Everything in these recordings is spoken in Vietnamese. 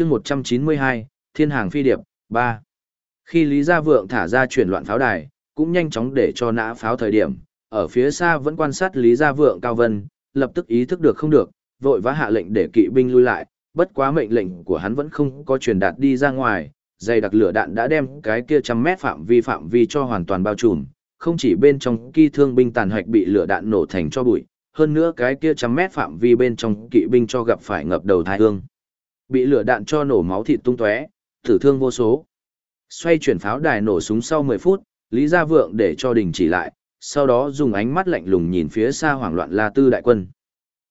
chương 192, Thiên hàng phi điệp, 3. Khi Lý Gia Vượng thả ra chuyển loạn pháo đài, cũng nhanh chóng để cho nã pháo thời điểm, ở phía xa vẫn quan sát Lý Gia Vượng Cao Vân, lập tức ý thức được không được, vội vã hạ lệnh để kỵ binh lui lại, bất quá mệnh lệnh của hắn vẫn không có truyền đạt đi ra ngoài, dây đặc lửa đạn đã đem cái kia trăm mét phạm vi phạm vi cho hoàn toàn bao trùm, không chỉ bên trong kỳ thương binh tàn hoạch bị lửa đạn nổ thành cho bụi, hơn nữa cái kia trăm mét phạm vi bên trong kỵ binh cho gặp phải ngập đầu thai hương. Bị lửa đạn cho nổ máu thịt tung tóe, tử thương vô số. Xoay chuyển pháo đài nổ súng sau 10 phút, Lý Gia Vượng để cho đình chỉ lại, sau đó dùng ánh mắt lạnh lùng nhìn phía xa hoảng loạn La Tư đại quân.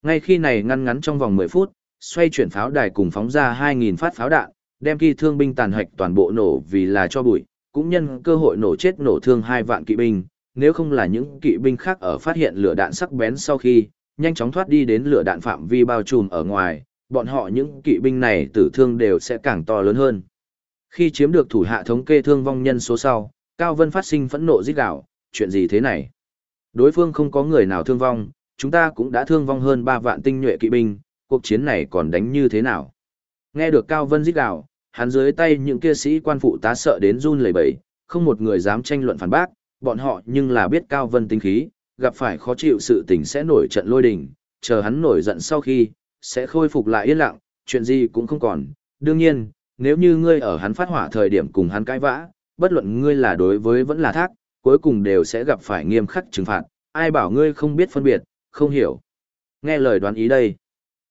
Ngay khi này ngăn ngắn trong vòng 10 phút, xoay chuyển pháo đài cùng phóng ra 2.000 phát pháo đạn, đem kỳ thương binh tàn hạch toàn bộ nổ vì là cho bụi, cũng nhân cơ hội nổ chết nổ thương hai vạn kỵ binh, nếu không là những kỵ binh khác ở phát hiện lửa đạn sắc bén sau khi, nhanh chóng thoát đi đến lửa đạn phạm vi bao trùm ở ngoài, bọn họ những kỵ binh này tử thương đều sẽ càng to lớn hơn. Khi chiếm được thủ hạ thống kê thương vong nhân số sau, Cao Vân phát sinh phẫn nộ giết đảo chuyện gì thế này? Đối phương không có người nào thương vong, chúng ta cũng đã thương vong hơn 3 vạn tinh nhuệ kỵ binh, cuộc chiến này còn đánh như thế nào? Nghe được Cao Vân giết đảo hắn dưới tay những kia sĩ quan phụ tá sợ đến run lẩy bẩy, không một người dám tranh luận phản bác, bọn họ nhưng là biết Cao Vân tính khí, gặp phải khó chịu sự tình sẽ nổi trận lôi đình, chờ hắn nổi giận sau khi, sẽ khôi phục lại yên lặng, chuyện gì cũng không còn. Đương nhiên, nếu như ngươi ở hắn phát hỏa thời điểm cùng hắn cãi vã, bất luận ngươi là đối với vẫn là thác, cuối cùng đều sẽ gặp phải nghiêm khắc trừng phạt, ai bảo ngươi không biết phân biệt, không hiểu. Nghe lời đoán ý đây.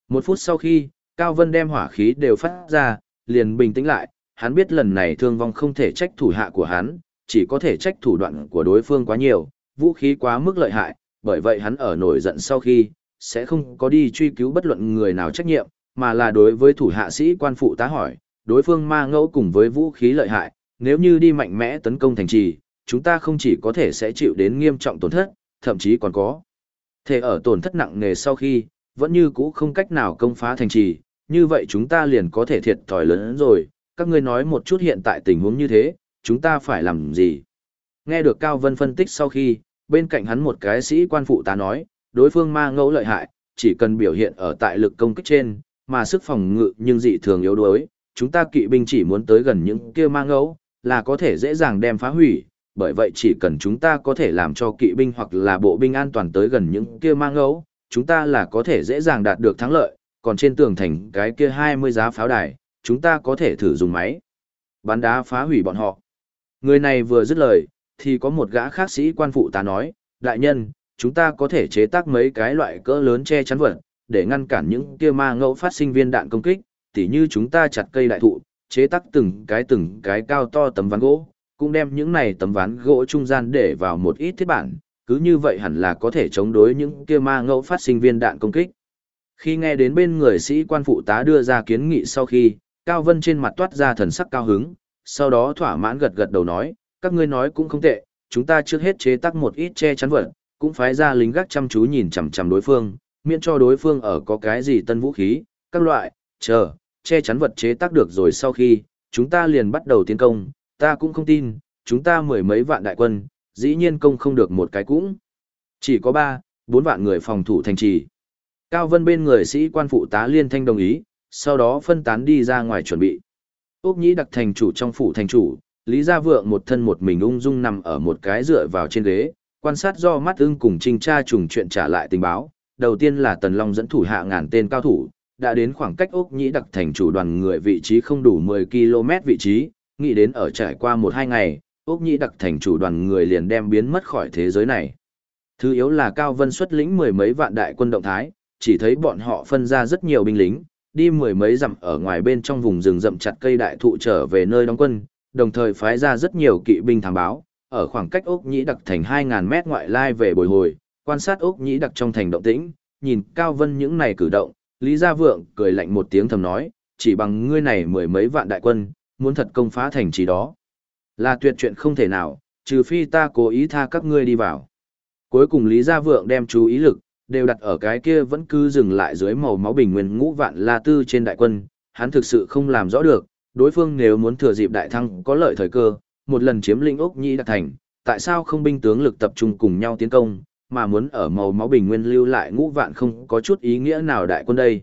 Một phút sau khi, Cao Vân đem hỏa khí đều phát ra, liền bình tĩnh lại, hắn biết lần này thương vong không thể trách thủ hạ của hắn, chỉ có thể trách thủ đoạn của đối phương quá nhiều, vũ khí quá mức lợi hại, bởi vậy hắn ở nổi giận sau khi, sẽ không có đi truy cứu bất luận người nào trách nhiệm, mà là đối với thủ hạ sĩ quan phụ tá hỏi, đối phương ma ngẫu cùng với vũ khí lợi hại, nếu như đi mạnh mẽ tấn công thành trì, chúng ta không chỉ có thể sẽ chịu đến nghiêm trọng tổn thất, thậm chí còn có thể ở tổn thất nặng nề sau khi, vẫn như cũ không cách nào công phá thành trì, như vậy chúng ta liền có thể thiệt thòi lớn rồi, các ngươi nói một chút hiện tại tình huống như thế, chúng ta phải làm gì? Nghe được Cao Vân phân tích sau khi, bên cạnh hắn một cái sĩ quan phụ tá nói, đối phương ma ngẫu lợi hại, chỉ cần biểu hiện ở tại lực công kích trên, mà sức phòng ngự nhưng dị thường yếu đuối, chúng ta kỵ binh chỉ muốn tới gần những kia ma ngẫu, là có thể dễ dàng đem phá hủy, bởi vậy chỉ cần chúng ta có thể làm cho kỵ binh hoặc là bộ binh an toàn tới gần những kia ma ngẫu, chúng ta là có thể dễ dàng đạt được thắng lợi, còn trên tường thành cái kia 20 giá pháo đài, chúng ta có thể thử dùng máy bắn đá phá hủy bọn họ. Người này vừa dứt lời, thì có một gã khác sĩ quan phụ tá nói, đại nhân, chúng ta có thể chế tác mấy cái loại cỡ lớn che chắn vật, để ngăn cản những kia ma ngẫu phát sinh viên đạn công kích, tỉ như chúng ta chặt cây đại thụ, chế tác từng cái từng cái cao to tấm ván gỗ, cũng đem những này tấm ván gỗ trung gian để vào một ít thiết bản, cứ như vậy hẳn là có thể chống đối những kia ma ngẫu phát sinh viên đạn công kích. Khi nghe đến bên người sĩ quan phụ tá đưa ra kiến nghị sau khi, Cao Vân trên mặt toát ra thần sắc cao hứng, sau đó thỏa mãn gật gật đầu nói, các ngươi nói cũng không tệ, chúng ta trước hết chế tác một ít che chắn vật, cũng phái ra lính gác chăm chú nhìn chằm chằm đối phương, miễn cho đối phương ở có cái gì tân vũ khí, các loại, chờ, che chắn vật chế tác được rồi sau khi, chúng ta liền bắt đầu tiến công, ta cũng không tin, chúng ta mười mấy vạn đại quân, dĩ nhiên công không được một cái cũng. Chỉ có ba, bốn vạn người phòng thủ thành trì. Cao Vân bên người sĩ quan phụ tá liên thanh đồng ý, sau đó phân tán đi ra ngoài chuẩn bị. Úc Nhĩ đặc thành chủ trong phủ thành chủ, Lý Gia Vượng một thân một mình ung dung nằm ở một cái dựa vào trên ghế, quan sát do mắt ưng cùng trinh tra trùng chuyện trả lại tình báo. Đầu tiên là Tần Long dẫn thủ hạ ngàn tên cao thủ, đã đến khoảng cách Úc Nhĩ đặc thành chủ đoàn người vị trí không đủ 10 km vị trí, nghĩ đến ở trải qua một hai ngày, Úc Nhĩ đặc thành chủ đoàn người liền đem biến mất khỏi thế giới này. Thứ yếu là Cao Vân xuất lĩnh mười mấy vạn đại quân động thái, chỉ thấy bọn họ phân ra rất nhiều binh lính, đi mười mấy dặm ở ngoài bên trong vùng rừng rậm chặt cây đại thụ trở về nơi đóng quân, đồng thời phái ra rất nhiều kỵ binh thám báo, ở khoảng cách ốc nhĩ đặc thành 2.000 mét ngoại lai về bồi hồi, quan sát ốc nhĩ đặc trong thành động tĩnh, nhìn Cao Vân những này cử động, Lý Gia Vượng cười lạnh một tiếng thầm nói, chỉ bằng ngươi này mười mấy vạn đại quân, muốn thật công phá thành trì đó. Là tuyệt chuyện không thể nào, trừ phi ta cố ý tha các ngươi đi vào. Cuối cùng Lý Gia Vượng đem chú ý lực, đều đặt ở cái kia vẫn cứ dừng lại dưới màu máu bình nguyên ngũ vạn la tư trên đại quân, hắn thực sự không làm rõ được, đối phương nếu muốn thừa dịp đại thăng có lợi thời cơ, một lần chiếm lĩnh ốc nhĩ đặc thành, tại sao không binh tướng lực tập trung cùng nhau tiến công, mà muốn ở màu máu bình nguyên lưu lại ngũ vạn không có chút ý nghĩa nào đại quân đây.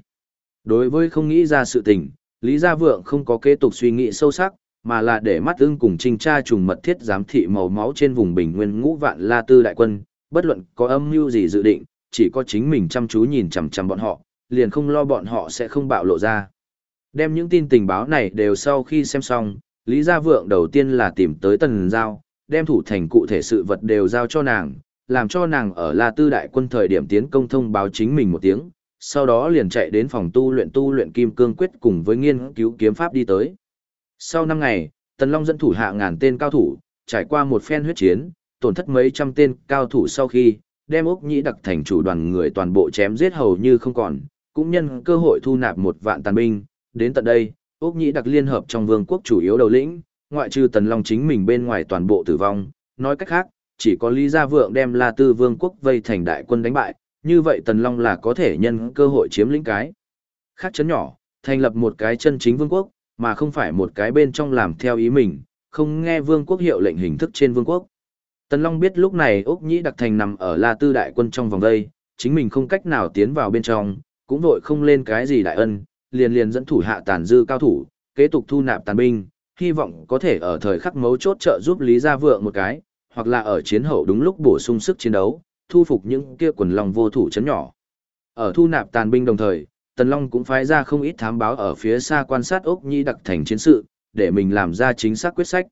Đối với không nghĩ ra sự tình, Lý Gia Vượng không có kế tục suy nghĩ sâu sắc, mà là để mắt ưng cùng trinh tra trùng mật thiết giám thị màu máu trên vùng bình nguyên ngũ vạn la tư đại quân, bất luận có âm mưu gì dự định, chỉ có chính mình chăm chú nhìn chằm chằm bọn họ, liền không lo bọn họ sẽ không bạo lộ ra. Đem những tin tình báo này đều sau khi xem xong, Lý Gia Vượng đầu tiên là tìm tới Tần Giao, đem thủ thành cụ thể sự vật đều giao cho nàng, làm cho nàng ở La Tư Đại quân thời điểm tiến công thông báo chính mình một tiếng, sau đó liền chạy đến phòng tu luyện tu luyện kim cương quyết cùng với nghiên cứu kiếm pháp đi tới. Sau 5 ngày, Tần Long dẫn thủ hạ ngàn tên cao thủ, trải qua một phen huyết chiến, tổn thất mấy trăm tên cao thủ sau khi, đem Úc Nhĩ đặc thành chủ đoàn người toàn bộ chém giết hầu như không còn, cũng nhân cơ hội thu nạp một vạn tàn binh, đến tận đây, Úc Nhĩ đặc liên hợp trong vương quốc chủ yếu đầu lĩnh, ngoại trừ Tần Long chính mình bên ngoài toàn bộ tử vong, nói cách khác, chỉ có Lý Gia Vượng đem La Tư vương quốc vây thành đại quân đánh bại, như vậy Tần Long là có thể nhân cơ hội chiếm lĩnh cái. Khác chấn nhỏ, thành lập một cái chân chính vương quốc, mà không phải một cái bên trong làm theo ý mình, không nghe vương quốc hiệu lệnh hình thức trên vương quốc. Tần Long biết lúc này Úc Nhĩ Đặc Thành nằm ở La Tư đại quân trong vòng đây, chính mình không cách nào tiến vào bên trong, cũng vội không lên cái gì đại ân, liền liền dẫn thủ hạ tàn dư cao thủ, kế tục thu nạp tàn binh, hy vọng có thể ở thời khắc mấu chốt trợ giúp Lý Gia Vượng một cái, hoặc là ở chiến hậu đúng lúc bổ sung sức chiến đấu, thu phục những kia quần lòng vô thủ chấn nhỏ. Ở thu nạp tàn binh đồng thời, Tần Long cũng phái ra không ít thám báo ở phía xa quan sát ốc nhĩ đặc thành chiến sự, để mình làm ra chính xác quyết sách.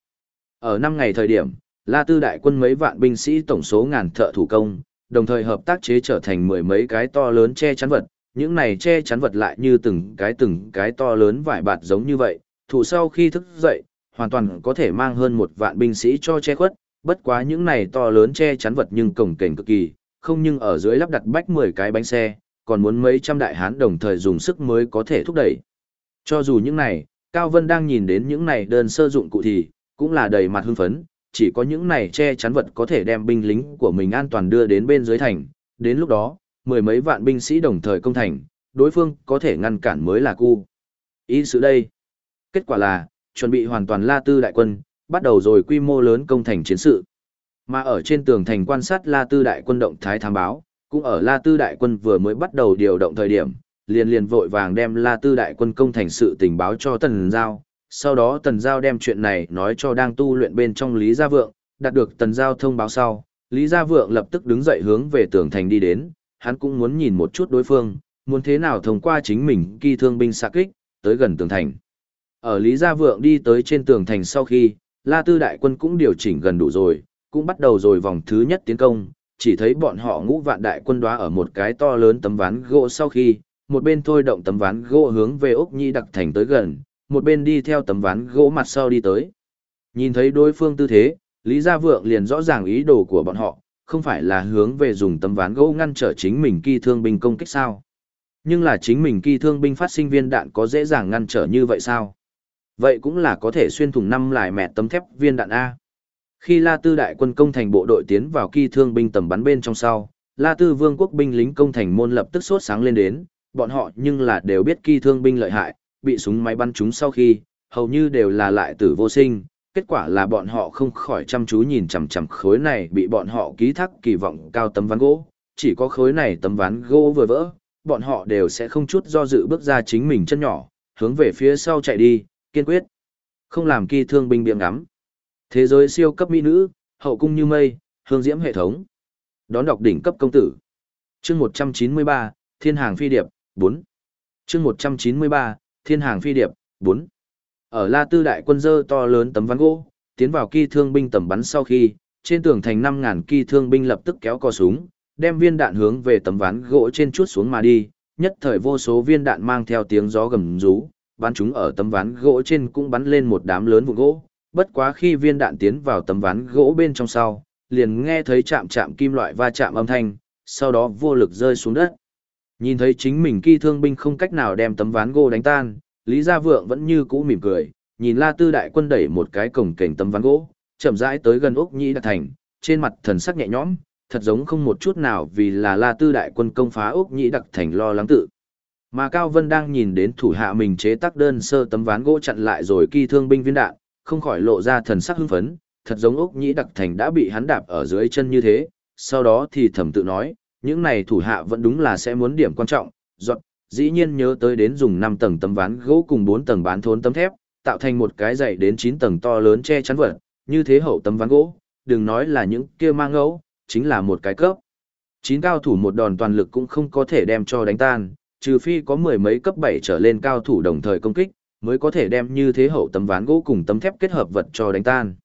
Ở năm ngày thời điểm, La Tư đại quân mấy vạn binh sĩ tổng số ngàn thợ thủ công, đồng thời hợp tác chế trở thành mười mấy cái to lớn che chắn vật, những này che chắn vật lại như từng cái từng cái to lớn vải bạt giống như vậy, thủ sau khi thức dậy, hoàn toàn có thể mang hơn một vạn binh sĩ cho che khuất, bất quá những này to lớn che chắn vật nhưng cổng kềnh cực kỳ, không nhưng ở dưới lắp đặt bách 10 cái bánh xe, còn muốn mấy trăm đại hán đồng thời dùng sức mới có thể thúc đẩy. Cho dù những này, Cao Vân đang nhìn đến những này đơn sơ dụng cụ thì, cũng là đầy mặt hưng phấn, chỉ có những này che chắn vật có thể đem binh lính của mình an toàn đưa đến bên dưới thành, đến lúc đó, mười mấy vạn binh sĩ đồng thời công thành, đối phương có thể ngăn cản mới là cu. Ý sự đây. Kết quả là, chuẩn bị hoàn toàn La Tư đại quân, bắt đầu rồi quy mô lớn công thành chiến sự. Mà ở trên tường thành quan sát La Tư đại quân động thái thám báo, cũng ở La Tư đại quân vừa mới bắt đầu điều động thời điểm, liền liền vội vàng đem La Tư đại quân công thành sự tình báo cho Tần Giao, sau đó Tần Giao đem chuyện này nói cho đang tu luyện bên trong Lý Gia Vượng, đạt được Tần Giao thông báo sau, Lý Gia Vượng lập tức đứng dậy hướng về tường thành đi đến, hắn cũng muốn nhìn một chút đối phương, muốn thế nào thông qua chính mình kỳ thương binh xạ kích, tới gần tường thành. Ở Lý Gia Vượng đi tới trên tường thành sau khi, La Tư đại quân cũng điều chỉnh gần đủ rồi, cũng bắt đầu rồi vòng thứ nhất tiến công, chỉ thấy bọn họ ngũ vạn đại quân đoá ở một cái to lớn tấm ván gỗ sau khi, một bên thôi động tấm ván gỗ hướng về ốc nhi đặc thành tới gần, một bên đi theo tấm ván gỗ mặt sau đi tới. Nhìn thấy đối phương tư thế, Lý Gia Vượng liền rõ ràng ý đồ của bọn họ, không phải là hướng về dùng tấm ván gỗ ngăn trở chính mình kỳ thương binh công kích sao. Nhưng là chính mình kỳ thương binh phát sinh viên đạn có dễ dàng ngăn trở như vậy sao? Vậy cũng là có thể xuyên thủng năm lại mẹ tấm thép viên đạn A. Khi La Tư đại quân công thành bộ đội tiến vào kỳ thương binh tầm bắn bên trong sau, La Tư vương quốc binh lính công thành môn lập tức sốt sáng lên đến, bọn họ nhưng là đều biết kỳ thương binh lợi hại, bị súng máy bắn trúng sau khi, hầu như đều là lại tử vô sinh. Kết quả là bọn họ không khỏi chăm chú nhìn chằm chằm khối này bị bọn họ ký thác kỳ vọng cao tấm ván gỗ, chỉ có khối này tấm ván gỗ vừa vỡ, bọn họ đều sẽ không chút do dự bước ra chính mình chân nhỏ, hướng về phía sau chạy đi, kiên quyết. Không làm kỳ thương binh biếng ngắm. Thế giới siêu cấp mỹ nữ, hậu cung như mây, hương diễm hệ thống. Đón đọc đỉnh cấp công tử. Chương 193, Thiên hàng phi điệp, 4. Chương 193, Thiên hàng phi điệp, 4. Ở La Tư đại quân dơ to lớn tấm ván gỗ, tiến vào kỳ thương binh tầm bắn sau khi, trên tường thành 5000 kỳ thương binh lập tức kéo cò súng, đem viên đạn hướng về tấm ván gỗ trên chuốt xuống mà đi, nhất thời vô số viên đạn mang theo tiếng gió gầm rú, bắn chúng ở tấm ván gỗ trên cũng bắn lên một đám lớn vụ gỗ, bất quá khi viên đạn tiến vào tấm ván gỗ bên trong sau, liền nghe thấy chạm chạm kim loại va chạm âm thanh, sau đó vô lực rơi xuống đất. Nhìn thấy chính mình kỳ thương binh không cách nào đem tấm ván gỗ đánh tan, Lý Gia Vượng vẫn như cũ mỉm cười, nhìn La Tư đại quân đẩy một cái cổng cảnh tấm ván gỗ, chậm rãi tới gần Úc Nhĩ Đạt Thành, trên mặt thần sắc nhẹ nhõm, thật giống không một chút nào vì là La Tư đại quân công phá Úc Nhĩ Đặc Thành lo lắng tự. Mà Cao Vân đang nhìn đến thủ hạ mình chế tác đơn sơ tấm ván gỗ chặn lại rồi kỳ thương binh viên đạn, không khỏi lộ ra thần sắc hưng phấn, thật giống ốc nhĩ đặc thành đã bị hắn đạp ở dưới chân như thế, sau đó thì thầm tự nói, những này thủ hạ vẫn đúng là sẽ muốn điểm quan trọng, dọn, dĩ nhiên nhớ tới đến dùng 5 tầng tấm ván gỗ cùng 4 tầng bán thốn tấm thép, tạo thành một cái dày đến 9 tầng to lớn che chắn vật, như thế hậu tấm ván gỗ, đừng nói là những kia mang ngẫu, chính là một cái cấp. 9 cao thủ một đòn toàn lực cũng không có thể đem cho đánh tan, trừ phi có mười mấy cấp 7 trở lên cao thủ đồng thời công kích, mới có thể đem như thế hậu tấm ván gỗ cùng tấm thép kết hợp vật cho đánh tan.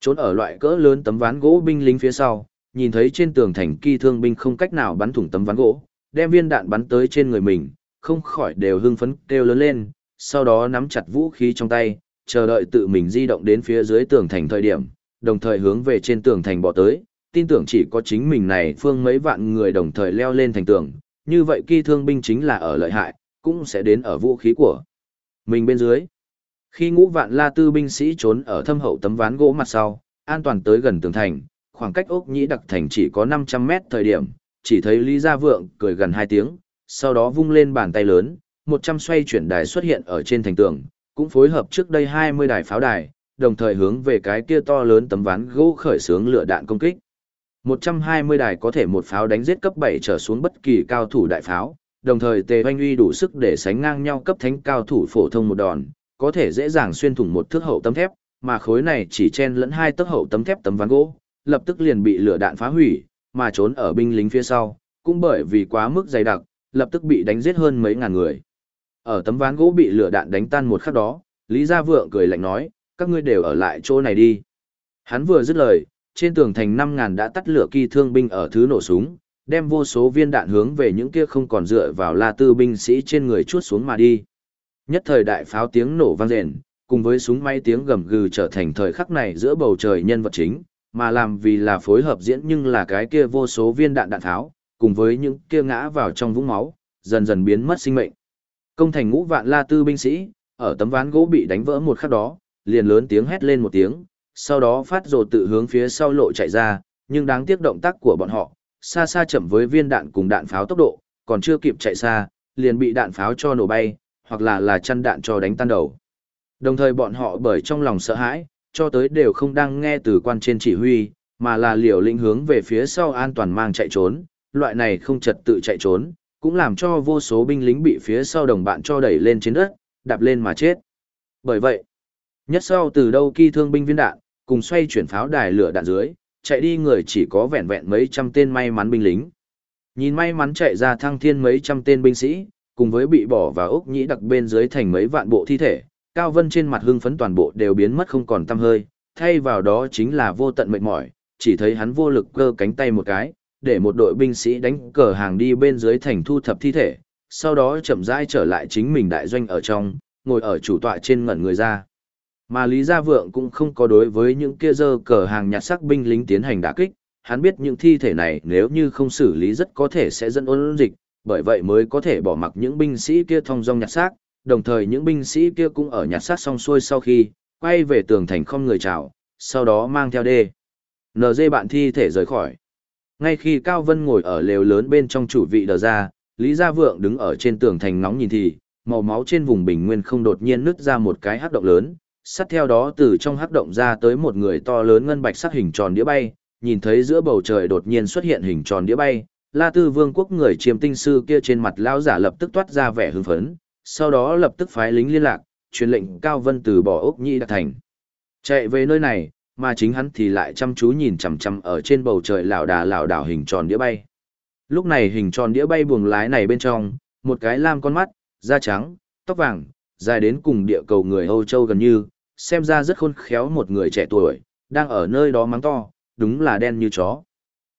Trốn ở loại cỡ lớn tấm ván gỗ binh lính phía sau, nhìn thấy trên tường thành kỳ thương binh không cách nào bắn thủng tấm ván gỗ, đem viên đạn bắn tới trên người mình, không khỏi đều hưng phấn kêu lớn lên, sau đó nắm chặt vũ khí trong tay, chờ đợi tự mình di động đến phía dưới tường thành thời điểm, đồng thời hướng về trên tường thành bỏ tới, tin tưởng chỉ có chính mình này phương mấy vạn người đồng thời leo lên thành tường, như vậy kỳ thương binh chính là ở lợi hại, cũng sẽ đến ở vũ khí của mình bên dưới. Khi ngũ vạn la tư binh sĩ trốn ở thâm hậu tấm ván gỗ mặt sau, an toàn tới gần tường thành, khoảng cách ốc nhĩ đặc thành chỉ có 500 mét thời điểm, chỉ thấy Lý Gia Vượng cười gần hai tiếng, sau đó vung lên bàn tay lớn, 100 xoay chuyển đài xuất hiện ở trên thành tường, cũng phối hợp trước đây 20 đài pháo đài, đồng thời hướng về cái kia to lớn tấm ván gỗ khởi xướng lửa đạn công kích. 120 đài có thể một pháo đánh giết cấp 7 trở xuống bất kỳ cao thủ đại pháo, đồng thời tề hoanh uy đủ sức để sánh ngang nhau cấp thánh cao thủ phổ thông một đòn, có thể dễ dàng xuyên thủng một thước hậu tấm thép, mà khối này chỉ chen lẫn hai tấc hậu tấm thép tấm ván gỗ, lập tức liền bị lửa đạn phá hủy, mà trốn ở binh lính phía sau, cũng bởi vì quá mức dày đặc, lập tức bị đánh giết hơn mấy ngàn người. Ở tấm ván gỗ bị lửa đạn đánh tan một khắc đó, Lý Gia Vượng cười lạnh nói, các ngươi đều ở lại chỗ này đi. Hắn vừa dứt lời, trên tường thành 5.000 đã tắt lửa kỳ thương binh ở thứ nổ súng, đem vô số viên đạn hướng về những kia không còn dựa vào la tư binh sĩ trên người chuốt xuống mà đi. Nhất thời đại pháo tiếng nổ vang rền, cùng với súng máy tiếng gầm gừ trở thành thời khắc này giữa bầu trời nhân vật chính, mà làm vì là phối hợp diễn nhưng là cái kia vô số viên đạn đạn tháo, cùng với những kia ngã vào trong vũng máu, dần dần biến mất sinh mệnh. Công thành ngũ vạn la tư binh sĩ, ở tấm ván gỗ bị đánh vỡ một khắc đó, liền lớn tiếng hét lên một tiếng, sau đó phát rồ tự hướng phía sau lộ chạy ra, nhưng đáng tiếc động tác của bọn họ, xa xa chậm với viên đạn cùng đạn pháo tốc độ, còn chưa kịp chạy xa, liền bị đạn pháo cho nổ bay, hoặc là là chăn đạn cho đánh tan đầu. Đồng thời bọn họ bởi trong lòng sợ hãi, cho tới đều không đang nghe từ quan trên chỉ huy, mà là liều lĩnh hướng về phía sau an toàn mang chạy trốn, loại này không trật tự chạy trốn, cũng làm cho vô số binh lính bị phía sau đồng bạn cho đẩy lên trên đất, đạp lên mà chết. Bởi vậy, nhất sau từ đâu kỳ thương binh viên đạn, cùng xoay chuyển pháo đài lửa đạn dưới, chạy đi người chỉ có vẹn vẹn mấy trăm tên may mắn binh lính. Nhìn may mắn chạy ra thăng thiên mấy trăm tên binh sĩ, cùng với bị bỏ vào ốc nhĩ đặc bên dưới thành mấy vạn bộ thi thể, Cao Vân trên mặt hưng phấn toàn bộ đều biến mất không còn tăm hơi, thay vào đó chính là vô tận mệt mỏi, chỉ thấy hắn vô lực cơ cánh tay một cái, để một đội binh sĩ đánh cờ hàng đi bên dưới thành thu thập thi thể, sau đó chậm rãi trở lại chính mình đại doanh ở trong, ngồi ở chủ tọa trên ngẩn người ra. Mà Lý Gia Vượng cũng không có đối với những kia dơ cờ hàng nhặt sắc binh lính tiến hành đả kích, hắn biết những thi thể này nếu như không xử lý rất có thể sẽ dẫn ôn dịch, bởi vậy mới có thể bỏ mặc những binh sĩ kia thông dong nhặt xác, đồng thời những binh sĩ kia cũng ở nhặt xác xong xuôi sau khi, quay về tường thành không người chào, sau đó mang theo đê. NG bạn thi thể rời khỏi. Ngay khi Cao Vân ngồi ở lều lớn bên trong chủ vị đờ ra, Lý Gia Vượng đứng ở trên tường thành ngóng nhìn thì, màu máu trên vùng bình nguyên không đột nhiên nứt ra một cái hắc động lớn, sát theo đó từ trong hắc động ra tới một người to lớn ngân bạch sắc hình tròn đĩa bay, nhìn thấy giữa bầu trời đột nhiên xuất hiện hình tròn đĩa bay, La Tư Vương quốc người chiêm tinh sư kia trên mặt lão giả lập tức toát ra vẻ hưng phấn, sau đó lập tức phái lính liên lạc, truyền lệnh Cao Vân từ bỏ ốc nhĩ đặc thành. Chạy về nơi này, mà chính hắn thì lại chăm chú nhìn chằm chằm ở trên bầu trời lảo đà lảo đảo hình tròn đĩa bay. Lúc này hình tròn đĩa bay buồng lái này bên trong, một cái lam con mắt, da trắng, tóc vàng, dài đến cùng địa cầu người Âu Châu gần như, xem ra rất khôn khéo một người trẻ tuổi, đang ở nơi đó mắng to, đúng là đen như chó.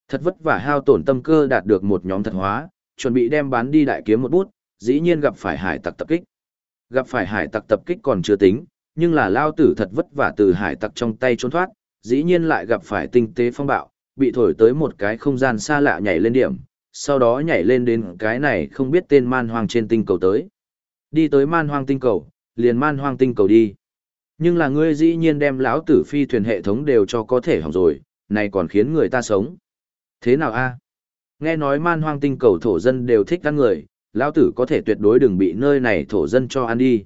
Thật vất vả hao tổn tâm cơ đạt được một nhóm thật hóa, chuẩn bị đem bán đi đại kiếm một bút, dĩ nhiên gặp phải hải tặc tập kích. Gặp phải hải tặc tập kích còn chưa tính, nhưng là lao tử thật vất vả từ hải tặc trong tay trốn thoát, dĩ nhiên lại gặp phải tinh tế phong bạo, bị thổi tới một cái không gian xa lạ nhảy lên điểm, sau đó nhảy lên đến cái này không biết tên man hoang trên tinh cầu tới. Đi tới man hoang tinh cầu, liền man hoang tinh cầu đi. Nhưng là ngươi dĩ nhiên đem lão tử phi thuyền hệ thống đều cho có thể hỏng rồi, này còn khiến người ta sống. Thế nào a? Nghe nói man hoang tinh cầu thổ dân đều thích ăn người, lão tử có thể tuyệt đối đừng bị nơi này thổ dân cho ăn đi.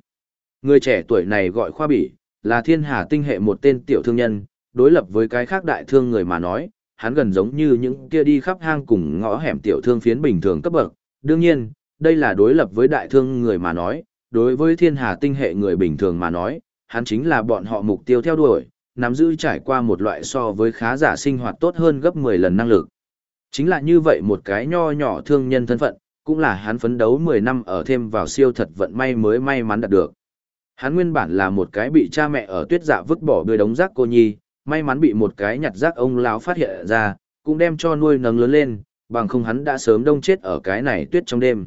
Người trẻ tuổi này gọi khoa bỉ, là thiên hà tinh hệ một tên tiểu thương nhân, đối lập với cái khác đại thương người mà nói, hắn gần giống như những kia đi khắp hang cùng ngõ hẻm tiểu thương phiến bình thường cấp bậc. Đương nhiên, đây là đối lập với đại thương người mà nói, đối với thiên hà tinh hệ người bình thường mà nói, hắn chính là bọn họ mục tiêu theo đuổi, nắm giữ trải qua một loại so với khá giả sinh hoạt tốt hơn gấp 10 lần năng lực. Chính là như vậy một cái nho nhỏ thương nhân thân phận, cũng là hắn phấn đấu 10 năm ở thêm vào siêu thật vận may mới may mắn đạt được. Hắn nguyên bản là một cái bị cha mẹ ở tuyết dạ vứt bỏ đưa đống rác cô nhi, may mắn bị một cái nhặt rác ông lão phát hiện ra, cũng đem cho nuôi nấng lớn lên, bằng không hắn đã sớm đông chết ở cái này tuyết trong đêm.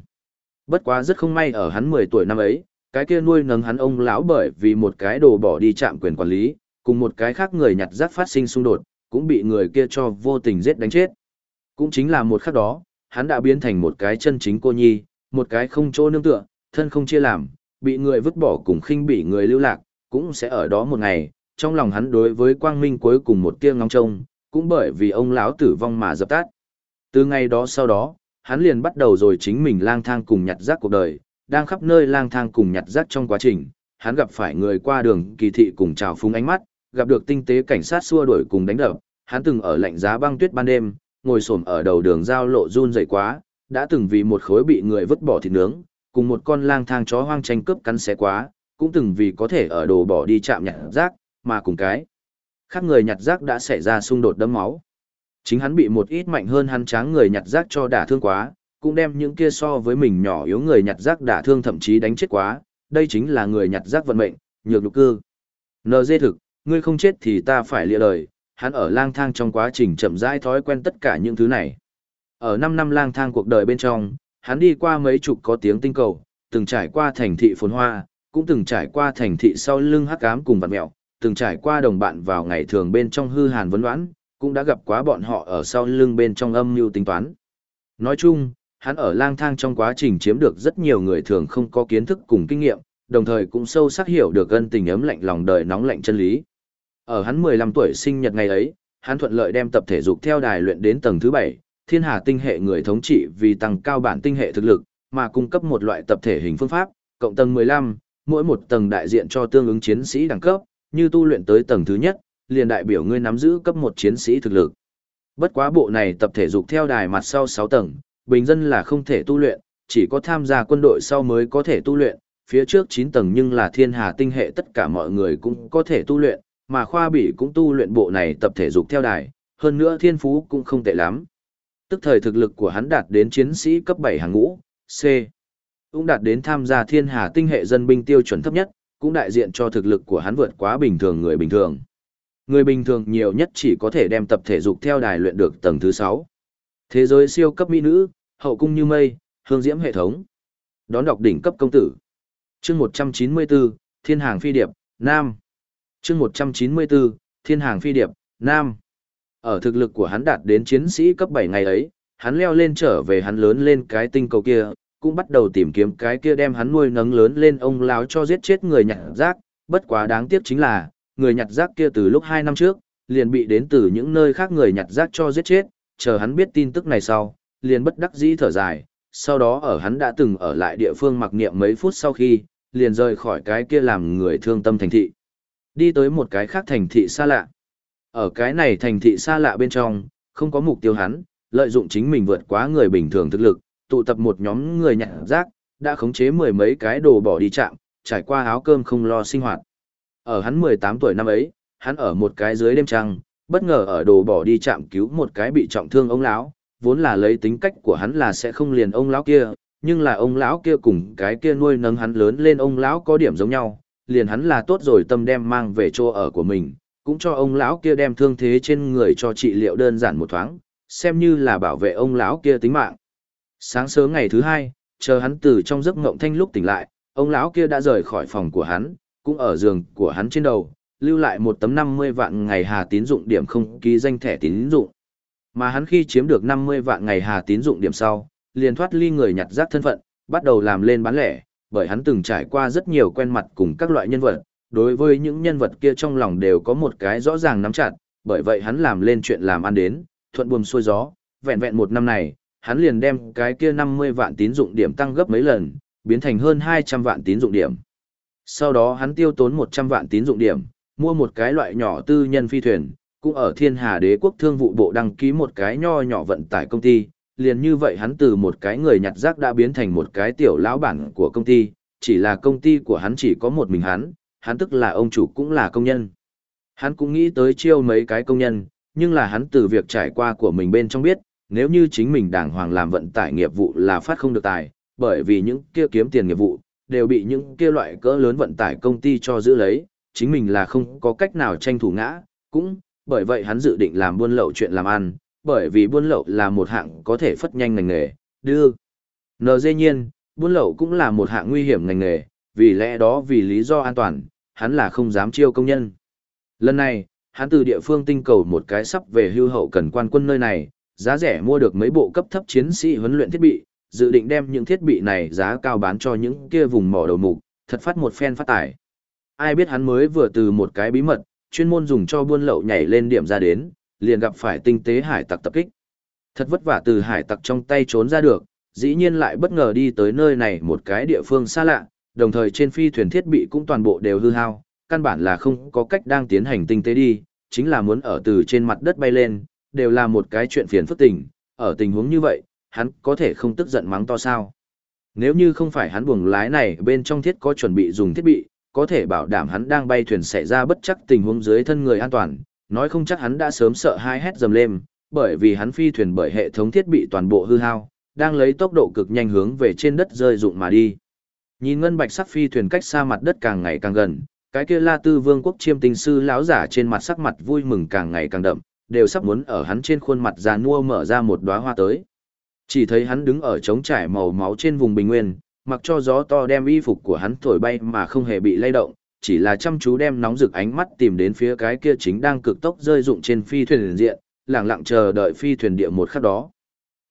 Bất quá rất không may ở hắn 10 tuổi năm ấy, cái kia nuôi nấng hắn ông lão bởi vì một cái đồ bỏ đi chạm quyền quản lý, cùng một cái khác người nhặt rác phát sinh xung đột, cũng bị người kia cho vô tình giết đánh chết. Cũng chính là một khắc đó, hắn đã biến thành một cái chân chính cô nhi, một cái không chỗ nương tựa, thân không chia làm, bị người vứt bỏ cùng khinh bị người lưu lạc, cũng sẽ ở đó một ngày, trong lòng hắn đối với quang minh cuối cùng một tia ngóng trông, cũng bởi vì ông lão tử vong mà dập tắt. Từ ngày đó sau đó, hắn liền bắt đầu rồi chính mình lang thang cùng nhặt rác cuộc đời, đang khắp nơi lang thang cùng nhặt rác trong quá trình, hắn gặp phải người qua đường kỳ thị cùng chào phúng ánh mắt, gặp được tinh tế cảnh sát xua đuổi cùng đánh đập, hắn từng ở lạnh giá băng tuyết ban đêm, ngồi xổm ở đầu đường giao lộ run rẩy quá, đã từng vì một khối bị người vứt bỏ thịt nướng, cùng một con lang thang chó hoang tranh cướp cắn xé quá, cũng từng vì có thể ở đồ bỏ đi chạm nhặt rác, mà cùng cái. Khác người nhặt rác đã xảy ra xung đột đấm máu. Chính hắn bị một ít mạnh hơn hắn tráng người nhặt rác cho đả thương quá, cũng đem những kia so với mình nhỏ yếu người nhặt rác đả thương thậm chí đánh chết quá, đây chính là người nhặt rác vận mệnh, nhược lục cư. NG thực, ngươi không chết thì ta phải lịa đời, hắn ở lang thang trong quá trình chậm rãi thói quen tất cả những thứ này. Ở 5 năm lang thang cuộc đời bên trong, hắn đi qua mấy chục có tiếng tinh cầu, từng trải qua thành thị phồn hoa, cũng từng trải qua thành thị sau lưng hắc ám cùng vạn mẹo, từng trải qua đồng bạn vào ngày thường bên trong hư hàn vấn đoán, cũng đã gặp quá bọn họ ở sau lưng bên trong âm mưu tính toán. Nói chung, hắn ở lang thang trong quá trình chiếm được rất nhiều người thường không có kiến thức cùng kinh nghiệm, đồng thời cũng sâu sắc hiểu được ân tình ấm lạnh lòng đời nóng lạnh chân lý. Ở hắn 15 tuổi sinh nhật ngày ấy, hắn thuận lợi đem tập thể dục theo đài luyện đến tầng thứ 7, thiên hà tinh hệ người thống trị vì tăng cao bản tinh hệ thực lực, mà cung cấp một loại tập thể hình phương pháp, cộng tầng 15, mỗi một tầng đại diện cho tương ứng chiến sĩ đẳng cấp, như tu luyện tới tầng thứ nhất, liền đại biểu ngươi nắm giữ cấp một chiến sĩ thực lực. Bất quá bộ này tập thể dục theo đài mặt sau 6 tầng, bình dân là không thể tu luyện, chỉ có tham gia quân đội sau mới có thể tu luyện, phía trước 9 tầng nhưng là thiên hà tinh hệ tất cả mọi người cũng có thể tu luyện, mà khoa bỉ cũng tu luyện bộ này tập thể dục theo đài, hơn nữa thiên phú cũng không tệ lắm. Tức thời thực lực của hắn đạt đến chiến sĩ cấp 7 hàng ngũ, C. Cũng đạt đến tham gia thiên hà tinh hệ dân binh tiêu chuẩn thấp nhất, cũng đại diện cho thực lực của hắn vượt quá bình thường người bình thường. Người bình thường nhiều nhất chỉ có thể đem tập thể dục theo đài luyện được tầng thứ 6. Thế giới siêu cấp mỹ nữ, hậu cung như mây, hương diễm hệ thống. Đón đọc đỉnh cấp công tử. Chương 194, Thiên hàng phi điệp, Nam. Chương 194, Thiên hàng phi điệp, Nam. Ở thực lực của hắn đạt đến chiến sĩ cấp 7 ngày ấy, hắn leo lên trở về hắn lớn lên cái tinh cầu kia, cũng bắt đầu tìm kiếm cái kia đem hắn nuôi nấng lớn lên ông láo cho giết chết người nhặt rác, bất quá đáng tiếc chính là, người nhặt rác kia từ lúc 2 năm trước, liền bị đến từ những nơi khác người nhặt rác cho giết chết, chờ hắn biết tin tức này sau, liền bất đắc dĩ thở dài, sau đó ở hắn đã từng ở lại địa phương mặc niệm mấy phút sau khi, liền rời khỏi cái kia làm người thương tâm thành thị. Đi tới một cái khác thành thị xa lạ. Ở cái này thành thị xa lạ bên trong, không có mục tiêu hắn, lợi dụng chính mình vượt quá người bình thường thực lực, tụ tập một nhóm người nhặt rác, đã khống chế mười mấy cái đồ bỏ đi chạm, trải qua áo cơm không lo sinh hoạt. Ở hắn 18 tuổi năm ấy, hắn ở một cái dưới đêm trăng, bất ngờ ở đồ bỏ đi chạm cứu một cái bị trọng thương ông lão, vốn là lấy tính cách của hắn là sẽ không liền ông lão kia, nhưng là ông lão kia cùng cái kia nuôi nấng hắn lớn lên ông lão có điểm giống nhau, liền hắn là tốt rồi tâm đem mang về chỗ ở của mình, cũng cho ông lão kia đem thương thế trên người cho trị liệu đơn giản một thoáng, xem như là bảo vệ ông lão kia tính mạng. Sáng sớm ngày thứ hai, chờ hắn từ trong giấc ngộng thanh lúc tỉnh lại, ông lão kia đã rời khỏi phòng của hắn, cũng ở giường của hắn trên đầu, lưu lại một tấm 50 vạn ngày hà tín dụng điểm không ký danh thẻ tín dụng. Mà hắn khi chiếm được 50 vạn ngày hà tín dụng điểm sau, liền thoát ly người nhặt rác thân phận, bắt đầu làm lên bán lẻ, bởi hắn từng trải qua rất nhiều quen mặt cùng các loại nhân vật, đối với những nhân vật kia trong lòng đều có một cái rõ ràng nắm chặt, bởi vậy hắn làm lên chuyện làm ăn đến, thuận buồm xuôi gió, vẹn vẹn một năm này, hắn liền đem cái kia 50 vạn tín dụng điểm tăng gấp mấy lần, biến thành hơn 200 vạn tín dụng điểm. Sau đó hắn tiêu tốn 100 vạn tín dụng điểm, mua một cái loại nhỏ tư nhân phi thuyền, cũng ở Thiên Hà Đế quốc thương vụ bộ đăng ký một cái nho nhỏ vận tải công ty, liền như vậy hắn từ một cái người nhặt rác đã biến thành một cái tiểu lão bản của công ty, chỉ là công ty của hắn chỉ có một mình hắn, hắn tức là ông chủ cũng là công nhân. Hắn cũng nghĩ tới chiêu mấy cái công nhân, nhưng là hắn từ việc trải qua của mình bên trong biết, nếu như chính mình đàng hoàng làm vận tải nghiệp vụ là phát không được tài, bởi vì những kia kiếm tiền nghiệp vụ, đều bị những kia loại cỡ lớn vận tải công ty cho giữ lấy, chính mình là không có cách nào tranh thủ ngã, cũng, bởi vậy hắn dự định làm buôn lậu chuyện làm ăn, bởi vì buôn lậu là một hạng có thể phất nhanh ngành nghề, đưa. NG nhiên, buôn lậu cũng là một hạng nguy hiểm ngành nghề, vì lẽ đó vì lý do an toàn, hắn là không dám chiêu công nhân. Lần này, hắn từ địa phương tinh cầu một cái sắp về hưu hậu cần quan quân nơi này, giá rẻ mua được mấy bộ cấp thấp chiến sĩ huấn luyện thiết bị, dự định đem những thiết bị này giá cao bán cho những kia vùng mỏ đầu mục, thật phát một phen phát tải. Ai biết hắn mới vừa từ một cái bí mật, chuyên môn dùng cho buôn lậu nhảy lên điểm ra đến, liền gặp phải tinh tế hải tặc tập kích. Thật vất vả từ hải tặc trong tay trốn ra được, dĩ nhiên lại bất ngờ đi tới nơi này một cái địa phương xa lạ, đồng thời trên phi thuyền thiết bị cũng toàn bộ đều hư hao, căn bản là không có cách đang tiến hành tinh tế đi, chính là muốn ở từ trên mặt đất bay lên, đều là một cái chuyện phiền phức tình, ở tình huống như vậy, hắn có thể không tức giận mắng to sao. Nếu như không phải hắn buồng lái này bên trong thiết có chuẩn bị dùng thiết bị, có thể bảo đảm hắn đang bay thuyền xảy ra bất chắc tình huống dưới thân người an toàn, nói không chắc hắn đã sớm sợ hai hét dầm lên, bởi vì hắn phi thuyền bởi hệ thống thiết bị toàn bộ hư hao, đang lấy tốc độ cực nhanh hướng về trên đất rơi rụng mà đi. Nhìn ngân bạch sắc phi thuyền cách xa mặt đất càng ngày càng gần, cái kia La Tư Vương quốc chiêm tinh sư lão giả trên mặt sắc mặt vui mừng càng ngày càng đậm, đều sắp muốn ở hắn trên khuôn mặt già nua mở ra một đóa hoa tới. Chỉ thấy hắn đứng ở trống trải màu máu trên vùng bình nguyên, mặc cho gió to đem y phục của hắn thổi bay mà không hề bị lay động, chỉ là chăm chú đem nóng rực ánh mắt tìm đến phía cái kia chính đang cực tốc rơi dụng trên phi thuyền diện, lặng lặng chờ đợi phi thuyền địa một khắc đó.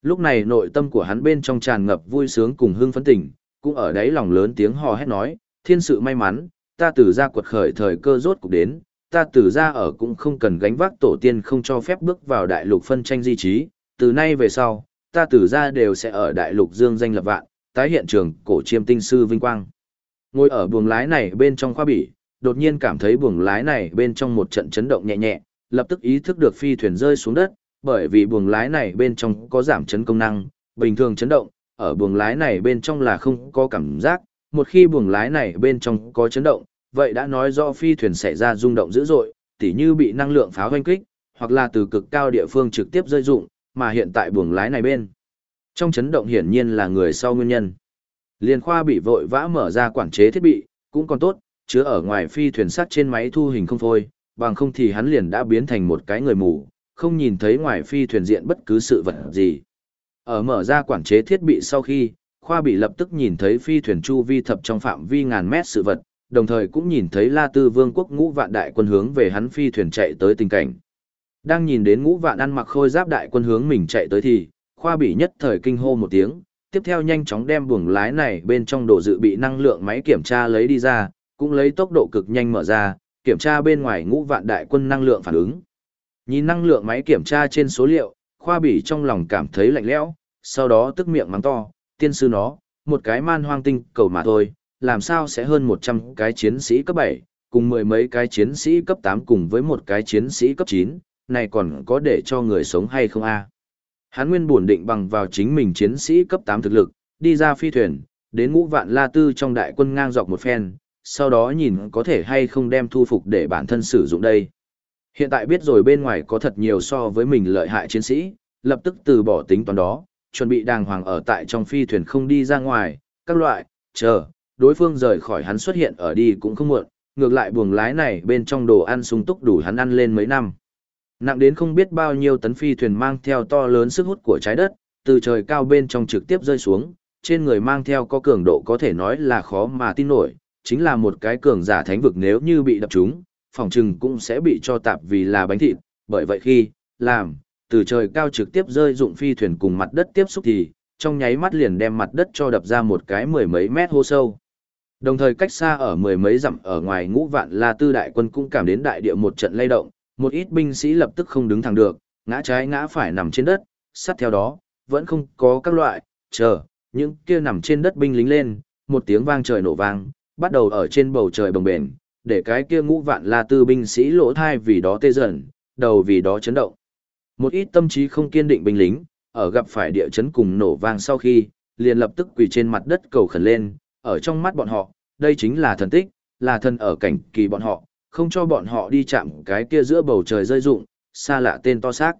Lúc này nội tâm của hắn bên trong tràn ngập vui sướng cùng hưng phấn tỉnh, cũng ở đấy lòng lớn tiếng hò hét nói, thiên sự may mắn, ta từ ra quật khởi thời cơ rốt cục đến, ta từ ra ở cũng không cần gánh vác tổ tiên không cho phép bước vào đại lục phân tranh di trí, từ nay về sau, ta từ ra đều sẽ ở đại lục dương danh lập vạn, tái hiện trường cổ chiêm tinh sư vinh quang. Ngồi ở buồng lái này bên trong khoa bỉ, đột nhiên cảm thấy buồng lái này bên trong một trận chấn động nhẹ nhẹ, lập tức ý thức được phi thuyền rơi xuống đất, bởi vì buồng lái này bên trong có giảm chấn công năng, bình thường chấn động, ở buồng lái này bên trong là không có cảm giác, một khi buồng lái này bên trong có chấn động, vậy đã nói rõ phi thuyền xảy ra rung động dữ dội, tỉ như bị năng lượng pháo hoanh kích, hoặc là từ cực cao địa phương trực tiếp rơi dụng, mà hiện tại buồng lái này bên. Trong chấn động hiển nhiên là người sau nguyên nhân. Liên khoa bị vội vã mở ra quản chế thiết bị, cũng còn tốt, chứa ở ngoài phi thuyền sắt trên máy thu hình không phôi, bằng không thì hắn liền đã biến thành một cái người mù, không nhìn thấy ngoài phi thuyền diện bất cứ sự vật gì. Ở mở ra quản chế thiết bị sau khi, khoa bị lập tức nhìn thấy phi thuyền chu vi thập trong phạm vi ngàn mét sự vật, đồng thời cũng nhìn thấy La Tư Vương quốc ngũ vạn đại quân hướng về hắn phi thuyền chạy tới tình cảnh. Đang nhìn đến ngũ vạn ăn mặc khôi giáp đại quân hướng mình chạy tới thì, khoa bị nhất thời kinh hô một tiếng, tiếp theo nhanh chóng đem buồng lái này bên trong đồ dự bị năng lượng máy kiểm tra lấy đi ra, cũng lấy tốc độ cực nhanh mở ra, kiểm tra bên ngoài ngũ vạn đại quân năng lượng phản ứng. Nhìn năng lượng máy kiểm tra trên số liệu, khoa bị trong lòng cảm thấy lạnh lẽo, sau đó tức miệng mắng to, tiên sư nó, một cái man hoang tinh cầu mà thôi, làm sao sẽ hơn 100 cái chiến sĩ cấp 7, cùng mười mấy cái chiến sĩ cấp 8 cùng với một cái chiến sĩ cấp 9, này còn có để cho người sống hay không a? Hắn nguyên buồn định bằng vào chính mình chiến sĩ cấp 8 thực lực, đi ra phi thuyền, đến ngũ vạn la tư trong đại quân ngang dọc một phen, sau đó nhìn có thể hay không đem thu phục để bản thân sử dụng đây. Hiện tại biết rồi bên ngoài có thật nhiều so với mình lợi hại chiến sĩ, lập tức từ bỏ tính toán đó, chuẩn bị đàng hoàng ở tại trong phi thuyền không đi ra ngoài, các loại, chờ, đối phương rời khỏi hắn xuất hiện ở đi cũng không muộn, ngược lại buồng lái này bên trong đồ ăn sung túc đủ hắn ăn lên mấy năm. Nặng đến không biết bao nhiêu tấn phi thuyền mang theo to lớn sức hút của trái đất, từ trời cao bên trong trực tiếp rơi xuống, trên người mang theo có cường độ có thể nói là khó mà tin nổi, chính là một cái cường giả thánh vực nếu như bị đập trúng, phòng trừng cũng sẽ bị cho tạp vì là bánh thịt, bởi vậy khi, làm, từ trời cao trực tiếp rơi dụng phi thuyền cùng mặt đất tiếp xúc thì, trong nháy mắt liền đem mặt đất cho đập ra một cái mười mấy mét hô sâu. Đồng thời cách xa ở mười mấy dặm ở ngoài ngũ vạn La Tư đại quân cũng cảm đến đại địa một trận lay động, một ít binh sĩ lập tức không đứng thẳng được, ngã trái ngã phải nằm trên đất, sát theo đó, vẫn không có các loại, chờ, những kia nằm trên đất binh lính lên, một tiếng vang trời nổ vang, bắt đầu ở trên bầu trời bồng bềnh, để cái kia ngũ vạn La Tư binh sĩ lỗ thai vì đó tê dần, đầu vì đó chấn động. Một ít tâm trí không kiên định binh lính, ở gặp phải địa chấn cùng nổ vang sau khi, liền lập tức quỳ trên mặt đất cầu khẩn lên, ở trong mắt bọn họ, đây chính là thần tích, là thần ở cảnh kỳ bọn họ, không cho bọn họ đi chạm cái kia giữa bầu trời rơi rụng, xa lạ tên to xác.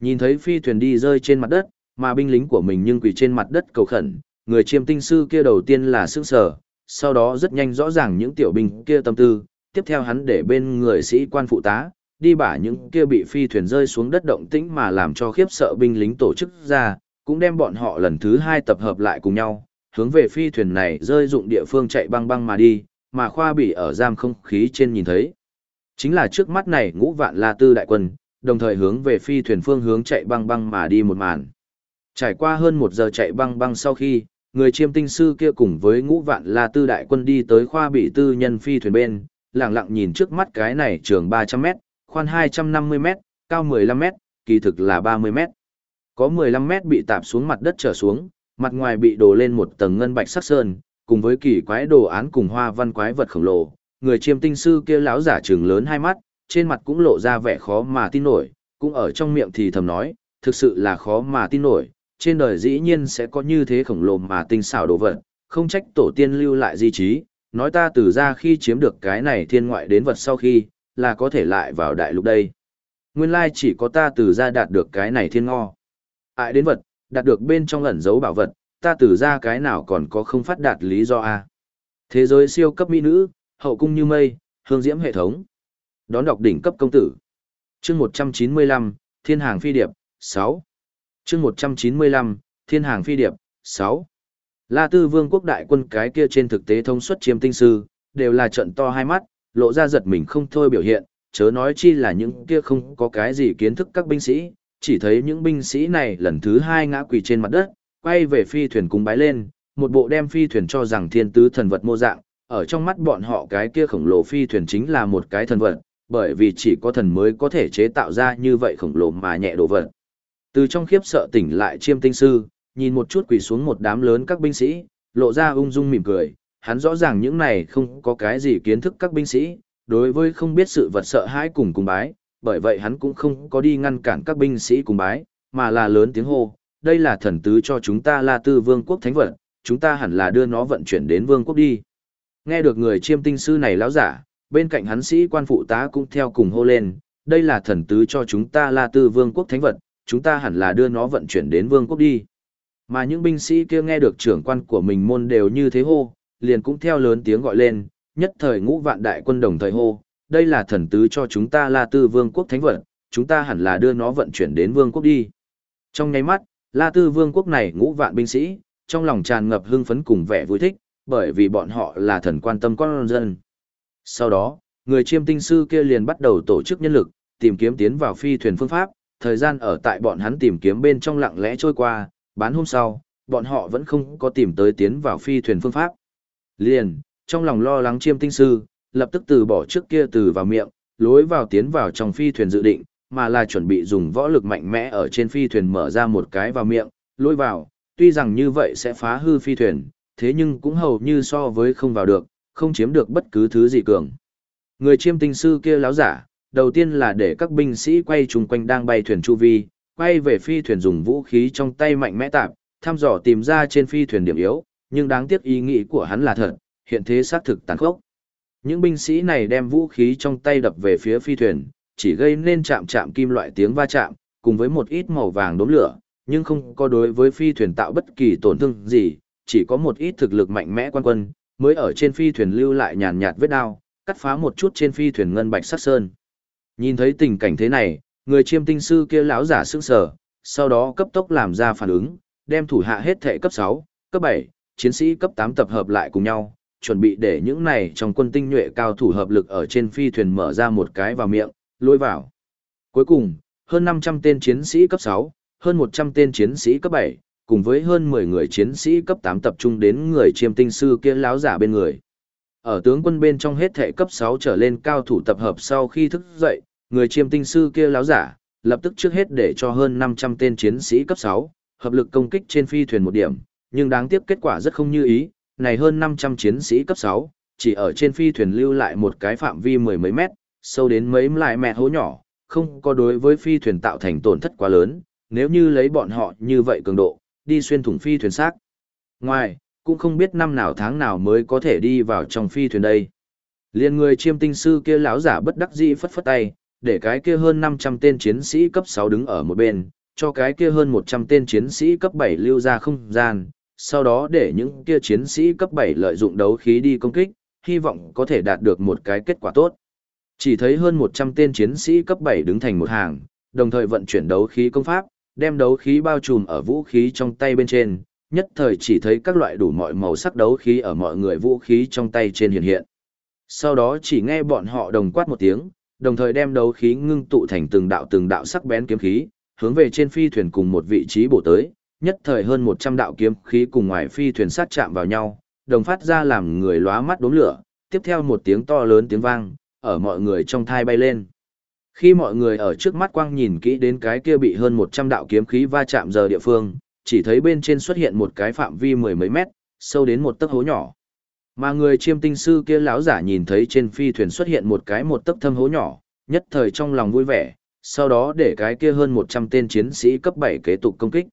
Nhìn thấy phi thuyền đi rơi trên mặt đất, mà binh lính của mình nhưng quỳ trên mặt đất cầu khẩn, người chiêm tinh sư kia đầu tiên là sức sở, sau đó rất nhanh rõ ràng những tiểu binh kia tâm tư, tiếp theo hắn để bên người sĩ quan phụ tá, đi bả những kia bị phi thuyền rơi xuống đất động tĩnh mà làm cho khiếp sợ binh lính tổ chức ra, cũng đem bọn họ lần thứ hai tập hợp lại cùng nhau, hướng về phi thuyền này rơi dụng địa phương chạy băng băng mà đi, mà khoa bị ở giam không khí trên nhìn thấy. Chính là trước mắt này ngũ vạn la tư đại quân, đồng thời hướng về phi thuyền phương hướng chạy băng băng mà đi một màn. Trải qua hơn một giờ chạy băng băng sau khi, người chiêm tinh sư kia cùng với ngũ vạn la tư đại quân đi tới khoa bị tư nhân phi thuyền bên, lặng lặng nhìn trước mắt cái này trường 300 mét, khoan 250 mét, cao 15 mét, kỳ thực là 30 mét. Có 15 mét bị tạp xuống mặt đất trở xuống, mặt ngoài bị đổ lên một tầng ngân bạch sắc sơn, cùng với kỳ quái đồ án cùng hoa văn quái vật khổng lồ. Người chiêm tinh sư kia lão giả trường lớn hai mắt, trên mặt cũng lộ ra vẻ khó mà tin nổi, cũng ở trong miệng thì thầm nói, thực sự là khó mà tin nổi, trên đời dĩ nhiên sẽ có như thế khổng lồ mà tinh xảo đồ vật, không trách tổ tiên lưu lại di trí, nói ta từ ra khi chiếm được cái này thiên ngoại đến vật sau khi, là có thể lại vào đại lục đây. Nguyên lai chỉ có ta từ ra đạt được cái này thiên ngo. Ai đến vật, đạt được bên trong ẩn dấu bảo vật, ta từ ra cái nào còn có không phát đạt lý do a Thế giới siêu cấp mỹ nữ, hậu cung như mây, hương diễm hệ thống. Đón đọc đỉnh cấp công tử. chương 195, Thiên hàng phi điệp, 6. chương 195, Thiên hàng phi điệp, 6. La Tư Vương quốc đại quân cái kia trên thực tế thông suất chiêm tinh sư, đều là trận to hai mắt, lộ ra giật mình không thôi biểu hiện, chớ nói chi là những kia không có cái gì kiến thức các binh sĩ, chỉ thấy những binh sĩ này lần thứ hai ngã quỳ trên mặt đất, quay về phi thuyền cung bái lên, một bộ đem phi thuyền cho rằng thiên tứ thần vật mô dạng, ở trong mắt bọn họ cái kia khổng lồ phi thuyền chính là một cái thần vật, bởi vì chỉ có thần mới có thể chế tạo ra như vậy khổng lồ mà nhẹ đồ vật. Từ trong khiếp sợ tỉnh lại chiêm tinh sư, nhìn một chút quỳ xuống một đám lớn các binh sĩ, lộ ra ung dung mỉm cười, hắn rõ ràng những này không có cái gì kiến thức các binh sĩ, đối với không biết sự vật sợ hãi cùng cùng bái, bởi vậy hắn cũng không có đi ngăn cản các binh sĩ cùng bái, mà là lớn tiếng hô, đây là thần tứ cho chúng ta là tư vương quốc thánh vật, chúng ta hẳn là đưa nó vận chuyển đến vương quốc đi. Nghe được người chiêm tinh sư này lão giả, bên cạnh hắn sĩ quan phụ tá cũng theo cùng hô lên, đây là thần tứ cho chúng ta là tư vương quốc thánh vật, chúng ta hẳn là đưa nó vận chuyển đến vương quốc đi. Mà những binh sĩ kia nghe được trưởng quan của mình môn đều như thế hô, liền cũng theo lớn tiếng gọi lên, nhất thời ngũ vạn đại quân đồng thời hô, đây là thần tứ cho chúng ta La Tư Vương quốc thánh vật, chúng ta hẳn là đưa nó vận chuyển đến vương quốc đi. Trong nháy mắt, La Tư Vương quốc này ngũ vạn binh sĩ, trong lòng tràn ngập hưng phấn cùng vẻ vui thích, bởi vì bọn họ là thần quan tâm con dân. Sau đó, người chiêm tinh sư kia liền bắt đầu tổ chức nhân lực, tìm kiếm tiến vào phi thuyền phương pháp, thời gian ở tại bọn hắn tìm kiếm bên trong lặng lẽ trôi qua, bán hôm sau, bọn họ vẫn không có tìm tới tiến vào phi thuyền phương pháp. Liền, trong lòng lo lắng chiêm tinh sư, lập tức từ bỏ trước kia từ vào miệng, lối vào tiến vào trong phi thuyền dự định, mà là chuẩn bị dùng võ lực mạnh mẽ ở trên phi thuyền mở ra một cái vào miệng, lối vào, tuy rằng như vậy sẽ phá hư phi thuyền, thế nhưng cũng hầu như so với không vào được, không chiếm được bất cứ thứ gì cường. Người chiêm tinh sư kia láo giả, đầu tiên là để các binh sĩ quay chung quanh đang bay thuyền chu vi, quay về phi thuyền dùng vũ khí trong tay mạnh mẽ tạp, thăm dò tìm ra trên phi thuyền điểm yếu, nhưng đáng tiếc ý nghĩ của hắn là thật, hiện thế xác thực tàn khốc. Những binh sĩ này đem vũ khí trong tay đập về phía phi thuyền, chỉ gây nên chạm chạm kim loại tiếng va chạm, cùng với một ít màu vàng đốm lửa, nhưng không có đối với phi thuyền tạo bất kỳ tổn thương gì, chỉ có một ít thực lực mạnh mẽ quan quân, mới ở trên phi thuyền lưu lại nhàn nhạt vết đao, cắt phá một chút trên phi thuyền ngân bạch sắc sơn. Nhìn thấy tình cảnh thế này, người chiêm tinh sư kia lão giả sững sờ, sau đó cấp tốc làm ra phản ứng, đem thủ hạ hết thể cấp 6, cấp 7, chiến sĩ cấp 8 tập hợp lại cùng nhau, chuẩn bị để những này trong quân tinh nhuệ cao thủ hợp lực ở trên phi thuyền mở ra một cái vào miệng, lôi vào. Cuối cùng, hơn 500 tên chiến sĩ cấp 6, hơn 100 tên chiến sĩ cấp 7, cùng với hơn 10 người chiến sĩ cấp 8 tập trung đến người chiêm tinh sư kia láo giả bên người. Ở tướng quân bên trong hết thể cấp 6 trở lên cao thủ tập hợp sau khi thức dậy, người chiêm tinh sư kia láo giả, lập tức trước hết để cho hơn 500 tên chiến sĩ cấp 6, hợp lực công kích trên phi thuyền một điểm, nhưng đáng tiếc kết quả rất không như ý, này hơn 500 chiến sĩ cấp 6, chỉ ở trên phi thuyền lưu lại một cái phạm vi mười mấy mét, sâu đến mấy lại mẹ hố nhỏ, không có đối với phi thuyền tạo thành tổn thất quá lớn, nếu như lấy bọn họ như vậy cường độ, đi xuyên thủng phi thuyền xác. Ngoài, cũng không biết năm nào tháng nào mới có thể đi vào trong phi thuyền đây. Liên người chiêm tinh sư kia lão giả bất đắc dĩ phất phất tay, để cái kia hơn 500 tên chiến sĩ cấp 6 đứng ở một bên, cho cái kia hơn 100 tên chiến sĩ cấp 7 lưu ra không gian, sau đó để những kia chiến sĩ cấp 7 lợi dụng đấu khí đi công kích, hy vọng có thể đạt được một cái kết quả tốt. Chỉ thấy hơn 100 tên chiến sĩ cấp 7 đứng thành một hàng, đồng thời vận chuyển đấu khí công pháp, đem đấu khí bao trùm ở vũ khí trong tay bên trên, nhất thời chỉ thấy các loại đủ mọi màu sắc đấu khí ở mọi người vũ khí trong tay trên hiện hiện. Sau đó chỉ nghe bọn họ đồng quát một tiếng, đồng thời đem đấu khí ngưng tụ thành từng đạo từng đạo sắc bén kiếm khí, hướng về trên phi thuyền cùng một vị trí bổ tới, nhất thời hơn 100 đạo kiếm khí cùng ngoài phi thuyền sát chạm vào nhau, đồng phát ra làm người lóa mắt đốm lửa, tiếp theo một tiếng to lớn tiếng vang, ở mọi người trong thai bay lên. Khi mọi người ở trước mắt quang nhìn kỹ đến cái kia bị hơn 100 đạo kiếm khí va chạm giờ địa phương, chỉ thấy bên trên xuất hiện một cái phạm vi mười mấy mét, sâu đến một tấc hố nhỏ. Mà người chiêm tinh sư kia lão giả nhìn thấy trên phi thuyền xuất hiện một cái một tấc thâm hố nhỏ, nhất thời trong lòng vui vẻ, sau đó để cái kia hơn 100 tên chiến sĩ cấp 7 kế tục công kích.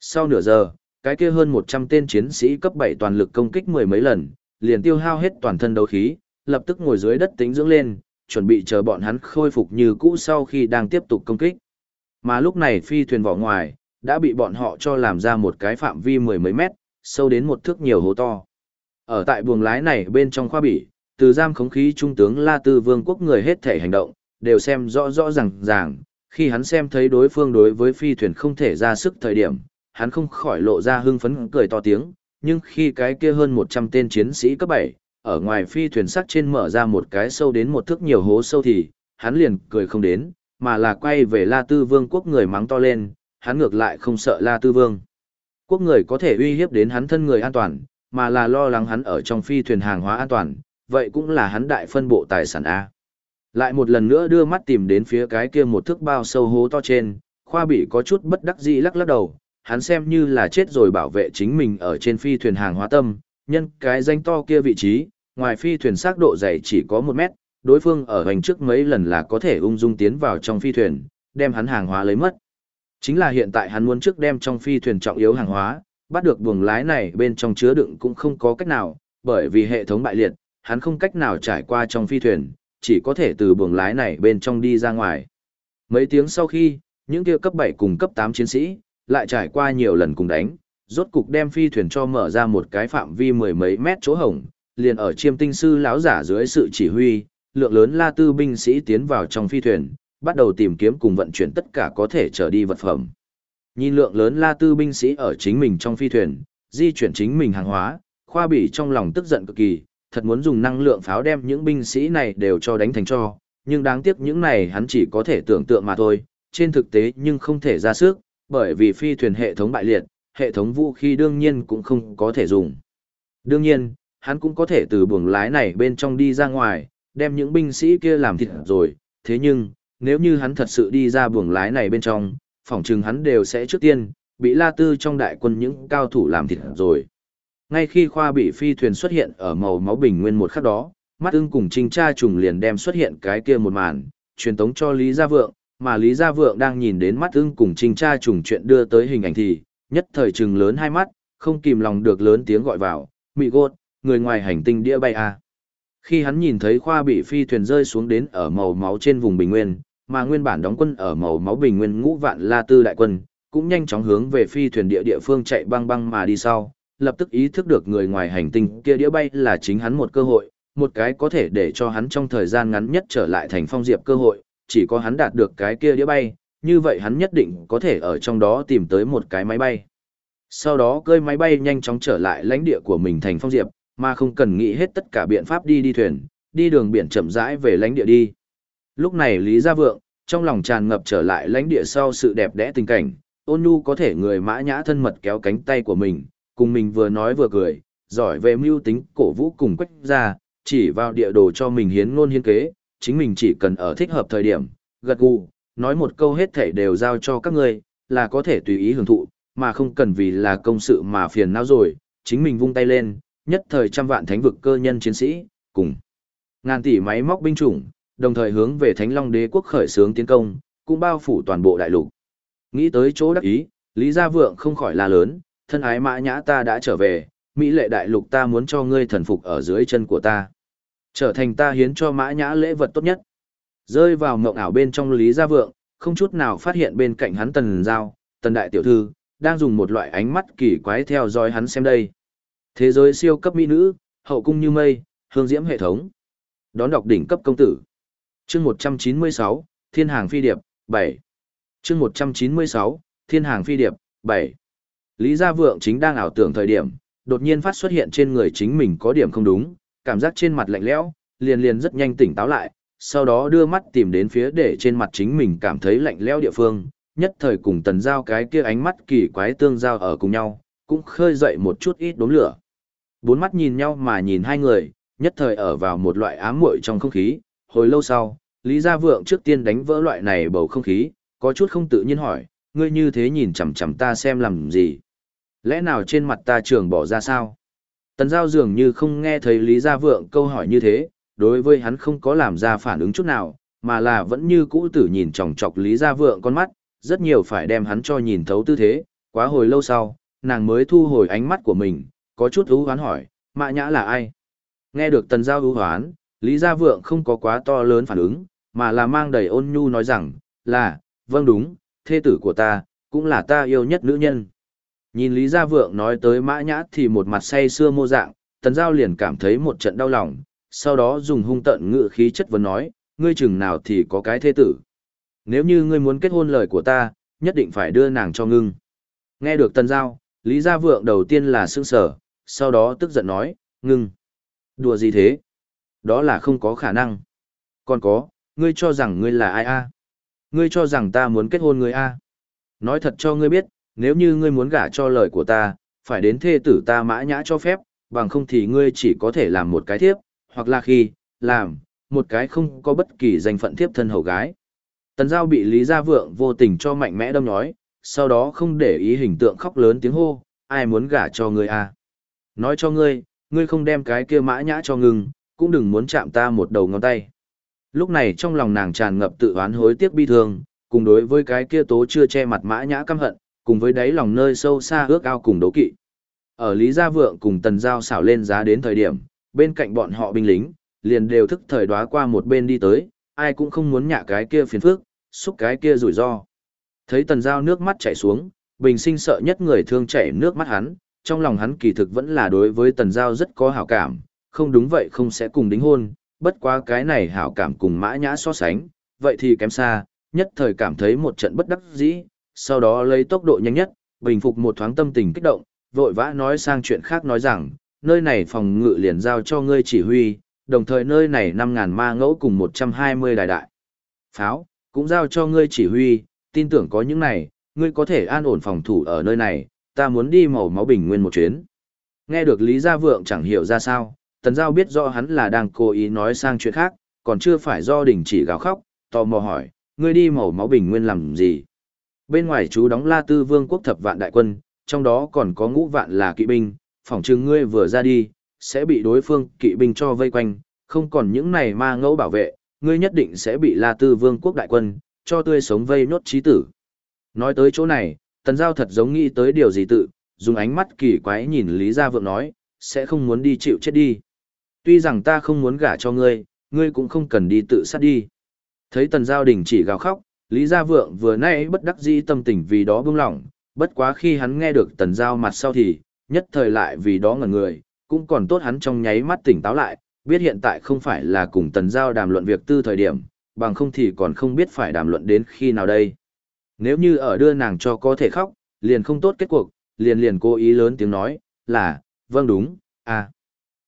Sau nửa giờ, cái kia hơn 100 tên chiến sĩ cấp 7 toàn lực công kích mười mấy lần, liền tiêu hao hết toàn thân đấu khí, lập tức ngồi dưới đất tính dưỡng lên, chuẩn bị chờ bọn hắn khôi phục như cũ sau khi đang tiếp tục công kích. Mà lúc này phi thuyền vỏ ngoài, đã bị bọn họ cho làm ra một cái phạm vi mười mấy mét, sâu đến một thước nhiều hố to. Ở tại buồng lái này bên trong khoa bỉ, từ giam khống khí trung tướng La Tư Vương quốc người hết thể hành động, đều xem rõ rõ ràng ràng, khi hắn xem thấy đối phương đối với phi thuyền không thể ra sức thời điểm, hắn không khỏi lộ ra hưng phấn cười to tiếng, nhưng khi cái kia hơn 100 tên chiến sĩ cấp 7, ở ngoài phi thuyền sắt trên mở ra một cái sâu đến một thước nhiều hố sâu thì, hắn liền cười không đến, mà là quay về La Tư Vương quốc người mắng to lên, hắn ngược lại không sợ La Tư Vương. Quốc người có thể uy hiếp đến hắn thân người an toàn, mà là lo lắng hắn ở trong phi thuyền hàng hóa an toàn, vậy cũng là hắn đại phân bộ tài sản A. Lại một lần nữa đưa mắt tìm đến phía cái kia một thước bao sâu hố to trên, khoa bị có chút bất đắc dĩ lắc lắc đầu, hắn xem như là chết rồi bảo vệ chính mình ở trên phi thuyền hàng hóa tâm, nhân cái danh to kia vị trí, ngoài phi thuyền xác độ dày chỉ có một mét, đối phương ở hành trước mấy lần là có thể ung dung tiến vào trong phi thuyền, đem hắn hàng hóa lấy mất. Chính là hiện tại hắn muốn trước đem trong phi thuyền trọng yếu hàng hóa, bắt được buồng lái này bên trong chứa đựng cũng không có cách nào, bởi vì hệ thống bại liệt, hắn không cách nào trải qua trong phi thuyền, chỉ có thể từ buồng lái này bên trong đi ra ngoài. Mấy tiếng sau khi, những kia cấp 7 cùng cấp 8 chiến sĩ, lại trải qua nhiều lần cùng đánh, rốt cục đem phi thuyền cho mở ra một cái phạm vi mười mấy mét chỗ hổng, liền ở chiêm tinh sư lão giả dưới sự chỉ huy, lượng lớn la tư binh sĩ tiến vào trong phi thuyền, bắt đầu tìm kiếm cùng vận chuyển tất cả có thể trở đi vật phẩm. Nhìn lượng lớn la tư binh sĩ ở chính mình trong phi thuyền, di chuyển chính mình hàng hóa, khoa bỉ trong lòng tức giận cực kỳ, thật muốn dùng năng lượng pháo đem những binh sĩ này đều cho đánh thành cho, nhưng đáng tiếc những này hắn chỉ có thể tưởng tượng mà thôi, trên thực tế nhưng không thể ra sức, bởi vì phi thuyền hệ thống bại liệt, hệ thống vũ khí đương nhiên cũng không có thể dùng. Đương nhiên, hắn cũng có thể từ buồng lái này bên trong đi ra ngoài, đem những binh sĩ kia làm thịt rồi, thế nhưng, nếu như hắn thật sự đi ra buồng lái này bên trong, phỏng chừng hắn đều sẽ trước tiên, bị La Tư trong đại quân những cao thủ làm thịt rồi. Ngay khi khoa bị phi thuyền xuất hiện ở màu máu bình nguyên một khắc đó, mắt ưng cùng trinh tra trùng liền đem xuất hiện cái kia một màn, truyền tống cho Lý Gia Vượng, mà Lý Gia Vượng đang nhìn đến mắt ưng cùng Trình tra trùng chuyện đưa tới hình ảnh thì, nhất thời trừng lớn hai mắt, không kìm lòng được lớn tiếng gọi vào, mị gột, người ngoài hành tinh đĩa bay à. Khi hắn nhìn thấy khoa bị phi thuyền rơi xuống đến ở màu máu trên vùng bình nguyên, mà nguyên bản đóng quân ở màu máu bình nguyên ngũ vạn la tư đại quân, cũng nhanh chóng hướng về phi thuyền địa địa phương chạy băng băng mà đi sau, lập tức ý thức được người ngoài hành tinh kia đĩa bay là chính hắn một cơ hội, một cái có thể để cho hắn trong thời gian ngắn nhất trở lại thành phong diệp cơ hội, chỉ có hắn đạt được cái kia đĩa bay, như vậy hắn nhất định có thể ở trong đó tìm tới một cái máy bay. Sau đó cơi máy bay nhanh chóng trở lại lãnh địa của mình thành phong diệp, mà không cần nghĩ hết tất cả biện pháp đi đi thuyền, đi đường biển chậm rãi về lãnh địa đi. Lúc này Lý Gia Vượng, trong lòng tràn ngập trở lại lãnh địa sau sự đẹp đẽ tình cảnh, ôn nhu có thể người mã nhã thân mật kéo cánh tay của mình, cùng mình vừa nói vừa cười, giỏi về mưu tính cổ vũ cùng quách ra, chỉ vào địa đồ cho mình hiến ngôn hiến kế, chính mình chỉ cần ở thích hợp thời điểm, gật gù, nói một câu hết thể đều giao cho các ngươi, là có thể tùy ý hưởng thụ, mà không cần vì là công sự mà phiền não rồi, chính mình vung tay lên, nhất thời trăm vạn thánh vực cơ nhân chiến sĩ, cùng ngàn tỷ máy móc binh chủng, đồng thời hướng về Thánh Long Đế quốc khởi xướng tiến công, cũng bao phủ toàn bộ đại lục. Nghĩ tới chỗ đắc ý, Lý Gia Vượng không khỏi la lớn, thân ái mã nhã ta đã trở về, Mỹ lệ đại lục ta muốn cho ngươi thần phục ở dưới chân của ta. Trở thành ta hiến cho mã nhã lễ vật tốt nhất. Rơi vào mộng ảo bên trong Lý Gia Vượng, không chút nào phát hiện bên cạnh hắn tần giao, tần đại tiểu thư, đang dùng một loại ánh mắt kỳ quái theo dõi hắn xem đây. Thế giới siêu cấp mỹ nữ, hậu cung như mây, hương diễm hệ thống. Đón đọc đỉnh cấp công tử. Chương 196, Thiên hàng phi điệp, 7. Chương 196, Thiên hàng phi điệp, 7. Lý Gia Vượng chính đang ảo tưởng thời điểm, đột nhiên phát xuất hiện trên người chính mình có điểm không đúng, cảm giác trên mặt lạnh lẽo, liền liền rất nhanh tỉnh táo lại, sau đó đưa mắt tìm đến phía để trên mặt chính mình cảm thấy lạnh lẽo địa phương, nhất thời cùng tần giao cái kia ánh mắt kỳ quái tương giao ở cùng nhau, cũng khơi dậy một chút ít đốm lửa. Bốn mắt nhìn nhau mà nhìn hai người, nhất thời ở vào một loại ám muội trong không khí, hồi lâu sau, Lý Gia Vượng trước tiên đánh vỡ loại này bầu không khí, có chút không tự nhiên hỏi, ngươi như thế nhìn chằm chằm ta xem làm gì? Lẽ nào trên mặt ta trường bỏ ra sao? Tần Giao dường như không nghe thấy Lý Gia Vượng câu hỏi như thế, đối với hắn không có làm ra phản ứng chút nào, mà là vẫn như cũ tử nhìn chòng chọc Lý Gia Vượng con mắt, rất nhiều phải đem hắn cho nhìn thấu tư thế, quá hồi lâu sau, nàng mới thu hồi ánh mắt của mình, có chút ưu hoán hỏi, mạ nhã là ai? Nghe được Tần Giao ưu hoán, Lý Gia Vượng không có quá to lớn phản ứng, mà là mang đầy ôn nhu nói rằng, là, vâng đúng, thê tử của ta, cũng là ta yêu nhất nữ nhân. Nhìn Lý Gia Vượng nói tới mã nhã thì một mặt say xưa mô dạng, tần giao liền cảm thấy một trận đau lòng, sau đó dùng hung tận ngự khí chất vấn nói, ngươi chừng nào thì có cái thế tử. Nếu như ngươi muốn kết hôn lời của ta, nhất định phải đưa nàng cho ngưng. Nghe được tần giao, Lý Gia Vượng đầu tiên là sương sở, sau đó tức giận nói, ngưng. Đùa gì thế? Đó là không có khả năng. Còn có, ngươi cho rằng ngươi là ai a? Ngươi cho rằng ta muốn kết hôn ngươi a? Nói thật cho ngươi biết, nếu như ngươi muốn gả cho lời của ta, phải đến thê tử ta mã nhã cho phép, bằng không thì ngươi chỉ có thể làm một cái thiếp, hoặc là khi, làm, một cái không có bất kỳ danh phận thiếp thân hầu gái. Tần Giao bị Lý Gia Vượng vô tình cho mạnh mẽ đâm nhói, sau đó không để ý hình tượng khóc lớn tiếng hô, ai muốn gả cho ngươi à? Nói cho ngươi, ngươi không đem cái kia mã nhã cho ngừng, cũng đừng muốn chạm ta một đầu ngón tay. Lúc này trong lòng nàng tràn ngập tự oán hối tiếc bi thương, cùng đối với cái kia tố chưa che mặt mã nhã căm hận, cùng với đáy lòng nơi sâu xa ước ao cùng đấu kỵ. Ở Lý Gia Vượng cùng Tần Giao xảo lên giá đến thời điểm, bên cạnh bọn họ binh lính, liền đều thức thời đoá qua một bên đi tới, ai cũng không muốn nhả cái kia phiền phức, xúc cái kia rủi ro. Thấy Tần Giao nước mắt chảy xuống, bình sinh sợ nhất người thương chảy nước mắt hắn, trong lòng hắn kỳ thực vẫn là đối với Tần Giao rất có hảo cảm, không đúng vậy không sẽ cùng đính hôn, bất quá cái này hảo cảm cùng mã nhã so sánh, vậy thì kém xa, nhất thời cảm thấy một trận bất đắc dĩ, sau đó lấy tốc độ nhanh nhất, bình phục một thoáng tâm tình kích động, vội vã nói sang chuyện khác nói rằng, nơi này phòng ngự liền giao cho ngươi chỉ huy, đồng thời nơi này 5.000 ma ngẫu cùng 120 đài đại. Pháo, cũng giao cho ngươi chỉ huy, tin tưởng có những này, ngươi có thể an ổn phòng thủ ở nơi này, ta muốn đi màu máu bình nguyên một chuyến. Nghe được Lý Gia Vượng chẳng hiểu ra sao, Tần Giao biết rõ hắn là đang cố ý nói sang chuyện khác, còn chưa phải do đình chỉ gào khóc, tò mò hỏi, ngươi đi màu máu bình nguyên làm gì? Bên ngoài chú đóng La Tư Vương quốc thập vạn đại quân, trong đó còn có ngũ vạn là kỵ binh, phỏng chừng ngươi vừa ra đi, sẽ bị đối phương kỵ binh cho vây quanh, không còn những này ma ngẫu bảo vệ, ngươi nhất định sẽ bị La Tư Vương quốc đại quân, cho tươi sống vây nốt trí tử. Nói tới chỗ này, Tần Giao thật giống nghĩ tới điều gì tự, dùng ánh mắt kỳ quái nhìn Lý Gia Vượng nói, sẽ không muốn đi chịu chết đi. Tuy rằng ta không muốn gả cho ngươi, ngươi cũng không cần đi tự sát đi. Thấy Tần Giao đình chỉ gào khóc, Lý Gia Vượng vừa nãy bất đắc dĩ tâm tình vì đó bưng lỏng, bất quá khi hắn nghe được Tần Giao mặt sau thì, nhất thời lại vì đó ngẩn người, cũng còn tốt hắn trong nháy mắt tỉnh táo lại, biết hiện tại không phải là cùng Tần Giao đàm luận việc tư thời điểm, bằng không thì còn không biết phải đàm luận đến khi nào đây. Nếu như ở đưa nàng cho có thể khóc, liền không tốt kết cuộc, liền liền cố ý lớn tiếng nói, là, vâng đúng, à.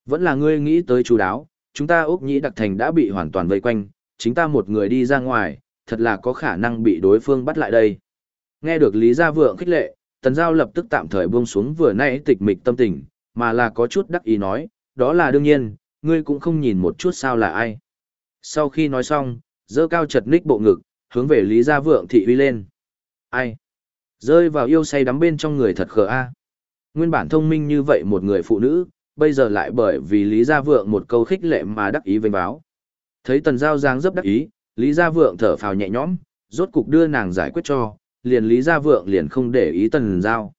Vẫn là ngươi nghĩ tới chú đáo, chúng ta Úc Nhĩ Đặc Thành đã bị hoàn toàn vây quanh, chính ta một người đi ra ngoài, thật là có khả năng bị đối phương bắt lại đây. Nghe được Lý Gia Vượng khích lệ, Tần Giao lập tức tạm thời buông xuống vừa nãy tịch mịch tâm tình, mà là có chút đắc ý nói, đó là đương nhiên, ngươi cũng không nhìn một chút sao là ai. Sau khi nói xong, dơ cao chật ních bộ ngực, hướng về Lý Gia Vượng thị uy lên. Ai? Rơi vào yêu say đắm bên trong người thật khờ a. Nguyên bản thông minh như vậy một người phụ nữ, bây giờ lại bởi vì Lý Gia Vượng một câu khích lệ mà đắc ý vênh báo. Thấy Tần Giao giáng dấp đắc ý, Lý Gia Vượng thở phào nhẹ nhõm, rốt cục đưa nàng giải quyết cho, liền Lý Gia Vượng liền không để ý tần giao,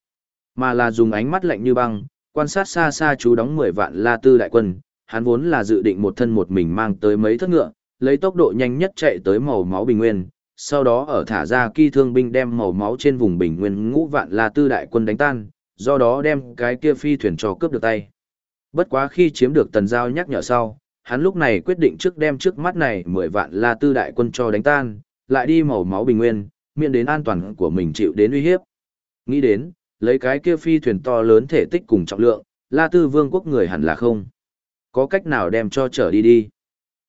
mà là dùng ánh mắt lạnh như băng, quan sát xa xa chú đóng 10 vạn La Tư đại quân, hắn vốn là dự định một thân một mình mang tới mấy thất ngựa, lấy tốc độ nhanh nhất chạy tới màu máu bình nguyên, sau đó ở thả ra kỳ thương binh đem màu máu trên vùng bình nguyên ngũ vạn La Tư đại quân đánh tan, do đó đem cái kia phi thuyền cho cướp được tay. Bất quá khi chiếm được tần giao nhắc nhở sau, hắn lúc này quyết định trước đem trước mắt này 10 vạn La Tư đại quân cho đánh tan, lại đi màu máu bình nguyên, miễn đến an toàn của mình chịu đến uy hiếp. Nghĩ đến, lấy cái kia phi thuyền to lớn thể tích cùng trọng lượng, La Tư Vương quốc người hẳn là không. Có cách nào đem cho trở đi đi.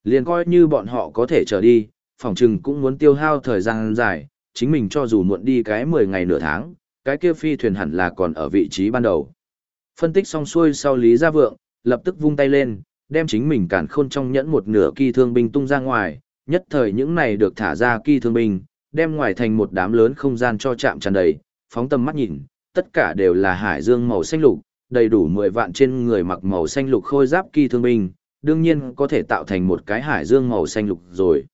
Liền coi như bọn họ có thể trở đi, phòng trừng cũng muốn tiêu hao thời gian dài, chính mình cho dù muộn đi cái 10 ngày nửa tháng, cái kia phi thuyền hẳn là còn ở vị trí ban đầu. Phân tích xong xuôi sau Lý Gia Vượng, lập tức vung tay lên, đem chính mình cản khôn trong nhẫn một nửa kỳ thương binh tung ra ngoài, nhất thời những này được thả ra kỳ thương binh, đem ngoài thành một đám lớn không gian cho chạm tràn đầy, phóng tầm mắt nhìn, tất cả đều là hải dương màu xanh lục, đầy đủ 10 vạn trên người mặc màu xanh lục khôi giáp kỳ thương binh, đương nhiên có thể tạo thành một cái hải dương màu xanh lục rồi.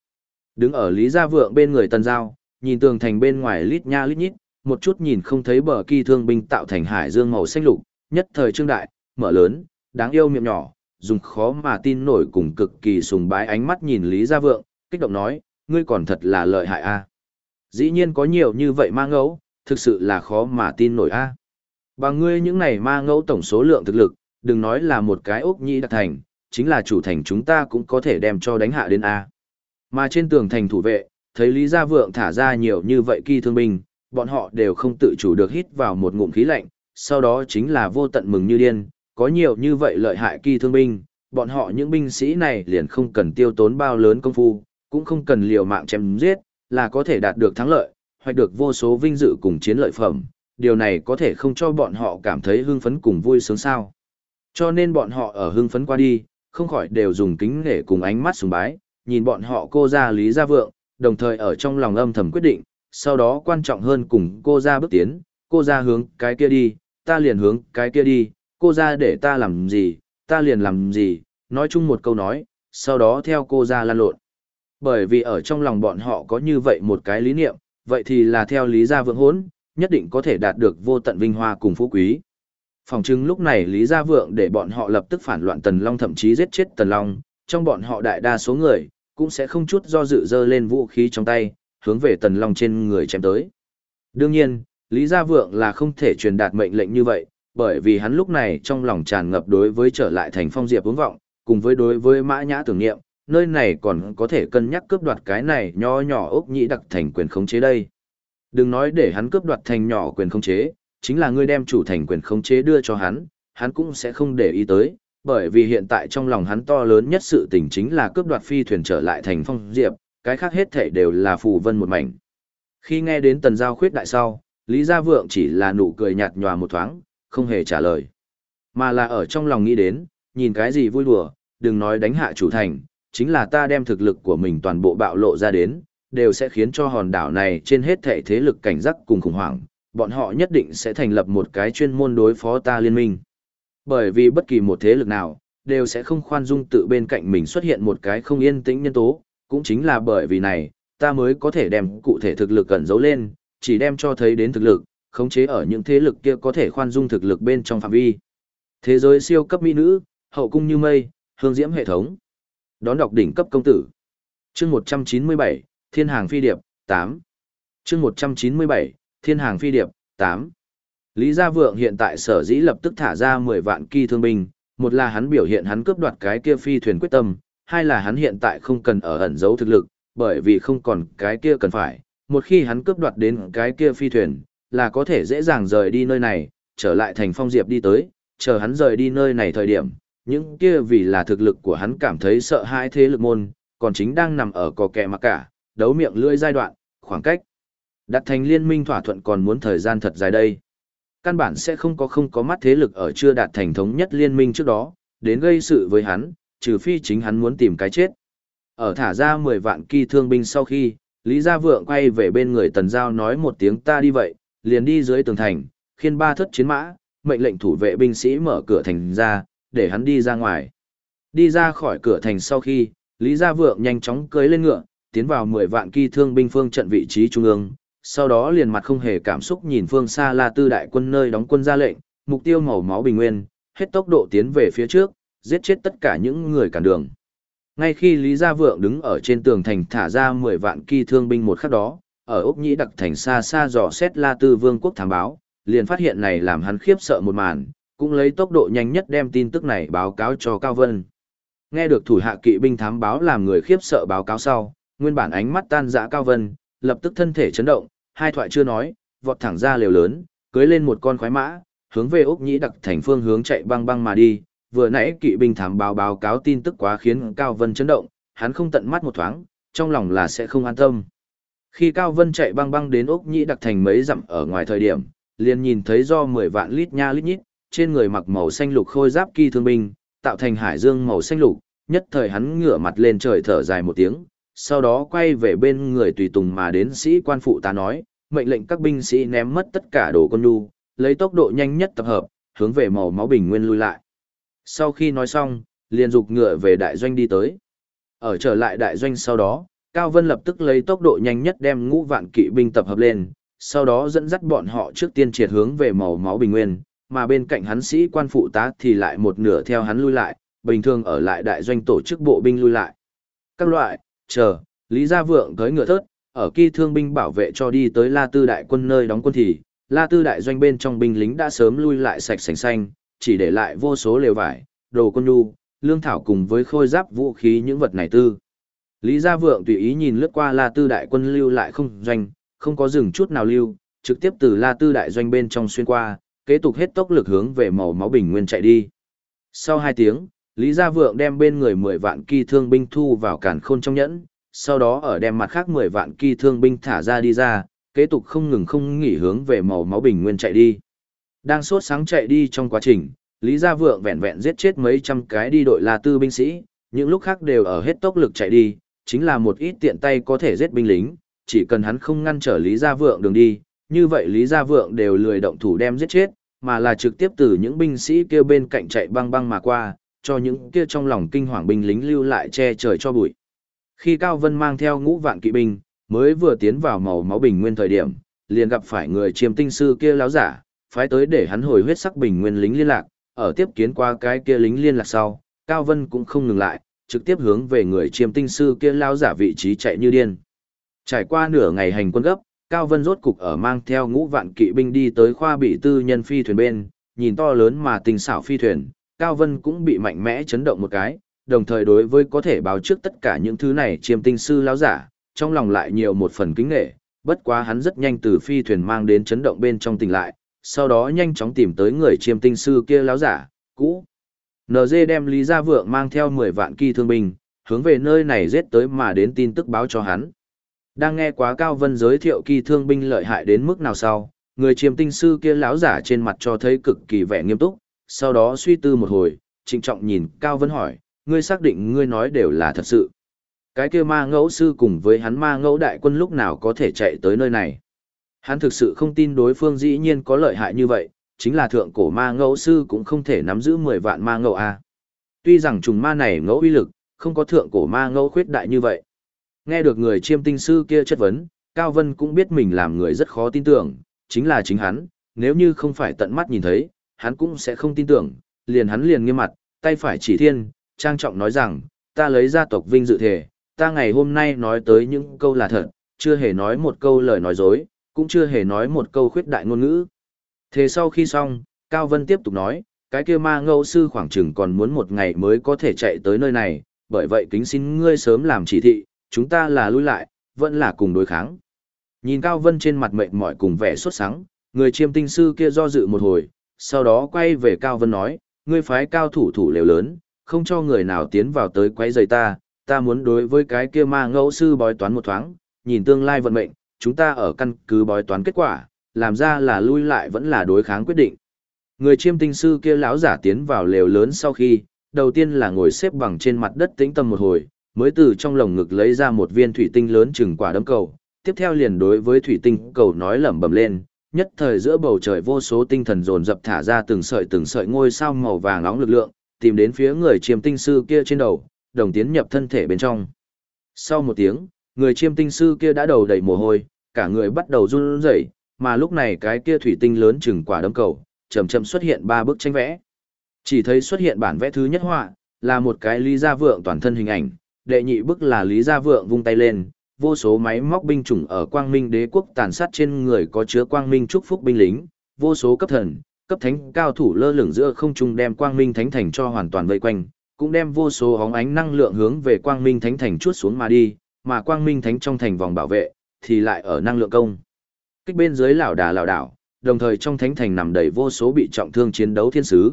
Đứng ở Lý Gia Vượng bên người Tần Giao, nhìn tường thành bên ngoài lít nha lít nhít, một chút nhìn không thấy bờ kỳ thương binh tạo thành hải dương màu xanh lục, nhất thời trương đại, mở lớn, đáng yêu miệng nhỏ, dùng khó mà tin nổi cùng cực kỳ sùng bái ánh mắt nhìn Lý Gia Vượng, kích động nói, ngươi còn thật là lợi hại a. Dĩ nhiên có nhiều như vậy ma ngẫu, thực sự là khó mà tin nổi a. Bằng ngươi những này ma ngẫu tổng số lượng thực lực, đừng nói là một cái ốc nhĩ đặc thành, chính là chủ thành chúng ta cũng có thể đem cho đánh hạ đến a. Mà trên tường thành thủ vệ, thấy Lý Gia Vượng thả ra nhiều như vậy kỳ thương binh, bọn họ đều không tự chủ được hít vào một ngụm khí lạnh, sau đó chính là vô tận mừng như điên, có nhiều như vậy lợi hại kỳ thương binh, bọn họ những binh sĩ này liền không cần tiêu tốn bao lớn công phu, cũng không cần liều mạng chém giết, là có thể đạt được thắng lợi, hoặc được vô số vinh dự cùng chiến lợi phẩm, điều này có thể không cho bọn họ cảm thấy hưng phấn cùng vui sướng sao. Cho nên bọn họ ở hưng phấn qua đi, không khỏi đều dùng kính nể cùng ánh mắt sùng bái, nhìn bọn họ cô ra lý gia vượng, đồng thời ở trong lòng âm thầm quyết định, sau đó quan trọng hơn cùng cô ra bước tiến, cô ra hướng cái kia đi, ta liền hướng cái kia đi, cô ra để ta làm gì, ta liền làm gì, nói chung một câu nói, sau đó theo cô ra lan lộn. Bởi vì ở trong lòng bọn họ có như vậy một cái lý niệm, vậy thì là theo lý gia vượng hốn, nhất định có thể đạt được vô tận vinh hoa cùng phú quý. Phòng chứng lúc này Lý Gia Vượng để bọn họ lập tức phản loạn Tần Long thậm chí giết chết Tần Long, trong bọn họ đại đa số người, cũng sẽ không chút do dự dơ lên vũ khí trong tay, hướng về Tần Long trên người chém tới. Đương nhiên, Lý Gia Vượng là không thể truyền đạt mệnh lệnh như vậy, bởi vì hắn lúc này trong lòng tràn ngập đối với trở lại thành phong diệp uống vọng, cùng với đối với mã nhã tưởng niệm, nơi này còn có thể cân nhắc cướp đoạt cái này nho nhỏ ốc nhĩ đặc thành quyền khống chế đây. Đừng nói để hắn cướp đoạt thành nhỏ quyền khống chế, chính là ngươi đem chủ thành quyền khống chế đưa cho hắn, hắn cũng sẽ không để ý tới, bởi vì hiện tại trong lòng hắn to lớn nhất sự tình chính là cướp đoạt phi thuyền trở lại thành phong diệp, cái khác hết thể đều là phù vân một mảnh. Khi nghe đến tần giao khuyết đại sau, Lý Gia Vượng chỉ là nụ cười nhạt nhòa một thoáng, không hề trả lời. Mà là ở trong lòng nghĩ đến, nhìn cái gì vui đùa, đừng nói đánh hạ chủ thành, chính là ta đem thực lực của mình toàn bộ bạo lộ ra đến, đều sẽ khiến cho hòn đảo này trên hết thể thế lực cảnh giác cùng khủng hoảng, bọn họ nhất định sẽ thành lập một cái chuyên môn đối phó ta liên minh. Bởi vì bất kỳ một thế lực nào, đều sẽ không khoan dung tự bên cạnh mình xuất hiện một cái không yên tĩnh nhân tố, cũng chính là bởi vì này, ta mới có thể đem cụ thể thực lực cẩn giấu lên, chỉ đem cho thấy đến thực lực, khống chế ở những thế lực kia có thể khoan dung thực lực bên trong phạm vi. Thế giới siêu cấp mỹ nữ, hậu cung như mây, hương diễm hệ thống. Đón đọc đỉnh cấp công tử. Chương 197, Thiên hàng phi điệp, 8. Chương 197, Thiên hàng phi điệp, 8. Lý Gia Vượng hiện tại sở dĩ lập tức thả ra 10 vạn kỳ thương binh, một là hắn biểu hiện hắn cướp đoạt cái kia phi thuyền quyết tâm, hai là hắn hiện tại không cần ở ẩn giấu thực lực, bởi vì không còn cái kia cần phải, một khi hắn cướp đoạt đến cái kia phi thuyền, là có thể dễ dàng rời đi nơi này, trở lại thành phong diệp đi tới, chờ hắn rời đi nơi này thời điểm, những kia vì là thực lực của hắn cảm thấy sợ hãi thế lực môn, còn chính đang nằm ở cò kẹ mà cả, đấu miệng lưỡi giai đoạn, khoảng cách. Đặt thành liên minh thỏa thuận còn muốn thời gian thật dài đây. Căn bản sẽ không có không có mắt thế lực ở chưa đạt thành thống nhất liên minh trước đó, đến gây sự với hắn, trừ phi chính hắn muốn tìm cái chết. Ở thả ra 10 vạn kỳ thương binh sau khi, Lý Gia Vượng quay về bên người Tần Giao nói một tiếng ta đi vậy, liền đi dưới tường thành, khiên ba thất chiến mã, mệnh lệnh thủ vệ binh sĩ mở cửa thành ra, để hắn đi ra ngoài. Đi ra khỏi cửa thành sau khi, Lý Gia Vượng nhanh chóng cưới lên ngựa, tiến vào 10 vạn kỳ thương binh phương trận vị trí trung ương, sau đó liền mặt không hề cảm xúc nhìn phương xa La Tư đại quân nơi đóng quân ra lệnh, mục tiêu màu máu bình nguyên, hết tốc độ tiến về phía trước, giết chết tất cả những người cản đường. Ngay khi Lý Gia Vượng đứng ở trên tường thành thả ra 10 vạn kỳ thương binh một khắc đó, ở Úc Nhĩ đặc thành xa xa dò xét La Tư Vương quốc thám báo, liền phát hiện này làm hắn khiếp sợ một màn, cũng lấy tốc độ nhanh nhất đem tin tức này báo cáo cho Cao Vân. Nghe được thủ hạ kỵ binh thám báo làm người khiếp sợ báo cáo sau, nguyên bản ánh mắt tan dã Cao Vân, lập tức thân thể chấn động, hai thoại chưa nói, vọt thẳng ra lều lớn, cưới lên một con khoái mã, hướng về Úc Nhĩ đặc thành phương hướng chạy băng băng mà đi, vừa nãy kỵ binh thám báo báo cáo tin tức quá khiến Cao Vân chấn động, hắn không tận mắt một thoáng, trong lòng là sẽ không an tâm. Khi Cao Vân chạy băng băng đến Ốc Nhĩ đặc thành mấy dặm ở ngoài thời điểm, liền nhìn thấy do 10 vạn lít nha lít nhít, trên người mặc màu xanh lục khôi giáp kỳ thương binh, tạo thành hải dương màu xanh lục, nhất thời hắn ngửa mặt lên trời thở dài một tiếng, sau đó quay về bên người tùy tùng mà đến sĩ quan phụ tá nói, mệnh lệnh các binh sĩ ném mất tất cả đồ con nhu, lấy tốc độ nhanh nhất tập hợp, hướng về màu máu bình nguyên lui lại. Sau khi nói xong, liền dục ngựa về đại doanh đi tới. Ở trở lại đại doanh sau đó, Cao Vân lập tức lấy tốc độ nhanh nhất đem ngũ vạn kỵ binh tập hợp lên, sau đó dẫn dắt bọn họ trước tiên triệt hướng về màu máu bình nguyên, mà bên cạnh hắn sĩ quan phụ tá thì lại một nửa theo hắn lui lại, bình thường ở lại đại doanh tổ chức bộ binh lui lại. Các loại, chờ, Lý Gia Vượng tới ngựa thớt, ở kỳ thương binh bảo vệ cho đi tới La Tư đại quân nơi đóng quân thì, La Tư đại doanh bên trong binh lính đã sớm lui lại sạch sành xanh, chỉ để lại vô số lều vải, đồ quân nhu, lương thảo cùng với khôi giáp vũ khí những vật này tư. Lý Gia Vượng tùy ý nhìn lướt qua La Tư đại quân lưu lại không doanh, không có dừng chút nào lưu, trực tiếp từ La Tư đại doanh bên trong xuyên qua, kế tục hết tốc lực hướng về màu máu bình nguyên chạy đi. Sau 2 tiếng, Lý Gia Vượng đem bên người 10 vạn kỳ thương binh thu vào cản khôn trong nhẫn, sau đó ở đem mặt khác 10 vạn kỳ thương binh thả ra đi ra, kế tục không ngừng không nghỉ hướng về màu máu bình nguyên chạy đi. Đang sốt sáng chạy đi trong quá trình, Lý Gia Vượng vẹn vẹn giết chết mấy trăm cái đi đội La Tư binh sĩ, những lúc khác đều ở hết tốc lực chạy đi, chính là một ít tiện tay có thể giết binh lính, chỉ cần hắn không ngăn trở Lý Gia Vượng đường đi, như vậy Lý Gia Vượng đều lười động thủ đem giết chết, mà là trực tiếp từ những binh sĩ kia bên cạnh chạy băng băng mà qua, cho những kia trong lòng kinh hoàng binh lính lưu lại che trời cho bụi. Khi Cao Vân mang theo ngũ vạn kỵ binh, mới vừa tiến vào màu máu bình nguyên thời điểm, liền gặp phải người chiêm tinh sư kia láo giả, phái tới để hắn hồi huyết sắc bình nguyên lính liên lạc, ở tiếp kiến qua cái kia lính liên lạc sau, Cao Vân cũng không ngừng lại, trực tiếp hướng về người chiêm tinh sư kia lao giả vị trí chạy như điên. Trải qua nửa ngày hành quân gấp, Cao Vân rốt cục ở mang theo ngũ vạn kỵ binh đi tới khoa bị tư nhân phi thuyền bên, nhìn to lớn mà tinh xảo phi thuyền, Cao Vân cũng bị mạnh mẽ chấn động một cái, đồng thời đối với có thể báo trước tất cả những thứ này chiêm tinh sư lão giả, trong lòng lại nhiều một phần kính nghệ, bất quá hắn rất nhanh từ phi thuyền mang đến chấn động bên trong tỉnh lại, sau đó nhanh chóng tìm tới người chiêm tinh sư kia lão giả, cũ. NG đem Lý Gia Vượng mang theo 10 vạn kỳ thương binh, hướng về nơi này giết tới mà đến tin tức báo cho hắn. Đang nghe quá Cao Vân giới thiệu kỳ thương binh lợi hại đến mức nào sau, người chiêm tinh sư kia lão giả trên mặt cho thấy cực kỳ vẻ nghiêm túc, sau đó suy tư một hồi, trịnh trọng nhìn Cao Vân hỏi, ngươi xác định ngươi nói đều là thật sự. Cái kia ma ngẫu sư cùng với hắn ma ngẫu đại quân lúc nào có thể chạy tới nơi này. Hắn thực sự không tin đối phương dĩ nhiên có lợi hại như vậy, chính là thượng cổ ma ngẫu sư cũng không thể nắm giữ 10 vạn ma ngẫu A. Tuy rằng trùng ma này ngẫu uy lực, không có thượng cổ ma ngẫu khuyết đại như vậy. Nghe được người chiêm tinh sư kia chất vấn, Cao Vân cũng biết mình làm người rất khó tin tưởng, chính là chính hắn, nếu như không phải tận mắt nhìn thấy, hắn cũng sẽ không tin tưởng, liền hắn liền nghiêm mặt, tay phải chỉ thiên, trang trọng nói rằng, ta lấy gia tộc vinh dự thể, ta ngày hôm nay nói tới những câu là thật, chưa hề nói một câu lời nói dối, cũng chưa hề nói một câu khuyết đại ngôn ngữ. Thế sau khi xong, Cao Vân tiếp tục nói, cái kia ma ngẫu sư khoảng chừng còn muốn một ngày mới có thể chạy tới nơi này, bởi vậy kính xin ngươi sớm làm chỉ thị, chúng ta là lui lại, vẫn là cùng đối kháng. Nhìn Cao Vân trên mặt mệt mỏi cùng vẻ sốt sắng, người chiêm tinh sư kia do dự một hồi, sau đó quay về Cao Vân nói, ngươi phái cao thủ thủ lều lớn, không cho người nào tiến vào tới quấy rầy ta, ta muốn đối với cái kia ma ngẫu sư bói toán một thoáng, nhìn tương lai vận mệnh, chúng ta ở căn cứ bói toán kết quả, làm ra là lui lại vẫn là đối kháng quyết định. Người chiêm tinh sư kia lão giả tiến vào lều lớn sau khi, đầu tiên là ngồi xếp bằng trên mặt đất tĩnh tâm một hồi, mới từ trong lồng ngực lấy ra một viên thủy tinh lớn chừng quả đấm cầu, tiếp theo liền đối với thủy tinh cầu nói lẩm bẩm lên, nhất thời giữa bầu trời vô số tinh thần dồn dập thả ra từng sợi từng sợi ngôi sao màu vàng nóng lực lượng, tìm đến phía người chiêm tinh sư kia trên đầu, đồng tiến nhập thân thể bên trong. Sau một tiếng, người chiêm tinh sư kia đã đầu đầy mồ hôi, cả người bắt đầu run rẩy, mà lúc này cái kia thủy tinh lớn chừng quả đấm cầu, chậm chậm xuất hiện ba bức tranh vẽ. Chỉ thấy xuất hiện bản vẽ thứ nhất họa, là một cái Lý Gia Vượng toàn thân hình ảnh, đệ nhị bức là Lý Gia Vượng vung tay lên, vô số máy móc binh chủng ở Quang Minh Đế quốc tàn sát trên người có chứa Quang Minh chúc phúc binh lính, vô số cấp thần, cấp thánh cao thủ lơ lửng giữa không trung đem Quang Minh Thánh Thành cho hoàn toàn vây quanh, cũng đem vô số hóng ánh năng lượng hướng về Quang Minh Thánh Thành chuốt xuống mà đi, mà Quang Minh Thánh trong thành vòng bảo vệ thì lại ở năng lượng công. Kích bên dưới lão đà lão đảo, đồng thời trong thánh thành nằm đầy vô số bị trọng thương chiến đấu thiên sứ.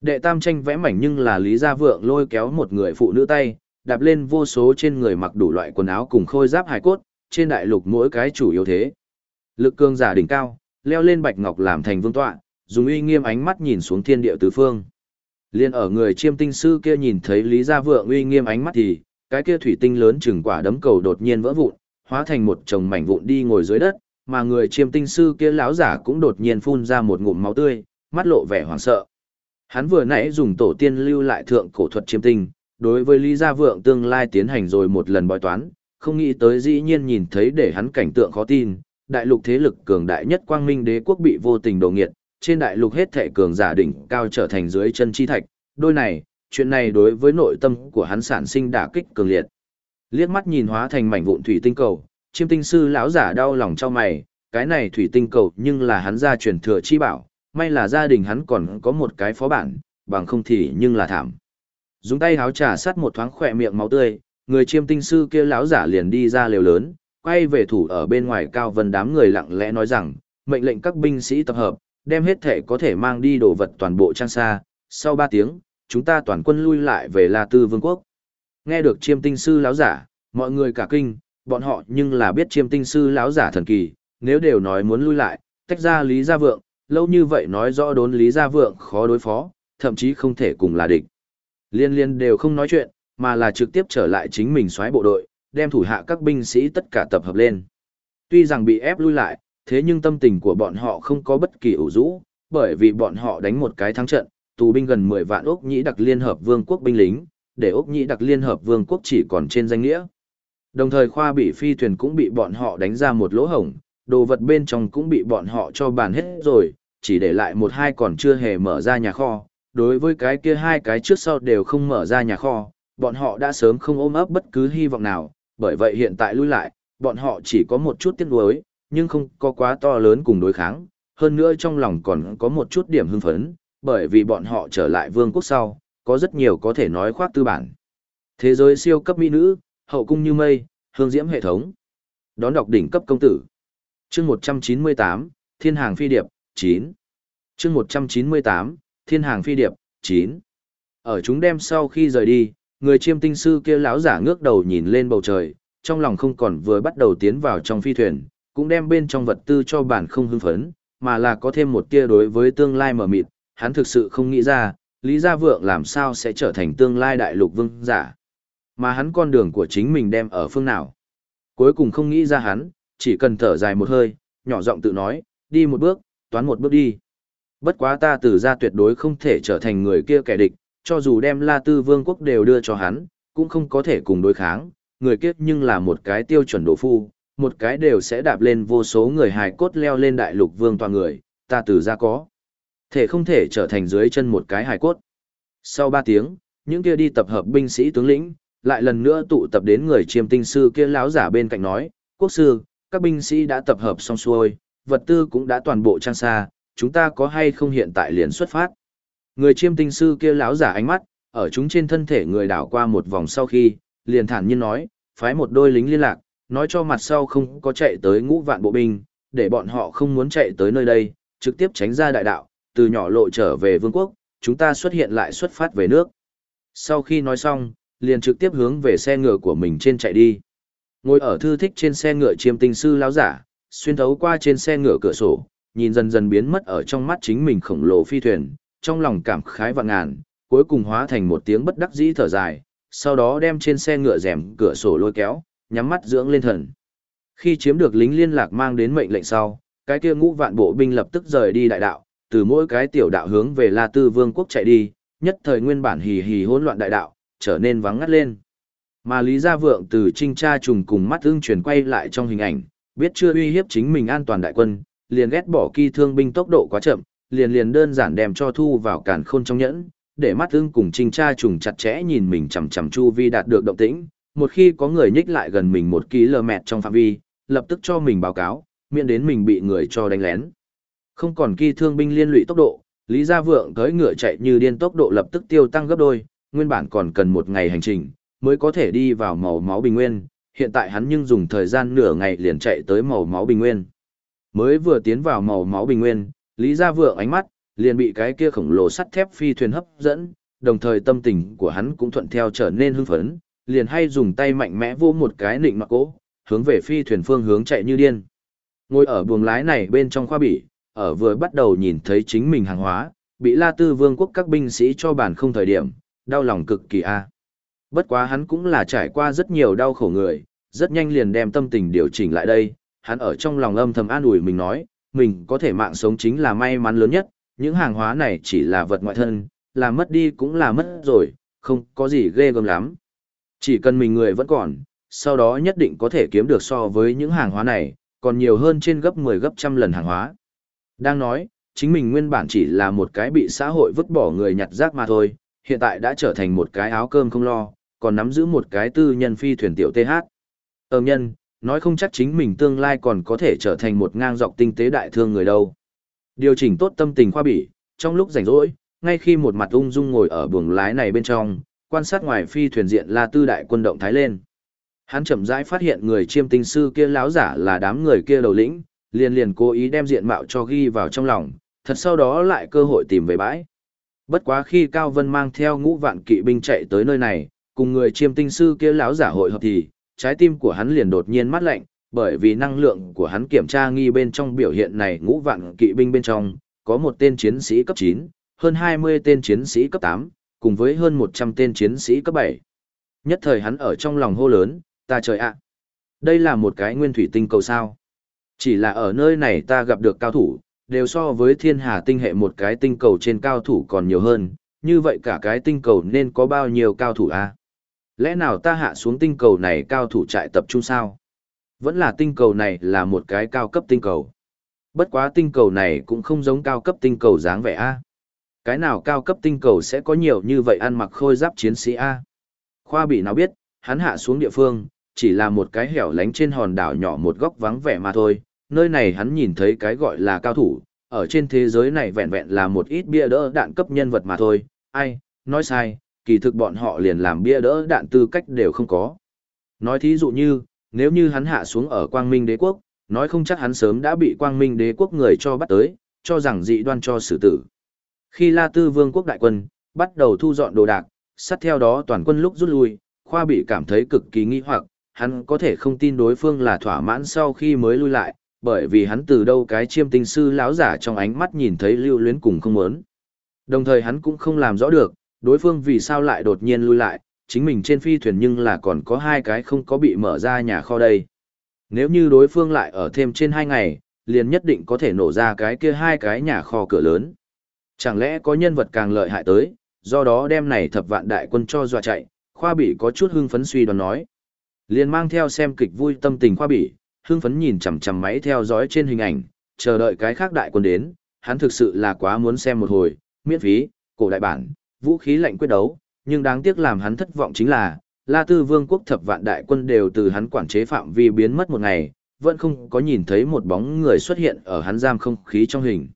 Đệ tam tranh vẽ mảnh nhưng là Lý Gia Vượng lôi kéo một người phụ nữ tay, đạp lên vô số trên người mặc đủ loại quần áo cùng khôi giáp hài cốt, trên đại lục mỗi cái chủ yếu thế. Lực cương giả đỉnh cao, leo lên bạch ngọc làm thành vương tọa, dùng uy nghiêm ánh mắt nhìn xuống thiên địa tứ phương. Liên ở người chiêm tinh sư kia nhìn thấy Lý Gia Vượng uy nghiêm ánh mắt thì, cái kia thủy tinh lớn chừng quả đấm cầu đột nhiên vỡ vụn, hóa thành một chồng mảnh vụn đi ngồi dưới đất, mà người chiêm tinh sư kia lão giả cũng đột nhiên phun ra một ngụm máu tươi, mắt lộ vẻ hoảng sợ. Hắn vừa nãy dùng tổ tiên lưu lại thượng cổ thuật chiêm tinh, đối với Lý Gia Vượng tương lai tiến hành rồi một lần bói toán, không nghĩ tới dĩ nhiên nhìn thấy để hắn cảnh tượng khó tin, đại lục thế lực cường đại nhất quang minh đế quốc bị vô tình đổ nghiệt, trên đại lục hết thể cường giả đỉnh cao trở thành dưới chân chi thạch, đôi này, chuyện này đối với nội tâm của hắn sản sinh đả kích cường liệt. Liếc mắt nhìn hóa thành mảnh vụn thủy tinh cầu, chiêm tinh sư lão giả đau lòng cho mày, cái này thủy tinh cầu nhưng là hắn ra truyền thừa chi bảo, may là gia đình hắn còn có một cái phó bản, bằng không thì nhưng là thảm. Dùng tay háo trà sát một thoáng khỏe miệng máu tươi, người chiêm tinh sư kia lão giả liền đi ra lều lớn, quay về thủ ở bên ngoài cao vân đám người lặng lẽ nói rằng, mệnh lệnh các binh sĩ tập hợp, đem hết thể có thể mang đi đồ vật toàn bộ trang xa, sau 3 tiếng, chúng ta toàn quân lui lại về La Tư Vương quốc. Nghe được chiêm tinh sư lão giả, mọi người cả kinh, bọn họ nhưng là biết chiêm tinh sư lão giả thần kỳ, nếu đều nói muốn lui lại, tách ra Lý Gia Vượng, lâu như vậy nói rõ đốn Lý Gia Vượng khó đối phó, thậm chí không thể cùng là địch. Liên liên đều không nói chuyện, mà là trực tiếp trở lại chính mình xoáy bộ đội, đem thủ hạ các binh sĩ tất cả tập hợp lên. Tuy rằng bị ép lui lại, thế nhưng tâm tình của bọn họ không có bất kỳ ủ rũ, bởi vì bọn họ đánh một cái thắng trận, tù binh gần 10 vạn ốc Nhĩ đặc liên hợp vương quốc binh lính, để ốc Nhĩ đặc liên hợp vương quốc chỉ còn trên danh nghĩa. Đồng thời khoa bị phi thuyền cũng bị bọn họ đánh ra một lỗ hổng, đồ vật bên trong cũng bị bọn họ cho bàn hết rồi, chỉ để lại một hai còn chưa hề mở ra nhà kho. Đối với cái kia hai cái trước sau đều không mở ra nhà kho, bọn họ đã sớm không ôm ấp bất cứ hy vọng nào, bởi vậy hiện tại lui lại, bọn họ chỉ có một chút tiếc nuối, nhưng không có quá to lớn cùng đối kháng, hơn nữa trong lòng còn có một chút điểm hưng phấn, bởi vì bọn họ trở lại vương quốc sau, có rất nhiều có thể nói khoác tư bản. Thế giới siêu cấp mỹ nữ, hậu cung như mây, hương diễm hệ thống. Đón đọc đỉnh cấp công tử. Chương 198, Thiên hàng phi điệp, 9. Chương 198, Thiên hàng phi điệp, 9. Ở chúng đem sau khi rời đi, người chiêm tinh sư kia lão giả ngước đầu nhìn lên bầu trời, trong lòng không còn vừa bắt đầu tiến vào trong phi thuyền, cũng đem bên trong vật tư cho bản không hưng phấn, mà là có thêm một tia đối với tương lai mở mịt, hắn thực sự không nghĩ ra, Lý Gia Vượng làm sao sẽ trở thành tương lai đại lục vương giả. Mà hắn con đường của chính mình đem ở phương nào. Cuối cùng không nghĩ ra hắn, chỉ cần thở dài một hơi, nhỏ giọng tự nói, đi một bước, toán một bước đi. Bất quá ta từ ra tuyệt đối không thể trở thành người kia kẻ địch, cho dù đem La Tư Vương quốc đều đưa cho hắn, cũng không có thể cùng đối kháng, người kia nhưng là một cái tiêu chuẩn đồ phu, một cái đều sẽ đạp lên vô số người hài cốt leo lên đại lục vương toàn người, ta từ ra có. Thể không thể trở thành dưới chân một cái hài cốt. Sau ba tiếng, những kia đi tập hợp binh sĩ tướng lĩnh, lại lần nữa tụ tập đến người chiêm tinh sư kia láo giả bên cạnh nói, quốc sư, các binh sĩ đã tập hợp xong xuôi, vật tư cũng đã toàn bộ trang xa, chúng ta có hay không hiện tại liền xuất phát. Người chiêm tinh sư kia láo giả ánh mắt, ở chúng trên thân thể người đảo qua một vòng sau khi, liền thản nhiên nói, phái một đôi lính liên lạc, nói cho mặt sau không có chạy tới ngũ vạn bộ binh, để bọn họ không muốn chạy tới nơi đây, trực tiếp tránh ra đại đạo, từ nhỏ lộ trở về vương quốc, chúng ta xuất hiện lại xuất phát về nước. Sau khi nói xong, liền trực tiếp hướng về xe ngựa của mình trên chạy đi. Ngồi ở thư thích trên xe ngựa chiêm tinh sư lão giả, xuyên thấu qua trên xe ngựa cửa sổ, nhìn dần dần biến mất ở trong mắt chính mình khổng lồ phi thuyền, trong lòng cảm khái vạn ngàn, cuối cùng hóa thành một tiếng bất đắc dĩ thở dài, sau đó đem trên xe ngựa rèm cửa sổ lôi kéo, nhắm mắt dưỡng lên thần. Khi chiếm được lính liên lạc mang đến mệnh lệnh sau, cái kia ngũ vạn bộ binh lập tức rời đi đại đạo, từ mỗi cái tiểu đạo hướng về La Tư Vương quốc chạy đi, nhất thời nguyên bản hì hì hỗn loạn đại đạo, trở nên vắng ngắt lên. Mà Lý Gia Vượng từ trinh tra trùng cùng mắt ưng chuyển quay lại trong hình ảnh, biết chưa uy hiếp chính mình an toàn đại quân, liền ghét bỏ kỳ thương binh tốc độ quá chậm, liền liền đơn giản đem cho thu vào cản khôn trong nhẫn, để mắt ưng cùng trinh tra trùng chặt chẽ nhìn mình chằm chằm chu vi đạt được động tĩnh, một khi có người nhích lại gần mình một km trong phạm vi, lập tức cho mình báo cáo, miễn đến mình bị người cho đánh lén. Không còn kỳ thương binh liên lụy tốc độ, Lý Gia Vượng tới ngựa chạy như điên tốc độ lập tức tiêu tăng gấp đôi, nguyên bản còn cần một ngày hành trình, mới có thể đi vào màu máu bình nguyên, hiện tại hắn nhưng dùng thời gian nửa ngày liền chạy tới màu máu bình nguyên. Mới vừa tiến vào màu máu bình nguyên, Lý Gia Vượng ánh mắt, liền bị cái kia khổng lồ sắt thép phi thuyền hấp dẫn, đồng thời tâm tình của hắn cũng thuận theo trở nên hưng phấn, liền hay dùng tay mạnh mẽ vô một cái nịnh mặc cỗ hướng về phi thuyền phương hướng chạy như điên. Ngồi ở buồng lái này bên trong khoa bỉ, ở vừa bắt đầu nhìn thấy chính mình hàng hóa, bị La Tư Vương quốc các binh sĩ cho bản không thời điểm, đau lòng cực kỳ a. Bất quá hắn cũng là trải qua rất nhiều đau khổ người, rất nhanh liền đem tâm tình điều chỉnh lại đây, hắn ở trong lòng âm thầm an ủi mình nói, mình có thể mạng sống chính là may mắn lớn nhất, những hàng hóa này chỉ là vật ngoại thân, là mất đi cũng là mất rồi, không có gì ghê gớm lắm. Chỉ cần mình người vẫn còn, sau đó nhất định có thể kiếm được so với những hàng hóa này, còn nhiều hơn trên gấp 10 gấp trăm lần hàng hóa. Đang nói, chính mình nguyên bản chỉ là một cái bị xã hội vứt bỏ người nhặt rác mà thôi, hiện tại đã trở thành một cái áo cơm không lo, còn nắm giữ một cái tư nhân phi thuyền tiểu TH. Ờm nhân, nói không chắc chính mình tương lai còn có thể trở thành một ngang dọc tinh tế đại thương người đâu. Điều chỉnh tốt tâm tình khoa bỉ, trong lúc rảnh rỗi, ngay khi một mặt ung dung ngồi ở buồng lái này bên trong, quan sát ngoài phi thuyền diện La Tư đại quân động thái lên. Hắn chậm rãi phát hiện người chiêm tinh sư kia láo giả là đám người kia đầu lĩnh, liền liền cố ý đem diện mạo cho ghi vào trong lòng, thật sau đó lại cơ hội tìm về bãi. Bất quá khi Cao Vân mang theo ngũ vạn kỵ binh chạy tới nơi này, cùng người chiêm tinh sư kia lão giả hội hợp thì, trái tim của hắn liền đột nhiên mát lạnh, bởi vì năng lượng của hắn kiểm tra nghi bên trong biểu hiện này ngũ vạn kỵ binh bên trong, có một tên chiến sĩ cấp 9, hơn 20 tên chiến sĩ cấp 8, cùng với hơn 100 tên chiến sĩ cấp 7. Nhất thời hắn ở trong lòng hô lớn, ta trời ạ! đây là một cái nguyên thủy tinh cầu sao. Chỉ là ở nơi này ta gặp được cao thủ, đều so với thiên hà tinh hệ một cái tinh cầu trên cao thủ còn nhiều hơn, như vậy cả cái tinh cầu nên có bao nhiêu cao thủ a? Lẽ nào ta hạ xuống tinh cầu này cao thủ trại tập trung sao? Vẫn là tinh cầu này là một cái cao cấp tinh cầu. Bất quá tinh cầu này cũng không giống cao cấp tinh cầu dáng vẻ a. Cái nào cao cấp tinh cầu sẽ có nhiều như vậy ăn mặc khôi giáp chiến sĩ a? Khoa bị nào biết, hắn hạ xuống địa phương, chỉ là một cái hẻo lánh trên hòn đảo nhỏ một góc vắng vẻ mà thôi, nơi này hắn nhìn thấy cái gọi là cao thủ, ở trên thế giới này vẹn vẹn là một ít bia đỡ đạn cấp nhân vật mà thôi, ai, nói sai, kỳ thực bọn họ liền làm bia đỡ đạn tư cách đều không có. Nói thí dụ như, nếu như hắn hạ xuống ở quang minh đế quốc, nói không chắc hắn sớm đã bị quang minh đế quốc người cho bắt tới, cho rằng dị đoan cho xử tử. Khi La Tư Vương quốc đại quân, bắt đầu thu dọn đồ đạc, sát theo đó toàn quân lúc rút lui, khoa bị cảm thấy cực kỳ nghi hoặc, hắn có thể không tin đối phương là thỏa mãn sau khi mới lui lại, bởi vì hắn từ đâu cái chiêm tinh sư lão giả trong ánh mắt nhìn thấy lưu luyến cùng không muốn. Đồng thời hắn cũng không làm rõ được, đối phương vì sao lại đột nhiên lui lại, chính mình trên phi thuyền nhưng là còn có hai cái không có bị mở ra nhà kho đây. Nếu như đối phương lại ở thêm trên hai ngày, liền nhất định có thể nổ ra cái kia hai cái nhà kho cửa lớn. Chẳng lẽ có nhân vật càng lợi hại tới, do đó đem này thập vạn đại quân cho dọa chạy, khoa bị có chút hưng phấn suy đoán nói. Liền mang theo xem kịch vui tâm tình khoa bỉ, hưng phấn nhìn chằm chằm máy theo dõi trên hình ảnh, chờ đợi cái khác đại quân đến, hắn thực sự là quá muốn xem một hồi, miễn phí, cổ đại bản, vũ khí lạnh quyết đấu, nhưng đáng tiếc làm hắn thất vọng chính là, La Tư Vương quốc thập vạn đại quân đều từ hắn quản chế phạm vi biến mất một ngày, vẫn không có nhìn thấy một bóng người xuất hiện ở hắn giam không khí trong hình.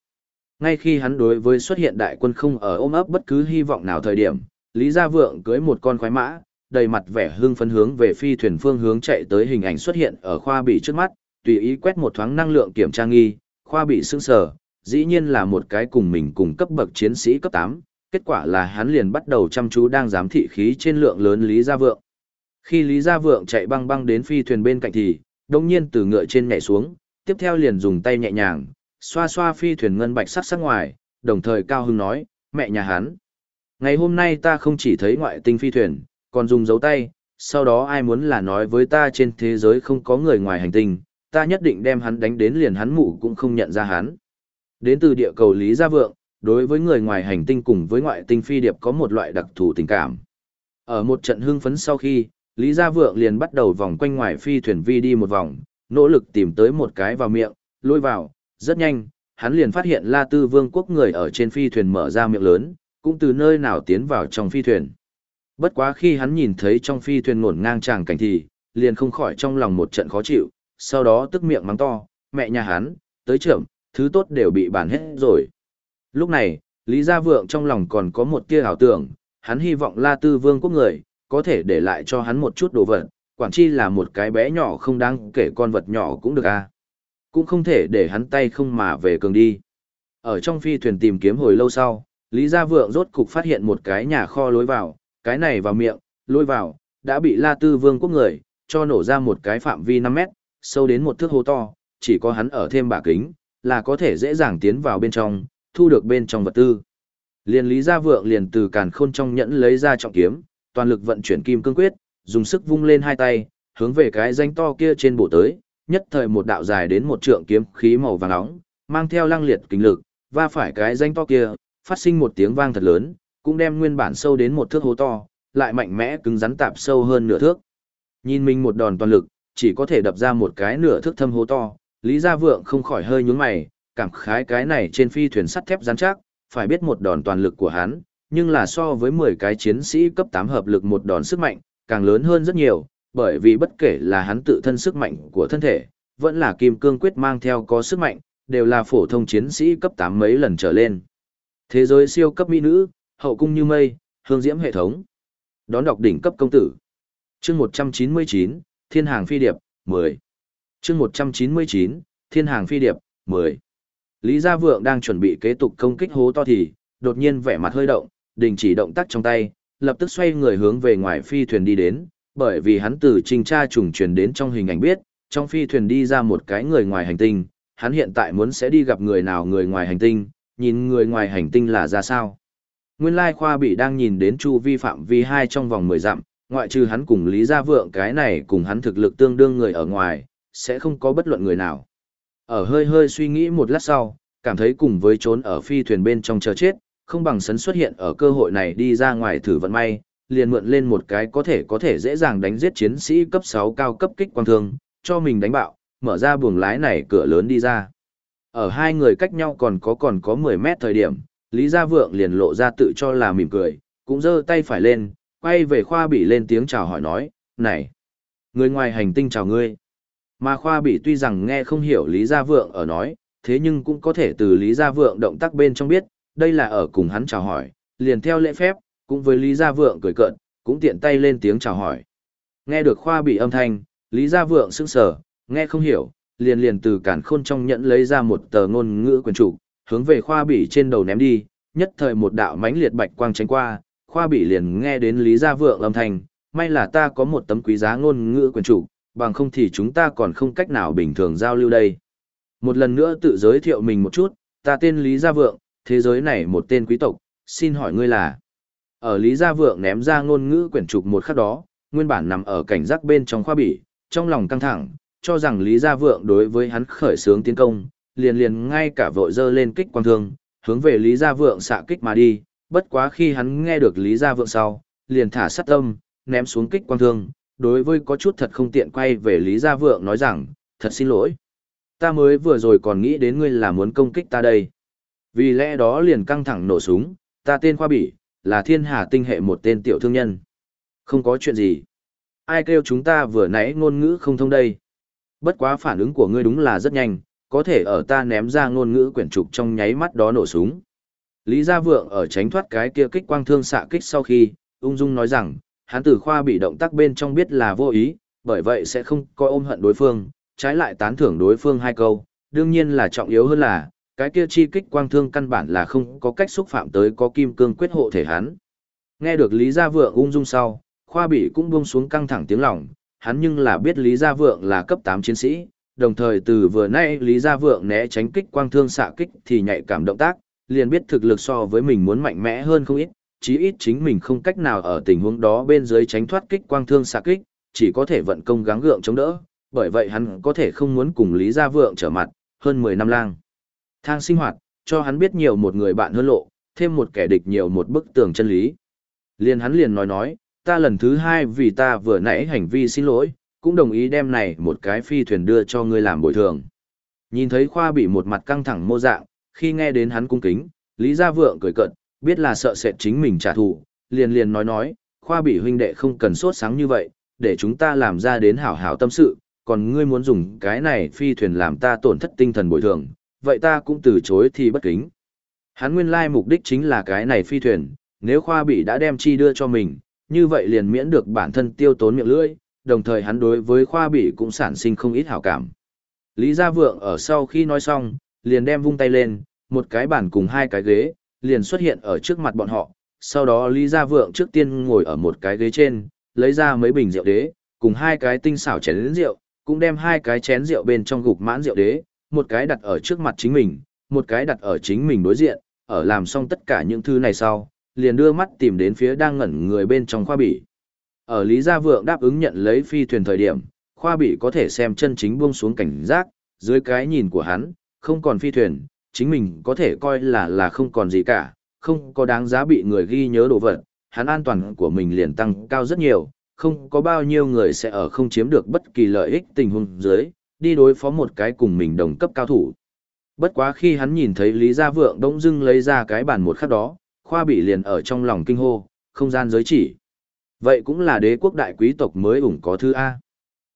Ngay khi hắn đối với xuất hiện đại quân không ở ôm ấp bất cứ hy vọng nào thời điểm, Lý Gia Vượng cưới một con khoái mã, đầy mặt vẻ hưng phấn hướng về phi thuyền phương hướng chạy tới hình ảnh xuất hiện ở khoa bị trước mắt, tùy ý quét một thoáng năng lượng kiểm tra nghi, khoa bị sững sờ, dĩ nhiên là một cái cùng mình cùng cấp bậc chiến sĩ cấp 8, kết quả là hắn liền bắt đầu chăm chú đang giám thị khí trên lượng lớn Lý Gia Vượng. Khi Lý Gia Vượng chạy băng băng đến phi thuyền bên cạnh thì, đông nhiên từ ngựa trên nhảy xuống, tiếp theo liền dùng tay nhẹ nhàng, xoa xoa phi thuyền ngân bạch sắc sắc ngoài, đồng thời cao hưng nói, mẹ nhà hắn. Ngày hôm nay ta không chỉ thấy ngoại tinh phi thuyền, còn dùng dấu tay, sau đó ai muốn là nói với ta trên thế giới không có người ngoài hành tinh, ta nhất định đem hắn đánh đến liền hắn mụ cũng không nhận ra hắn. Đến từ địa cầu Lý Gia Vượng, đối với người ngoài hành tinh cùng với ngoại tinh phi điệp có một loại đặc thù tình cảm. Ở một trận hưng phấn sau khi, Lý Gia Vượng liền bắt đầu vòng quanh ngoài phi thuyền vi đi một vòng, nỗ lực tìm tới một cái vào miệng, lôi vào, rất nhanh, hắn liền phát hiện La Tư Vương quốc người ở trên phi thuyền mở ra miệng lớn, cũng từ nơi nào tiến vào trong phi thuyền. Bất quá khi hắn nhìn thấy trong phi thuyền ngổn ngang tràng cảnh thì, liền không khỏi trong lòng một trận khó chịu, sau đó tức miệng mắng to, mẹ nhà hắn, tới trưởng, thứ tốt đều bị bàn hết rồi. Lúc này, Lý Gia Vượng trong lòng còn có một tia ảo tưởng, hắn hy vọng La Tư Vương quốc người, có thể để lại cho hắn một chút đồ vật, quản chi là một cái bé nhỏ không đáng kể con vật nhỏ cũng được a à. Cũng không thể để hắn tay không mà về cường đi. Ở trong phi thuyền tìm kiếm hồi lâu sau, Lý Gia Vượng rốt cục phát hiện một cái nhà kho lối vào, cái này vào miệng, lôi vào, đã bị La Tư Vương quốc người, cho nổ ra một cái phạm vi 5 mét, sâu đến một thước hố to, chỉ có hắn ở thêm bả kính, là có thể dễ dàng tiến vào bên trong, thu được bên trong vật tư. Liên Lý Gia Vượng liền từ càn khôn trong nhẫn lấy ra trọng kiếm, toàn lực vận chuyển kim cương quyết, dùng sức vung lên hai tay, hướng về cái danh to kia trên bộ tới, nhất thời một đạo dài đến một trượng kiếm khí màu vàng nóng, mang theo lăng liệt kinh lực, va phải cái danh to kia, phát sinh một tiếng vang thật lớn, cũng đem nguyên bản sâu đến một thước hố to, lại mạnh mẽ cứng rắn tạp sâu hơn nửa thước. Nhìn mình một đòn toàn lực, chỉ có thể đập ra một cái nửa thước thâm hố to, Lý Gia Vượng không khỏi hơi nhướng mày, cảm khái cái này trên phi thuyền sắt thép rắn chắc, phải biết một đòn toàn lực của hắn, nhưng là so với 10 cái chiến sĩ cấp 8 hợp lực một đòn sức mạnh, càng lớn hơn rất nhiều, bởi vì bất kể là hắn tự thân sức mạnh của thân thể, vẫn là kim cương quyết mang theo có sức mạnh, đều là phổ thông chiến sĩ cấp 8 mấy lần trở lên. Thế giới siêu cấp mỹ nữ, hậu cung như mây, hương diễm hệ thống. Đón đọc đỉnh cấp công tử. Chương 199, Thiên hàng phi điệp, 10. Chương 199, Thiên hàng phi điệp, 10. Lý Gia Vượng đang chuẩn bị kế tục công kích hố to thì, đột nhiên vẻ mặt hơi động, đình chỉ động tác trong tay, lập tức xoay người hướng về ngoài phi thuyền đi đến, bởi vì hắn từ trình tra trùng truyền đến trong hình ảnh biết, trong phi thuyền đi ra một cái người ngoài hành tinh, hắn hiện tại muốn sẽ đi gặp người nào người ngoài hành tinh, nhìn người ngoài hành tinh là ra sao. Nguyên lai khoa bị đang nhìn đến chu vi phạm vi hai trong vòng 10 dặm, ngoại trừ hắn cùng Lý Gia Vượng cái này cùng hắn thực lực tương đương người ở ngoài, sẽ không có bất luận người nào. Ở hơi hơi suy nghĩ một lát sau, cảm thấy cùng với trốn ở phi thuyền bên trong chờ chết, không bằng sấn xuất hiện ở cơ hội này đi ra ngoài thử vận may, liền mượn lên một cái có thể có thể dễ dàng đánh giết chiến sĩ cấp 6 cao cấp kích quang thương, cho mình đánh bạo, mở ra buồng lái này cửa lớn đi ra. Ở hai người cách nhau còn có còn có 10 mét thời điểm, Lý Gia Vượng liền lộ ra tự cho là mỉm cười, cũng giơ tay phải lên, quay về khoa bị lên tiếng chào hỏi nói, này, người ngoài hành tinh chào ngươi. Mà khoa bị tuy rằng nghe không hiểu Lý Gia Vượng ở nói, thế nhưng cũng có thể từ Lý Gia Vượng động tác bên trong biết, đây là ở cùng hắn chào hỏi, liền theo lễ phép, cũng với Lý Gia Vượng cười cợt, cũng tiện tay lên tiếng chào hỏi. Nghe được khoa bị âm thanh, Lý Gia Vượng sững sờ, nghe không hiểu, liền liền từ cản khôn trong nhẫn lấy ra một tờ ngôn ngữ quyền chủ, hướng về khoa bỉ trên đầu ném đi, nhất thời một đạo mãnh liệt bạch quang tránh qua, khoa bỉ liền nghe đến Lý Gia Vượng âm thanh, may là ta có một tấm quý giá ngôn ngữ quyền chủ, bằng không thì chúng ta còn không cách nào bình thường giao lưu đây. Một lần nữa tự giới thiệu mình một chút, ta tên Lý Gia Vượng, thế giới này một tên quý tộc, xin hỏi ngươi là. Ở Lý Gia Vượng ném ra ngôn ngữ quyển trục một khắc đó, nguyên bản nằm ở cảnh giác bên trong khoa bỉ, trong lòng căng thẳng, cho rằng Lý Gia Vượng đối với hắn khởi sướng tiến công, liền liền ngay cả vội dơ lên kích quang thương, hướng về Lý Gia Vượng xạ kích mà đi, bất quá khi hắn nghe được Lý Gia Vượng sau, liền thả sát tâm, ném xuống kích quang thương, đối với có chút thật không tiện quay về Lý Gia Vượng nói rằng, thật xin lỗi. Ta mới vừa rồi còn nghĩ đến ngươi là muốn công kích ta đây. Vì lẽ đó liền căng thẳng nổ súng, ta tên Khoa Bỉ, là thiên hà tinh hệ một tên tiểu thương nhân. Không có chuyện gì. Ai kêu chúng ta vừa nãy ngôn ngữ không thông đây. Bất quá phản ứng của ngươi đúng là rất nhanh, có thể ở ta ném ra ngôn ngữ quyển trục trong nháy mắt đó nổ súng. Lý Gia Vượng ở tránh thoát cái kia kích quang thương xạ kích sau khi, ung dung nói rằng, hắn tử khoa bị động tác bên trong biết là vô ý, bởi vậy sẽ không coi ôm hận đối phương, trái lại tán thưởng đối phương hai câu, đương nhiên là trọng yếu hơn là, cái kia chi kích quang thương căn bản là không có cách xúc phạm tới có kim cương quyết hộ thể hắn. Nghe được Lý Gia Vượng ung dung sau, khoa bị cũng buông xuống căng thẳng tiếng lòng, hắn nhưng là biết Lý Gia Vượng là cấp 8 chiến sĩ, đồng thời từ vừa nay Lý Gia Vượng né tránh kích quang thương xạ kích thì nhạy cảm động tác, liền biết thực lực so với mình muốn mạnh mẽ hơn không ít, chí ít chính mình không cách nào ở tình huống đó bên dưới tránh thoát kích quang thương xạ kích, chỉ có thể vận công gắng gượng chống đỡ, bởi vậy hắn có thể không muốn cùng Lý Gia Vượng trở mặt, hơn 10 năm lang. Thang sinh hoạt, cho hắn biết nhiều một người bạn hơn lộ, thêm một kẻ địch nhiều một bức tường chân lý. Liền hắn liền nói nói, ta lần thứ hai vì ta vừa nãy hành vi xin lỗi, cũng đồng ý đem này một cái phi thuyền đưa cho ngươi làm bồi thường. Nhìn thấy khoa bị một mặt căng thẳng mô dạng, khi nghe đến hắn cung kính, Lý Gia Vượng cười cận, biết là sợ sệt chính mình trả thù, liền liền nói nói, khoa bị huynh đệ không cần sốt sáng như vậy, để chúng ta làm ra đến hảo hảo tâm sự, còn ngươi muốn dùng cái này phi thuyền làm ta tổn thất tinh thần bồi thường, vậy ta cũng từ chối thì bất kính. Hắn nguyên lai mục đích chính là cái này phi thuyền, nếu khoa bị đã đem chi đưa cho mình, như vậy liền miễn được bản thân tiêu tốn miệng lưỡi, đồng thời hắn đối với khoa bỉ cũng sản sinh không ít hảo cảm. Lý Gia Vượng ở sau khi nói xong, liền đem vung tay lên, một cái bàn cùng hai cái ghế, liền xuất hiện ở trước mặt bọn họ. Sau đó Lý Gia Vượng trước tiên ngồi ở một cái ghế trên, lấy ra mấy bình rượu đế, cùng hai cái tinh xảo chén rượu, cũng đem hai cái chén rượu bên trong gục mãn rượu đế, một cái đặt ở trước mặt chính mình, một cái đặt ở chính mình đối diện, ở làm xong tất cả những thứ này sau, liền đưa mắt tìm đến phía đang ngẩn người bên trong khoa bỉ. Ở Lý Gia Vượng đáp ứng nhận lấy phi thuyền thời điểm, khoa bỉ có thể xem chân chính buông xuống cảnh giác, dưới cái nhìn của hắn, không còn phi thuyền, chính mình có thể coi là là không còn gì cả, không có đáng giá bị người ghi nhớ đồ vật, hắn an toàn của mình liền tăng cao rất nhiều, không có bao nhiêu người sẽ ở không chiếm được bất kỳ lợi ích tình huống dưới, đi đối phó một cái cùng mình đồng cấp cao thủ. Bất quá khi hắn nhìn thấy Lý Gia Vượng đống dưng lấy ra cái bàn một khắc đó, khoa bị liền ở trong lòng kinh hô, không gian giới chỉ. Vậy cũng là đế quốc đại quý tộc mới ủng có thứ A.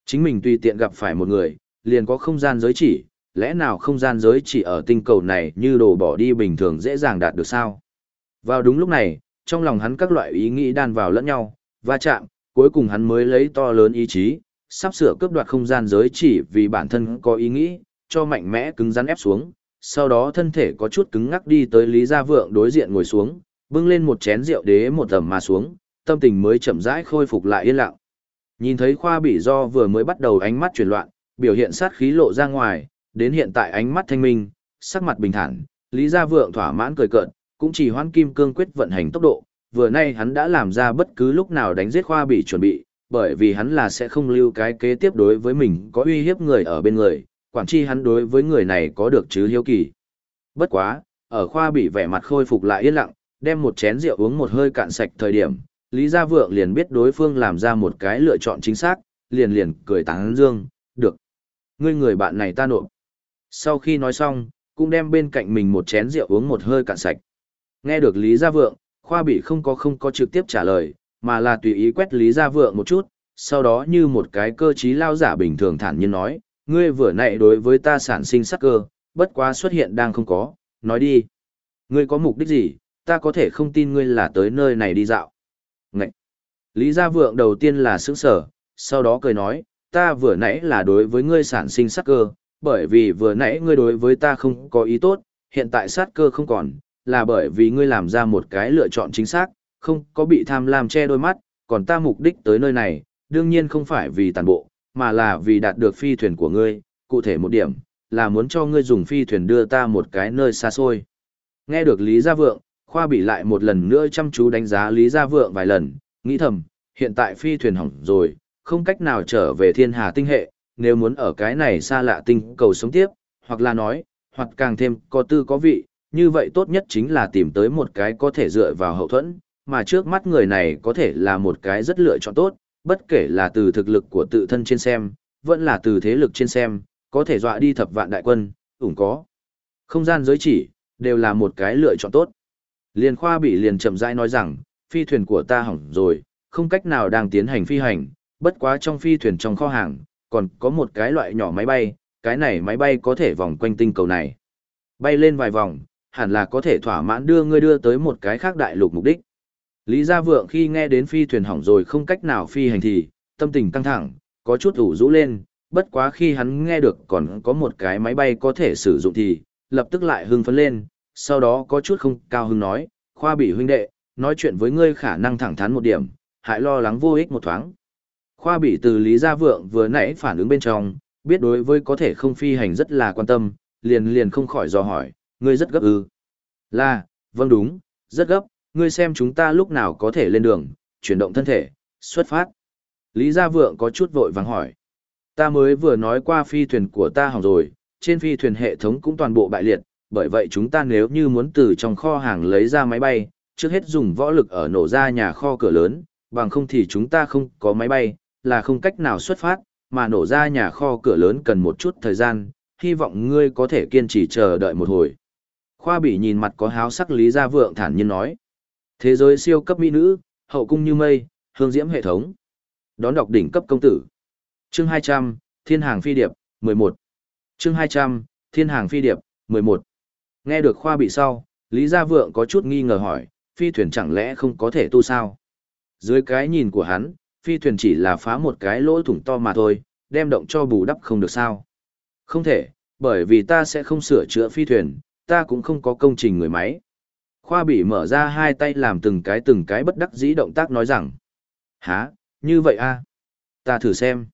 Chính mình tùy tiện gặp phải một người, liền có không gian giới chỉ, lẽ nào không gian giới chỉ ở tinh cầu này như đồ bỏ đi bình thường dễ dàng đạt được sao? Vào đúng lúc này, trong lòng hắn các loại ý nghĩ đan vào lẫn nhau, va chạm, cuối cùng hắn mới lấy to lớn ý chí, sắp sửa cướp đoạt không gian giới chỉ vì bản thân có ý nghĩ, cho mạnh mẽ cứng rắn ép xuống, sau đó thân thể có chút cứng ngắc đi tới Lý Gia Vượng đối diện ngồi xuống, bưng lên một chén rượu đế một tầm mà xuống, tâm tình mới chậm rãi khôi phục lại yên lặng. Nhìn thấy khoa bị do vừa mới bắt đầu ánh mắt chuyển loạn, biểu hiện sát khí lộ ra ngoài, đến hiện tại ánh mắt thanh minh, sắc mặt bình thản, Lý Gia Vượng thỏa mãn cười cợt, cũng chỉ hoãn kim cương quyết vận hành tốc độ, vừa nay hắn đã làm ra bất cứ lúc nào đánh giết khoa bị chuẩn bị, bởi vì hắn là sẽ không lưu cái kế tiếp đối với mình có uy hiếp người ở bên người, quản chi hắn đối với người này có được chứ hiếu kỳ. Bất quá, ở khoa bị vẻ mặt khôi phục lại yên lặng, đem một chén rượu uống một hơi cạn sạch thời điểm, Lý Gia Vượng liền biết đối phương làm ra một cái lựa chọn chính xác, liền liền cười tán dương, được. Ngươi người bạn này ta nộp. Sau khi nói xong, cũng đem bên cạnh mình một chén rượu uống một hơi cạn sạch. Nghe được Lý Gia Vượng, khoa bị không có không có trực tiếp trả lời, mà là tùy ý quét Lý Gia Vượng một chút, sau đó như một cái cơ trí lao giả bình thường thản nhiên nói, ngươi vừa nãy đối với ta sản sinh sắc cơ, bất quá xuất hiện đang không có, nói đi. Ngươi có mục đích gì, ta có thể không tin ngươi là tới nơi này đi dạo. Ngậy! Lý Gia Vượng đầu tiên là sững sở, sau đó cười nói, ta vừa nãy là đối với ngươi sản sinh sát cơ, bởi vì vừa nãy ngươi đối với ta không có ý tốt, hiện tại sát cơ không còn, là bởi vì ngươi làm ra một cái lựa chọn chính xác, không có bị tham lam che đôi mắt, còn ta mục đích tới nơi này, đương nhiên không phải vì tàn bộ, mà là vì đạt được phi thuyền của ngươi, cụ thể một điểm, là muốn cho ngươi dùng phi thuyền đưa ta một cái nơi xa xôi. Nghe được Lý Gia Vượng, Khoa bị lại một lần nữa chăm chú đánh giá Lý Gia Vượng vài lần, nghĩ thầm, hiện tại phi thuyền hỏng rồi, không cách nào trở về thiên hà tinh hệ, nếu muốn ở cái này xa lạ tinh cầu sống tiếp, hoặc là nói, hoặc càng thêm có tư có vị, như vậy tốt nhất chính là tìm tới một cái có thể dựa vào hậu thuẫn, mà trước mắt người này có thể là một cái rất lựa chọn tốt, bất kể là từ thực lực của tự thân trên xem, vẫn là từ thế lực trên xem, có thể dọa đi thập vạn đại quân, ủng có. Không gian giới chỉ, đều là một cái lựa chọn tốt. Liên khoa bị liền chậm rãi nói rằng, phi thuyền của ta hỏng rồi, không cách nào đang tiến hành phi hành, bất quá trong phi thuyền trong kho hàng, còn có một cái loại nhỏ máy bay, cái này máy bay có thể vòng quanh tinh cầu này. Bay lên vài vòng, hẳn là có thể thỏa mãn đưa ngươi đưa tới một cái khác đại lục mục đích. Lý Gia Vượng khi nghe đến phi thuyền hỏng rồi không cách nào phi hành thì, tâm tình căng thẳng, có chút ủ rũ lên, bất quá khi hắn nghe được còn có một cái máy bay có thể sử dụng thì, lập tức lại hưng phấn lên, sau đó có chút không cao hưng nói, khoa bị huynh đệ, nói chuyện với ngươi khả năng thẳng thắn một điểm, hại lo lắng vô ích một thoáng. Khoa bị từ Lý Gia Vượng vừa nãy phản ứng bên trong, biết đối với có thể không phi hành rất là quan tâm, liền liền không khỏi dò hỏi, ngươi rất gấp ư. Là, vâng đúng, rất gấp, ngươi xem chúng ta lúc nào có thể lên đường, chuyển động thân thể, xuất phát. Lý Gia Vượng có chút vội vàng hỏi. Ta mới vừa nói qua phi thuyền của ta hỏng rồi, trên phi thuyền hệ thống cũng toàn bộ bại liệt, bởi vậy chúng ta nếu như muốn từ trong kho hàng lấy ra máy bay, trước hết dùng võ lực ở nổ ra nhà kho cửa lớn, bằng không thì chúng ta không có máy bay, là không cách nào xuất phát, mà nổ ra nhà kho cửa lớn cần một chút thời gian, hy vọng ngươi có thể kiên trì chờ đợi một hồi. Khoa bị nhìn mặt có háo sắc Lý Gia Vượng thản nhiên nói. Thế giới siêu cấp mỹ nữ, hậu cung như mây, hương diễm hệ thống. Đón đọc đỉnh cấp công tử. Chương 200, Thiên hàng phi điệp, 11. Chương 200, Thiên hàng phi điệp, 11. Nghe được khoa bị sau, Lý Gia Vượng có chút nghi ngờ hỏi, phi thuyền chẳng lẽ không có thể tu sao? Dưới cái nhìn của hắn, phi thuyền chỉ là phá một cái lỗ thủng to mà thôi, đem động cho bù đắp không được sao. Không thể, bởi vì ta sẽ không sửa chữa phi thuyền, ta cũng không có công trình người máy. Khoa bị mở ra hai tay làm từng cái từng cái bất đắc dĩ động tác nói rằng. Hả, như vậy a à? Ta thử xem.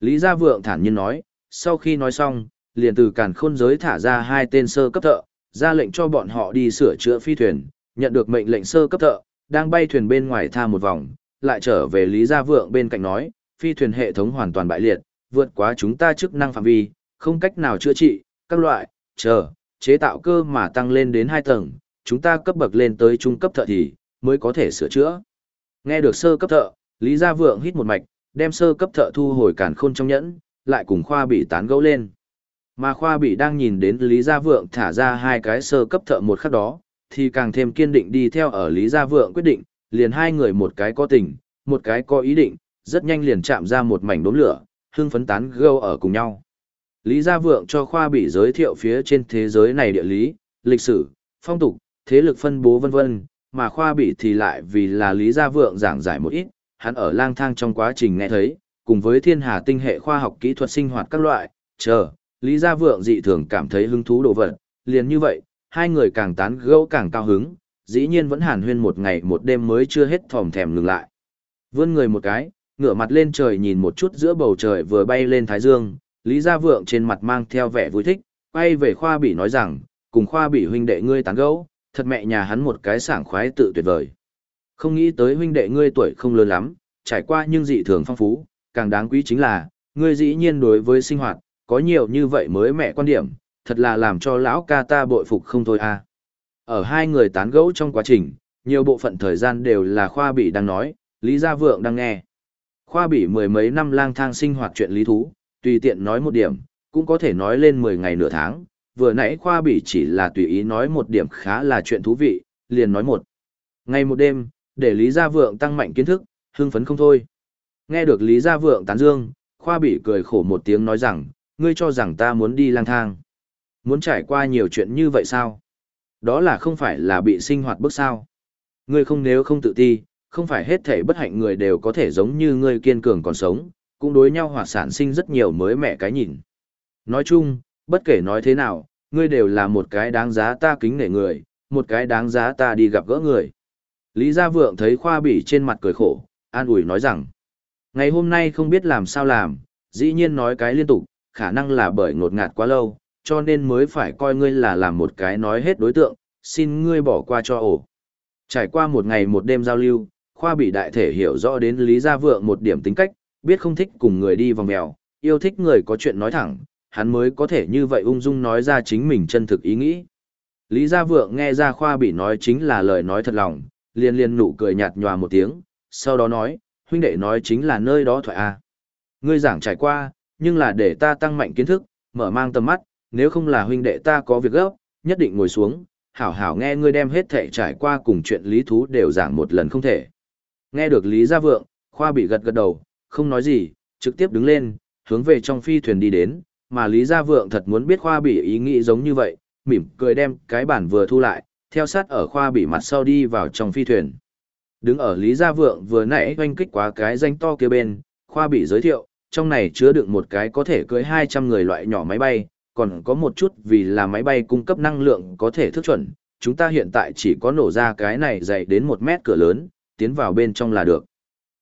Lý Gia Vượng thản nhiên nói, sau khi nói xong, liền từ càn khôn giới thả ra hai tên sơ cấp thợ, ra lệnh cho bọn họ đi sửa chữa phi thuyền, nhận được mệnh lệnh sơ cấp thợ, đang bay thuyền bên ngoài tha một vòng, lại trở về Lý Gia Vượng bên cạnh nói, phi thuyền hệ thống hoàn toàn bại liệt, vượt quá chúng ta chức năng phạm vi, không cách nào chữa trị, các loại, chờ, chế tạo cơ mà tăng lên đến 2 tầng, chúng ta cấp bậc lên tới trung cấp thợ thì, mới có thể sửa chữa. Nghe được sơ cấp thợ, Lý Gia Vượng hít một mạch, đem sơ cấp thợ thu hồi cản khôn trong nhẫn, lại cùng khoa bị tán gẫu lên. Mà khoa bị đang nhìn đến Lý Gia Vượng thả ra hai cái sơ cấp thợ một khắc đó, thì càng thêm kiên định đi theo ở Lý Gia Vượng quyết định, liền hai người một cái có tình, một cái có ý định, rất nhanh liền chạm ra một mảnh đốm lửa, hưng phấn tán gâu ở cùng nhau. Lý Gia Vượng cho khoa bị giới thiệu phía trên thế giới này địa lý, lịch sử, phong tục, thế lực phân bố vân vân, mà khoa bị thì lại vì là Lý Gia Vượng giảng giải một ít, hắn ở lang thang trong quá trình nghe thấy, cùng với thiên hà tinh hệ khoa học kỹ thuật sinh hoạt các loại, chờ, Lý Gia Vượng dị thường cảm thấy hứng thú đồ vật, liền như vậy, hai người càng tán gẫu càng cao hứng, dĩ nhiên vẫn hàn huyên một ngày một đêm mới chưa hết thòm thèm ngừng lại. Vươn người một cái, ngửa mặt lên trời nhìn một chút giữa bầu trời vừa bay lên thái dương, Lý Gia Vượng trên mặt mang theo vẻ vui thích, quay về khoa bị nói rằng, cùng khoa bị huynh đệ ngươi tán gẫu, thật mẹ nhà hắn một cái sảng khoái tự tuyệt vời. Không nghĩ tới huynh đệ ngươi tuổi không lớn lắm, trải qua nhưng dị thường phong phú, càng đáng quý chính là, ngươi dĩ nhiên đối với sinh hoạt, có nhiều như vậy mới mẹ quan điểm, thật là làm cho lão ca ta bội phục không thôi à. Ở hai người tán gẫu trong quá trình, nhiều bộ phận thời gian đều là khoa bỉ đang nói, Lý Gia Vượng đang nghe. Khoa bỉ mười mấy năm lang thang sinh hoạt chuyện lý thú, tùy tiện nói một điểm, cũng có thể nói lên 10 ngày nửa tháng, vừa nãy khoa bỉ chỉ là tùy ý nói một điểm khá là chuyện thú vị, liền nói một. Ngày một đêm, để Lý Gia Vượng tăng mạnh kiến thức, hưng phấn không thôi. Nghe được Lý Gia Vượng tán dương, khoa bỉ cười khổ một tiếng nói rằng, ngươi cho rằng ta muốn đi lang thang. Muốn trải qua nhiều chuyện như vậy sao? Đó là không phải là bị sinh hoạt bức sao? Ngươi không nếu không tự ti, không phải hết thể bất hạnh người đều có thể giống như ngươi kiên cường còn sống, cũng đối nhau hoặc sản sinh rất nhiều mới mẻ cái nhìn. Nói chung, bất kể nói thế nào, ngươi đều là một cái đáng giá ta kính nể người, một cái đáng giá ta đi gặp gỡ người. Lý Gia Vượng thấy Khoa Bỉ trên mặt cười khổ, an ủi nói rằng, ngày hôm nay không biết làm sao làm, dĩ nhiên nói cái liên tục, khả năng là bởi ngột ngạt quá lâu, cho nên mới phải coi ngươi là làm một cái nói hết đối tượng, xin ngươi bỏ qua cho ổ. Trải qua một ngày một đêm giao lưu, Khoa bị đại thể hiểu rõ đến Lý Gia Vượng một điểm tính cách, biết không thích cùng người đi vòng mèo, yêu thích người có chuyện nói thẳng, hắn mới có thể như vậy ung dung nói ra chính mình chân thực ý nghĩ. Lý Gia Vượng nghe ra Khoa bị nói chính là lời nói thật lòng, liền liền nụ cười nhạt nhòa một tiếng, sau đó nói, huynh đệ nói chính là nơi đó thoại à? Ngươi giảng trải qua, nhưng là để ta tăng mạnh kiến thức, mở mang tầm mắt, nếu không là huynh đệ ta có việc gấp, nhất định ngồi xuống, hảo hảo nghe ngươi đem hết thể trải qua cùng chuyện lý thú đều giảng một lần không thể. Nghe được Lý Gia Vượng, Khoa bị gật gật đầu, không nói gì, trực tiếp đứng lên, hướng về trong phi thuyền đi đến, mà Lý Gia Vượng thật muốn biết khoa Bị ý nghĩ giống như vậy, mỉm cười đem cái bản vừa thu lại, theo sát ở khoa Bị mặt sau đi vào trong phi thuyền. Đứng ở Lý Gia Vượng vừa nãy doanh kích quá cái danh to kia bên, khoa Bị giới thiệu, trong này chứa đựng một cái có thể cưới 200 người loại nhỏ máy bay, còn có một chút vì là máy bay cung cấp năng lượng có thể thức chuẩn. Chúng ta hiện tại chỉ có nổ ra cái này dày đến một mét cửa lớn, tiến vào bên trong là được.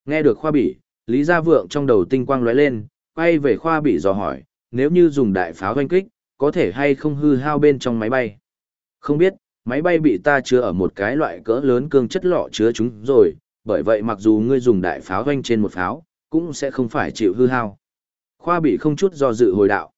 Nghe được khoa bỉ, Lý Gia Vượng trong đầu tinh quang lóe lên, quay về khoa bỉ dò hỏi, nếu như dùng đại pháo doanh kích, có thể hay không hư hao bên trong máy bay. Không biết, máy bay bị ta chứa ở một cái loại cỡ lớn cương chất lọ chứa chúng rồi, bởi vậy mặc dù ngươi dùng đại pháo doanh trên một pháo, cũng sẽ không phải chịu hư hao. Khoa bị không chút do dự hồi đạo.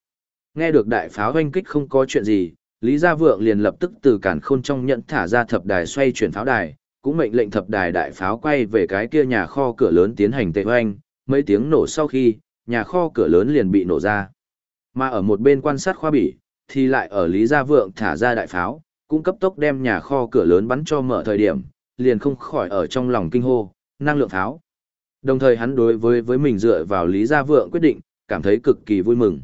Nghe được đại pháo hoanh kích không có chuyện gì, Lý Gia Vượng liền lập tức từ cản khôn trong nhận thả ra thập đài xoay chuyển pháo đài, cũng mệnh lệnh thập đài đại pháo quay về cái kia nhà kho cửa lớn tiến hành tệ hoanh, mấy tiếng nổ sau khi, nhà kho cửa lớn liền bị nổ ra. Mà ở một bên quan sát khoa bỉ, thì lại ở Lý Gia Vượng thả ra đại pháo, cũng cấp tốc đem nhà kho cửa lớn bắn cho mở thời điểm, liền không khỏi ở trong lòng kinh hô, năng lượng pháo. Đồng thời hắn đối với với mình dựa vào Lý Gia Vượng quyết định, cảm thấy cực kỳ vui mừng.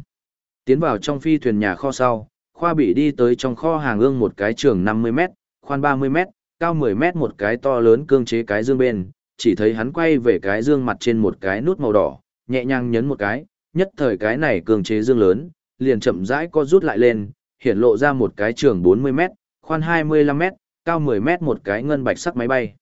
Tiến vào trong phi thuyền nhà kho sau, khoa bị đi tới trong kho hàng ương một cái trường 50 mét, khoan 30 mét, cao 10 mét một cái to lớn cương chế cái dương bên, chỉ thấy hắn quay về cái dương mặt trên một cái nút màu đỏ, nhẹ nhàng nhấn một cái, nhất thời cái này cương chế dương lớn, liền chậm rãi co rút lại lên, hiện lộ ra một cái trường 40 mét, khoan 25 mét, cao 10 mét một cái ngân bạch sắc máy bay.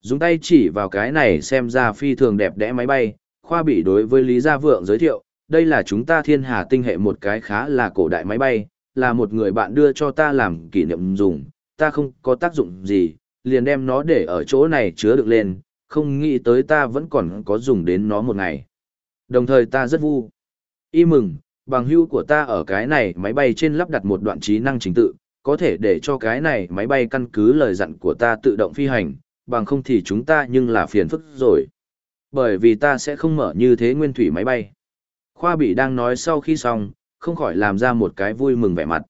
Dùng tay chỉ vào cái này xem ra phi thường đẹp đẽ máy bay, khoa bị đối với Lý Gia Vượng giới thiệu, đây là chúng ta thiên hà tinh hệ một cái khá là cổ đại máy bay, là một người bạn đưa cho ta làm kỷ niệm dùng, ta không có tác dụng gì, liền đem nó để ở chỗ này chứa được lên, không nghĩ tới ta vẫn còn có dùng đến nó một ngày. Đồng thời ta rất vui. Y mừng, bằng hữu của ta ở cái này máy bay trên lắp đặt một đoạn trí năng chính tự, có thể để cho cái này máy bay căn cứ lời dặn của ta tự động phi hành, bằng không thì chúng ta nhưng là phiền phức rồi. Bởi vì ta sẽ không mở như thế nguyên thủy máy bay. Khoa bị đang nói sau khi xong, không khỏi làm ra một cái vui mừng vẻ mặt.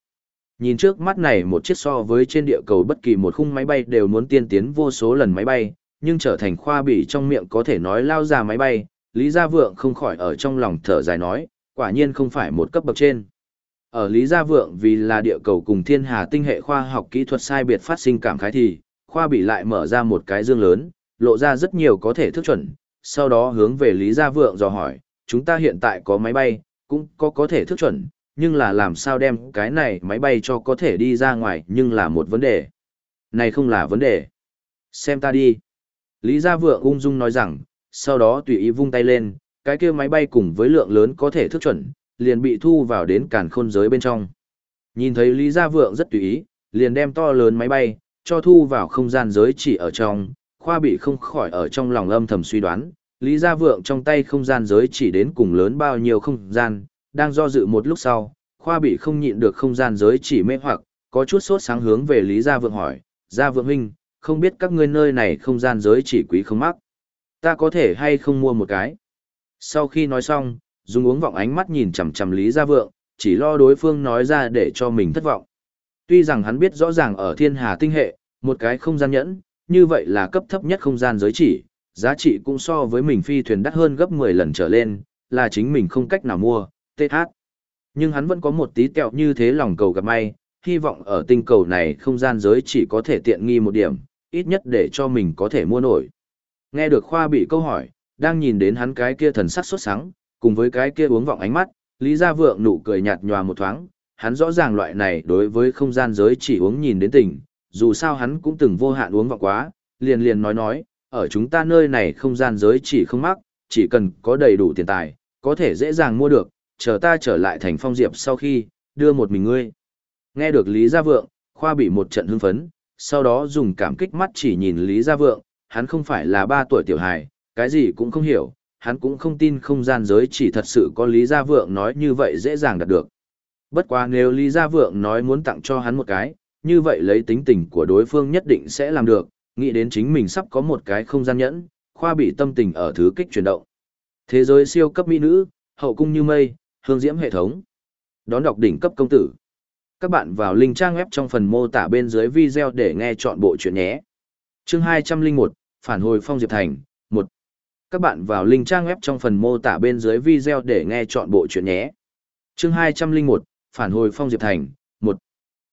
Nhìn trước mắt này một chiếc so với trên địa cầu bất kỳ một khung máy bay đều muốn tiên tiến vô số lần máy bay, nhưng trở thành khoa bị trong miệng có thể nói lao ra máy bay, Lý Gia Vượng không khỏi ở trong lòng thở dài nói, quả nhiên không phải một cấp bậc trên. Ở Lý Gia Vượng vì là địa cầu cùng thiên hà tinh hệ khoa học kỹ thuật sai biệt phát sinh cảm khái thì, khoa bị lại mở ra một cái dương lớn, lộ ra rất nhiều có thể thức chuẩn, sau đó hướng về Lý Gia Vượng dò hỏi, chúng ta hiện tại có máy bay, cũng có có thể thức chuẩn, nhưng là làm sao đem cái này máy bay cho có thể đi ra ngoài nhưng là một vấn đề. Này không là vấn đề. Xem ta đi. Lý Gia Vượng ung dung nói rằng, sau đó tùy ý vung tay lên, cái kia máy bay cùng với lượng lớn có thể thức chuẩn, liền bị thu vào đến càn khôn giới bên trong. Nhìn thấy Lý Gia Vượng rất tùy ý, liền đem to lớn máy bay, cho thu vào không gian giới chỉ ở trong, khoa bị không khỏi ở trong lòng âm thầm suy đoán, Lý Gia Vượng trong tay không gian giới chỉ đến cùng lớn bao nhiêu không gian, đang do dự một lúc sau, khoa bị không nhịn được không gian giới chỉ mê hoặc, có chút sốt sáng hướng về Lý Gia Vượng hỏi, Gia Vượng huynh, không biết các ngươi nơi này không gian giới chỉ quý không mắc. Ta có thể hay không mua một cái. Sau khi nói xong, dùng uống vọng ánh mắt nhìn chằm chằm Lý Gia Vượng, chỉ lo đối phương nói ra để cho mình thất vọng. Tuy rằng hắn biết rõ ràng ở thiên hà tinh hệ, một cái không gian nhẫn, như vậy là cấp thấp nhất không gian giới chỉ, giá trị cũng so với mình phi thuyền đắt hơn gấp 10 lần trở lên, là chính mình không cách nào mua, TH. Nhưng hắn vẫn có một tí kẹo như thế lòng cầu gặp may, hy vọng ở tinh cầu này không gian giới chỉ có thể tiện nghi một điểm, ít nhất để cho mình có thể mua nổi. Nghe được khoa bị câu hỏi, đang nhìn đến hắn cái kia thần sắc sốt sáng, cùng với cái kia uống vọng ánh mắt, Lý Gia Vượng nụ cười nhạt nhòa một thoáng, hắn rõ ràng loại này đối với không gian giới chỉ uống nhìn đến tỉnh, dù sao hắn cũng từng vô hạn uống vào quá, liền liền nói nói, ở chúng ta nơi này không gian giới chỉ không mắc, chỉ cần có đầy đủ tiền tài, có thể dễ dàng mua được, chờ ta trở lại thành phong diệp sau khi, đưa một mình ngươi. Nghe được Lý Gia Vượng, Khoa bị một trận hưng phấn, sau đó dùng cảm kích mắt chỉ nhìn Lý Gia Vượng, hắn không phải là ba tuổi tiểu hài, cái gì cũng không hiểu, hắn cũng không tin không gian giới chỉ thật sự có Lý Gia Vượng nói như vậy dễ dàng đạt được. Bất quá nếu Lý Gia Vượng nói muốn tặng cho hắn một cái, như vậy lấy tính tình của đối phương nhất định sẽ làm được, nghĩ đến chính mình sắp có một cái không gian nhẫn, khoa bị tâm tình ở thứ kích chuyển động. Thế giới siêu cấp mỹ nữ, hậu cung như mây, hương diễm hệ thống. Đón đọc đỉnh cấp công tử. Các bạn vào link trang web trong phần mô tả bên dưới video để nghe chọn bộ chuyện nhé. Chương 201, Phản hồi phong Diệp Thành, 1. Các bạn vào link trang web trong phần mô tả bên dưới video để nghe chọn bộ chuyện nhé. Chương 201, Phản hồi phong Diệp Thành, một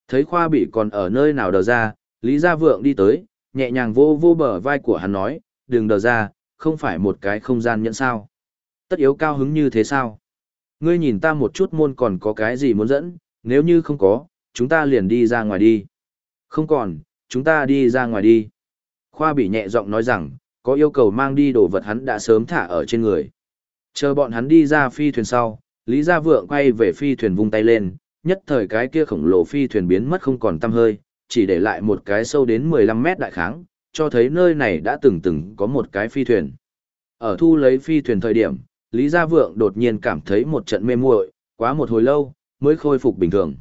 Thấy khoa bị còn ở nơi nào đờ ra, Lý Gia Vượng đi tới, nhẹ nhàng vô vô bờ vai của hắn nói, đừng đờ ra, không phải một cái không gian nhẫn sao. Tất yếu cao hứng như thế sao? Ngươi nhìn ta một chút môn còn có cái gì muốn dẫn, nếu như không có, chúng ta liền đi ra ngoài đi. Không còn, chúng ta đi ra ngoài đi. Khoa bị nhẹ giọng nói rằng, có yêu cầu mang đi đồ vật hắn đã sớm thả ở trên người. Chờ bọn hắn đi ra phi thuyền sau, Lý Gia Vượng quay về phi thuyền vung tay lên, nhất thời cái kia khổng lồ phi thuyền biến mất không còn tăm hơi, chỉ để lại một cái sâu đến 15 mét đại kháng, cho thấy nơi này đã từng từng có một cái phi thuyền. Ở thu lấy phi thuyền thời điểm, Lý Gia Vượng đột nhiên cảm thấy một trận mê muội, quá một hồi lâu, mới khôi phục bình thường.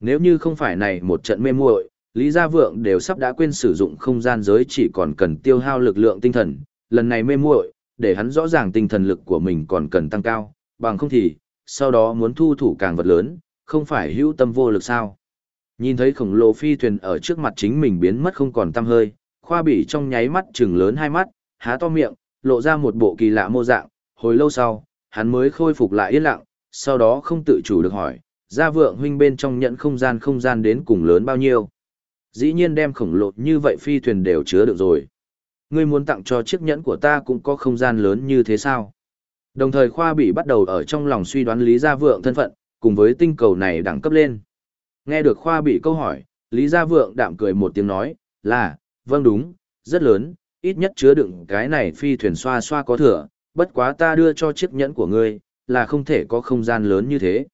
Nếu như không phải này một trận mê muội, Lý Gia Vượng đều sắp đã quên sử dụng không gian giới chỉ còn cần tiêu hao lực lượng tinh thần, lần này mê muội, để hắn rõ ràng tinh thần lực của mình còn cần tăng cao, bằng không thì, sau đó muốn thu thủ càng vật lớn, không phải hữu tâm vô lực sao. Nhìn thấy khổng lồ phi thuyền ở trước mặt chính mình biến mất không còn tăm hơi, khoa bỉ trong nháy mắt trừng lớn hai mắt, há to miệng, lộ ra một bộ kỳ lạ mô dạng, hồi lâu sau, hắn mới khôi phục lại yên lặng, sau đó không tự chủ được hỏi, gia vượng huynh bên trong nhận không gian không gian đến cùng lớn bao nhiêu. Dĩ nhiên đem khổng lồ như vậy phi thuyền đều chứa được rồi. Ngươi muốn tặng cho chiếc nhẫn của ta cũng có không gian lớn như thế sao? Đồng thời khoa bị bắt đầu ở trong lòng suy đoán Lý Gia Vượng thân phận, cùng với tinh cầu này đẳng cấp lên. Nghe được khoa bị câu hỏi, Lý Gia Vượng đạm cười một tiếng nói, là, vâng đúng, rất lớn, ít nhất chứa đựng cái này phi thuyền xoa xoa có thừa, bất quá ta đưa cho chiếc nhẫn của ngươi, là không thể có không gian lớn như thế.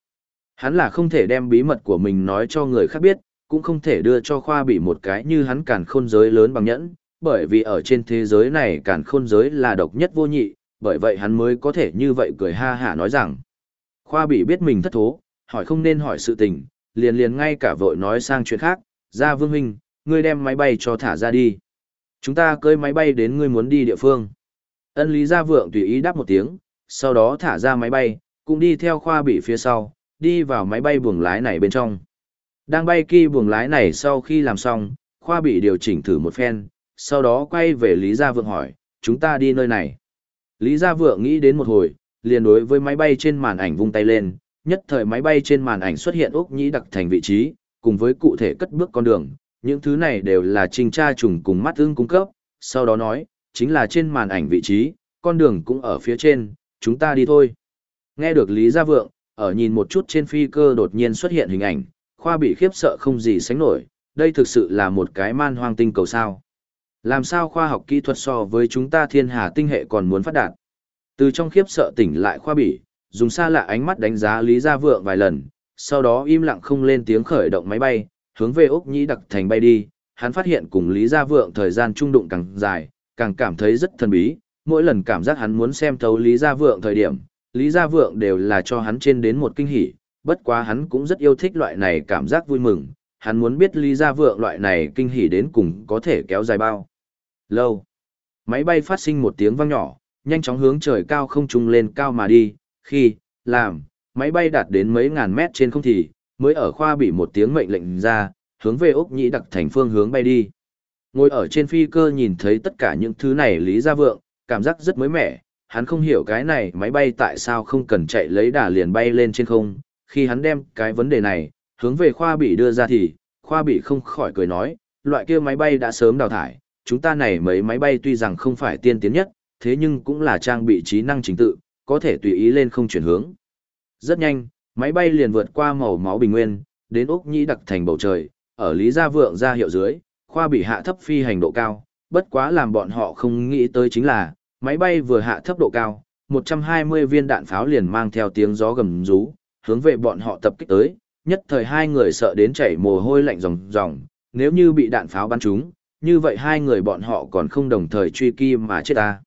Hắn là không thể đem bí mật của mình nói cho người khác biết, cũng không thể đưa cho khoa bị một cái như hắn càn khôn giới lớn bằng nhẫn, bởi vì ở trên thế giới này càn khôn giới là độc nhất vô nhị, bởi vậy hắn mới có thể như vậy cười ha hả nói rằng. Khoa bị biết mình thất thố, hỏi không nên hỏi sự tình, liền liền ngay cả vội nói sang chuyện khác, ra vương huynh, ngươi đem máy bay cho thả ra đi. Chúng ta cơi máy bay đến ngươi muốn đi địa phương. Ân lý gia vượng tùy ý đáp một tiếng, sau đó thả ra máy bay, cũng đi theo khoa bị phía sau, đi vào máy bay buồng lái này bên trong. Đang bay kỳ buồng lái này sau khi làm xong, khoa bị điều chỉnh thử một phen, sau đó quay về Lý Gia Vượng hỏi, chúng ta đi nơi này. Lý Gia Vượng nghĩ đến một hồi, liền đối với máy bay trên màn ảnh vung tay lên, nhất thời máy bay trên màn ảnh xuất hiện ốc nhĩ đặc thành vị trí, cùng với cụ thể cất bước con đường, những thứ này đều là trình tra trùng cùng mắt ưng cung cấp, sau đó nói, chính là trên màn ảnh vị trí, con đường cũng ở phía trên, chúng ta đi thôi. Nghe được Lý Gia Vượng, ở nhìn một chút trên phi cơ đột nhiên xuất hiện hình ảnh, khoa bị khiếp sợ không gì sánh nổi, đây thực sự là một cái man hoang tinh cầu sao. Làm sao khoa học kỹ thuật so với chúng ta thiên hà tinh hệ còn muốn phát đạt. Từ trong khiếp sợ tỉnh lại khoa bỉ, dùng xa lạ ánh mắt đánh giá Lý Gia Vượng vài lần, sau đó im lặng không lên tiếng khởi động máy bay, hướng về ốc nhĩ đặc thành bay đi. Hắn phát hiện cùng Lý Gia Vượng thời gian trung đụng càng dài, càng cảm thấy rất thần bí. Mỗi lần cảm giác hắn muốn xem thấu Lý Gia Vượng thời điểm, Lý Gia Vượng đều là cho hắn trên đến một kinh hỉ, bất quá hắn cũng rất yêu thích loại này cảm giác vui mừng, hắn muốn biết Lý Gia Vượng loại này kinh hỉ đến cùng có thể kéo dài bao. Lâu. Máy bay phát sinh một tiếng vang nhỏ, nhanh chóng hướng trời cao không trung lên cao mà đi, khi, làm, máy bay đạt đến mấy ngàn mét trên không thì, mới ở khoa bị một tiếng mệnh lệnh ra, hướng về Úc Nhĩ đặc thành phương hướng bay đi. Ngồi ở trên phi cơ nhìn thấy tất cả những thứ này Lý Gia Vượng, cảm giác rất mới mẻ, hắn không hiểu cái này máy bay tại sao không cần chạy lấy đà liền bay lên trên không, khi hắn đem cái vấn đề này, hướng về khoa bị đưa ra thì, khoa bị không khỏi cười nói, loại kia máy bay đã sớm đào thải, chúng ta này mấy máy bay tuy rằng không phải tiên tiến nhất, thế nhưng cũng là trang bị trí năng chính tự, có thể tùy ý lên không chuyển hướng. Rất nhanh, máy bay liền vượt qua màu máu bình nguyên, đến Úc Nhĩ đặc thành bầu trời, ở Lý Gia Vượng ra hiệu dưới, khoa bị hạ thấp phi hành độ cao, bất quá làm bọn họ không nghĩ tới chính là, máy bay vừa hạ thấp độ cao, 120 viên đạn pháo liền mang theo tiếng gió gầm rú, hướng về bọn họ tập kích tới, nhất thời hai người sợ đến chảy mồ hôi lạnh ròng ròng, nếu như bị đạn pháo bắn trúng, như vậy hai người bọn họ còn không đồng thời truy kim mà chết ta.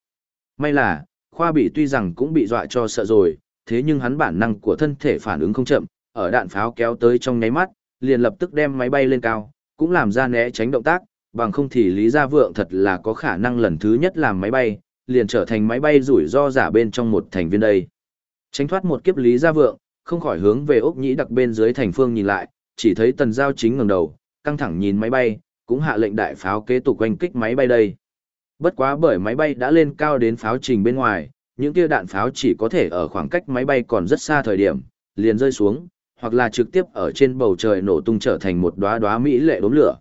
May là, khoa bị tuy rằng cũng bị dọa cho sợ rồi, thế nhưng hắn bản năng của thân thể phản ứng không chậm, ở đạn pháo kéo tới trong nháy mắt, liền lập tức đem máy bay lên cao, cũng làm ra né tránh động tác, bằng không thì Lý Gia Vượng thật là có khả năng lần thứ nhất làm máy bay, liền trở thành máy bay rủi ro giả bên trong một thành viên đây. Tránh thoát một kiếp Lý Gia Vượng, không khỏi hướng về ốc nhĩ đặc bên dưới thành phương nhìn lại, chỉ thấy tần giao chính ngẩng đầu, căng thẳng nhìn máy bay, cũng hạ lệnh đại pháo kế tục quanh kích máy bay đây. Bất quá bởi máy bay đã lên cao đến pháo trình bên ngoài, những kia đạn pháo chỉ có thể ở khoảng cách máy bay còn rất xa thời điểm, liền rơi xuống, hoặc là trực tiếp ở trên bầu trời nổ tung trở thành một đóa đóa mỹ lệ đốm lửa.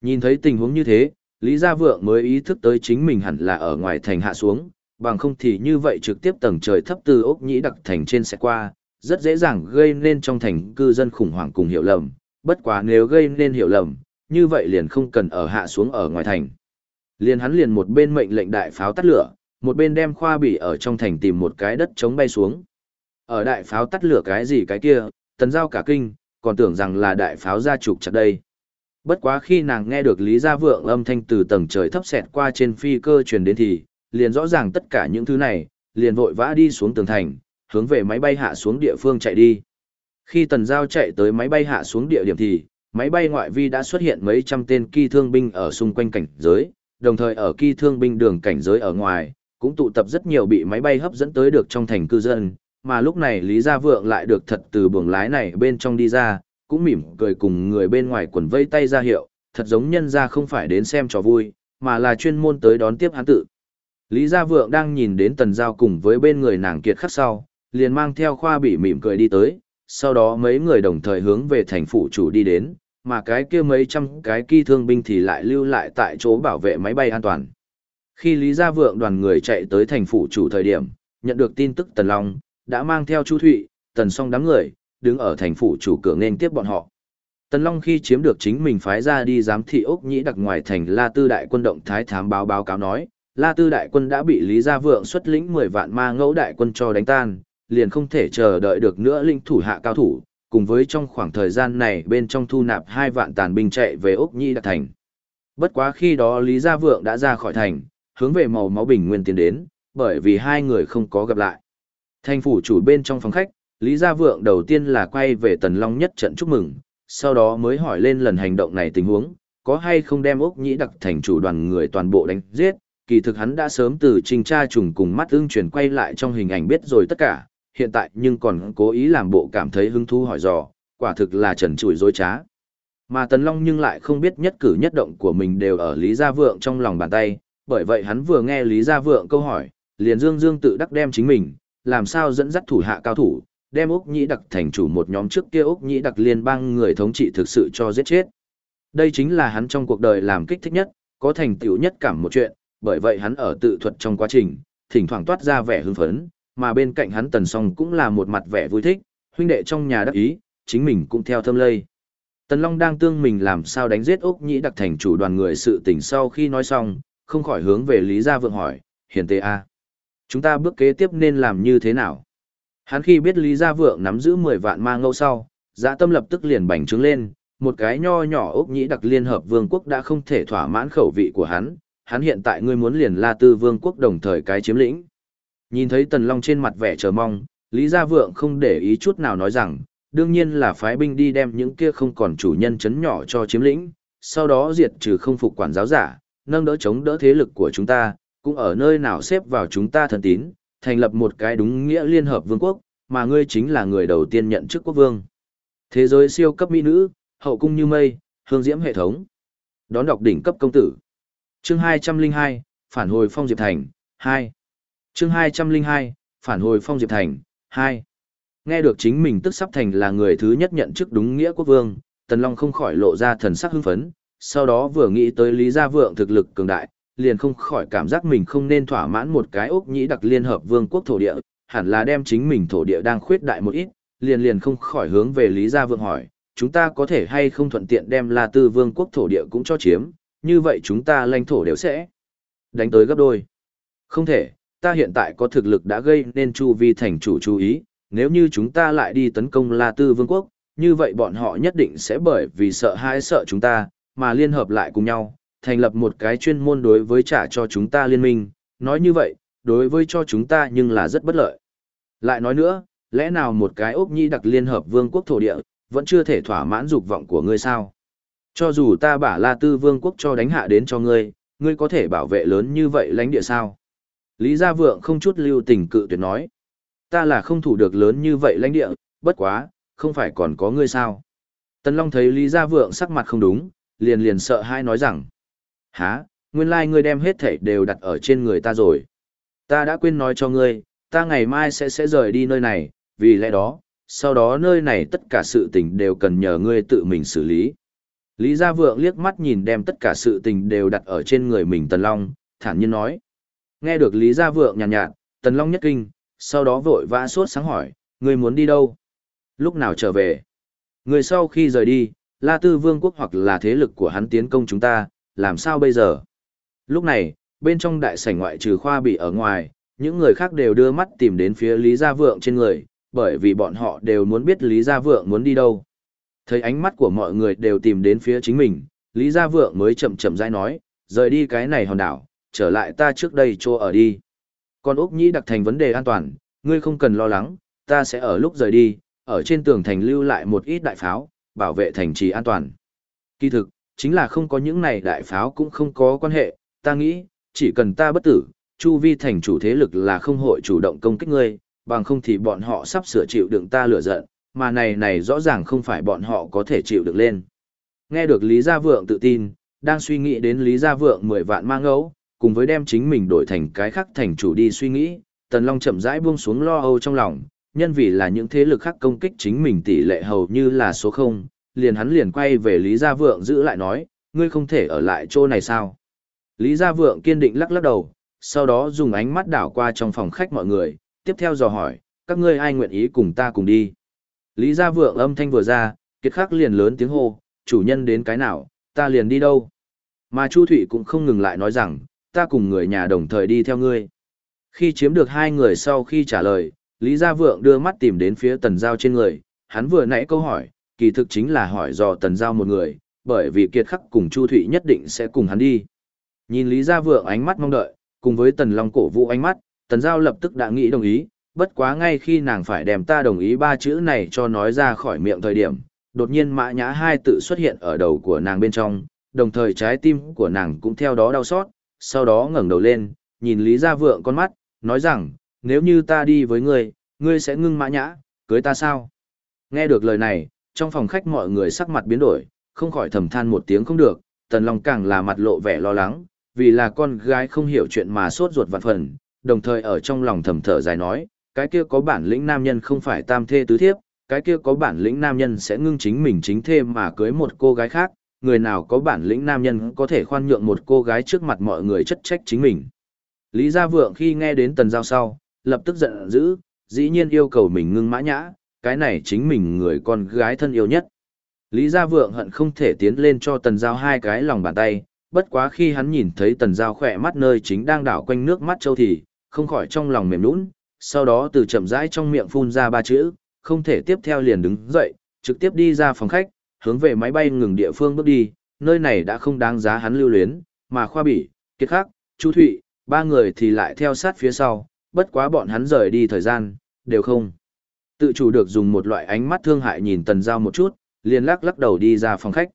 Nhìn thấy tình huống như thế, Lý Gia Vượng mới ý thức tới chính mình hẳn là ở ngoài thành hạ xuống, bằng không thì như vậy trực tiếp tầng trời thấp từ ốc nhĩ đặc thành trên sẽ qua, rất dễ dàng gây nên trong thành cư dân khủng hoảng cùng hiểu lầm, bất quá nếu gây nên hiểu lầm, như vậy liền không cần ở hạ xuống ở ngoài thành. Liền hắn liền một bên mệnh lệnh đại pháo tắt lửa, một bên đem khoa bỉ ở trong thành tìm một cái đất chống bay xuống. Ở đại pháo tắt lửa cái gì cái kia, tần giao cả kinh, còn tưởng rằng là đại pháo ra trục chặt đây. Bất quá khi nàng nghe được Lý Gia Vượng âm thanh từ tầng trời thấp xẹt qua trên phi cơ truyền đến thì, liền rõ ràng tất cả những thứ này, liền vội vã đi xuống tường thành, hướng về máy bay hạ xuống địa phương chạy đi. Khi tần giao chạy tới máy bay hạ xuống địa điểm thì, máy bay ngoại vi đã xuất hiện mấy trăm tên kỳ thương binh ở xung quanh cảnh giới, đồng thời ở kỳ thương binh đường cảnh giới ở ngoài, cũng tụ tập rất nhiều bị máy bay hấp dẫn tới được trong thành cư dân, mà lúc này Lý Gia Vượng lại được thật từ buồng lái này bên trong đi ra, cũng mỉm cười cùng người bên ngoài quần vây tay ra hiệu, thật giống nhân ra không phải đến xem trò vui, mà là chuyên môn tới đón tiếp hắn tự. Lý Gia Vượng đang nhìn đến Tần Giao cùng với bên người nàng kiệt khắc sau, liền mang theo khoa bị mỉm cười đi tới, sau đó mấy người đồng thời hướng về thành phủ chủ đi đến, mà cái kia mấy trăm cái kỳ thương binh thì lại lưu lại tại chỗ bảo vệ máy bay an toàn. Khi Lý Gia Vượng đoàn người chạy tới thành phủ chủ thời điểm, nhận được tin tức Tần Long, đã mang theo Chu Thụy, Tần Song đám người, đứng ở thành phủ chủ cửa nên tiếp bọn họ. Tần Long khi chiếm được chính mình phái ra đi giám thị ốc nhĩ đặc ngoài thành La Tư Đại quân động thái thám báo báo cáo nói, La Tư Đại quân đã bị Lý Gia Vượng xuất lĩnh 10 vạn ma ngẫu đại quân cho đánh tan, liền không thể chờ đợi được nữa linh thủ hạ cao thủ, cùng với trong khoảng thời gian này bên trong thu nạp hai vạn tàn binh chạy về Úc nhĩ đặc thành. Bất quá khi đó Lý Gia Vượng đã ra khỏi thành, hướng về màu máu bình nguyên tiến đến, bởi vì hai người không có gặp lại. Thành phủ chủ bên trong phòng khách, Lý Gia Vượng đầu tiên là quay về Tần Long nhất trận chúc mừng, sau đó mới hỏi lên lần hành động này tình huống, có hay không đem Úc nhĩ đặc thành chủ đoàn người toàn bộ đánh giết, kỳ thực hắn đã sớm từ trình tra trùng cùng mắt ưng chuyển quay lại trong hình ảnh biết rồi tất cả, hiện tại nhưng còn cố ý làm bộ cảm thấy hứng thú hỏi dò, quả thực là trần trụi dối trá. Mà Tần Long nhưng lại không biết nhất cử nhất động của mình đều ở Lý Gia Vượng trong lòng bàn tay, bởi vậy hắn vừa nghe Lý Gia Vượng câu hỏi, liền dương dương tự đắc đem chính mình, làm sao dẫn dắt thủ hạ cao thủ, đem Úc Nhĩ Đặc thành chủ một nhóm trước kia Úc Nhĩ Đặc liên bang người thống trị thực sự cho giết chết. Đây chính là hắn trong cuộc đời làm kích thích nhất, có thành tựu nhất cảm một chuyện, bởi vậy hắn ở tự thuật trong quá trình, thỉnh thoảng toát ra vẻ hưng phấn, mà bên cạnh hắn Tần Song cũng là một mặt vẻ vui thích, huynh đệ trong nhà đắc ý, chính mình cũng theo thâm lây. Tần Long đang tương mình làm sao đánh giết Úc Nhĩ Đặc thành chủ đoàn người sự tình sau khi nói xong, không khỏi hướng về Lý Gia Vượng hỏi, hiền tê a, chúng ta bước kế tiếp nên làm như thế nào? Hắn khi biết Lý Gia Vượng nắm giữ 10 vạn ma ngâu sau, dã tâm lập tức liền bành trướng lên, một cái nho nhỏ ốc nhĩ đặc liên hợp vương quốc đã không thể thỏa mãn khẩu vị của hắn, hắn hiện tại ngươi muốn liền La Tư vương quốc đồng thời cái chiếm lĩnh. Nhìn thấy Tần Long trên mặt vẻ chờ mong, Lý Gia Vượng không để ý chút nào nói rằng, đương nhiên là phái binh đi đem những kia không còn chủ nhân chấn nhỏ cho chiếm lĩnh, sau đó diệt trừ không phục quản giáo giả, nâng đỡ chống đỡ thế lực của chúng ta, cũng ở nơi nào xếp vào chúng ta thần tín, thành lập một cái đúng nghĩa liên hợp vương quốc, mà ngươi chính là người đầu tiên nhận chức quốc vương. Thế giới siêu cấp mỹ nữ, hậu cung như mây, hương diễm hệ thống. Đón đọc đỉnh cấp công tử. Chương 202, phản hồi phong diệp thành, 2. Chương 202, phản hồi phong diệp thành, 2. Nghe được chính mình tức sắp thành là người thứ nhất nhận chức đúng nghĩa quốc vương, Tần Long không khỏi lộ ra thần sắc hưng phấn, sau đó vừa nghĩ tới Lý Gia Vượng thực lực cường đại, liền không khỏi cảm giác mình không nên thỏa mãn một cái ốc nhĩ đặc liên hợp vương quốc thổ địa, hẳn là đem chính mình thổ địa đang khuyết đại một ít, liền liền không khỏi hướng về Lý Gia Vượng hỏi, chúng ta có thể hay không thuận tiện đem La Tư vương quốc thổ địa cũng cho chiếm, như vậy chúng ta lãnh thổ đều sẽ đánh tới gấp đôi. Không thể, ta hiện tại có thực lực đã gây nên chu vi thành chủ chú ý, nếu như chúng ta lại đi tấn công La Tư vương quốc, như vậy bọn họ nhất định sẽ bởi vì sợ hãi sợ chúng ta, mà liên hợp lại cùng nhau, thành lập một cái chuyên môn đối với trả cho chúng ta liên minh, nói như vậy, đối với cho chúng ta nhưng là rất bất lợi. Lại nói nữa, lẽ nào một cái ốc nhi đặc liên hợp vương quốc thổ địa, vẫn chưa thể thỏa mãn dục vọng của ngươi sao? Cho dù ta bả La Tư vương quốc cho đánh hạ đến cho ngươi, ngươi có thể bảo vệ lớn như vậy lãnh địa sao? Lý Gia Vượng không chút lưu tình cự tuyệt nói. Ta là không thủ được lớn như vậy lãnh địa, bất quá, không phải còn có ngươi sao? Tần Long thấy Lý Gia Vượng sắc mặt không đúng, liền liền sợ hai nói rằng. Hả, nguyên lai like ngươi đem hết thảy đều đặt ở trên người ta rồi. Ta đã quên nói cho ngươi, ta ngày mai sẽ sẽ rời đi nơi này, vì lẽ đó, sau đó nơi này tất cả sự tình đều cần nhờ ngươi tự mình xử lý. Lý Gia Vượng liếc mắt nhìn đem tất cả sự tình đều đặt ở trên người mình Tần Long, thản nhiên nói. Nghe được Lý Gia Vượng nhàn nhạt, nhạt, Tần Long nhất kinh, sau đó vội vã suốt sáng hỏi, ngươi muốn đi đâu? Lúc nào trở về? Người sau khi rời đi, La Tư Vương quốc hoặc là thế lực của hắn tiến công chúng ta, làm sao bây giờ? Lúc này, bên trong đại sảnh ngoại trừ khoa bị ở ngoài, những người khác đều đưa mắt tìm đến phía Lý Gia Vượng trên người, bởi vì bọn họ đều muốn biết Lý Gia Vượng muốn đi đâu. Thấy ánh mắt của mọi người đều tìm đến phía chính mình, Lý Gia Vượng mới chậm chậm rãi nói, rời đi cái này hòn đảo, trở lại ta trước đây chỗ ở đi. Còn Úc Nhĩ đặc thành vấn đề an toàn, ngươi không cần lo lắng, ta sẽ ở lúc rời đi, ở trên tường thành lưu lại một ít đại pháo, bảo vệ thành trì an toàn. Kỳ thực, chính là không có những này đại pháo cũng không có quan hệ, ta nghĩ, chỉ cần ta bất tử, chu vi thành chủ thế lực là không hội chủ động công kích ngươi, bằng không thì bọn họ sắp sửa chịu đựng ta lửa giận, mà này này rõ ràng không phải bọn họ có thể chịu được lên. Nghe được Lý Gia Vượng tự tin, đang suy nghĩ đến Lý Gia Vượng 10 vạn mang ấu, cùng với đem chính mình đổi thành cái khác thành chủ đi suy nghĩ, Tần Long chậm rãi buông xuống lo âu trong lòng, nhân vì là những thế lực khác công kích chính mình tỷ lệ hầu như là số 0, liền hắn liền quay về Lý Gia Vượng giữ lại nói, ngươi không thể ở lại chỗ này sao? Lý Gia Vượng kiên định lắc lắc đầu, sau đó dùng ánh mắt đảo qua trong phòng khách mọi người, tiếp theo dò hỏi, các ngươi ai nguyện ý cùng ta cùng đi? Lý Gia Vượng âm thanh vừa ra, kiệt khắc liền lớn tiếng hô, chủ nhân đến cái nào, ta liền đi đâu? Mà Chu Thụy cũng không ngừng lại nói rằng, ta cùng người nhà đồng thời đi theo ngươi. Khi chiếm được hai người sau khi trả lời, Lý Gia Vượng đưa mắt tìm đến phía Tần Giao trên người, hắn vừa nãy câu hỏi, kỳ thực chính là hỏi dò Tần Giao một người, bởi vì Kiệt Khắc cùng Chu Thụy nhất định sẽ cùng hắn đi. Nhìn Lý Gia Vượng ánh mắt mong đợi, cùng với Tần Long cổ vũ ánh mắt, Tần Giao lập tức đã nghĩ đồng ý, bất quá ngay khi nàng phải đem ta đồng ý ba chữ này cho nói ra khỏi miệng thời điểm, đột nhiên mã nhã hai tự xuất hiện ở đầu của nàng bên trong, đồng thời trái tim của nàng cũng theo đó đau xót, sau đó ngẩng đầu lên, nhìn Lý Gia Vượng con mắt, nói rằng, nếu như ta đi với ngươi, ngươi sẽ ngưng mã nhã, cưới ta sao? Nghe được lời này, trong phòng khách mọi người sắc mặt biến đổi, không khỏi thầm than một tiếng không được, Tần Long càng là mặt lộ vẻ lo lắng, vì là con gái không hiểu chuyện mà sốt ruột vạn phần, đồng thời ở trong lòng thầm thở dài nói, cái kia có bản lĩnh nam nhân không phải tam thê tứ thiếp, cái kia có bản lĩnh nam nhân sẽ ngưng chính mình chính thê mà cưới một cô gái khác, người nào có bản lĩnh nam nhân có thể khoan nhượng một cô gái trước mặt mọi người chất trách chính mình. Lý Gia Vượng khi nghe đến tần giao sau, lập tức giận dữ, dĩ nhiên yêu cầu mình ngưng mã nhã, cái này chính mình người con gái thân yêu nhất. Lý Gia Vượng hận không thể tiến lên cho tần giao hai cái lòng bàn tay, bất quá khi hắn nhìn thấy tần giao khỏe mắt nơi chính đang đảo quanh nước mắt châu thì, không khỏi trong lòng mềm nũng, sau đó từ chậm rãi trong miệng phun ra ba chữ, không thể tiếp theo liền đứng dậy, trực tiếp đi ra phòng khách, hướng về máy bay ngừng địa phương bước đi, nơi này đã không đáng giá hắn lưu luyến, mà khoa bỉ, kiệt khắc, chu thụy, ba người thì lại theo sát phía sau, bất quá bọn hắn rời đi thời gian, đều không. Tự chủ được dùng một loại ánh mắt thương hại nhìn tần giao một chút, liền lắc lắc đầu đi ra phòng khách.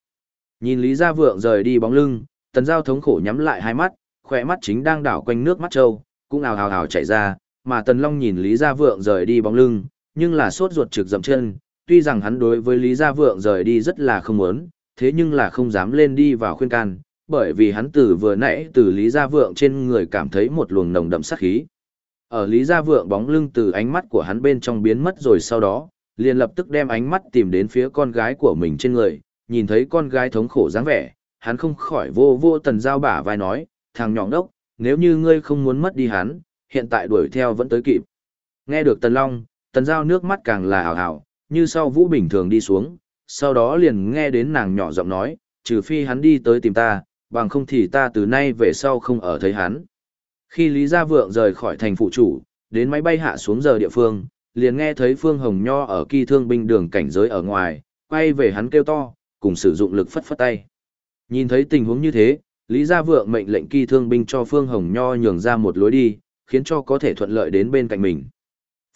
Nhìn Lý Gia Vượng rời đi bóng lưng, tần giao thống khổ nhắm lại hai mắt, khỏe mắt chính đang đảo quanh nước mắt trâu, cũng ào ào ào chảy ra, mà tần long nhìn Lý Gia Vượng rời đi bóng lưng, nhưng là sốt ruột trực dậm chân, tuy rằng hắn đối với Lý Gia Vượng rời đi rất là không muốn, thế nhưng là không dám lên đi vào khuyên can, bởi vì hắn từ vừa nãy từ Lý Gia Vượng trên người cảm thấy một luồng nồng đậm sát khí. Ở Lý Gia Vượng bóng lưng từ ánh mắt của hắn bên trong biến mất rồi sau đó, liền lập tức đem ánh mắt tìm đến phía con gái của mình trên người, nhìn thấy con gái thống khổ dáng vẻ, hắn không khỏi vô vô tần giao bả vai nói, thằng nhỏng đốc, nếu như ngươi không muốn mất đi hắn, hiện tại đuổi theo vẫn tới kịp. Nghe được tần long, tần giao nước mắt càng là hào hào, như sau vũ bình thường đi xuống, sau đó liền nghe đến nàng nhỏ giọng nói, trừ phi hắn đi tới tìm ta, bằng không thì ta từ nay về sau không ở thấy hắn. Khi Lý Gia Vượng rời khỏi thành phụ chủ, đến máy bay hạ xuống giờ địa phương, liền nghe thấy Phương Hồng Nho ở kỳ thương binh đường cảnh giới ở ngoài, quay về hắn kêu to, cùng sử dụng lực phất phất tay. Nhìn thấy tình huống như thế, Lý Gia Vượng mệnh lệnh kỳ thương binh cho Phương Hồng Nho nhường ra một lối đi, khiến cho có thể thuận lợi đến bên cạnh mình.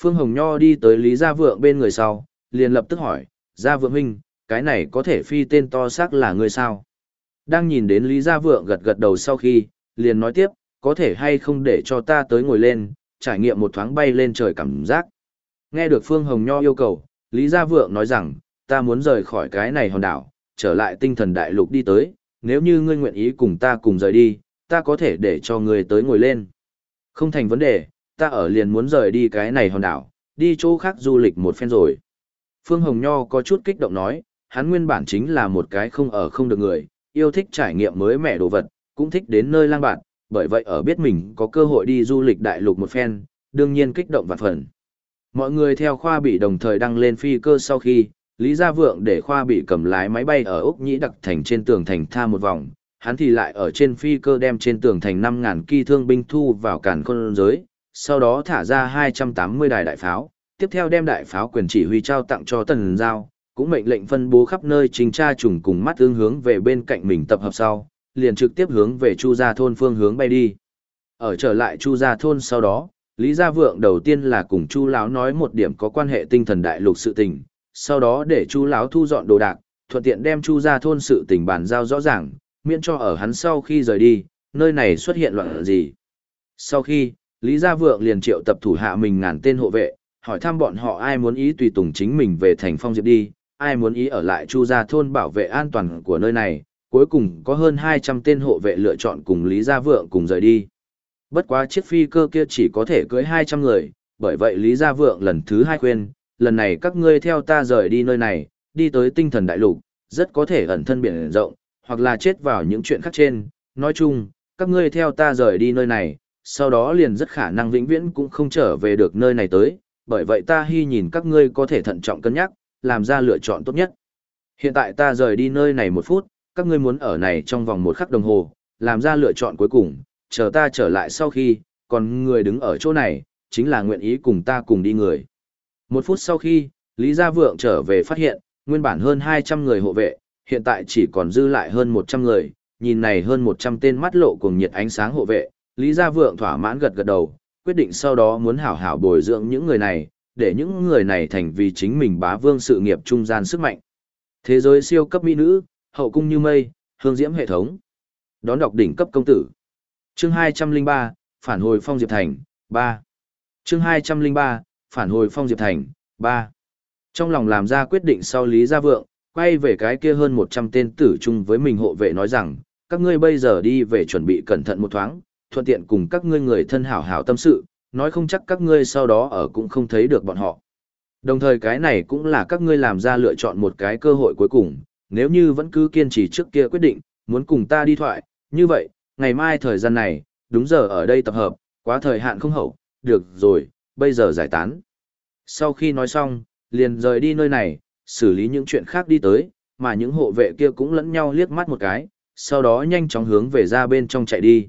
Phương Hồng Nho đi tới Lý Gia Vượng bên người sau, liền lập tức hỏi, Gia Vượng huynh, cái này có thể phi tên to xác là người sao? Đang nhìn đến Lý Gia Vượng gật gật đầu sau khi, liền nói tiếp, có thể hay không để cho ta tới ngồi lên, trải nghiệm một thoáng bay lên trời cảm giác. Nghe được Phương Hồng Nho yêu cầu, Lý Gia Vượng nói rằng, ta muốn rời khỏi cái này hòn đảo, trở lại tinh thần đại lục đi tới, nếu như ngươi nguyện ý cùng ta cùng rời đi, ta có thể để cho ngươi tới ngồi lên. Không thành vấn đề, ta ở liền muốn rời đi cái này hòn đảo, đi chỗ khác du lịch một phen rồi. Phương Hồng Nho có chút kích động nói, hắn nguyên bản chính là một cái không ở không được người, yêu thích trải nghiệm mới mẻ đồ vật, cũng thích đến nơi lang bạn, bởi vậy ở biết mình có cơ hội đi du lịch đại lục một phen, đương nhiên kích động vạn phần. Mọi người theo khoa bị đồng thời đăng lên phi cơ sau khi, Lý Gia Vượng để khoa bị cầm lái máy bay ở Úc Nhĩ đặc thành trên tường thành tha một vòng, hắn thì lại ở trên phi cơ đem trên tường thành 5.000 kỳ thương binh thu vào cản khôn giới, sau đó thả ra 280 đài đại pháo, tiếp theo đem đại pháo quyền chỉ huy trao tặng cho Tần Giao, cũng mệnh lệnh phân bố khắp nơi trình tra trùng cùng mắt hướng hướng về bên cạnh mình tập hợp sau, liền trực tiếp hướng về Chu Gia Thôn phương hướng bay đi. Ở trở lại Chu Gia Thôn sau đó, Lý Gia Vượng đầu tiên là cùng Chu Lão nói một điểm có quan hệ tinh thần đại lục sự tình, sau đó để Chu Lão thu dọn đồ đạc, thuận tiện đem Chu Gia Thôn sự tình bàn giao rõ ràng, miễn cho ở hắn sau khi rời đi, nơi này xuất hiện loạn gì. Sau khi, Lý Gia Vượng liền triệu tập thủ hạ mình ngàn tên hộ vệ, hỏi thăm bọn họ ai muốn ý tùy tùng chính mình về thành phong diệp đi, ai muốn ý ở lại chu gia thôn bảo vệ an toàn của nơi này, cuối cùng có hơn 200 tên hộ vệ lựa chọn cùng Lý Gia Vượng cùng rời đi. Bất quá chiếc phi cơ kia chỉ có thể cưới 200 người, bởi vậy Lý Gia Vượng lần thứ hai khuyên, lần này các ngươi theo ta rời đi nơi này, đi tới tinh thần đại lục, rất có thể ẩn thân biển rộng, hoặc là chết vào những chuyện khác trên. Nói chung, các ngươi theo ta rời đi nơi này, sau đó liền rất khả năng vĩnh viễn cũng không trở về được nơi này tới, bởi vậy ta hy nhìn các ngươi có thể thận trọng cân nhắc, làm ra lựa chọn tốt nhất. Hiện tại ta rời đi nơi này một phút, các ngươi muốn ở này trong vòng một khắc đồng hồ, làm ra lựa chọn cuối cùng, chờ ta trở lại sau khi, còn người đứng ở chỗ này, chính là nguyện ý cùng ta cùng đi người. Một phút sau khi, Lý Gia Vượng trở về phát hiện, nguyên bản hơn 200 người hộ vệ, hiện tại chỉ còn dư lại hơn 100 người, nhìn này hơn 100 tên mắt lộ cùng nhiệt ánh sáng hộ vệ, Lý Gia Vượng thỏa mãn gật gật đầu, quyết định sau đó muốn hảo hảo bồi dưỡng những người này, để những người này thành vì chính mình bá vương sự nghiệp trung gian sức mạnh. Thế giới siêu cấp mỹ nữ, hậu cung như mây, hương diễm hệ thống. Đón đọc đỉnh cấp công tử. Chương 203, phản hồi phong diệp thành, 3. Chương 203, phản hồi phong diệp thành, 3. Trong lòng làm ra quyết định sau Lý Gia Vượng, quay về cái kia hơn 100 tên tử chung với mình hộ vệ nói rằng, các ngươi bây giờ đi về chuẩn bị cẩn thận một thoáng, thuận tiện cùng các ngươi người thân hảo hảo tâm sự, nói không chắc các ngươi sau đó ở cũng không thấy được bọn họ. Đồng thời cái này cũng là các ngươi làm ra lựa chọn một cái cơ hội cuối cùng, nếu như vẫn cứ kiên trì trước kia quyết định, muốn cùng ta đi thoại, như vậy, ngày mai thời gian này, đúng giờ ở đây tập hợp, quá thời hạn không hậu, được rồi, bây giờ giải tán. Sau khi nói xong, liền rời đi nơi này, xử lý những chuyện khác đi tới, mà những hộ vệ kia cũng lẫn nhau liếc mắt một cái, sau đó nhanh chóng hướng về ra bên trong chạy đi.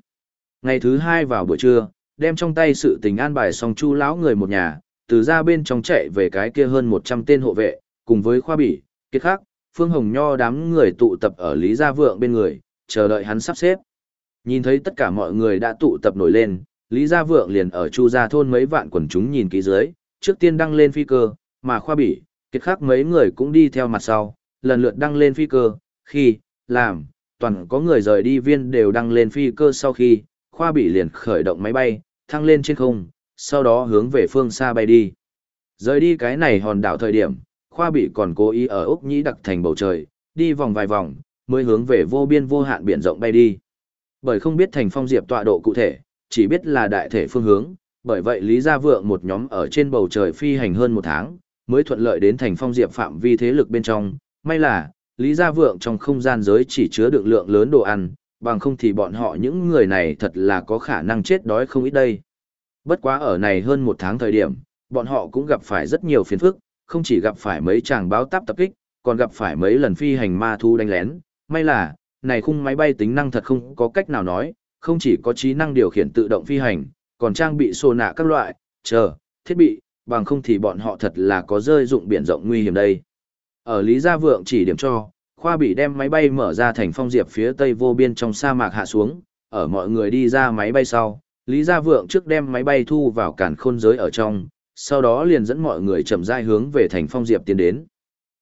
Ngày thứ hai vào buổi trưa, đem trong tay sự tình an bài xong chu lão người một nhà, từ ra bên trong chạy về cái kia hơn 100 tên hộ vệ, cùng với khoa bỉ, kiệt Khắc, Phương Hồng Nho đám người tụ tập ở Lý Gia Vượng bên người, chờ đợi hắn sắp xếp. Nhìn thấy tất cả mọi người đã tụ tập nổi lên, Lý Gia Vượng liền ở Chu Gia thôn mấy vạn quần chúng nhìn kỹ dưới, trước tiên đăng lên phi cơ, mà khoa bỉ, kiệt Khắc mấy người cũng đi theo mặt sau, lần lượt đăng lên phi cơ, khi, làm, toàn có người rời đi viên đều đăng lên phi cơ sau khi, khoa bị liền khởi động máy bay, thăng lên trên không, sau đó hướng về phương xa bay đi. Rời đi cái này hòn đảo thời điểm, khoa bị còn cố ý ở Úc Nhĩ đặc thành bầu trời, đi vòng vài vòng, mới hướng về vô biên vô hạn biển rộng bay đi. Bởi không biết thành phong diệp tọa độ cụ thể, chỉ biết là đại thể phương hướng, bởi vậy Lý Gia Vượng một nhóm ở trên bầu trời phi hành hơn một tháng, mới thuận lợi đến thành phong diệp phạm vi thế lực bên trong. May là, Lý Gia Vượng trong không gian giới chỉ chứa được lượng lớn đồ ăn, bằng không thì bọn họ những người này thật là có khả năng chết đói không ít đây. Bất quá ở này hơn một tháng thời điểm, bọn họ cũng gặp phải rất nhiều phiền phức, không chỉ gặp phải mấy chàng báo táp tập kích, còn gặp phải mấy lần phi hành ma thu đánh lén. May là, này khung máy bay tính năng thật không có cách nào nói, không chỉ có trí năng điều khiển tự động phi hành, còn trang bị xô nạ các loại, chờ, thiết bị, bằng không thì bọn họ thật là có rơi dụng biển rộng nguy hiểm đây. Ở Lý Gia Vượng chỉ điểm cho, khoa bị đem máy bay mở ra thành phong diệp phía tây vô biên trong sa mạc hạ xuống, ở mọi người đi ra máy bay sau, Lý Gia Vượng trước đem máy bay thu vào cản khôn giới ở trong, sau đó liền dẫn mọi người chậm rãi hướng về thành phong diệp tiến đến.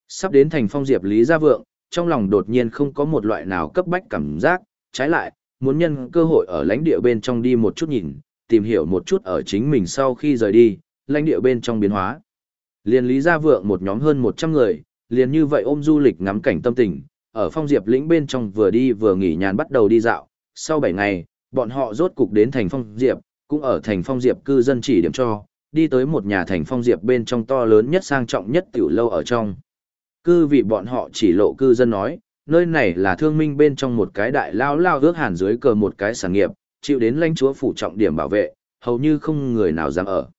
Sắp đến thành phong diệp Lý Gia Vượng, trong lòng đột nhiên không có một loại nào cấp bách cảm giác, trái lại, muốn nhân cơ hội ở lãnh địa bên trong đi một chút nhìn, tìm hiểu một chút ở chính mình sau khi rời đi, lãnh địa bên trong biến hóa. Liên Lý Gia Vượng một nhóm hơn 100 người, liền như vậy ôm du lịch ngắm cảnh tâm tình, ở phong diệp lĩnh bên trong vừa đi vừa nghỉ nhàn bắt đầu đi dạo, sau 7 ngày, bọn họ rốt cục đến thành phong diệp, cũng ở thành phong diệp cư dân chỉ điểm cho, đi tới một nhà thành phong diệp bên trong to lớn nhất sang trọng nhất tiểu lâu ở trong. Cư vị bọn họ chỉ lộ cư dân nói, nơi này là thương minh bên trong một cái đại lao lao ước hàn dưới cờ một cái sản nghiệp, chịu đến lãnh chúa phủ trọng điểm bảo vệ, hầu như không người nào dám ở.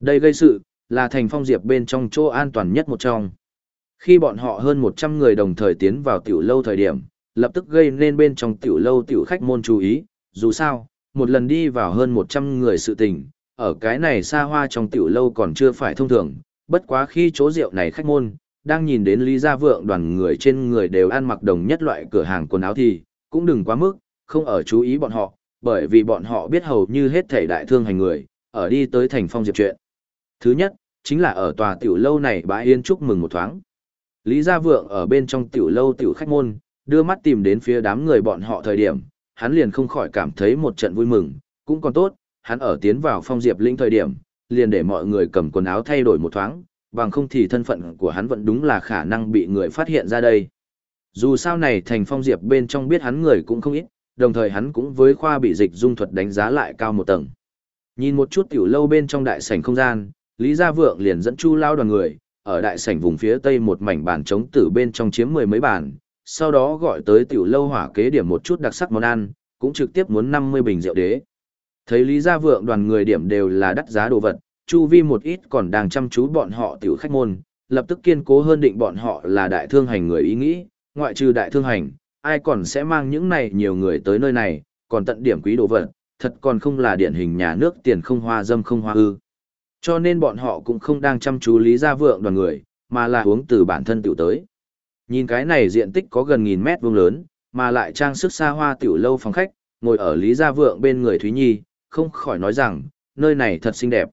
Đây gây sự, là thành phong diệp bên trong chỗ an toàn nhất một trong. Khi bọn họ hơn 100 người đồng thời tiến vào tiểu lâu thời điểm, lập tức gây nên bên trong tiểu lâu tiểu khách môn chú ý, dù sao, một lần đi vào hơn 100 người sự tình, ở cái này xa hoa trong tiểu lâu còn chưa phải thông thường, bất quá khi chỗ rượu này khách môn, đang nhìn đến Lý Gia Vượng đoàn người trên người đều ăn mặc đồng nhất loại cửa hàng quần áo thì, cũng đừng quá mức, không ở chú ý bọn họ, bởi vì bọn họ biết hầu như hết thể đại thương hành người, ở đi tới thành phong diệp chuyện. Thứ nhất, chính là ở tòa tiểu lâu này bãi yên chúc mừng một thoáng. Lý Gia Vượng ở bên trong tiểu lâu tiểu khách môn, đưa mắt tìm đến phía đám người bọn họ thời điểm, hắn liền không khỏi cảm thấy một trận vui mừng, cũng còn tốt, hắn ở tiến vào phong diệp linh thời điểm, liền để mọi người cầm quần áo thay đổi một thoáng, bằng không thì thân phận của hắn vẫn đúng là khả năng bị người phát hiện ra đây. Dù sao này thành phong diệp bên trong biết hắn người cũng không ít, đồng thời hắn cũng với khoa bị dịch dung thuật đánh giá lại cao một tầng. Nhìn một chút tiểu lâu bên trong đại sảnh không gian, Lý Gia Vượng liền dẫn Chu Lao đoàn người, ở đại sảnh vùng phía tây một mảnh bàn trống tử bên trong chiếm mười mấy bàn, sau đó gọi tới tiểu lâu hỏa kế điểm một chút đặc sắc món ăn, cũng trực tiếp muốn 50 bình rượu đế. Thấy Lý Gia Vượng đoàn người điểm đều là đắt giá đồ vật, Chu Vi một ít còn đang chăm chú bọn họ tiểu khách môn, lập tức kiên cố hơn định bọn họ là đại thương hành người ý nghĩ, ngoại trừ đại thương hành, ai còn sẽ mang những này nhiều người tới nơi này, còn tận điểm quý đồ vật, thật còn không là điển hình nhà nước tiền không hoa dâm không hoa ư. Cho nên bọn họ cũng không đang chăm chú Lý Gia Vượng đoàn người, mà là uống từ bản thân tiểu tới. Nhìn cái này diện tích có gần nghìn mét vuông lớn, mà lại trang sức xa hoa tiểu lâu phòng khách, ngồi ở Lý Gia Vượng bên người Thúy Nhi, không khỏi nói rằng, nơi này thật xinh đẹp.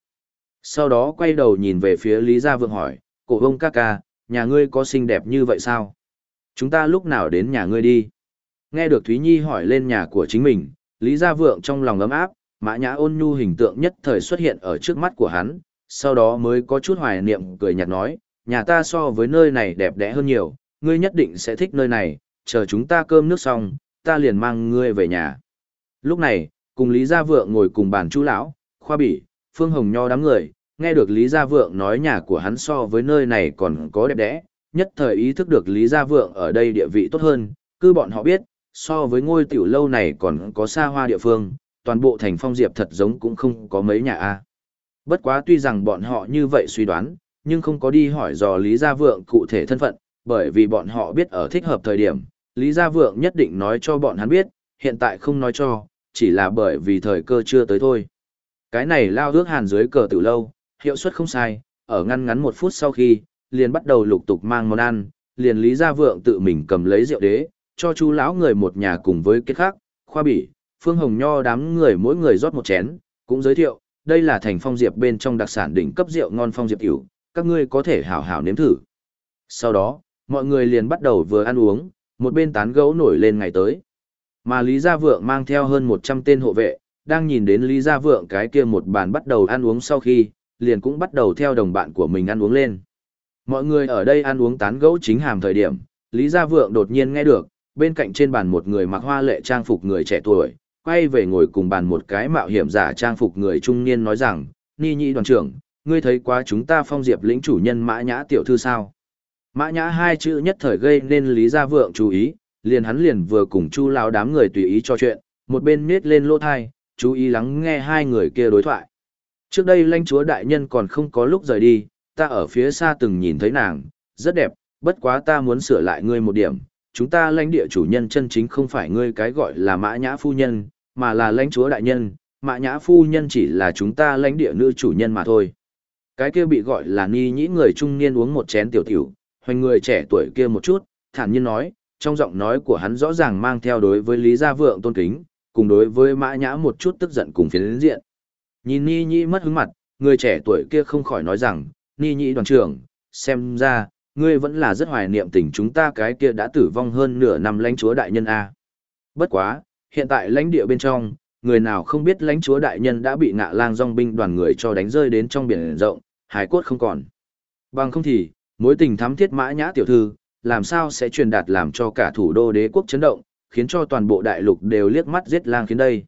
Sau đó quay đầu nhìn về phía Lý Gia Vượng hỏi, cổ ông ca ca, nhà ngươi có xinh đẹp như vậy sao? Chúng ta lúc nào đến nhà ngươi đi? Nghe được Thúy Nhi hỏi lên nhà của chính mình, Lý Gia Vượng trong lòng ấm áp, mã nhã ôn nhu hình tượng nhất thời xuất hiện ở trước mắt của hắn, sau đó mới có chút hoài niệm cười nhạt nói, nhà ta so với nơi này đẹp đẽ hơn nhiều, ngươi nhất định sẽ thích nơi này, chờ chúng ta cơm nước xong, ta liền mang ngươi về nhà. Lúc này, cùng Lý Gia Vượng ngồi cùng bàn chú lão, khoa bỉ, Phương Hồng Nho đám người, nghe được Lý Gia Vượng nói nhà của hắn so với nơi này còn có đẹp đẽ, nhất thời ý thức được Lý Gia Vượng ở đây địa vị tốt hơn, cứ bọn họ biết, so với ngôi tiểu lâu này còn có xa hoa địa phương, toàn bộ thành phong diệp thật giống cũng không có mấy nhà a. Bất quá tuy rằng bọn họ như vậy suy đoán, nhưng không có đi hỏi dò Lý Gia Vượng cụ thể thân phận, bởi vì bọn họ biết ở thích hợp thời điểm, Lý Gia Vượng nhất định nói cho bọn hắn biết, hiện tại không nói cho, chỉ là bởi vì thời cơ chưa tới thôi. Cái này lao ước hàn dưới cờ từ lâu, hiệu suất không sai, ở ngăn ngắn một phút sau khi, liền bắt đầu lục tục mang món ăn, liền Lý Gia Vượng tự mình cầm lấy rượu đế, cho chú lão người một nhà cùng với kết khác, khoa bỉ, phương hồng nho đám người mỗi người rót một chén, cũng giới thiệu, đây là thành phong diệp bên trong đặc sản đỉnh cấp rượu ngon phong diệp tiểu, các ngươi có thể hảo hảo nếm thử. Sau đó, mọi người liền bắt đầu vừa ăn uống, một bên tán gẫu nổi lên ngày tới. Mà Lý Gia Vượng mang theo hơn 100 tên hộ vệ, đang nhìn đến Lý Gia Vượng cái kia một bàn bắt đầu ăn uống sau khi, liền cũng bắt đầu theo đồng bạn của mình ăn uống lên. Mọi người ở đây ăn uống tán gẫu chính hàm thời điểm, Lý Gia Vượng đột nhiên nghe được, bên cạnh trên bàn một người mặc hoa lệ trang phục người trẻ tuổi, quay về ngồi cùng bàn một cái mạo hiểm giả trang phục người trung niên nói rằng, Ni nhị đoàn trưởng, ngươi thấy quá chúng ta phong diệp lĩnh chủ nhân mã nhã tiểu thư sao? Mã nhã hai chữ nhất thời gây nên Lý Gia Vượng chú ý, liền hắn liền vừa cùng chu lão đám người tùy ý cho chuyện, một bên nết lên lỗ thai, chú ý lắng nghe hai người kia đối thoại. Trước đây lãnh chúa đại nhân còn không có lúc rời đi, ta ở phía xa từng nhìn thấy nàng, rất đẹp, bất quá ta muốn sửa lại ngươi một điểm, chúng ta lãnh địa chủ nhân chân chính không phải ngươi cái gọi là mã nhã phu nhân, mà là lãnh chúa đại nhân, mã nhã phu nhân chỉ là chúng ta lãnh địa nữ chủ nhân mà thôi. Cái kia bị gọi là ni nhĩ người trung niên uống một chén tiểu tiểu, hoành người trẻ tuổi kia một chút, thản nhiên nói, trong giọng nói của hắn rõ ràng mang theo đối với Lý Gia Vượng tôn kính, cùng đối với Mã Nhã một chút tức giận cùng phiến diện. Nhìn Ni Nhĩ mất hứng mặt, người trẻ tuổi kia không khỏi nói rằng, Ni Nhĩ đoàn trưởng, xem ra, ngươi vẫn là rất hoài niệm tình chúng ta cái kia đã tử vong hơn nửa năm lãnh chúa đại nhân A. Bất quá, hiện tại lãnh địa bên trong, người nào không biết lãnh chúa đại nhân đã bị ngạ lang dòng binh đoàn người cho đánh rơi đến trong biển rộng, hải cốt không còn. Bằng không thì, mối tình thắm thiết mã nhã tiểu thư, làm sao sẽ truyền đạt làm cho cả thủ đô đế quốc chấn động, khiến cho toàn bộ đại lục đều liếc mắt giết lang khiến đây.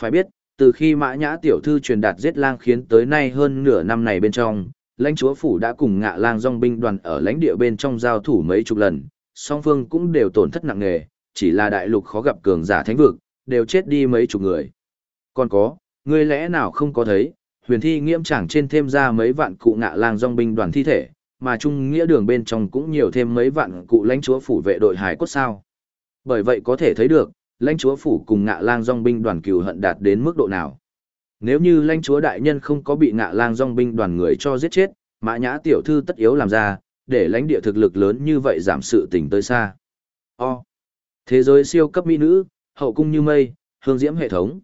Phải biết, từ khi mã nhã tiểu thư truyền đạt giết lang khiến tới nay hơn nửa năm này bên trong, lãnh chúa phủ đã cùng ngạ lang dòng binh đoàn ở lãnh địa bên trong giao thủ mấy chục lần, song phương cũng đều tổn thất nặng nề, chỉ là đại lục khó gặp cường giả thánh vực, đều chết đi mấy chục người. Còn có, ngươi lẽ nào không có thấy, huyền thi nghiêm chẳng trên thêm ra mấy vạn cụ ngạ lang dòng binh đoàn thi thể, mà trung nghĩa đường bên trong cũng nhiều thêm mấy vạn cụ lãnh chúa phủ vệ đội hải cốt sao. Bởi vậy có thể thấy được, lãnh chúa phủ cùng ngạ lang dòng binh đoàn cừu hận đạt đến mức độ nào. Nếu như lãnh chúa đại nhân không có bị ngạ lang dòng binh đoàn người cho giết chết, mã nhã tiểu thư tất yếu làm ra, để lãnh địa thực lực lớn như vậy giảm sự tình tới xa. O. Thế giới siêu cấp mỹ nữ, hậu cung như mây, hương diễm hệ thống.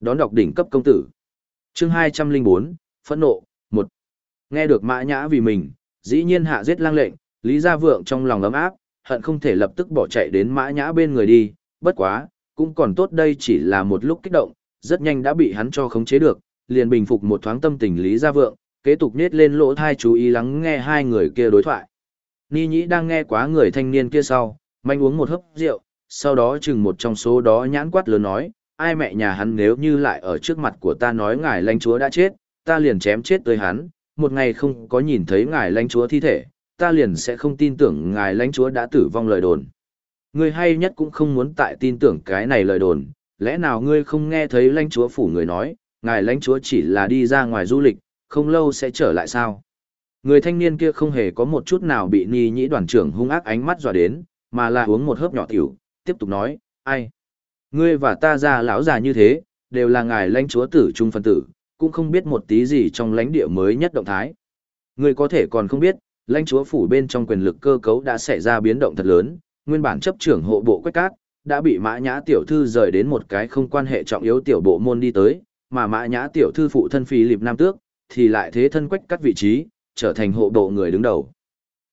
Đón đọc đỉnh cấp công tử. Chương 204, phẫn nộ, 1. Nghe được mã nhã vì mình, dĩ nhiên hạ giết lang lệnh, Lý Gia Vượng trong lòng ấm áp, hận không thể lập tức bỏ chạy đến mã nhã bên người đi, bất quá, cũng còn tốt đây chỉ là một lúc kích động, rất nhanh đã bị hắn cho khống chế được, liền bình phục một thoáng tâm tình Lý Gia Vượng, kế tục nhét lên lỗ thai chú ý lắng nghe hai người kia đối thoại. Ni Nhĩ đang nghe quá người thanh niên kia sau, manh uống một hớp rượu, sau đó chừng một trong số đó nhãn quát lớn nói, ai mẹ nhà hắn nếu như lại ở trước mặt của ta nói ngài lãnh chúa đã chết, ta liền chém chết tới hắn, một ngày không có nhìn thấy ngài lãnh chúa thi thể, ta liền sẽ không tin tưởng ngài lãnh chúa đã tử vong lời đồn. Ngươi hay nhất cũng không muốn tại tin tưởng cái này lời đồn, lẽ nào ngươi không nghe thấy lãnh chúa phủ người nói, ngài lãnh chúa chỉ là đi ra ngoài du lịch, không lâu sẽ trở lại sao? Người thanh niên kia không hề có một chút nào bị ni nhĩ đoàn trưởng hung ác ánh mắt dọa đến, mà là uống một hớp nhỏ tiểu, tiếp tục nói, ai? Ngươi và ta ra lão già như thế, đều là ngài lãnh chúa tử trung phân tử, cũng không biết một tí gì trong lãnh địa mới nhất động thái. Ngươi có thể còn không biết, lãnh chúa phủ bên trong quyền lực cơ cấu đã xảy ra biến động thật lớn, nguyên bản chấp trưởng hộ bộ quách cát, đã bị mã nhã tiểu thư rời đến một cái không quan hệ trọng yếu tiểu bộ môn đi tới, mà mã nhã tiểu thư phụ thân phi lịp nam tước, thì lại thế thân quách cắt vị trí, trở thành hộ bộ người đứng đầu.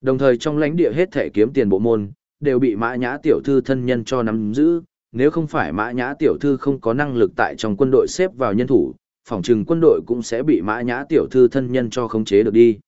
Đồng thời trong lãnh địa hết thể kiếm tiền bộ môn, đều bị mã nhã tiểu thư thân nhân cho nắm giữ, nếu không phải mã nhã tiểu thư không có năng lực tại trong quân đội xếp vào nhân thủ, phòng chừng quân đội cũng sẽ bị mã nhã tiểu thư thân nhân cho khống chế được đi.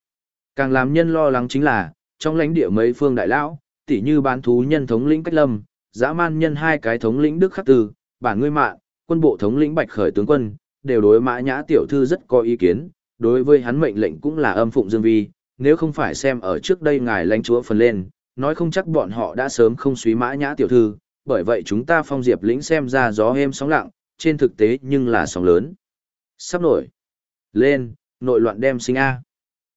Càng làm nhân lo lắng chính là, trong lãnh địa mấy phương đại lão, tỉ như bán thú nhân thống lĩnh cách lâm, dã man nhân hai cái thống lĩnh đức khắc tư, bản ngươi mạng, quân bộ thống lĩnh bạch khởi tướng quân, đều đối mã nhã tiểu thư rất có ý kiến, đối với hắn mệnh lệnh cũng là âm phụng dương vi, nếu không phải xem ở trước đây ngài lãnh chúa phần lên, nói không chắc bọn họ đã sớm không suy mã nhã tiểu thư, bởi vậy chúng ta phong diệp lĩnh xem ra gió êm sóng lặng, trên thực tế nhưng là sóng lớn. Sắp nổi. Lên, nội loạn đem sinh A.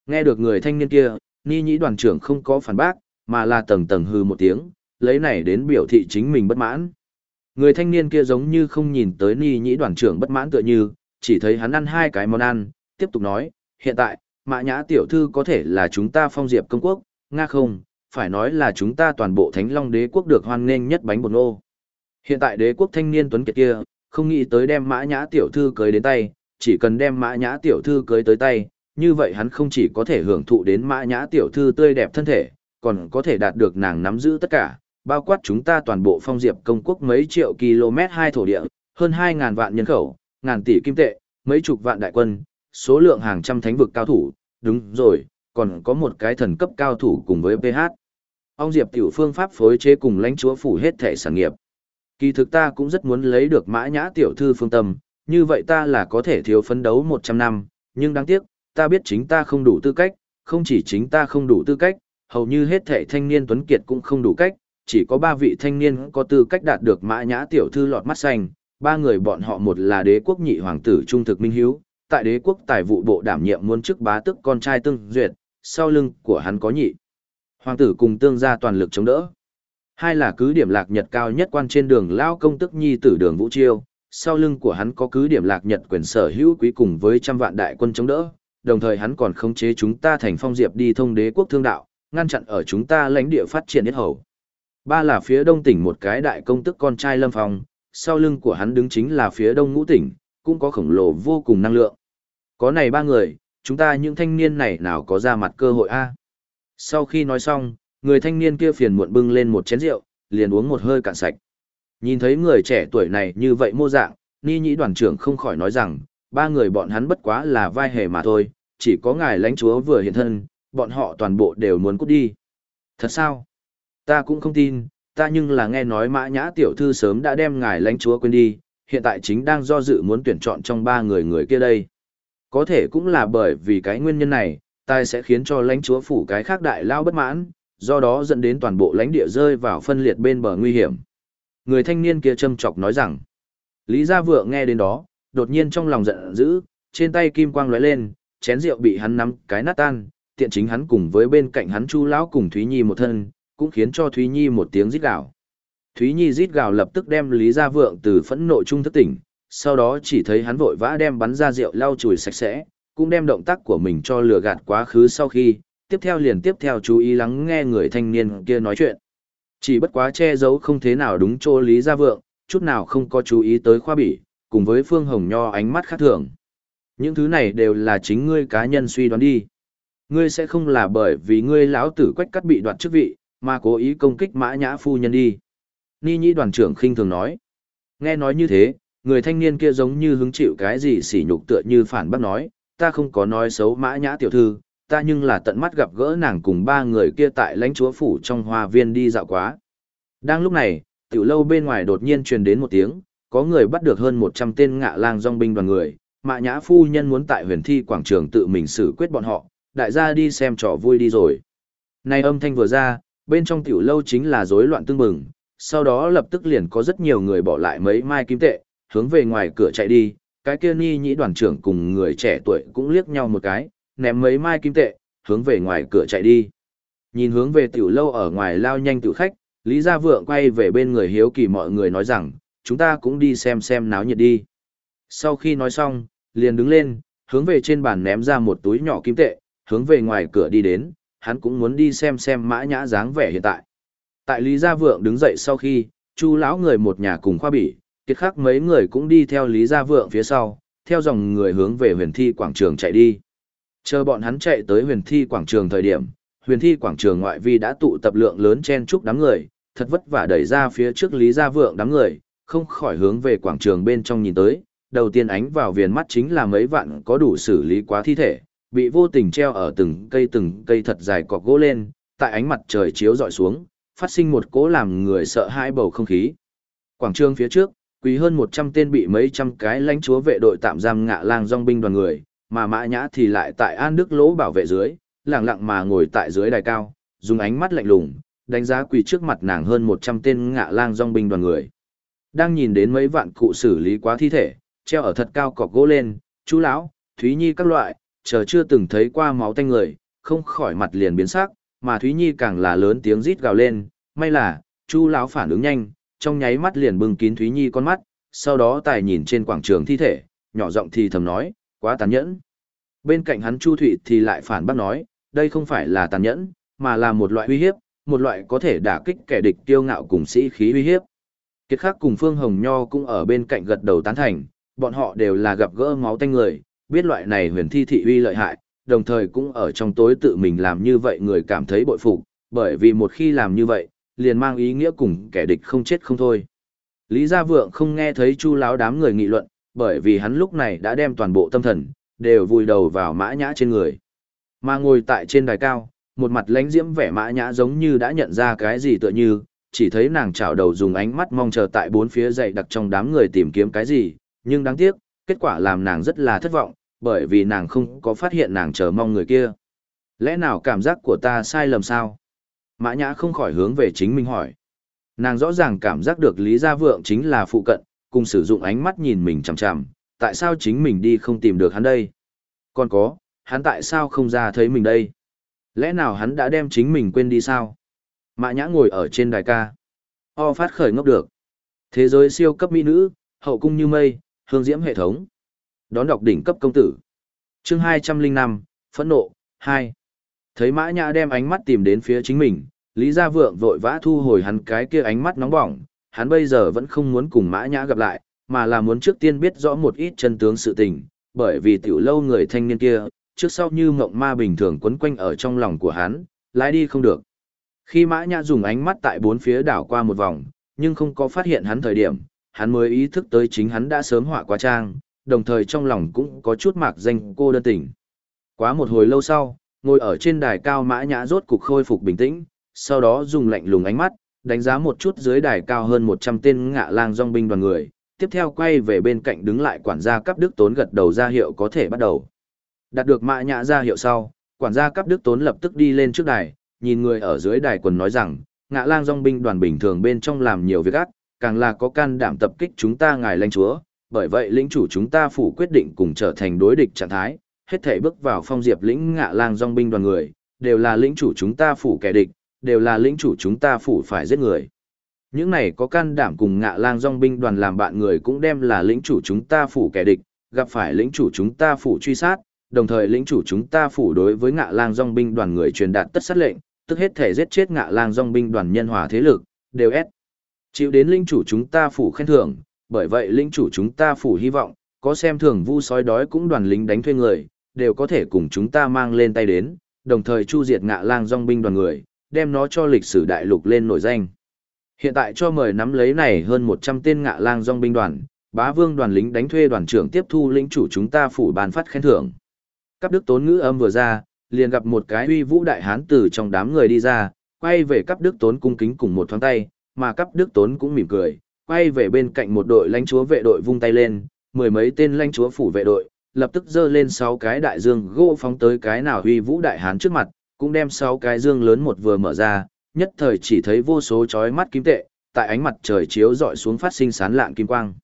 Nghe được người thanh niên kia, ni nhĩ đoàn trưởng không có phản bác, mà là tầng tầng hư một tiếng, lấy này đến biểu thị chính mình bất mãn. Người thanh niên kia giống như không nhìn tới ni nhĩ đoàn trưởng bất mãn tựa như, chỉ thấy hắn ăn hai cái món ăn, tiếp tục nói, hiện tại, mã nhã tiểu thư có thể là chúng ta phong diệp công quốc, nga không, phải nói là chúng ta toàn bộ thánh long đế quốc được hoan nghênh nhất bánh bột ngô. Hiện tại đế quốc thanh niên tuấn kiệt kia, không nghĩ tới đem mã nhã tiểu thư cưới đến tay, chỉ cần đem mã nhã tiểu thư cưới tới tay, như vậy hắn không chỉ có thể hưởng thụ đến mã nhã tiểu thư tươi đẹp thân thể, còn có thể đạt được nàng nắm giữ tất cả, bao quát chúng ta toàn bộ phong diệp công quốc mấy triệu km hai thổ địa, hơn 2.000 vạn nhân khẩu, ngàn tỷ kim tệ, mấy chục vạn đại quân, số lượng hàng trăm thánh vực cao thủ, đúng rồi, còn có một cái thần cấp cao thủ cùng với PH. Ông Diệp tiểu phương pháp phối chế cùng lãnh chúa phủ hết thể sản nghiệp. Kỳ thực ta cũng rất muốn lấy được mã nhã tiểu thư phương tâm, như vậy ta là có thể thiếu phấn đấu 100 năm, nhưng đáng tiếc, ta biết chính ta không đủ tư cách, không chỉ chính ta không đủ tư cách, hầu như hết thể thanh niên tuấn kiệt cũng không đủ cách, chỉ có ba vị thanh niên có tư cách đạt được mã nhã tiểu thư lọt mắt xanh, ba người bọn họ một là đế quốc nhị hoàng tử trung thực minh hiếu, tại đế quốc tài vụ bộ đảm nhiệm muôn chức bá tức con trai tương duyệt, sau lưng của hắn có nhị. Hoàng tử cùng tương gia toàn lực chống đỡ. Hai là cứ điểm lạc nhật cao nhất quan trên đường lao công tức nhi tử đường vũ chiêu, sau lưng của hắn có cứ điểm lạc nhật quyền sở hữu quý cùng với trăm vạn đại quân chống đỡ, đồng thời hắn còn khống chế chúng ta thành phong diệp đi thông đế quốc thương đạo, ngăn chặn ở chúng ta lãnh địa phát triển nhất hầu. Ba là phía đông tỉnh một cái đại công tức con trai lâm phong, sau lưng của hắn đứng chính là phía đông ngũ tỉnh, cũng có khổng lồ vô cùng năng lượng. Có này ba người, chúng ta những thanh niên này nào có ra mặt cơ hội a sau khi nói xong, người thanh niên kia phiền muộn bưng lên một chén rượu, liền uống một hơi cạn sạch. Nhìn thấy người trẻ tuổi này như vậy mô dạng, ni nhĩ đoàn trưởng không khỏi nói rằng, ba người bọn hắn bất quá là vai hề mà thôi, chỉ có ngài lãnh chúa vừa hiện thân, bọn họ toàn bộ đều muốn cút đi. Thật sao? Ta cũng không tin, ta nhưng là nghe nói mã nhã tiểu thư sớm đã đem ngài lãnh chúa quên đi, hiện tại chính đang do dự muốn tuyển chọn trong ba người người kia đây. Có thể cũng là bởi vì cái nguyên nhân này, Tai sẽ khiến cho lãnh chúa phủ cái khác đại lao bất mãn, do đó dẫn đến toàn bộ lãnh địa rơi vào phân liệt bên bờ nguy hiểm. Người thanh niên kia châm chọc nói rằng, Lý Gia Vượng nghe đến đó, đột nhiên trong lòng giận dữ, trên tay kim quang lóe lên, chén rượu bị hắn nắm cái nát tan, tiện chính hắn cùng với bên cạnh hắn Chu lão cùng Thúy Nhi một thân, cũng khiến cho Thúy Nhi một tiếng rít gào. Thúy Nhi rít gào lập tức đem Lý Gia Vượng từ phẫn nộ trung thức tỉnh, sau đó chỉ thấy hắn vội vã đem bắn ra rượu lau chùi sạch sẽ, cũng đem động tác của mình cho lừa gạt quá khứ sau khi, tiếp theo liền tiếp theo chú ý lắng nghe người thanh niên kia nói chuyện. Chỉ bất quá che giấu không thế nào đúng chỗ Lý Gia Vượng, chút nào không có chú ý tới khoa bỉ, cùng với Phương Hồng Nho ánh mắt khác thường. Những thứ này đều là chính ngươi cá nhân suy đoán đi. Ngươi sẽ không là bởi vì ngươi lão tử quách cắt bị đoạt chức vị, mà cố ý công kích mã nhã phu nhân đi. Ni nhĩ đoàn trưởng khinh thường nói. Nghe nói như thế, người thanh niên kia giống như hứng chịu cái gì sỉ nhục tựa như phản bác nói, ta không có nói xấu mã nhã tiểu thư, ta nhưng là tận mắt gặp gỡ nàng cùng ba người kia tại lãnh chúa phủ trong hoa viên đi dạo quá. Đang lúc này, tiểu lâu bên ngoài đột nhiên truyền đến một tiếng, có người bắt được hơn 100 tên ngạ lang dòng binh đoàn người, mã nhã phu nhân muốn tại huyền thi quảng trường tự mình xử quyết bọn họ, đại gia đi xem trò vui đi rồi. Này âm thanh vừa ra, bên trong tiểu lâu chính là rối loạn tương bừng, sau đó lập tức liền có rất nhiều người bỏ lại mấy mai kim tệ, hướng về ngoài cửa chạy đi, cái kia ni nhĩ đoàn trưởng cùng người trẻ tuổi cũng liếc nhau một cái, ném mấy mai kim tệ, hướng về ngoài cửa chạy đi. Nhìn hướng về tiểu lâu ở ngoài lao nhanh tiểu khách, Lý Gia Vượng quay về bên người hiếu kỳ mọi người nói rằng, chúng ta cũng đi xem xem náo nhiệt đi. Sau khi nói xong, liền đứng lên, hướng về trên bàn ném ra một túi nhỏ kim tệ, hướng về ngoài cửa đi đến, hắn cũng muốn đi xem xem mã nhã dáng vẻ hiện tại. Tại Lý Gia Vượng đứng dậy sau khi, chu lão người một nhà cùng khoa bỉ, kiệt khắc mấy người cũng đi theo Lý Gia Vượng phía sau, theo dòng người hướng về huyền thi quảng trường chạy đi. Chờ bọn hắn chạy tới huyền thi quảng trường thời điểm, huyền thi quảng trường ngoại vi đã tụ tập lượng lớn chen chúc đám người, thật vất vả đẩy ra phía trước Lý Gia Vượng đám người, không khỏi hướng về quảng trường bên trong nhìn tới. Đầu tiên ánh vào viền mắt chính là mấy vạn có đủ xử lý quá thi thể, bị vô tình treo ở từng cây từng cây thật dài cọc gỗ lên, tại ánh mặt trời chiếu dọi xuống, phát sinh một cỗ làm người sợ hãi bầu không khí. Quảng trường phía trước, quỳ hơn 100 tên bị mấy trăm cái lãnh chúa vệ đội tạm giam ngạ lang dòng binh đoàn người, mà mã nhã thì lại tại an đức lỗ bảo vệ dưới, lặng lặng mà ngồi tại dưới đài cao, dùng ánh mắt lạnh lùng, đánh giá quỳ trước mặt nàng hơn 100 tên ngạ lang dòng binh đoàn người. Đang nhìn đến mấy vạn cụ xử lý quá thi thể, treo ở thật cao cọc gỗ lên, chú lão, Thúy Nhi các loại, chờ chưa từng thấy qua máu tanh người, không khỏi mặt liền biến sắc, mà Thúy Nhi càng là lớn tiếng rít gào lên, may là, chú lão phản ứng nhanh, trong nháy mắt liền bưng kín Thúy Nhi con mắt, sau đó tài nhìn trên quảng trường thi thể, nhỏ giọng thì thầm nói, quá tàn nhẫn. Bên cạnh hắn Chu Thụy thì lại phản bác nói, đây không phải là tàn nhẫn, mà là một loại uy hiếp, một loại có thể đả kích kẻ địch tiêu ngạo cùng sĩ khí uy hiếp. Kiệt khắc cùng Phương Hồng Nho cũng ở bên cạnh gật đầu tán thành, bọn họ đều là gặp gỡ máu tanh người, biết loại này huyền thi thị uy lợi hại, đồng thời cũng ở trong tối tự mình làm như vậy người cảm thấy bội phục, bởi vì một khi làm như vậy, liền mang ý nghĩa cùng kẻ địch không chết không thôi. Lý Gia Vượng không nghe thấy chu láo đám người nghị luận, bởi vì hắn lúc này đã đem toàn bộ tâm thần, đều vùi đầu vào mã nhã trên người. Mà ngồi tại trên đài cao, một mặt lánh diễm vẻ mã nhã giống như đã nhận ra cái gì tựa như, chỉ thấy nàng chảo đầu dùng ánh mắt mong chờ tại bốn phía dậy đặc trong đám người tìm kiếm cái gì, nhưng đáng tiếc, kết quả làm nàng rất là thất vọng, bởi vì nàng không có phát hiện nàng chờ mong người kia. Lẽ nào cảm giác của ta sai lầm sao? Mã nhã không khỏi hướng về chính mình hỏi. Nàng rõ ràng cảm giác được Lý Gia Vượng chính là phụ cận, cùng sử dụng ánh mắt nhìn mình chằm chằm, tại sao chính mình đi không tìm được hắn đây? Còn có, hắn tại sao không ra thấy mình đây? Lẽ nào hắn đã đem chính mình quên đi sao? Mã nhã ngồi ở trên đài ca. O phát khởi ngốc được. Thế giới siêu cấp mỹ nữ, hậu cung như mây, hương diễm hệ thống. Đón đọc đỉnh cấp công tử. Chương 205, phẫn nộ, 2. Thấy mã nhã đem ánh mắt tìm đến phía chính mình, Lý Gia Vượng vội vã thu hồi hắn cái kia ánh mắt nóng bỏng, hắn bây giờ vẫn không muốn cùng mã nhã gặp lại, mà là muốn trước tiên biết rõ một ít chân tướng sự tình, bởi vì tiểu lâu người thanh niên kia, trước sau như mộng ma bình thường quấn quanh ở trong lòng của hắn, lái đi không được. Khi mã nhã dùng ánh mắt tại bốn phía đảo qua một vòng, nhưng không có phát hiện hắn thời điểm, hắn mới ý thức tới chính hắn đã sớm họa quá trang, đồng thời trong lòng cũng có chút mạc danh cô đơn tình. Quá một hồi lâu sau, ngồi ở trên đài cao mã nhã rốt cục khôi phục bình tĩnh, sau đó dùng lạnh lùng ánh mắt, đánh giá một chút dưới đài cao hơn 100 tên ngạ lang dòng binh đoàn người, tiếp theo quay về bên cạnh đứng lại quản gia cấp đức tốn gật đầu ra hiệu có thể bắt đầu. Đạt được mã nhã ra hiệu sau, quản gia cấp đức tốn lập tức đi lên trước đài, nhìn người ở dưới đài quần nói rằng, ngạ lang dòng binh đoàn bình thường bên trong làm nhiều việc ác, càng là có can đảm tập kích chúng ta ngài lãnh chúa, bởi vậy lĩnh chủ chúng ta phủ quyết định cùng trở thành đối địch trạng thái, hết thể bước vào phong diệp lĩnh ngạ lang dòng binh đoàn người, đều là lĩnh chủ chúng ta phủ kẻ địch, đều là lĩnh chủ chúng ta phủ phải giết người. Những này có can đảm cùng ngạ lang dòng binh đoàn làm bạn người cũng đem là lĩnh chủ chúng ta phủ kẻ địch, gặp phải lĩnh chủ chúng ta phủ truy sát, đồng thời lĩnh chủ chúng ta phủ đối với ngạ lang dòng binh đoàn người truyền đạt tất sát lệnh, tức hết thể giết chết ngạ lang dòng binh đoàn nhân hòa thế lực, đều ép. Chịu đến lĩnh chủ chúng ta phủ khen thưởng, bởi vậy lĩnh chủ chúng ta phủ hy vọng, có xem thường vu sói đói cũng đoàn lính đánh thuê người, đều có thể cùng chúng ta mang lên tay đến, đồng thời chu diệt ngạ lang dòng binh đoàn người, đem nó cho lịch sử đại lục lên nổi danh. Hiện tại cho mời nắm lấy này hơn 100 tên ngạ lang dòng binh đoàn, bá vương đoàn lính đánh thuê đoàn trưởng tiếp thu lĩnh chủ chúng ta phủ bàn phát khen thưởng. Cắp đức tốn ngữ âm vừa ra, liền gặp một cái uy vũ đại hán từ trong đám người đi ra, quay về cấp đức tốn cung kính cùng một thoáng tay, mà cấp đức tốn cũng mỉm cười, quay về bên cạnh một đội lãnh chúa vệ đội vung tay lên, mười mấy tên lãnh chúa phủ vệ đội, lập tức dơ lên sáu cái đại dương gỗ phóng tới cái nào uy vũ đại hán trước mặt, cũng đem sáu cái dương lớn một vừa mở ra, nhất thời chỉ thấy vô số chói mắt kim tệ, tại ánh mặt trời chiếu dọi xuống phát sinh sán lạng kim quang.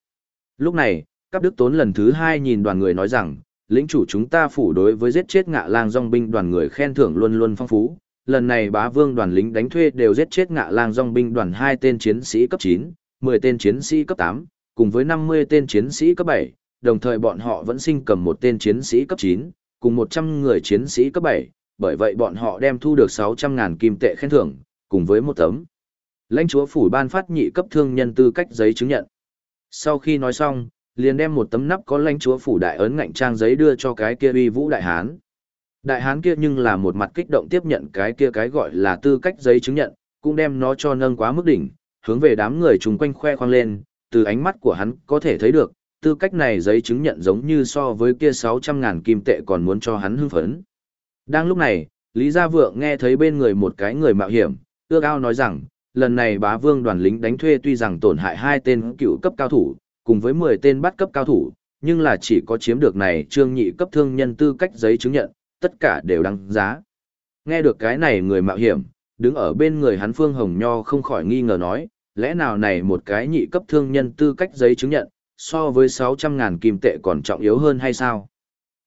Lúc này, cấp đức tốn lần thứ hai nhìn đoàn người nói rằng, lĩnh chủ chúng ta phủ đối với giết chết ngạ lang dòng binh đoàn người khen thưởng luôn luôn phong phú. Lần này bá vương đoàn lính đánh thuê đều giết chết ngạ lang dòng binh đoàn hai tên chiến sĩ cấp 9, 10 tên chiến sĩ cấp 8, cùng với 50 tên chiến sĩ cấp 7, đồng thời bọn họ vẫn sinh cầm một tên chiến sĩ cấp 9, cùng 100 người chiến sĩ cấp 7, bởi vậy bọn họ đem thu được 600.000 kim tệ khen thưởng, cùng với một tấm. Lãnh chúa phủ ban phát nhị cấp thương nhân tư cách giấy chứng nhận. Sau khi nói xong, liền đem một tấm nắp có lãnh chúa phủ đại ấn ngạnh trang giấy đưa cho cái kia uy vũ đại hán. Đại hán kia nhưng là một mặt kích động tiếp nhận cái kia cái gọi là tư cách giấy chứng nhận, cũng đem nó cho nâng quá mức đỉnh, hướng về đám người chung quanh khoe khoang lên, từ ánh mắt của hắn có thể thấy được, tư cách này giấy chứng nhận giống như so với kia 600.000 kim tệ còn muốn cho hắn hưng phấn. Đang lúc này, Lý Gia Vượng nghe thấy bên người một cái người mạo hiểm, ước ao nói rằng, lần này bá vương đoàn lính đánh thuê tuy rằng tổn hại hai tên cựu cấp cao thủ, cùng với 10 tên bắt cấp cao thủ, nhưng là chỉ có chiếm được này trương nhị cấp thương nhân tư cách giấy chứng nhận, tất cả đều đăng giá. Nghe được cái này người mạo hiểm, đứng ở bên người hắn Phương Hồng Nho không khỏi nghi ngờ nói, lẽ nào này một cái nhị cấp thương nhân tư cách giấy chứng nhận, so với 600.000 kim tệ còn trọng yếu hơn hay sao?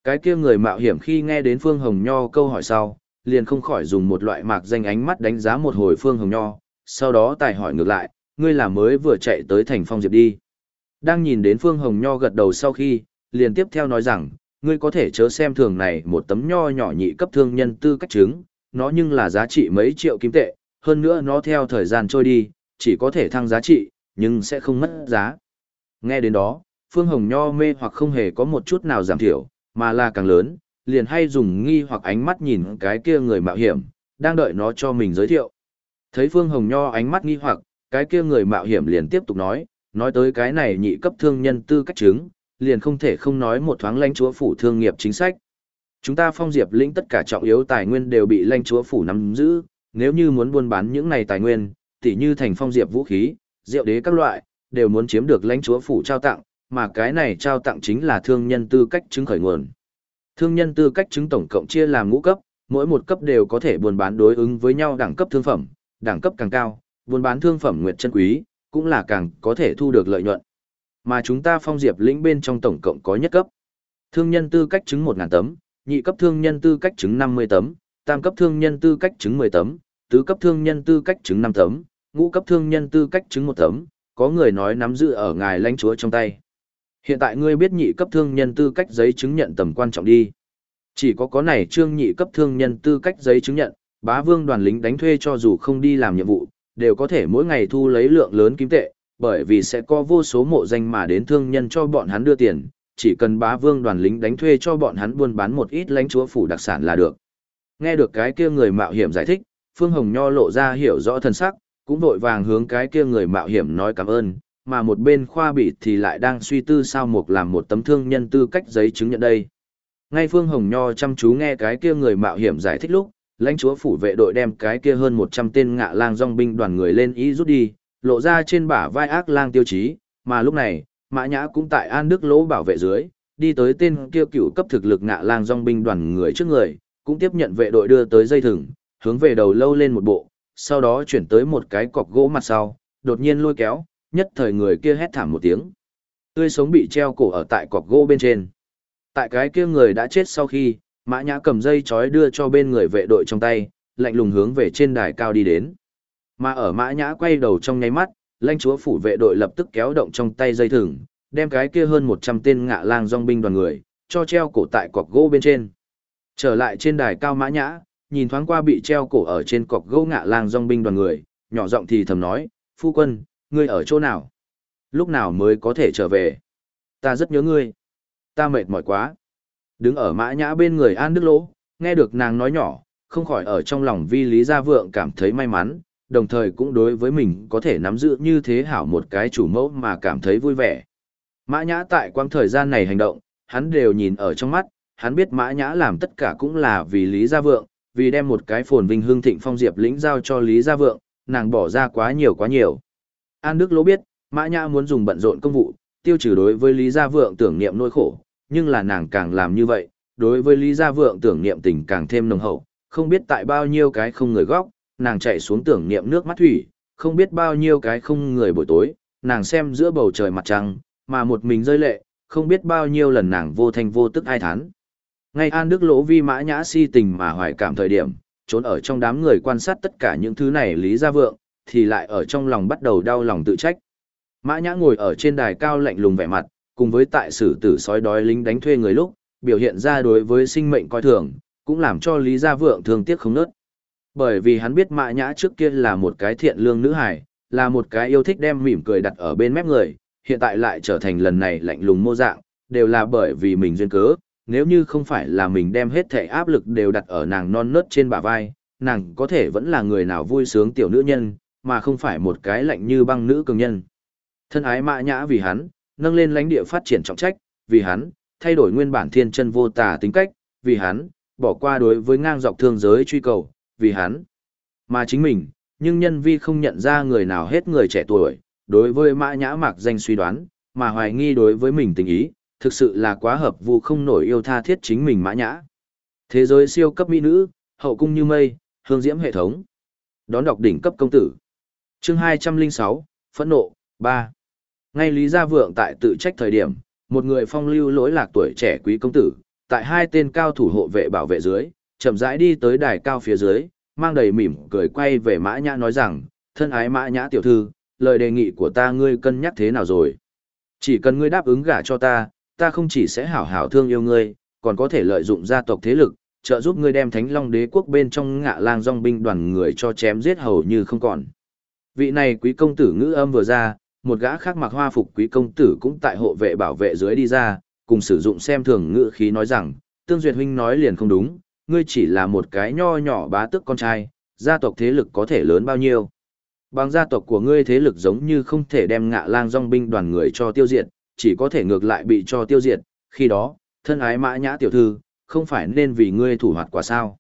Cái kia người mạo hiểm khi nghe đến Phương Hồng Nho câu hỏi sau, liền không khỏi dùng một loại mạc danh ánh mắt đánh giá một hồi Phương Hồng Nho, sau đó tài hỏi ngược lại, ngươi là mới vừa chạy tới thành phong diệp đi. Đang nhìn đến Phương Hồng Nho gật đầu sau khi, liền tiếp theo nói rằng, ngươi có thể chớ xem thường này một tấm nho nhỏ nhị cấp thương nhân tư cách chứng, nó nhưng là giá trị mấy triệu kim tệ, hơn nữa nó theo thời gian trôi đi, chỉ có thể thăng giá trị, nhưng sẽ không mất giá. Nghe đến đó, Phương Hồng Nho mê hoặc không hề có một chút nào giảm thiểu, mà là càng lớn, liền hay dùng nghi hoặc ánh mắt nhìn cái kia người mạo hiểm, đang đợi nó cho mình giới thiệu. Thấy Phương Hồng Nho ánh mắt nghi hoặc, cái kia người mạo hiểm liền tiếp tục nói, nói tới cái này nhị cấp thương nhân tư cách chứng, liền không thể không nói một thoáng lãnh chúa phủ thương nghiệp chính sách. Chúng ta phong diệp lĩnh tất cả trọng yếu tài nguyên đều bị lãnh chúa phủ nắm giữ, nếu như muốn buôn bán những này tài nguyên, tỉ như thành phong diệp vũ khí, rượu đế các loại, đều muốn chiếm được lãnh chúa phủ trao tặng, mà cái này trao tặng chính là thương nhân tư cách chứng khởi nguồn. Thương nhân tư cách chứng tổng cộng chia làm ngũ cấp, mỗi một cấp đều có thể buôn bán đối ứng với nhau đẳng cấp thương phẩm, đẳng cấp càng cao, buôn bán thương phẩm nguyệt chân quý, cũng là càng có thể thu được lợi nhuận. Mà chúng ta phong diệp lĩnh bên trong tổng cộng có nhất cấp. Thương nhân tư cách chứng 1000 tấm, nhị cấp thương nhân tư cách chứng 50 tấm, tam cấp thương nhân tư cách chứng 10 tấm, tứ cấp thương nhân tư cách chứng 5 tấm, ngũ cấp thương nhân tư cách chứng 1 tấm, có người nói nắm giữ ở ngài lãnh chúa trong tay. Hiện tại ngươi biết nhị cấp thương nhân tư cách giấy chứng nhận tầm quan trọng đi. Chỉ có có này trương nhị cấp thương nhân tư cách giấy chứng nhận, bá vương đoàn lính đánh thuê cho dù không đi làm nhiệm vụ, đều có thể mỗi ngày thu lấy lượng lớn kim tệ, bởi vì sẽ có vô số mộ danh mà đến thương nhân cho bọn hắn đưa tiền, chỉ cần bá vương đoàn lính đánh thuê cho bọn hắn buôn bán một ít lãnh chúa phủ đặc sản là được. Nghe được cái kia người mạo hiểm giải thích, Phương Hồng Nho lộ ra hiểu rõ thân sắc, cũng vội vàng hướng cái kia người mạo hiểm nói cảm ơn, mà một bên khoa bị thì lại đang suy tư sao mục làm một tấm thương nhân tư cách giấy chứng nhận đây. Ngay Phương Hồng Nho chăm chú nghe cái kia người mạo hiểm giải thích lúc, lãnh chúa phủ vệ đội đem cái kia hơn 100 tên ngạ lang dòng binh đoàn người lên ý rút đi, lộ ra trên bả vai ác lang tiêu chí, mà lúc này, Mã Nhã cũng tại An Đức Lỗ bảo vệ dưới, đi tới tên kia cựu cấp thực lực ngạ lang dòng binh đoàn người trước người, cũng tiếp nhận vệ đội đưa tới dây thừng, hướng về đầu lâu lên một bộ, sau đó chuyển tới một cái cọc gỗ mặt sau, đột nhiên lôi kéo, nhất thời người kia hét thảm một tiếng. Tươi sống bị treo cổ ở tại cọc gỗ bên trên. Tại cái kia người đã chết sau khi, Mã Nhã cầm dây chói đưa cho bên người vệ đội trong tay, lạnh lùng hướng về trên đài cao đi đến. Mà ở Mã Nhã quay đầu trong nháy mắt, lãnh chúa phủ vệ đội lập tức kéo động trong tay dây thừng, đem cái kia hơn 100 tên ngạ lang dòng binh đoàn người, cho treo cổ tại cọc gỗ bên trên. Trở lại trên đài cao Mã Nhã, nhìn thoáng qua bị treo cổ ở trên cọc gỗ ngạ lang dòng binh đoàn người, nhỏ giọng thì thầm nói, phu quân, ngươi ở chỗ nào? Lúc nào mới có thể trở về? Ta rất nhớ ngươi. Ta mệt mỏi quá. Đứng ở mã nhã bên người An Đức Lỗ, nghe được nàng nói nhỏ, không khỏi ở trong lòng vi lý gia vượng cảm thấy may mắn, đồng thời cũng đối với mình có thể nắm giữ như thế hảo một cái chủ mẫu mà cảm thấy vui vẻ. Mã Nhã tại quang thời gian này hành động, hắn đều nhìn ở trong mắt, hắn biết Mã Nhã làm tất cả cũng là vì Lý Gia Vượng, vì đem một cái phồn vinh hương thịnh phong diệp lĩnh giao cho Lý Gia Vượng, nàng bỏ ra quá nhiều quá nhiều. An Đức Lỗ biết, Mã Nhã muốn dùng bận rộn công vụ, tiêu trừ đối với Lý Gia Vượng tưởng niệm nỗi khổ, nhưng là nàng càng làm như vậy, đối với Lý Gia Vượng tưởng niệm tình càng thêm nồng hậu, không biết tại bao nhiêu cái không người góc, nàng chạy xuống tưởng niệm nước mắt thủy, không biết bao nhiêu cái không người buổi tối, nàng xem giữa bầu trời mặt trăng, mà một mình rơi lệ, không biết bao nhiêu lần nàng vô thanh vô tức ai thán. Ngay An Đức Lỗ vi mã nhã si tình mà hoài cảm thời điểm, trốn ở trong đám người quan sát tất cả những thứ này Lý Gia Vượng, thì lại ở trong lòng bắt đầu đau lòng tự trách. Mã nhã ngồi ở trên đài cao lạnh lùng vẻ mặt, cùng với tại sử tử sói đói lính đánh thuê người lúc, biểu hiện ra đối với sinh mệnh coi thường, cũng làm cho Lý Gia Vượng thương tiếc không nớt. Bởi vì hắn biết Mã Nhã trước kia là một cái thiện lương nữ hài, là một cái yêu thích đem mỉm cười đặt ở bên mép người, hiện tại lại trở thành lần này lạnh lùng mô dạng, đều là bởi vì mình duyên cớ, nếu như không phải là mình đem hết thể áp lực đều đặt ở nàng non nớt trên bả vai, nàng có thể vẫn là người nào vui sướng tiểu nữ nhân, mà không phải một cái lạnh như băng nữ cường nhân. Thân ái Mã Nhã vì hắn, nâng lên lãnh địa phát triển trọng trách, vì hắn, thay đổi nguyên bản thiên chân vô tà tính cách, vì hắn, bỏ qua đối với ngang dọc thương giới truy cầu, vì hắn. Mà chính mình, nhưng nhân vi không nhận ra người nào hết người trẻ tuổi, đối với mã nhã mạc danh suy đoán, mà hoài nghi đối với mình tình ý, thực sự là quá hợp vu không nổi yêu tha thiết chính mình mã nhã. Thế giới siêu cấp mỹ nữ, hậu cung như mây, hương diễm hệ thống. Đón đọc đỉnh cấp công tử. Chương 206, phẫn nộ, 3. Ngay Lý Gia Vượng tại tự trách thời điểm, một người phong lưu lỗi lạc tuổi trẻ quý công tử, tại hai tên cao thủ hộ vệ bảo vệ dưới, chậm rãi đi tới đài cao phía dưới, mang đầy mỉm cười quay về Mã Nhã nói rằng, thân ái Mã Nhã tiểu thư, lời đề nghị của ta ngươi cân nhắc thế nào rồi? Chỉ cần ngươi đáp ứng gả cho ta, ta không chỉ sẽ hảo hảo thương yêu ngươi, còn có thể lợi dụng gia tộc thế lực, trợ giúp ngươi đem Thánh Long Đế quốc bên trong ngạ lang dòng binh đoàn người cho chém giết hầu như không còn. Vị này quý công tử ngữ âm vừa ra, một gã khác mặc hoa phục quý công tử cũng tại hộ vệ bảo vệ dưới đi ra, cùng sử dụng xem thường ngữ khí nói rằng, Tương Duyệt huynh nói liền không đúng, ngươi chỉ là một cái nho nhỏ bá tước con trai, gia tộc thế lực có thể lớn bao nhiêu. Bằng gia tộc của ngươi thế lực giống như không thể đem ngạ lang dòng binh đoàn người cho tiêu diệt, chỉ có thể ngược lại bị cho tiêu diệt, khi đó, thân ái mã nhã tiểu thư, không phải nên vì ngươi thủ hoạt quả sao.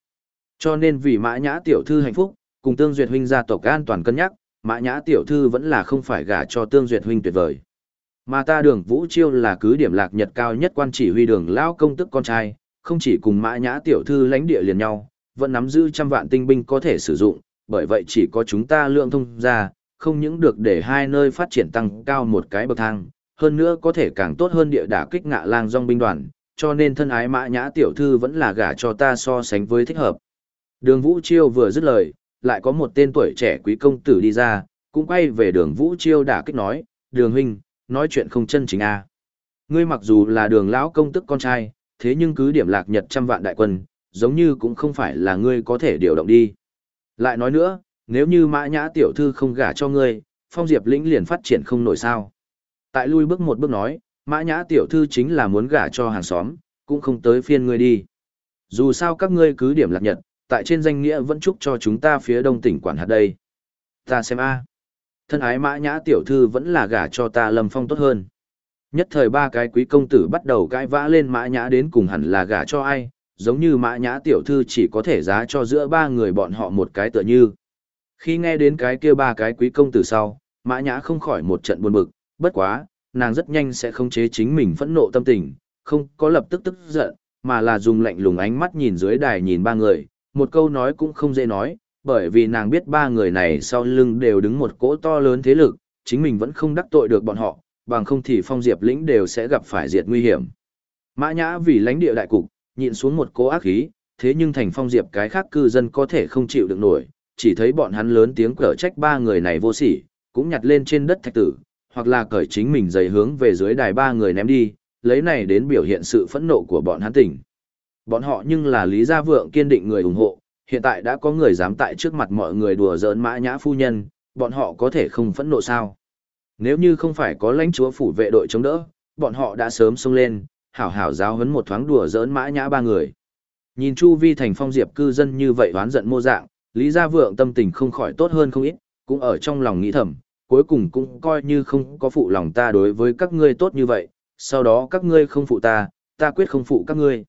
Cho nên vì mã nhã tiểu thư hạnh phúc, cùng tương duyệt huynh gia tộc an toàn cân nhắc, mã nhã tiểu thư vẫn là không phải gả cho tương duyệt huynh tuyệt vời. Mà ta đường vũ chiêu là cứ điểm lạc nhật cao nhất quan chỉ huy đường lao công tức con trai, không chỉ cùng mã nhã tiểu thư lãnh địa liền nhau, vẫn nắm giữ trăm vạn tinh binh có thể sử dụng, bởi vậy chỉ có chúng ta lượng thông ra, không những được để hai nơi phát triển tăng cao một cái bậc thang, hơn nữa có thể càng tốt hơn địa đả kích ngạ lang dòng binh đoàn, cho nên thân ái mã nhã tiểu thư vẫn là gả cho ta so sánh với thích hợp. Đường Vũ Chiêu vừa dứt lời, lại có một tên tuổi trẻ quý công tử đi ra, cũng quay về đường Vũ Chiêu đả kích nói, đường huynh, nói chuyện không chân chính a à. Ngươi mặc dù là đường lão công tức con trai, thế nhưng cứ điểm lạc nhật trăm vạn đại quân, giống như cũng không phải là ngươi có thể điều động đi. Lại nói nữa, nếu như mã nhã tiểu thư không gả cho ngươi, phong diệp lĩnh liền phát triển không nổi sao. Tại lui bước một bước nói, mã nhã tiểu thư chính là muốn gả cho hàng xóm, cũng không tới phiên ngươi đi. Dù sao các ngươi cứ điểm lạc nhật, tại trên danh nghĩa vẫn chúc cho chúng ta phía đông tỉnh quản hạt đây. Ta xem a Thân ái mã nhã tiểu thư vẫn là gả cho ta lâm phong tốt hơn. Nhất thời ba cái quý công tử bắt đầu cãi vã lên mã nhã đến cùng hẳn là gả cho ai, giống như mã nhã tiểu thư chỉ có thể giá cho giữa ba người bọn họ một cái tựa như. Khi nghe đến cái kia ba cái quý công tử sau, mã nhã không khỏi một trận buồn bực, bất quá, nàng rất nhanh sẽ khống chế chính mình phẫn nộ tâm tình, không có lập tức tức giận, mà là dùng lạnh lùng ánh mắt nhìn dưới đài nhìn ba người, một câu nói cũng không dễ nói, bởi vì nàng biết ba người này sau lưng đều đứng một cỗ to lớn thế lực, chính mình vẫn không đắc tội được bọn họ, bằng không thì phong diệp lĩnh đều sẽ gặp phải diệt nguy hiểm. Mã nhã vì lãnh địa đại cục, nhịn xuống một cỗ ác khí, thế nhưng thành phong diệp cái khác cư dân có thể không chịu được nổi, chỉ thấy bọn hắn lớn tiếng cở trách ba người này vô sỉ, cũng nhặt lên trên đất thạch tử, hoặc là cởi chính mình giày hướng về dưới đài ba người ném đi, lấy này đến biểu hiện sự phẫn nộ của bọn hắn tỉnh. Bọn họ nhưng là Lý Gia Vượng kiên định người ủng hộ, hiện tại đã có người dám tại trước mặt mọi người đùa giỡn mã nhã phu nhân, bọn họ có thể không phẫn nộ sao? Nếu như không phải có lãnh chúa phủ vệ đội chống đỡ, bọn họ đã sớm xông lên, hảo hảo giáo huấn một thoáng đùa giỡn mã nhã ba người. Nhìn chu vi thành phong diệp cư dân như vậy oán giận mô dạng, Lý Gia Vượng tâm tình không khỏi tốt hơn không ít, cũng ở trong lòng nghĩ thầm, cuối cùng cũng coi như không có phụ lòng ta đối với các ngươi tốt như vậy, sau đó các ngươi không phụ ta, ta quyết không phụ các ngươi.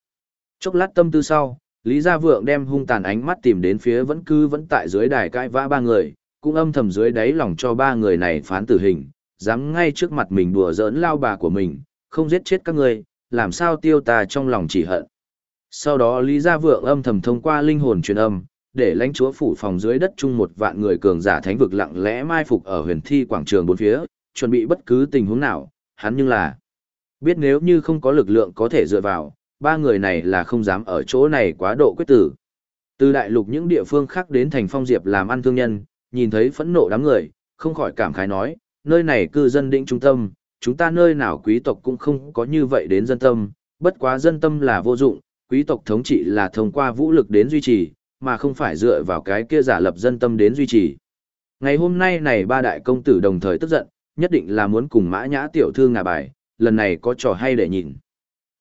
Chốc lát tâm tư sau, Lý Gia Vượng đem hung tàn ánh mắt tìm đến phía vẫn cứ vẫn tại dưới đài cãi vã ba người, cũng âm thầm dưới đáy lòng cho ba người này phán tử hình, dám ngay trước mặt mình đùa giỡn lao bà của mình, không giết chết các ngươi, làm sao tiêu ta trong lòng chỉ hận. Sau đó Lý Gia Vượng âm thầm thông qua linh hồn truyền âm, để lãnh chúa phủ phòng dưới đất chung một vạn người cường giả thánh vực lặng lẽ mai phục ở huyền thi quảng trường bốn phía, chuẩn bị bất cứ tình huống nào, hắn nhưng là biết nếu như không có lực lượng có thể dựa vào, ba người này là không dám ở chỗ này quá độ quyết tử. Từ đại lục những địa phương khác đến thành phong diệp làm ăn thương nhân, nhìn thấy phẫn nộ đám người, không khỏi cảm khái nói, nơi này cư dân định trung tâm, chúng ta nơi nào quý tộc cũng không có như vậy đến dân tâm, bất quá dân tâm là vô dụng, quý tộc thống trị là thông qua vũ lực đến duy trì, mà không phải dựa vào cái kia giả lập dân tâm đến duy trì. Ngày hôm nay này ba đại công tử đồng thời tức giận, nhất định là muốn cùng mã nhã tiểu thư ngả bài, lần này có trò hay để nhìn.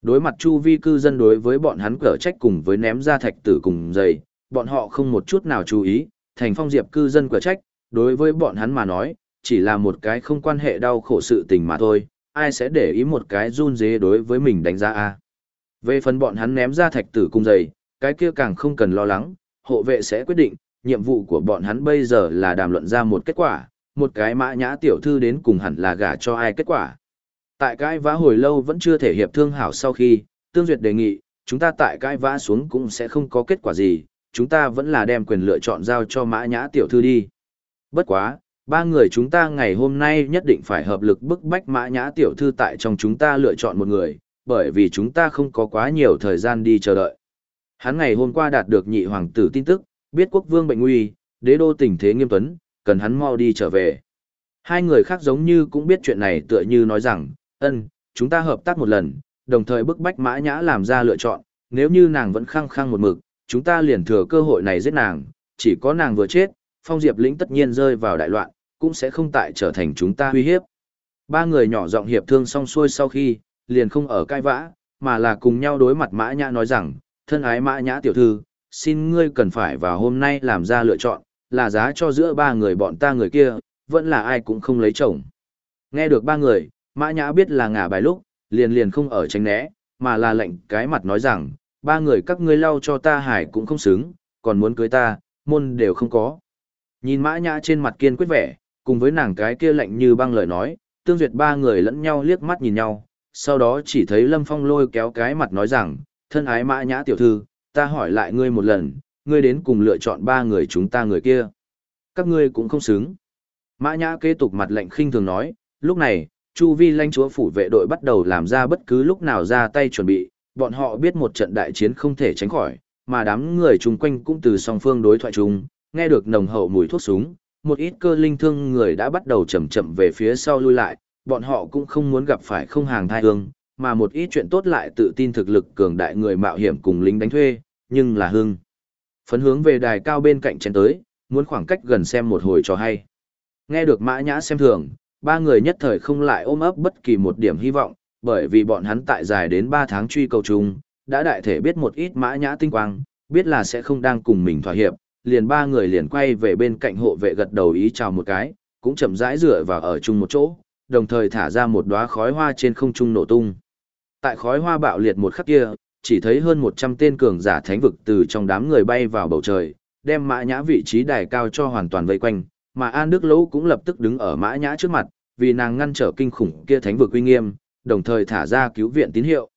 Đối mặt chu vi cư dân đối với bọn hắn cở trách cùng với ném ra thạch tử cùng dày, bọn họ không một chút nào chú ý, thành phong diệp cư dân cở trách, đối với bọn hắn mà nói, chỉ là một cái không quan hệ đau khổ sự tình mà thôi, ai sẽ để ý một cái run dế đối với mình đánh giá a Về phần bọn hắn ném ra thạch tử cung dày, cái kia càng không cần lo lắng, hộ vệ sẽ quyết định, nhiệm vụ của bọn hắn bây giờ là đàm luận ra một kết quả, một cái mã nhã tiểu thư đến cùng hẳn là gả cho ai kết quả. Tại cái vã hồi lâu vẫn chưa thể hiệp thương hảo sau khi, Tương Duyệt đề nghị, chúng ta tại cái vã xuống cũng sẽ không có kết quả gì, chúng ta vẫn là đem quyền lựa chọn giao cho mã nhã tiểu thư đi. Bất quá, ba người chúng ta ngày hôm nay nhất định phải hợp lực bức bách mã nhã tiểu thư tại trong chúng ta lựa chọn một người, bởi vì chúng ta không có quá nhiều thời gian đi chờ đợi. Hắn ngày hôm qua đạt được nhị hoàng tử tin tức, biết quốc vương bệnh nguy, đế đô tình thế nghiêm tuấn, cần hắn mau đi trở về. Hai người khác giống như cũng biết chuyện này tựa như nói rằng, ân, chúng ta hợp tác một lần, đồng thời bức bách mã nhã làm ra lựa chọn, nếu như nàng vẫn khăng khăng một mực, chúng ta liền thừa cơ hội này giết nàng, chỉ có nàng vừa chết, phong diệp lĩnh tất nhiên rơi vào đại loạn, cũng sẽ không tại trở thành chúng ta uy hiếp. Ba người nhỏ giọng hiệp thương xong xuôi sau khi, liền không ở cai vã, mà là cùng nhau đối mặt mã nhã nói rằng, thân ái mã nhã tiểu thư, xin ngươi cần phải vào hôm nay làm ra lựa chọn, là giá cho giữa ba người bọn ta người kia, vẫn là ai cũng không lấy chồng. Nghe được ba người, mã nhã biết là ngả bài lúc, liền liền không ở tránh né, mà là lệnh cái mặt nói rằng, ba người các ngươi lau cho ta hải cũng không xứng, còn muốn cưới ta, môn đều không có. Nhìn mã nhã trên mặt kiên quyết vẻ, cùng với nàng cái kia lạnh như băng lời nói, tương duyệt ba người lẫn nhau liếc mắt nhìn nhau, sau đó chỉ thấy Lâm Phong lôi kéo cái mặt nói rằng, thân ái mã nhã tiểu thư, ta hỏi lại ngươi một lần, ngươi đến cùng lựa chọn ba người chúng ta người kia. Các ngươi cũng không xứng. Mã nhã kế tục mặt lạnh khinh thường nói, lúc này, chu vi lãnh chúa phủ vệ đội bắt đầu làm ra bất cứ lúc nào ra tay chuẩn bị, bọn họ biết một trận đại chiến không thể tránh khỏi, mà đám người chung quanh cũng từ song phương đối thoại chung, nghe được nồng hậu mùi thuốc súng, một ít cơ linh thương người đã bắt đầu chậm chậm về phía sau lui lại, bọn họ cũng không muốn gặp phải không hàng thai hương, mà một ít chuyện tốt lại tự tin thực lực cường đại người mạo hiểm cùng lính đánh thuê, nhưng là hưng. Phấn hướng về đài cao bên cạnh chén tới, muốn khoảng cách gần xem một hồi cho hay. Nghe được mã nhã xem thường, ba người nhất thời không lại ôm ấp bất kỳ một điểm hy vọng, bởi vì bọn hắn tại dài đến 3 tháng truy cầu chung, đã đại thể biết một ít mã nhã tinh quang, biết là sẽ không đang cùng mình thỏa hiệp, liền ba người liền quay về bên cạnh hộ vệ gật đầu ý chào một cái, cũng chậm rãi rửa vào ở chung một chỗ, đồng thời thả ra một đóa khói hoa trên không trung nổ tung. Tại khói hoa bạo liệt một khắc kia, chỉ thấy hơn 100 tên cường giả thánh vực từ trong đám người bay vào bầu trời, đem mã nhã vị trí đài cao cho hoàn toàn vây quanh, mà An Đức Lỗ cũng lập tức đứng ở mã nhã trước mặt, vì nàng ngăn trở kinh khủng kia thánh vực uy nghiêm, đồng thời thả ra cứu viện tín hiệu.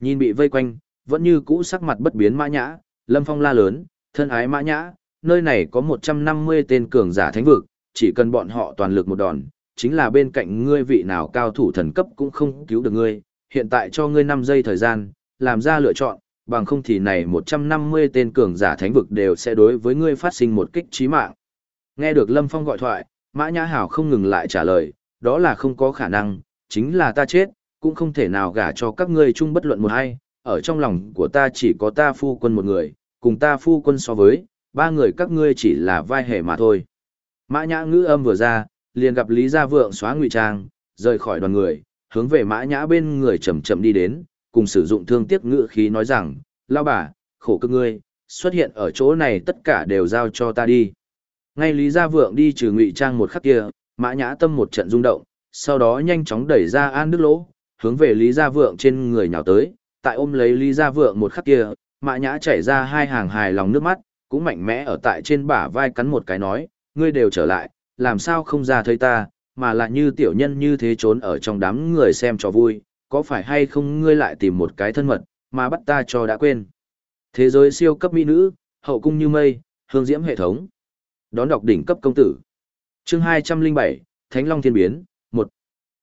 Nhìn bị vây quanh, vẫn như cũ sắc mặt bất biến mã nhã, Lâm Phong la lớn, thân ái mã nhã, nơi này có 150 tên cường giả thánh vực, chỉ cần bọn họ toàn lực một đòn, chính là bên cạnh ngươi vị nào cao thủ thần cấp cũng không cứu được ngươi, hiện tại cho ngươi 5 giây thời gian, làm ra lựa chọn, bằng không thì này 150 tên cường giả thánh vực đều sẽ đối với ngươi phát sinh một kích chí mạng. Nghe được Lâm Phong gọi thoại, Mã Nhã Hảo không ngừng lại trả lời, đó là không có khả năng, chính là ta chết, cũng không thể nào gả cho các ngươi chung bất luận một hay, ở trong lòng của ta chỉ có ta phu quân một người, cùng ta phu quân so với, ba người các ngươi chỉ là vai hề mà thôi. Mã Nhã ngữ âm vừa ra, liền gặp Lý Gia Vượng xóa ngụy trang, rời khỏi đoàn người, hướng về Mã Nhã bên người chậm chậm đi đến, cùng sử dụng thương tiếc ngữ khí nói rằng, lao bà, khổ cực ngươi, xuất hiện ở chỗ này tất cả đều giao cho ta đi. Ngay Lý Gia Vượng đi trừ ngụy trang một khắc kia, mã nhã tâm một trận rung động, sau đó nhanh chóng đẩy ra An Đức Lỗ, hướng về Lý Gia Vượng trên người nhào tới, tại ôm lấy Lý Gia Vượng một khắc kia, mã nhã chảy ra hai hàng hài lòng nước mắt, cũng mạnh mẽ ở tại trên bả vai cắn một cái nói, ngươi đều trở lại, làm sao không ra thấy ta, mà lại như tiểu nhân như thế trốn ở trong đám người xem cho vui, có phải hay không ngươi lại tìm một cái thân mật, mà bắt ta cho đã quên. Thế giới siêu cấp mỹ nữ, hậu cung như mây, hương diễm hệ thống. Đón đọc đỉnh cấp công tử. Chương 207, Thánh Long Thiên Biến, 1.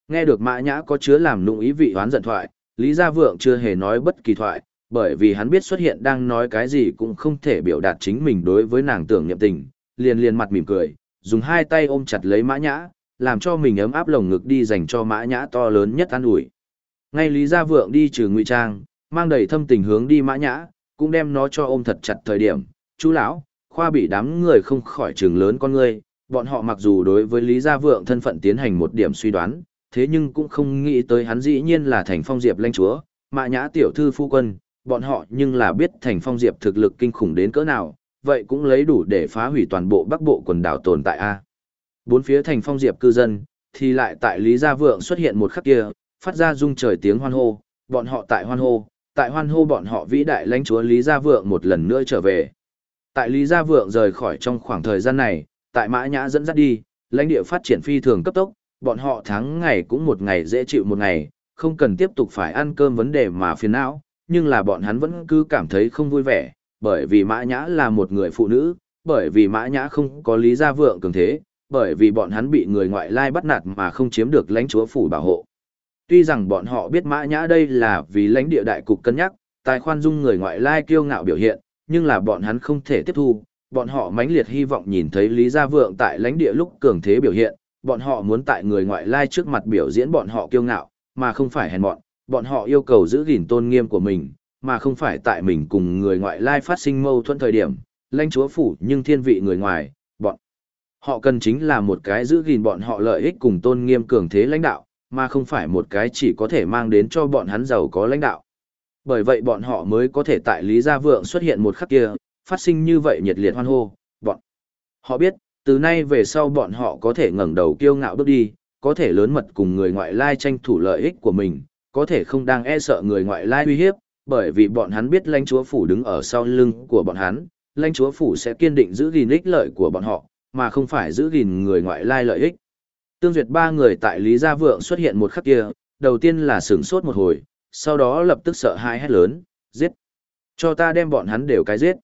Nghe được Mã Nhã có chứa làm nụng ý vị hoán giận thoại, Lý Gia Vượng chưa hề nói bất kỳ thoại, bởi vì hắn biết xuất hiện đang nói cái gì cũng không thể biểu đạt chính mình đối với nàng tưởng niệm tình, liền liền mặt mỉm cười, dùng hai tay ôm chặt lấy Mã Nhã, làm cho mình ấm áp lồng ngực đi dành cho Mã Nhã to lớn nhất an ủi. Ngay Lý Gia Vượng đi trừ ngụy trang, mang đầy thâm tình hướng đi Mã Nhã, cũng đem nó cho ôm thật chặt thời điểm, chú lão, khoa bị đám người không khỏi trường lớn con ngươi, bọn họ mặc dù đối với Lý Gia Vượng thân phận tiến hành một điểm suy đoán, thế nhưng cũng không nghĩ tới hắn dĩ nhiên là thành phong diệp lanh chúa, mã nhã tiểu thư phu quân, bọn họ nhưng là biết thành phong diệp thực lực kinh khủng đến cỡ nào, vậy cũng lấy đủ để phá hủy toàn bộ bắc bộ quần đảo tồn tại A. Bốn phía thành phong diệp cư dân, thì lại tại Lý Gia Vượng xuất hiện một khắc kia, phát ra rung trời tiếng hoan hô, bọn họ tại hoan hô, tại hoan hô bọn họ vĩ đại lãnh chúa Lý Gia Vượng một lần nữa trở về. Tại Lý Gia Vượng rời khỏi trong khoảng thời gian này, tại Mã Nhã dẫn dắt đi, lãnh địa phát triển phi thường cấp tốc, bọn họ tháng ngày cũng một ngày dễ chịu một ngày, không cần tiếp tục phải ăn cơm vấn đề mà phiền não, nhưng là bọn hắn vẫn cứ cảm thấy không vui vẻ, bởi vì Mã Nhã là một người phụ nữ, bởi vì Mã Nhã không có Lý Gia Vượng cường thế, bởi vì bọn hắn bị người ngoại lai bắt nạt mà không chiếm được lãnh chúa phủ bảo hộ. Tuy rằng bọn họ biết Mã Nhã đây là vì lãnh địa đại cục cân nhắc, tài khoan dung người ngoại lai kiêu ngạo biểu hiện, nhưng là bọn hắn không thể tiếp thu, bọn họ mãnh liệt hy vọng nhìn thấy Lý Gia Vượng tại lãnh địa lúc cường thế biểu hiện, bọn họ muốn tại người ngoại lai trước mặt biểu diễn bọn họ kiêu ngạo, mà không phải hèn mọn, bọn họ yêu cầu giữ gìn tôn nghiêm của mình, mà không phải tại mình cùng người ngoại lai phát sinh mâu thuẫn thời điểm, lãnh chúa phủ nhưng thiên vị người ngoài, bọn họ cần chính là một cái giữ gìn bọn họ lợi ích cùng tôn nghiêm cường thế lãnh đạo, mà không phải một cái chỉ có thể mang đến cho bọn hắn giàu có lãnh đạo. Bởi vậy bọn họ mới có thể tại Lý Gia Vượng xuất hiện một khắc kia, phát sinh như vậy nhiệt liệt hoan hô, bọn. Họ biết, từ nay về sau bọn họ có thể ngẩng đầu kiêu ngạo bước đi, có thể lớn mật cùng người ngoại lai tranh thủ lợi ích của mình, có thể không đang e sợ người ngoại lai uy hiếp, bởi vì bọn hắn biết lãnh chúa phủ đứng ở sau lưng của bọn hắn, lãnh chúa phủ sẽ kiên định giữ gìn ích lợi của bọn họ, mà không phải giữ gìn người ngoại lai lợi ích. Tương duyệt ba người tại Lý Gia Vượng xuất hiện một khắc kia, đầu tiên là sửng sốt một hồi, sau đó lập tức sợ hãi hét lớn, giết. Cho ta đem bọn hắn đều cái giết.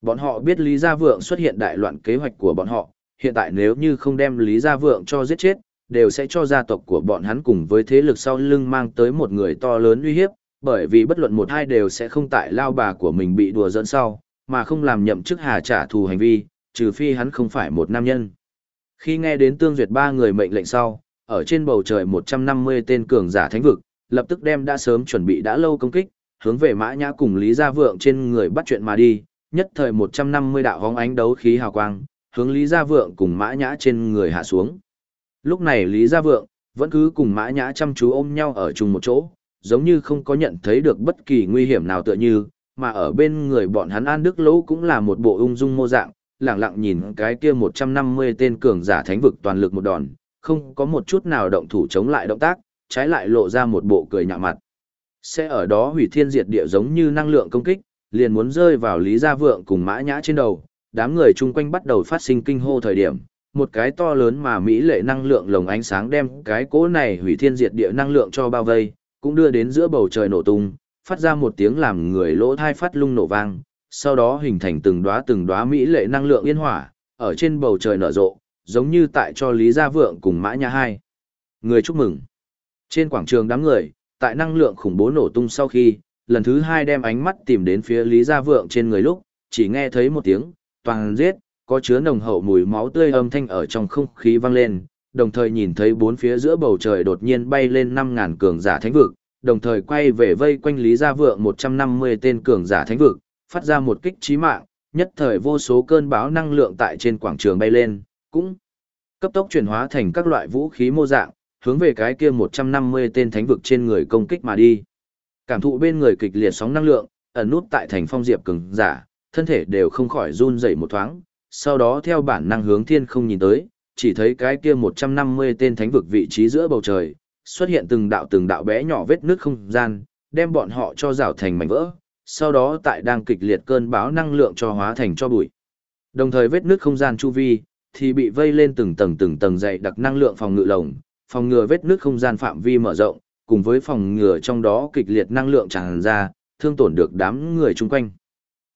Bọn họ biết Lý Gia Vượng xuất hiện đại loạn kế hoạch của bọn họ, hiện tại nếu như không đem Lý Gia Vượng cho giết chết, đều sẽ cho gia tộc của bọn hắn cùng với thế lực sau lưng mang tới một người to lớn uy hiếp, bởi vì bất luận một hai đều sẽ không tại lao bà của mình bị đùa dẫn sau, mà không làm nhậm chức hà trả thù hành vi, trừ phi hắn không phải một nam nhân. Khi nghe đến tương duyệt ba người mệnh lệnh sau, ở trên bầu trời 150 tên cường giả thánh vực, lập tức đem đã sớm chuẩn bị đã lâu công kích, hướng về mã nhã cùng Lý Gia Vượng trên người bắt chuyện mà đi, nhất thời 150 đạo hóng ánh đấu khí hào quang, hướng Lý Gia Vượng cùng Mã Nhã trên người hạ xuống. Lúc này Lý Gia Vượng, vẫn cứ cùng Mã Nhã chăm chú ôm nhau ở chung một chỗ, giống như không có nhận thấy được bất kỳ nguy hiểm nào tựa như, mà ở bên người bọn hắn An Đức Lỗ cũng là một bộ ung dung mô dạng, lặng lặng nhìn cái kia 150 tên cường giả thánh vực toàn lực một đòn, không có một chút nào động thủ chống lại động tác, trái lại lộ ra một bộ cười nhạo mặt. Sẽ ở đó hủy thiên diệt địa giống như năng lượng công kích, liền muốn rơi vào Lý Gia Vượng cùng Mã Nhã trên đầu, đám người chung quanh bắt đầu phát sinh kinh hô thời điểm, một cái to lớn mà mỹ lệ năng lượng lồng ánh sáng đem cái cỗ này hủy thiên diệt địa năng lượng cho bao vây, cũng đưa đến giữa bầu trời nổ tung, phát ra một tiếng làm người lỗ thai phát lung nổ vang, sau đó hình thành từng đóa từng đóa mỹ lệ năng lượng yên hỏa, ở trên bầu trời nở rộ, giống như tại cho Lý Gia Vượng cùng Mã Nhã hai. Người chúc mừng. Trên quảng trường đám người, tại năng lượng khủng bố nổ tung sau khi, lần thứ hai đem ánh mắt tìm đến phía Lý Gia Vượng trên người lúc, chỉ nghe thấy một tiếng, toàn giết, có chứa nồng hậu mùi máu tươi âm thanh ở trong không khí vang lên, đồng thời nhìn thấy bốn phía giữa bầu trời đột nhiên bay lên 5.000 cường giả thánh vực, đồng thời quay về vây quanh Lý Gia Vượng 150 tên cường giả thánh vực, phát ra một kích trí mạng, nhất thời vô số cơn bão năng lượng tại trên quảng trường bay lên, cũng cấp tốc chuyển hóa thành các loại vũ khí mô dạng, hướng về cái kia 150 tên thánh vực trên người công kích mà đi. Cảm thụ bên người kịch liệt sóng năng lượng, ẩn nút tại thành phong diệp cường giả, thân thể đều không khỏi run rẩy một thoáng, sau đó theo bản năng hướng thiên không nhìn tới, chỉ thấy cái kia 150 tên thánh vực vị trí giữa bầu trời, xuất hiện từng đạo từng đạo bé nhỏ vết nước không gian, đem bọn họ cho rào thành mảnh vỡ, sau đó tại đang kịch liệt cơn bão năng lượng cho hóa thành cho bụi. Đồng thời vết nước không gian chu vi thì bị vây lên từng tầng từng tầng dày đặc năng lượng phòng ngự lồng, phòng ngừa vết nước không gian phạm vi mở rộng, cùng với phòng ngừa trong đó kịch liệt năng lượng tràn ra, thương tổn được đám người chung quanh.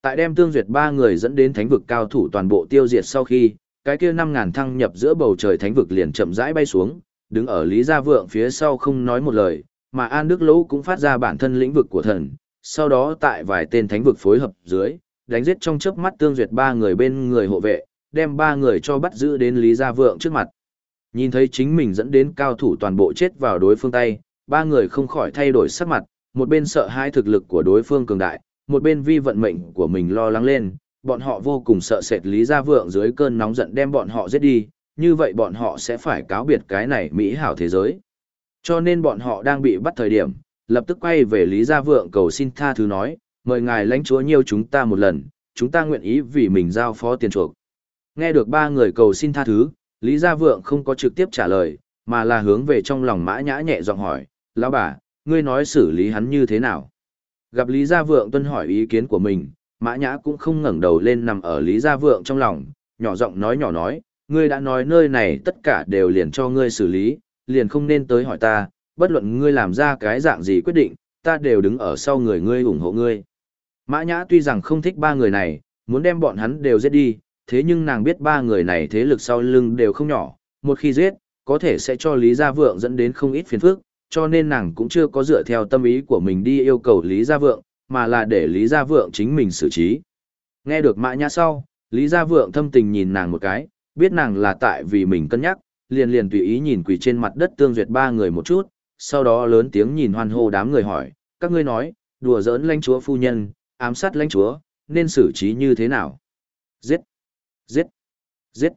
Tại đem tương duyệt ba người dẫn đến thánh vực cao thủ toàn bộ tiêu diệt sau khi, cái kia 5000 thăng nhập giữa bầu trời thánh vực liền chậm rãi bay xuống, đứng ở Lý Gia Vượng phía sau không nói một lời, mà An Đức Lỗ cũng phát ra bản thân lĩnh vực của thần, sau đó tại vài tên thánh vực phối hợp dưới, đánh giết trong chớp mắt tương duyệt ba người bên người hộ vệ, đem ba người cho bắt giữ đến Lý Gia Vượng trước mặt. Nhìn thấy chính mình dẫn đến cao thủ toàn bộ chết vào đối phương tay, ba người không khỏi thay đổi sắc mặt, một bên sợ hai thực lực của đối phương cường đại, một bên vi vận mệnh của mình lo lắng lên, bọn họ vô cùng sợ sệt Lý Gia Vượng dưới cơn nóng giận đem bọn họ giết đi, như vậy bọn họ sẽ phải cáo biệt cái này mỹ hảo thế giới. Cho nên bọn họ đang bị bắt thời điểm, lập tức quay về Lý Gia Vượng cầu xin tha thứ nói, mời ngài lãnh chúa nhiều chúng ta một lần, chúng ta nguyện ý vì mình giao phó tiền chuộc. Nghe được ba người cầu xin tha thứ, Lý Gia Vượng không có trực tiếp trả lời, mà là hướng về trong lòng mã nhã nhẹ giọng hỏi, lão bà, ngươi nói xử lý hắn như thế nào? Gặp Lý Gia Vượng tuân hỏi ý kiến của mình, mã nhã cũng không ngẩng đầu lên nằm ở Lý Gia Vượng trong lòng, nhỏ giọng nói nhỏ nói, ngươi đã nói nơi này tất cả đều liền cho ngươi xử lý, liền không nên tới hỏi ta, bất luận ngươi làm ra cái dạng gì quyết định, ta đều đứng ở sau người ngươi ủng hộ ngươi. Mã Nhã tuy rằng không thích ba người này, muốn đem bọn hắn đều giết đi, thế nhưng nàng biết ba người này thế lực sau lưng đều không nhỏ, một khi giết, có thể sẽ cho Lý Gia Vượng dẫn đến không ít phiền phức, cho nên nàng cũng chưa có dựa theo tâm ý của mình đi yêu cầu Lý Gia Vượng, mà là để Lý Gia Vượng chính mình xử trí. Nghe được Mã Nhã sau, Lý Gia Vượng thâm tình nhìn nàng một cái, biết nàng là tại vì mình cân nhắc, liền liền tùy ý nhìn quỳ trên mặt đất tương duyệt ba người một chút, sau đó lớn tiếng nhìn hoan hô đám người hỏi, các ngươi nói, đùa giỡn lãnh chúa phu nhân, ám sát lãnh chúa, nên xử trí như thế nào? Giết! Giết! Giết!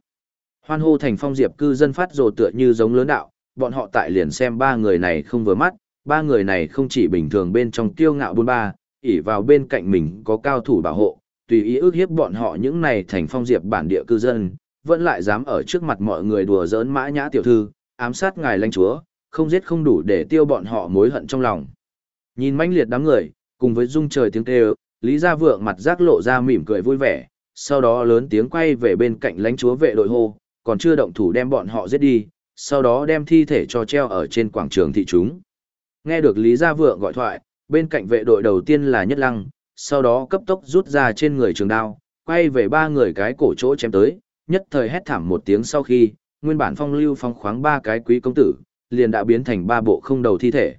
Hoan hô thành phong diệp cư dân phát rồ tựa như giống lớn đạo, bọn họ tại liền xem ba người này không vừa mắt, ba người này không chỉ bình thường bên trong kiêu ngạo buôn ba, ỉ vào bên cạnh mình có cao thủ bảo hộ, tùy ý ước hiếp bọn họ những này thành phong diệp bản địa cư dân, vẫn lại dám ở trước mặt mọi người đùa giỡn mã nhã tiểu thư, ám sát ngài lãnh chúa, không giết không đủ để tiêu bọn họ mối hận trong lòng. Nhìn manh liệt đám người, cùng với rung trời tiếng kêu, Lý Gia Vượng mặt rác lộ ra mỉm cười vui vẻ, sau đó lớn tiếng quay về bên cạnh lãnh chúa vệ đội hô, còn chưa động thủ đem bọn họ giết đi, sau đó đem thi thể cho treo ở trên quảng trường thị chúng. Nghe được Lý Gia Vượng gọi thoại, bên cạnh vệ đội đầu tiên là Nhất Lăng, sau đó cấp tốc rút ra trên người trường đao, quay về ba người cái cổ chỗ chém tới, nhất thời hét thảm một tiếng sau khi, nguyên bản phong lưu phong khoáng ba cái quý công tử, liền đã biến thành ba bộ không đầu thi thể.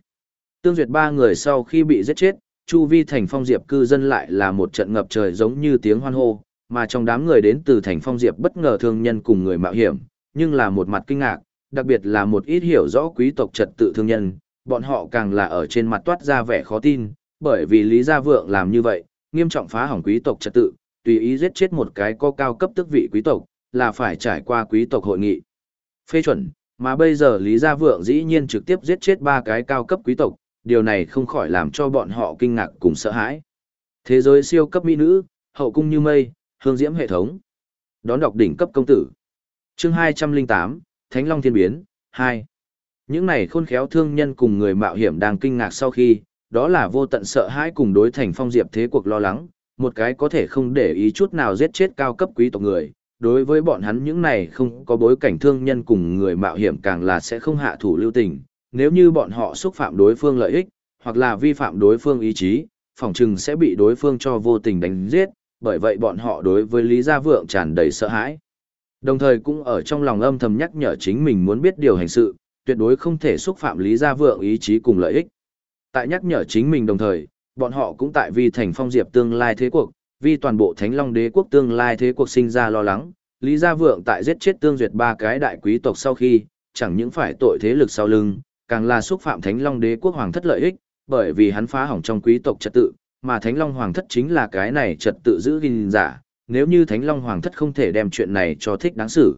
Tương duyệt ba người sau khi bị giết chết, chu vi thành phong diệp cư dân lại là một trận ngập trời giống như tiếng hoan hô, mà trong đám người đến từ thành phong diệp bất ngờ thương nhân cùng người mạo hiểm, nhưng là một mặt kinh ngạc, đặc biệt là một ít hiểu rõ quý tộc trật tự thương nhân, bọn họ càng là ở trên mặt toát ra vẻ khó tin, bởi vì Lý Gia Vượng làm như vậy, nghiêm trọng phá hỏng quý tộc trật tự, tùy ý giết chết một cái có cao cấp tước vị quý tộc, là phải trải qua quý tộc hội nghị. Phê chuẩn, mà bây giờ Lý Gia Vượng dĩ nhiên trực tiếp giết chết ba cái cao cấp quý tộc, điều này không khỏi làm cho bọn họ kinh ngạc cùng sợ hãi. Thế giới siêu cấp mỹ nữ, hậu cung như mây, hương diễm hệ thống. Đón đọc đỉnh cấp công tử. Chương 208, Thánh Long Thiên Biến, 2. Những này khôn khéo thương nhân cùng người mạo hiểm đang kinh ngạc sau khi, đó là vô tận sợ hãi cùng đối thành phong diệp thế cuộc lo lắng, một cái có thể không để ý chút nào giết chết cao cấp quý tộc người, đối với bọn hắn những này không có bối cảnh thương nhân cùng người mạo hiểm càng là sẽ không hạ thủ lưu tình, nếu như bọn họ xúc phạm đối phương lợi ích, hoặc là vi phạm đối phương ý chí, phòng trừng sẽ bị đối phương cho vô tình đánh giết, bởi vậy bọn họ đối với Lý Gia Vượng tràn đầy sợ hãi. Đồng thời cũng ở trong lòng âm thầm nhắc nhở chính mình muốn biết điều hành sự, tuyệt đối không thể xúc phạm Lý Gia Vượng ý chí cùng lợi ích. Tại nhắc nhở chính mình đồng thời, bọn họ cũng tại vì thành phong diệp tương lai thế cuộc, vì toàn bộ Thánh Long Đế quốc tương lai thế cuộc sinh ra lo lắng, Lý Gia Vượng tại giết chết tương duyệt ba cái đại quý tộc sau khi, chẳng những phải tội thế lực sau lưng, càng là xúc phạm Thánh Long Đế quốc hoàng thất lợi ích, bởi vì hắn phá hỏng trong quý tộc trật tự, mà Thánh Long hoàng thất chính là cái này trật tự giữ gìn giả, nếu như Thánh Long hoàng thất không thể đem chuyện này cho thích đáng xử.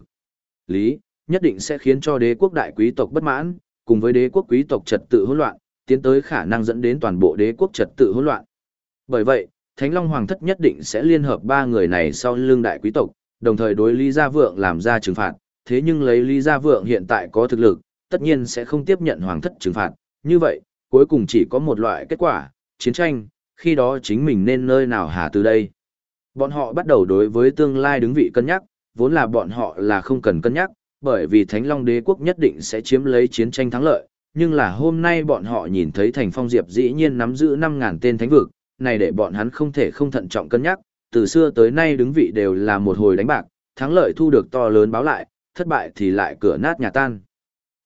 Lý, nhất định sẽ khiến cho đế quốc đại quý tộc bất mãn, cùng với đế quốc quý tộc trật tự hỗn loạn, tiến tới khả năng dẫn đến toàn bộ đế quốc trật tự hỗn loạn. Bởi vậy, Thánh Long Hoàng thất nhất định sẽ liên hợp ba người này sau lưng đại quý tộc, đồng thời đối Lý Gia Vượng làm ra trừng phạt, thế nhưng lấy Lý Gia Vượng hiện tại có thực lực, tất nhiên sẽ không tiếp nhận hoàng thất trừng phạt, như vậy, cuối cùng chỉ có một loại kết quả, chiến tranh, khi đó chính mình nên nơi nào hà từ đây. Bọn họ bắt đầu đối với tương lai đứng vị cân nhắc, vốn là bọn họ là không cần cân nhắc, bởi vì Thánh Long Đế quốc nhất định sẽ chiếm lấy chiến tranh thắng lợi, nhưng là hôm nay bọn họ nhìn thấy Thành Phong Diệp dĩ nhiên nắm giữ 5.000 tên thánh vực, này để bọn hắn không thể không thận trọng cân nhắc, từ xưa tới nay đứng vị đều là một hồi đánh bạc, thắng lợi thu được to lớn báo lại, thất bại thì lại cửa nát nhà tan.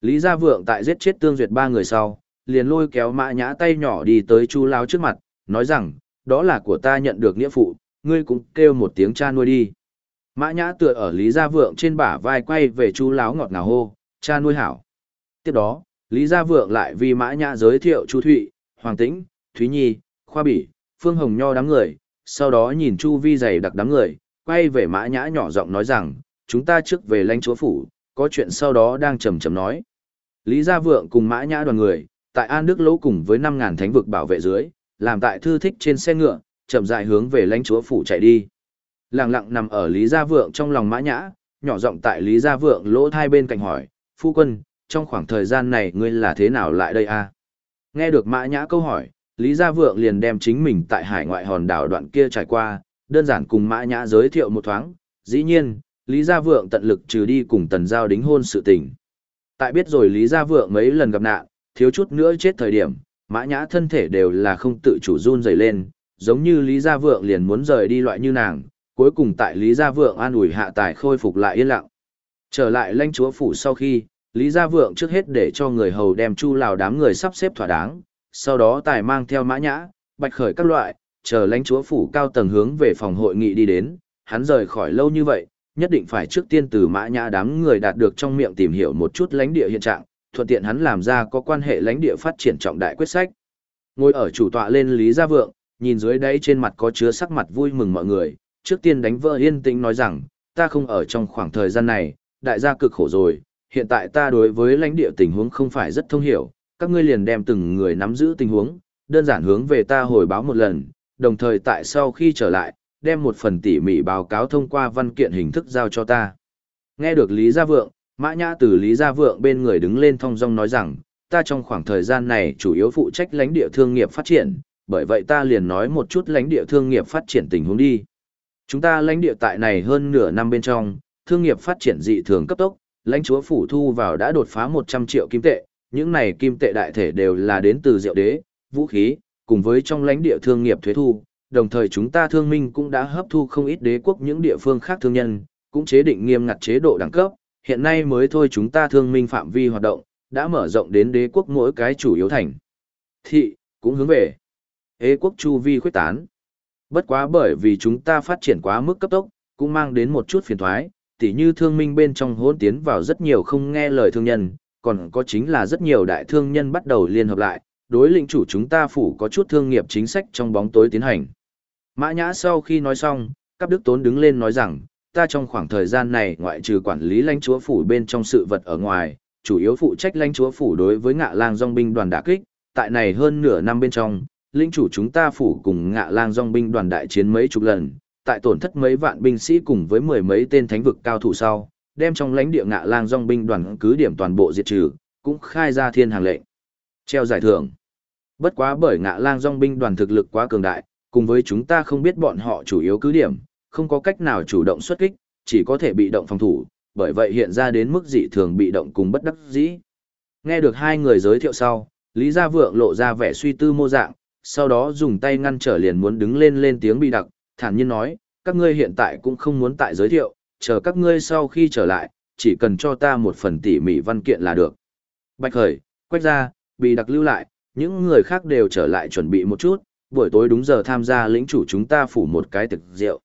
Lý Gia Vượng tại giết chết Tương Duyệt ba người sau, liền lôi kéo mã nhã tay nhỏ đi tới Chu Lao trước mặt, nói rằng, đó là của ta nhận được nghĩa phụ, ngươi cũng kêu một tiếng cha nuôi đi. Mã nhã tựa ở Lý Gia Vượng trên bả vai quay về Chu Láo ngọt ngào hô, cha nuôi hảo. Tiếp đó, Lý Gia Vượng lại vì Mã nhã giới thiệu Chu Thụy, Hoàng Tĩnh, Thúy Nhi, Khoa Bỉ, Phương Hồng Nho đám người, sau đó nhìn Chu Vi dày đặc đám người, quay về Mã nhã nhỏ giọng nói rằng, chúng ta trước về lãnh chúa phủ, có chuyện sau đó đang trầm trầm nói. Lý Gia Vượng cùng Mã nhã đoàn người, tại An Đức Lỗ cùng với 5.000 thánh vực bảo vệ dưới, làm tại thư thích trên xe ngựa, chậm rãi hướng về lãnh chúa phủ chạy đi. Lặng lặng nằm ở Lý Gia Vượng trong lòng mã nhã, nhỏ giọng tại Lý Gia Vượng lỗ thai bên cạnh hỏi, phu quân, trong khoảng thời gian này ngươi là thế nào lại đây a? Nghe được mã nhã câu hỏi, Lý Gia Vượng liền đem chính mình tại hải ngoại hòn đảo đoạn kia trải qua, đơn giản cùng mã nhã giới thiệu một thoáng, dĩ nhiên, Lý Gia Vượng tận lực trừ đi cùng tần giao đính hôn sự tình. Tại biết rồi Lý Gia Vượng mấy lần gặp nạn, thiếu chút nữa chết thời điểm, mã nhã thân thể đều là không tự chủ run rẩy lên, giống như Lý Gia Vượng liền muốn rời đi loại như nàng, cuối cùng tại Lý Gia Vượng an ủi hạ tài khôi phục lại yên lặng. Trở lại lãnh chúa phủ sau khi, Lý Gia Vượng trước hết để cho người hầu đem chu lào đám người sắp xếp thỏa đáng, sau đó tài mang theo mã nhã, bạch khởi các loại, chờ lãnh chúa phủ cao tầng hướng về phòng hội nghị đi đến, hắn rời khỏi lâu như vậy, nhất định phải trước tiên từ mã nhã đám người đạt được trong miệng tìm hiểu một chút lãnh địa hiện trạng, thuận tiện hắn làm ra có quan hệ lãnh địa phát triển trọng đại quyết sách. Ngồi ở chủ tọa lên Lý Gia Vượng, nhìn dưới đáy trên mặt có chứa sắc mặt vui mừng mọi người, trước tiên đánh vỡ yên tĩnh nói rằng, ta không ở trong khoảng thời gian này, đại gia cực khổ rồi, hiện tại ta đối với lãnh địa tình huống không phải rất thông hiểu, các ngươi liền đem từng người nắm giữ tình huống, đơn giản hướng về ta hồi báo một lần, đồng thời tại sau khi trở lại, đem một phần tỉ mỉ báo cáo thông qua văn kiện hình thức giao cho ta. Nghe được Lý Gia Vượng, Mã Nhã từ Lý Gia Vượng bên người đứng lên thong dong nói rằng, ta trong khoảng thời gian này chủ yếu phụ trách lãnh địa thương nghiệp phát triển, bởi vậy ta liền nói một chút lãnh địa thương nghiệp phát triển tình huống đi. Chúng ta lãnh địa tại này hơn nửa năm bên trong, thương nghiệp phát triển dị thường cấp tốc, lãnh chúa phủ thu vào đã đột phá 100 triệu kim tệ, những này kim tệ đại thể đều là đến từ diệu đế, vũ khí, cùng với trong lãnh địa thương nghiệp thuế thu, đồng thời chúng ta thương minh cũng đã hấp thu không ít đế quốc những địa phương khác thương nhân, cũng chế định nghiêm ngặt chế độ đẳng cấp, hiện nay mới thôi chúng ta thương minh phạm vi hoạt động, đã mở rộng đến đế quốc mỗi cái chủ yếu thành. Thị, cũng hướng về. Đế quốc chu vi khuyết tán. Bất quá bởi vì chúng ta phát triển quá mức cấp tốc, cũng mang đến một chút phiền thoái, tỉ như thương minh bên trong hỗn tiến vào rất nhiều không nghe lời thương nhân, còn có chính là rất nhiều đại thương nhân bắt đầu liên hợp lại, đối lĩnh chủ chúng ta phủ có chút thương nghiệp chính sách trong bóng tối tiến hành. Mã Nhã sau khi nói xong, các đức tốn đứng lên nói rằng, ta trong khoảng thời gian này ngoại trừ quản lý lãnh chúa phủ bên trong sự vật ở ngoài, chủ yếu phụ trách lãnh chúa phủ đối với ngạ lang dòng binh đoàn đả kích, tại này hơn nửa năm bên trong, lĩnh chủ chúng ta phủ cùng ngạ lang dòng binh đoàn đại chiến mấy chục lần, tại tổn thất mấy vạn binh sĩ cùng với mười mấy tên thánh vực cao thủ sau, đem trong lãnh địa ngạ lang dòng binh đoàn cứ điểm toàn bộ diệt trừ, cũng khai ra thiên hàng lệnh. Treo giải thưởng. Bất quá bởi ngạ lang dòng binh đoàn thực lực quá cường đại, cùng với chúng ta không biết bọn họ chủ yếu cứ điểm, không có cách nào chủ động xuất kích, chỉ có thể bị động phòng thủ, bởi vậy hiện ra đến mức dị thường bị động cùng bất đắc dĩ. Nghe được hai người giới thiệu sau, Lý Gia Vượng lộ ra vẻ suy tư mô dạng, sau đó dùng tay ngăn trở liền muốn đứng lên lên tiếng bị đặc, thản nhiên nói, các ngươi hiện tại cũng không muốn tại giới thiệu, chờ các ngươi sau khi trở lại, chỉ cần cho ta một phần tỉ mỉ văn kiện là được. Bạch Hởi, quách gia bị đặc lưu lại, những người khác đều trở lại chuẩn bị một chút, buổi tối đúng giờ tham gia lĩnh chủ chúng ta phủ một cái thực rượu.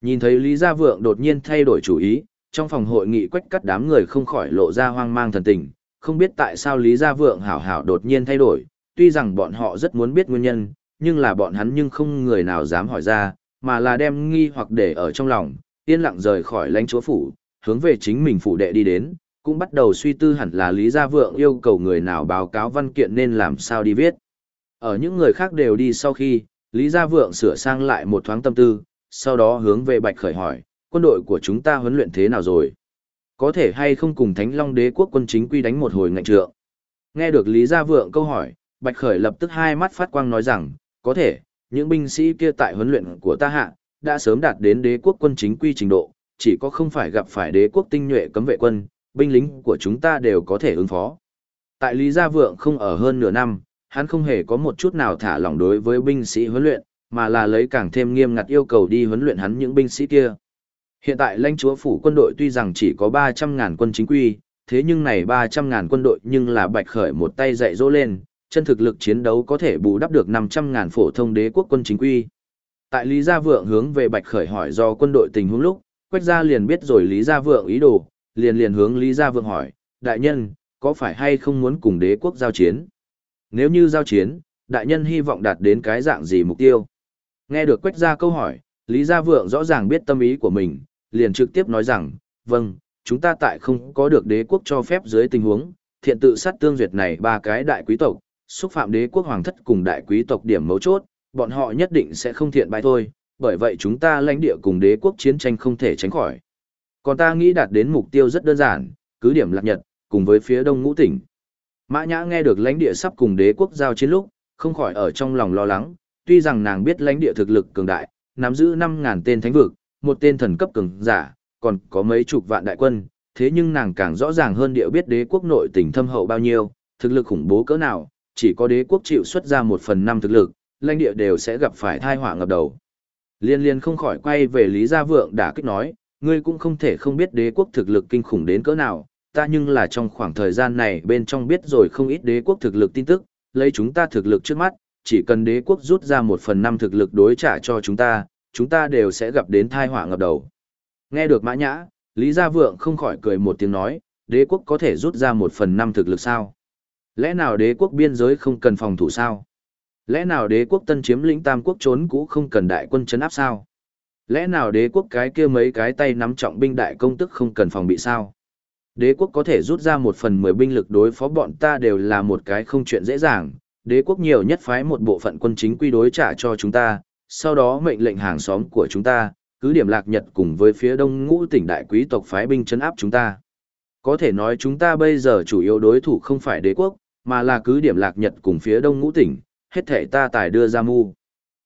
Nhìn thấy Lý Gia Vượng đột nhiên thay đổi chủ ý, trong phòng hội nghị quách cắt đám người không khỏi lộ ra hoang mang thần tình, không biết tại sao Lý Gia Vượng hảo hảo đột nhiên thay đổi, tuy rằng bọn họ rất muốn biết nguyên nhân, nhưng là bọn hắn nhưng không người nào dám hỏi ra, mà là đem nghi hoặc để ở trong lòng, yên lặng rời khỏi lãnh chúa phủ, hướng về chính mình phủ đệ đi đến, cũng bắt đầu suy tư hẳn là Lý Gia Vượng yêu cầu người nào báo cáo văn kiện nên làm sao đi viết. Ở những người khác đều đi sau khi, Lý Gia Vượng sửa sang lại một thoáng tâm tư, sau đó hướng về Bạch Khởi hỏi, quân đội của chúng ta huấn luyện thế nào rồi? có thể hay không cùng Thánh Long đế quốc quân chính quy đánh một hồi ngạnh trượng. Nghe được Lý Gia Vượng câu hỏi, Bạch Khởi lập tức hai mắt phát quang nói rằng, có thể, những binh sĩ kia tại huấn luyện của ta hạ, đã sớm đạt đến đế quốc quân chính quy trình độ, chỉ có không phải gặp phải đế quốc tinh nhuệ cấm vệ quân, binh lính của chúng ta đều có thể ứng phó. Tại Lý Gia Vượng không ở hơn nửa năm, hắn không hề có một chút nào thả lỏng đối với binh sĩ huấn luyện, mà là lấy càng thêm nghiêm ngặt yêu cầu đi huấn luyện hắn những binh sĩ kia. Hiện tại lãnh chúa phủ quân đội tuy rằng chỉ có 300.000 quân chính quy, thế nhưng này 300.000 quân đội nhưng là bạch khởi một tay dạy dỗ lên, chân thực lực chiến đấu có thể bù đắp được 500.000 phổ thông đế quốc quân chính quy. Tại Lý Gia Vượng hướng về bạch khởi hỏi do quân đội tình huống lúc, Quách Gia liền biết rồi Lý Gia Vượng ý đồ, liền liền hướng Lý Gia Vượng hỏi, đại nhân, có phải hay không muốn cùng đế quốc giao chiến? Nếu như giao chiến, đại nhân hy vọng đạt đến cái dạng gì mục tiêu? Nghe được Quách Gia câu hỏi, Lý Gia Vượng rõ ràng biết tâm ý của mình, liền trực tiếp nói rằng, vâng, chúng ta tại không có được đế quốc cho phép dưới tình huống, thiện tự sát tương duyệt này ba cái đại quý tộc, xúc phạm đế quốc hoàng thất cùng đại quý tộc điểm mấu chốt, bọn họ nhất định sẽ không thiện bại thôi, bởi vậy chúng ta lãnh địa cùng đế quốc chiến tranh không thể tránh khỏi. Còn ta nghĩ đạt đến mục tiêu rất đơn giản, cứ điểm lạc nhật, cùng với phía đông ngũ tỉnh. Mã Nhã nghe được lãnh địa sắp cùng đế quốc giao chiến lúc, không khỏi ở trong lòng lo lắng, tuy rằng nàng biết lãnh địa thực lực cường đại, nắm giữ 5.000 tên thánh vực, một tên thần cấp cường giả, còn có mấy chục vạn đại quân, thế nhưng nàng càng rõ ràng hơn địa biết đế quốc nội tình thâm hậu bao nhiêu, thực lực khủng bố cỡ nào, chỉ có đế quốc chịu xuất ra một phần năm thực lực, lãnh địa đều sẽ gặp phải thai họa ngập đầu. Liên liên không khỏi quay về Lý Gia Vượng đã kích nói, ngươi cũng không thể không biết đế quốc thực lực kinh khủng đến cỡ nào, ta nhưng là trong khoảng thời gian này bên trong biết rồi không ít đế quốc thực lực tin tức, lấy chúng ta thực lực trước mắt, chỉ cần đế quốc rút ra một phần năm thực lực đối trả cho chúng ta, chúng ta đều sẽ gặp đến thai họa ngập đầu. Nghe được mã nhã, Lý Gia Vượng không khỏi cười một tiếng nói, đế quốc có thể rút ra một phần năm thực lực sao? Lẽ nào đế quốc biên giới không cần phòng thủ sao? Lẽ nào đế quốc tân chiếm lĩnh tam quốc trốn cũ không cần đại quân chấn áp sao? Lẽ nào đế quốc cái kia mấy cái tay nắm trọng binh đại công tức không cần phòng bị sao? Đế quốc có thể rút ra một phần mười binh lực đối phó bọn ta đều là một cái không chuyện dễ dàng. Đế quốc nhiều nhất phái một bộ phận quân chính quy đối trả cho chúng ta, sau đó mệnh lệnh hàng xóm của chúng ta, cứ điểm lạc nhật cùng với phía đông ngũ tỉnh đại quý tộc phái binh chấn áp chúng ta. Có thể nói chúng ta bây giờ chủ yếu đối thủ không phải đế quốc, mà là cứ điểm lạc nhật cùng phía đông ngũ tỉnh, hết thể ta tài đưa ra mu.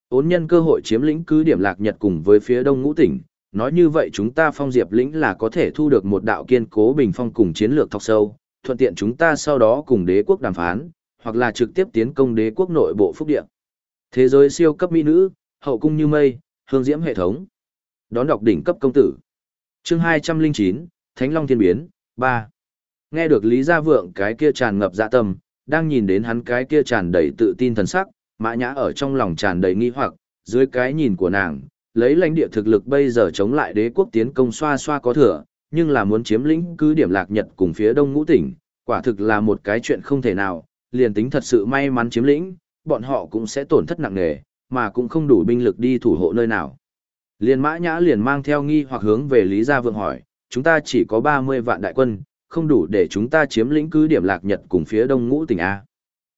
Ốn nhân cơ hội chiếm lĩnh cứ điểm lạc nhật cùng với phía đông ngũ tỉnh, nói như vậy chúng ta phong diệp lĩnh là có thể thu được một đạo kiên cố bình phong cùng chiến lược thọc sâu, thuận tiện chúng ta sau đó cùng đế quốc đàm phán, hoặc là trực tiếp tiến công đế quốc nội bộ phúc địa. Thế giới siêu cấp mỹ nữ, hậu cung như mây, hương diễm hệ thống. Đón đọc đỉnh cấp công tử. Chương 209, Thánh Long Thiên Biến, 3. Nghe được Lý Gia Vượng cái kia tràn ngập dạ tâm, đang nhìn đến hắn cái kia tràn đầy tự tin thần sắc, mã nhã ở trong lòng tràn đầy nghi hoặc, dưới cái nhìn của nàng, lấy lãnh địa thực lực bây giờ chống lại đế quốc tiến công xoa xoa có thừa, nhưng là muốn chiếm lĩnh cứ điểm lạc nhật cùng phía đông ngũ tỉnh, quả thực là một cái chuyện không thể nào, liền tính thật sự may mắn chiếm lĩnh, bọn họ cũng sẽ tổn thất nặng nề, mà cũng không đủ binh lực đi thủ hộ nơi nào. Liền mã nhã liền mang theo nghi hoặc hướng về Lý Gia Vượng hỏi, chúng ta chỉ có 30 vạn đại quân, không đủ để chúng ta chiếm lĩnh cứ điểm lạc nhật cùng phía đông ngũ tỉnh A.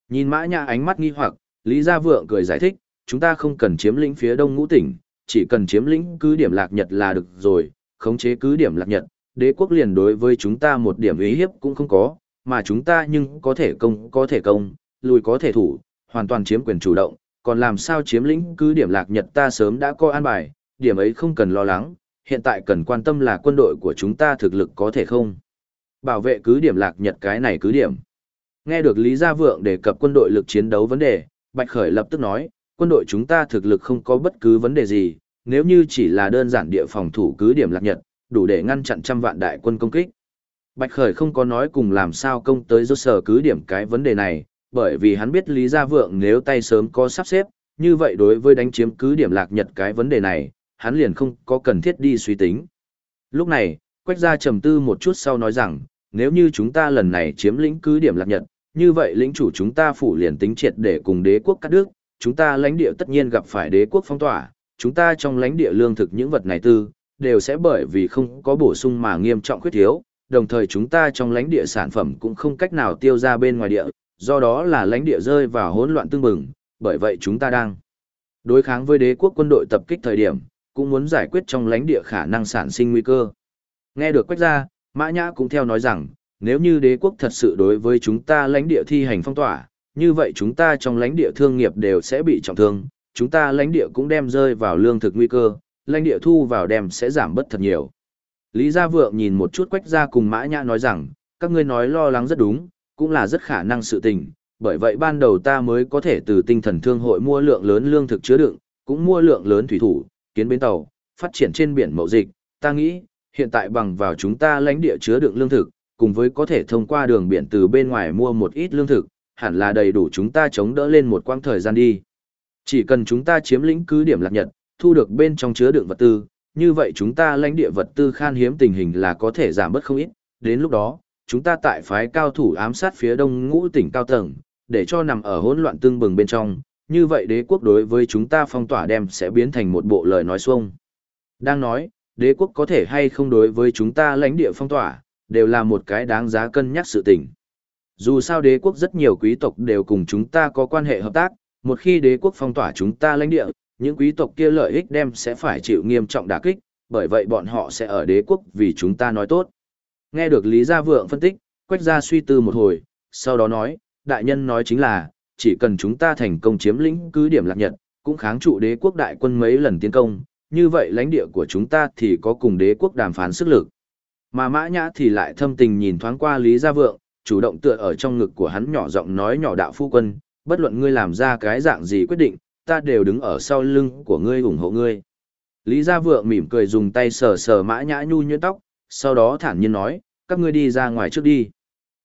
Nhìn mã nhã ánh mắt nghi hoặc, Lý Gia Vượng cười giải thích, chúng ta không cần chiếm lĩnh phía đông ngũ tỉnh, chỉ cần chiếm lĩnh cứ điểm lạc nhật là được rồi, khống chế cứ điểm lạc nhật, đế quốc liền đối với chúng ta một điểm ý hiếp cũng không có, mà chúng ta nhưng có thể công có thể công, lùi có thể thủ, hoàn toàn chiếm quyền chủ động, còn làm sao chiếm lĩnh cứ điểm lạc nhật ta sớm đã có an bài, điểm ấy không cần lo lắng, hiện tại cần quan tâm là quân đội của chúng ta thực lực có thể không. Bảo vệ cứ điểm lạc nhật cái này cứ điểm. Nghe được Lý Gia Vượng đề cập quân đội lực chiến đấu vấn đề, Bạch Khởi lập tức nói, quân đội chúng ta thực lực không có bất cứ vấn đề gì, nếu như chỉ là đơn giản địa phòng thủ cứ điểm lạc nhật, đủ để ngăn chặn trăm vạn đại quân công kích. Bạch Khởi không có nói cùng làm sao công tới rốt sở cứ điểm cái vấn đề này, bởi vì hắn biết Lý Gia Vượng nếu tay sớm có sắp xếp, như vậy đối với đánh chiếm cứ điểm lạc nhật cái vấn đề này, hắn liền không có cần thiết đi suy tính. Lúc này, Quách Gia trầm tư một chút sau nói rằng, nếu như chúng ta lần này chiếm lĩnh cứ điểm lạc nhật, như vậy lĩnh chủ chúng ta phủ liền tính triệt để cùng đế quốc cắt đứt, chúng ta lãnh địa tất nhiên gặp phải đế quốc phong tỏa, chúng ta trong lãnh địa lương thực những vật này tư, đều sẽ bởi vì không có bổ sung mà nghiêm trọng khuyết thiếu, đồng thời chúng ta trong lãnh địa sản phẩm cũng không cách nào tiêu ra bên ngoài địa, do đó là lãnh địa rơi vào hỗn loạn tương bừng, bởi vậy chúng ta đang đối kháng với đế quốc quân đội tập kích thời điểm, cũng muốn giải quyết trong lãnh địa khả năng sản sinh nguy cơ. Nghe được quách ra, Mã Nhã cũng theo nói rằng, nếu như đế quốc thật sự đối với chúng ta lãnh địa thi hành phong tỏa, như vậy chúng ta trong lãnh địa thương nghiệp đều sẽ bị trọng thương, chúng ta lãnh địa cũng đem rơi vào lương thực nguy cơ, lãnh địa thu vào đem sẽ giảm bất thật nhiều. Lý Gia Vượng nhìn một chút quách ra cùng Mã Nhã nói rằng, các ngươi nói lo lắng rất đúng, cũng là rất khả năng sự tình, bởi vậy ban đầu ta mới có thể từ tinh thần thương hội mua lượng lớn lương thực chứa đựng, cũng mua lượng lớn thủy thủ, kiến bến tàu, phát triển trên biển mậu dịch, ta nghĩ, hiện tại bằng vào chúng ta lãnh địa chứa đựng lương thực, cùng với có thể thông qua đường biển từ bên ngoài mua một ít lương thực, hẳn là đầy đủ chúng ta chống đỡ lên một quãng thời gian đi. Chỉ cần chúng ta chiếm lĩnh cứ điểm lạc nhật, thu được bên trong chứa đựng vật tư, như vậy chúng ta lãnh địa vật tư khan hiếm tình hình là có thể giảm bớt không ít, đến lúc đó, chúng ta tại phái cao thủ ám sát phía đông ngũ tỉnh cao tầng, để cho nằm ở hỗn loạn tương bừng bên trong, như vậy đế quốc đối với chúng ta phong tỏa đem sẽ biến thành một bộ lời nói xuông. Đang nói, đế quốc có thể hay không đối với chúng ta lãnh địa phong tỏa, đều là một cái đáng giá cân nhắc sự tình. Dù sao đế quốc rất nhiều quý tộc đều cùng chúng ta có quan hệ hợp tác, một khi đế quốc phong tỏa chúng ta lãnh địa, những quý tộc kia lợi ích đem sẽ phải chịu nghiêm trọng đả kích, bởi vậy bọn họ sẽ ở đế quốc vì chúng ta nói tốt. Nghe được Lý Gia Vượng phân tích, Quách Gia suy tư một hồi, sau đó nói, đại nhân nói chính là, chỉ cần chúng ta thành công chiếm lĩnh cứ điểm lạc nhật, cũng kháng trụ đế quốc đại quân mấy lần tiến công, như vậy lãnh địa của chúng ta thì có cùng đế quốc đàm phán sức lực. Mà Mã Nhã thì lại thâm tình nhìn thoáng qua Lý Gia Vượng, chủ động tựa ở trong ngực của hắn nhỏ giọng nói nhỏ đạo phu quân, bất luận ngươi làm ra cái dạng gì quyết định, ta đều đứng ở sau lưng của ngươi ủng hộ ngươi. Lý Gia Vượng mỉm cười dùng tay sờ sờ Mã Nhã nhu nhuyễn tóc, sau đó thản nhiên nói, các ngươi đi ra ngoài trước đi.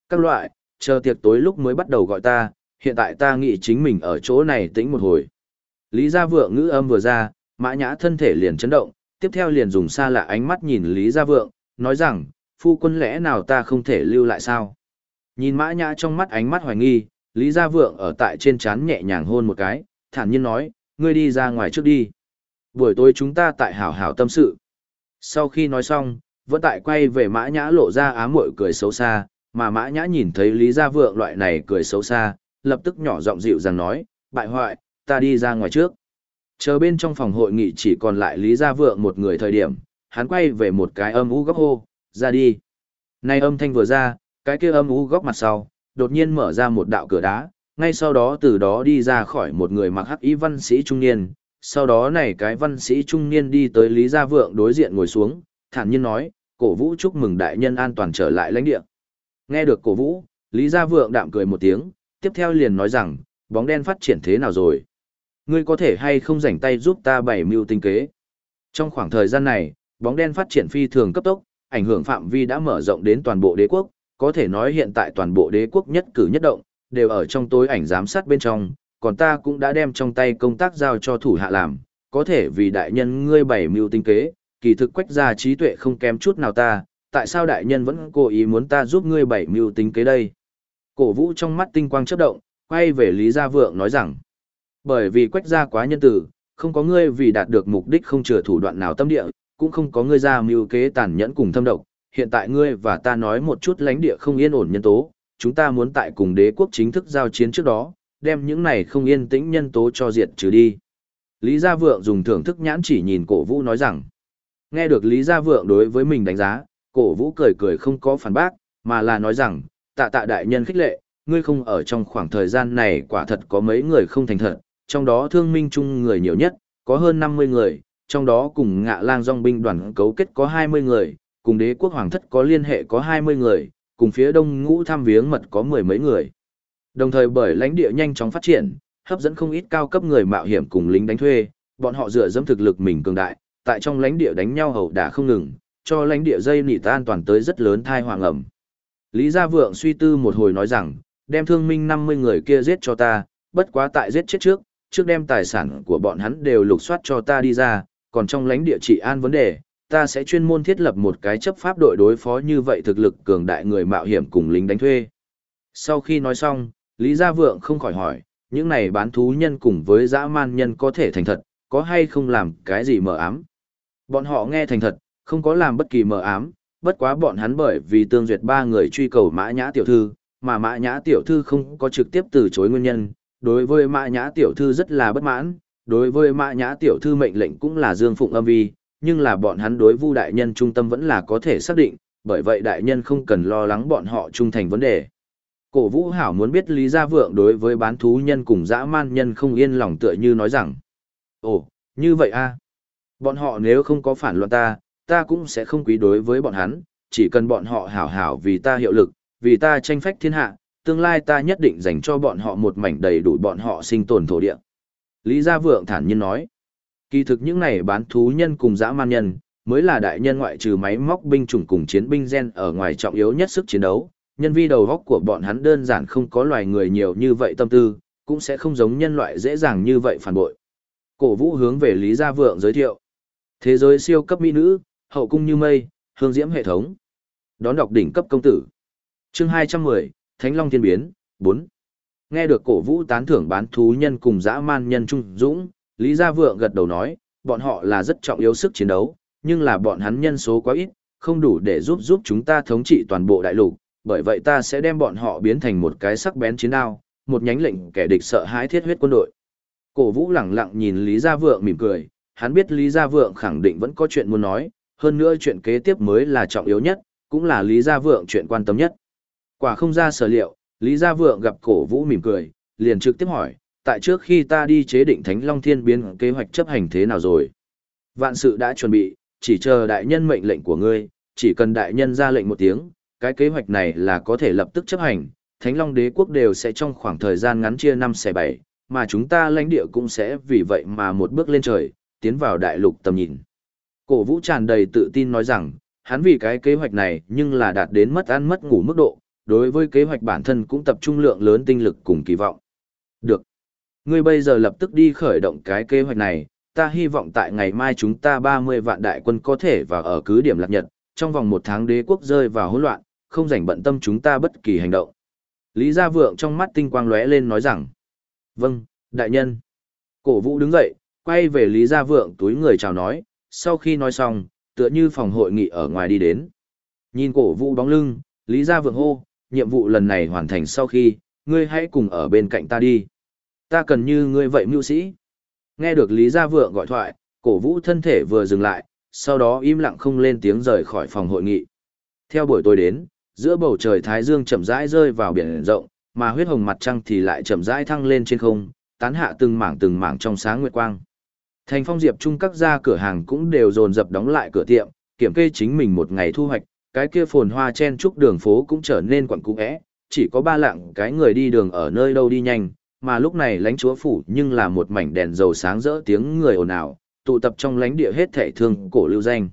Các loại, chờ tiệc tối lúc mới bắt đầu gọi ta, hiện tại ta nghĩ chính mình ở chỗ này tĩnh một hồi. Lý Gia Vượng ngữ âm vừa ra, Mã Nhã thân thể liền chấn động, tiếp theo liền dùng xa lạ ánh mắt nhìn Lý Gia Vượng, nói rằng, phu quân lẽ nào ta không thể lưu lại sao? Nhìn Mã Nhã trong mắt ánh mắt hoài nghi, Lý Gia Vượng ở tại trên chán nhẹ nhàng hôn một cái, thản nhiên nói, ngươi đi ra ngoài trước đi. Buổi tối chúng ta tại hảo hảo tâm sự. Sau khi nói xong, vẫn tại quay về Mã Nhã lộ ra ám muội cười xấu xa, mà Mã Nhã nhìn thấy Lý Gia Vượng loại này cười xấu xa, lập tức nhỏ giọng dịu dàng nói, bại hoại, ta đi ra ngoài trước. Chờ bên trong phòng hội nghị chỉ còn lại Lý Gia Vượng một người thời điểm, hắn quay về một cái âm ú góc hô, ra đi. Nay âm thanh vừa ra, cái kia âm ú góc mặt sau, đột nhiên mở ra một đạo cửa đá, ngay sau đó từ đó đi ra khỏi một người mặc hắc y văn sĩ trung niên, sau đó này cái văn sĩ trung niên đi tới Lý Gia Vượng đối diện ngồi xuống, thản nhiên nói, cổ vũ chúc mừng đại nhân an toàn trở lại lãnh địa. Nghe được cổ vũ, Lý Gia Vượng đạm cười một tiếng, tiếp theo liền nói rằng, bóng đen phát triển thế nào rồi? Ngươi có thể hay không rảnh tay giúp ta bày mưu tinh kế? Trong khoảng thời gian này, bóng đen phát triển phi thường cấp tốc, ảnh hưởng phạm vi đã mở rộng đến toàn bộ đế quốc, có thể nói hiện tại toàn bộ đế quốc nhất cử nhất động, đều ở trong tối ảnh giám sát bên trong, còn ta cũng đã đem trong tay công tác giao cho thủ hạ làm, có thể vì đại nhân ngươi bày mưu tinh kế, kỳ thực quách ra trí tuệ không kém chút nào ta, tại sao đại nhân vẫn cố ý muốn ta giúp ngươi bày mưu tinh kế đây? Cổ vũ trong mắt tinh quang chớp động, quay về Lý Gia Vượng nói rằng, bởi vì quách gia quá nhân tử, không có ngươi vì đạt được mục đích không chừa thủ đoạn nào tâm địa, cũng không có ngươi ra mưu kế tàn nhẫn cùng thâm độc, hiện tại ngươi và ta nói một chút lãnh địa không yên ổn nhân tố, chúng ta muốn tại cùng đế quốc chính thức giao chiến trước đó, đem những này không yên tĩnh nhân tố cho diệt trừ đi. Lý Gia Vượng dùng thưởng thức nhãn chỉ nhìn cổ vũ nói rằng, nghe được Lý Gia Vượng đối với mình đánh giá, cổ vũ cười cười không có phản bác, mà là nói rằng, tạ tạ đại nhân khích lệ, ngươi không ở trong khoảng thời gian này quả thật có mấy người không thành thật, trong đó thương minh chung người nhiều nhất, có hơn 50 người, trong đó cùng ngạ lang dòng binh đoàn cấu kết có 20 người, cùng đế quốc hoàng thất có liên hệ có 20 người, cùng phía đông ngũ tham viếng mật có mười mấy người. Đồng thời bởi lãnh địa nhanh chóng phát triển, hấp dẫn không ít cao cấp người mạo hiểm cùng lính đánh thuê, bọn họ dựa dẫm thực lực mình cường đại, tại trong lãnh địa đánh nhau hầu đả không ngừng, cho lãnh địa dây nỉ tan toàn tới rất lớn thai hoàng ẩm. Lý Gia Vượng suy tư một hồi nói rằng, đem thương minh 50 người kia giết cho ta, bất quá tại giết chết trước, trước đem tài sản của bọn hắn đều lục soát cho ta đi ra, còn trong lãnh địa trị an vấn đề, ta sẽ chuyên môn thiết lập một cái chấp pháp đội đối phó như vậy thực lực cường đại người mạo hiểm cùng lính đánh thuê. Sau khi nói xong, Lý Gia Vượng không khỏi hỏi, những này bán thú nhân cùng với dã man nhân có thể thành thật, có hay không làm cái gì mờ ám. Bọn họ nghe thành thật, không có làm bất kỳ mờ ám, bất quá bọn hắn bởi vì tương duyệt ba người truy cầu mã nhã tiểu thư, mà mã nhã tiểu thư không có trực tiếp từ chối nguyên nhân, đối với mã nhã tiểu thư rất là bất mãn, đối với mã nhã tiểu thư mệnh lệnh cũng là dương phụng âm vi, nhưng là bọn hắn đối vu đại nhân trung tâm vẫn là có thể xác định, bởi vậy đại nhân không cần lo lắng bọn họ trung thành vấn đề. Cổ vũ hảo muốn biết Lý Gia Vượng đối với bán thú nhân cùng dã man nhân không yên lòng tựa như nói rằng. Ồ, như vậy a à? Bọn họ nếu không có phản loạn ta, ta cũng sẽ không quý đối với bọn hắn, chỉ cần bọn họ hảo hảo vì ta hiệu lực, vì ta tranh phách thiên hạ, tương lai ta nhất định dành cho bọn họ một mảnh đầy đủ bọn họ sinh tồn thổ địa. Lý Gia Vượng thản nhiên nói, kỳ thực những này bán thú nhân cùng dã man nhân, mới là đại nhân ngoại trừ máy móc binh chủng cùng chiến binh gen ở ngoài trọng yếu nhất sức chiến đấu, nhân vi đầu góc của bọn hắn đơn giản không có loài người nhiều như vậy tâm tư, cũng sẽ không giống nhân loại dễ dàng như vậy phản bội. Cổ vũ hướng về Lý Gia Vượng giới thiệu. Thế giới siêu cấp mỹ nữ, hậu cung như mây, hương diễm hệ thống. Đón đọc đỉnh cấp công tử. Chương 210, Thánh Long Thiên Biến, 4. Nghe được cổ vũ tán thưởng bán thú nhân cùng dã man nhân trung dũng, Lý Gia Vượng gật đầu nói, bọn họ là rất trọng yếu sức chiến đấu, nhưng là bọn hắn nhân số quá ít, không đủ để giúp giúp chúng ta thống trị toàn bộ đại lục, bởi vậy ta sẽ đem bọn họ biến thành một cái sắc bén chiến đao, một nhánh lệnh kẻ địch sợ hãi thiết huyết quân đội. Cổ Vũ lẳng lặng nhìn Lý Gia Vượng mỉm cười, hắn biết Lý Gia Vượng khẳng định vẫn có chuyện muốn nói, hơn nữa chuyện kế tiếp mới là trọng yếu nhất, cũng là Lý Gia Vượng chuyện quan tâm nhất. Quả không ra sở liệu, Lý Gia Vượng gặp Cổ Vũ mỉm cười, liền trực tiếp hỏi, tại trước khi ta đi chế định Thánh Long Thiên biến kế hoạch chấp hành thế nào rồi? Vạn sự đã chuẩn bị, chỉ chờ đại nhân mệnh lệnh của ngươi, chỉ cần đại nhân ra lệnh một tiếng, cái kế hoạch này là có thể lập tức chấp hành, Thánh Long Đế quốc đều sẽ trong khoảng thời gian ngắn chia năm xẻ bảy, mà chúng ta lãnh địa cũng sẽ vì vậy mà một bước lên trời, tiến vào đại lục tầm nhìn. Cổ Vũ tràn đầy tự tin nói rằng, hắn vì cái kế hoạch này nhưng là đạt đến mất ăn mất ngủ mức độ, đối với kế hoạch bản thân cũng tập trung lượng lớn tinh lực cùng kỳ vọng. Được. Ngươi bây giờ lập tức đi khởi động cái kế hoạch này, ta hy vọng tại ngày mai chúng ta 30 vạn đại quân có thể vào ở cứ điểm lạc nhật, trong vòng một tháng đế quốc rơi vào hỗn loạn, không rảnh bận tâm chúng ta bất kỳ hành động. Lý Gia Vượng trong mắt tinh quang lóe lên nói rằng, vâng, đại nhân. Cổ vũ đứng dậy, quay về Lý Gia Vượng túi người chào nói, sau khi nói xong, tựa như phòng hội nghị ở ngoài đi đến. Nhìn cổ vũ bóng lưng, Lý Gia Vượng hô, nhiệm vụ lần này hoàn thành sau khi, ngươi hãy cùng ở bên cạnh ta đi. Ta cần như ngươi vậy mưu sĩ. Nghe được Lý Gia Vượng gọi thoại, cổ vũ thân thể vừa dừng lại, sau đó im lặng không lên tiếng rời khỏi phòng hội nghị. Theo buổi tối đến, giữa bầu trời Thái Dương chậm rãi rơi vào biển rộng, mà huyết hồng mặt trăng thì lại chậm rãi thăng lên trên không, tán hạ từng mảng từng mảng trong sáng nguyệt quang. Thành phong diệp chung các gia cửa hàng cũng đều dồn dập đóng lại cửa tiệm, kiểm kê chính mình một ngày thu hoạch, cái kia phồn hoa chen trúc đường phố cũng trở nên quặn cũ é, chỉ có ba lạng cái người đi đường ở nơi đâu đi nhanh, mà lúc này lãnh chúa phủ nhưng là một mảnh đèn dầu sáng rỡ tiếng người ồn ào, tụ tập trong lãnh địa hết thảy thương cổ lưu danh.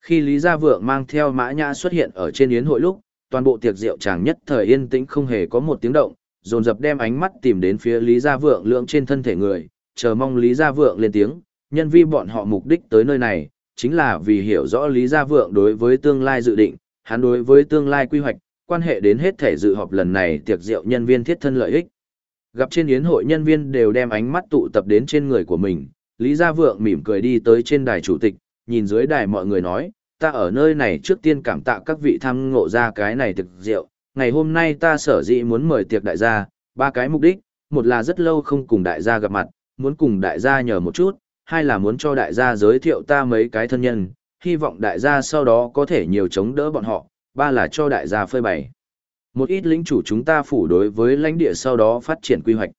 Khi Lý Gia Vượng mang theo mã nhã xuất hiện ở trên yến hội lúc, toàn bộ tiệc rượu chàng nhất thời yên tĩnh không hề có một tiếng động, dồn dập đem ánh mắt tìm đến phía Lý Gia Vượng lượng trên thân thể người, chờ mong Lý Gia Vượng lên tiếng, nhân vi bọn họ mục đích tới nơi này, chính là vì hiểu rõ Lý Gia Vượng đối với tương lai dự định, hắn đối với tương lai quy hoạch, quan hệ đến hết thể dự họp lần này tiệc rượu nhân viên thiết thân lợi ích. Gặp trên yến hội nhân viên đều đem ánh mắt tụ tập đến trên người của mình, Lý Gia Vượng mỉm cười đi tới trên đài chủ tịch, nhìn dưới đài mọi người nói, ta ở nơi này trước tiên cảm tạ các vị tham ngộ ra cái này thực rượu, ngày hôm nay ta sở dĩ muốn mời tiệc đại gia, ba cái mục đích, một là rất lâu không cùng đại gia gặp mặt, muốn cùng đại gia nhờ một chút, hai là muốn cho đại gia giới thiệu ta mấy cái thân nhân, hy vọng đại gia sau đó có thể nhiều chống đỡ bọn họ, ba là cho đại gia phơi bày. Một ít lĩnh chủ chúng ta phủ đối với lãnh địa sau đó phát triển quy hoạch.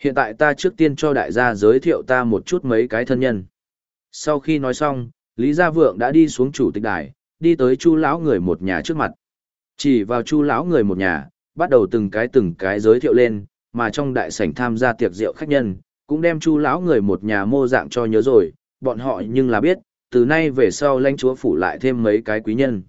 Hiện tại ta trước tiên cho đại gia giới thiệu ta một chút mấy cái thân nhân. Sau khi nói xong, Lý Gia Vượng đã đi xuống chủ tịch đài, đi tới chu lão người một nhà trước mặt. Chỉ vào chu lão người một nhà, bắt đầu từng cái từng cái giới thiệu lên, mà trong đại sảnh tham gia tiệc rượu khách nhân, cũng đem chu lão người một nhà mô dạng cho nhớ rồi, bọn họ nhưng là biết, từ nay về sau lãnh chúa phủ lại thêm mấy cái quý nhân.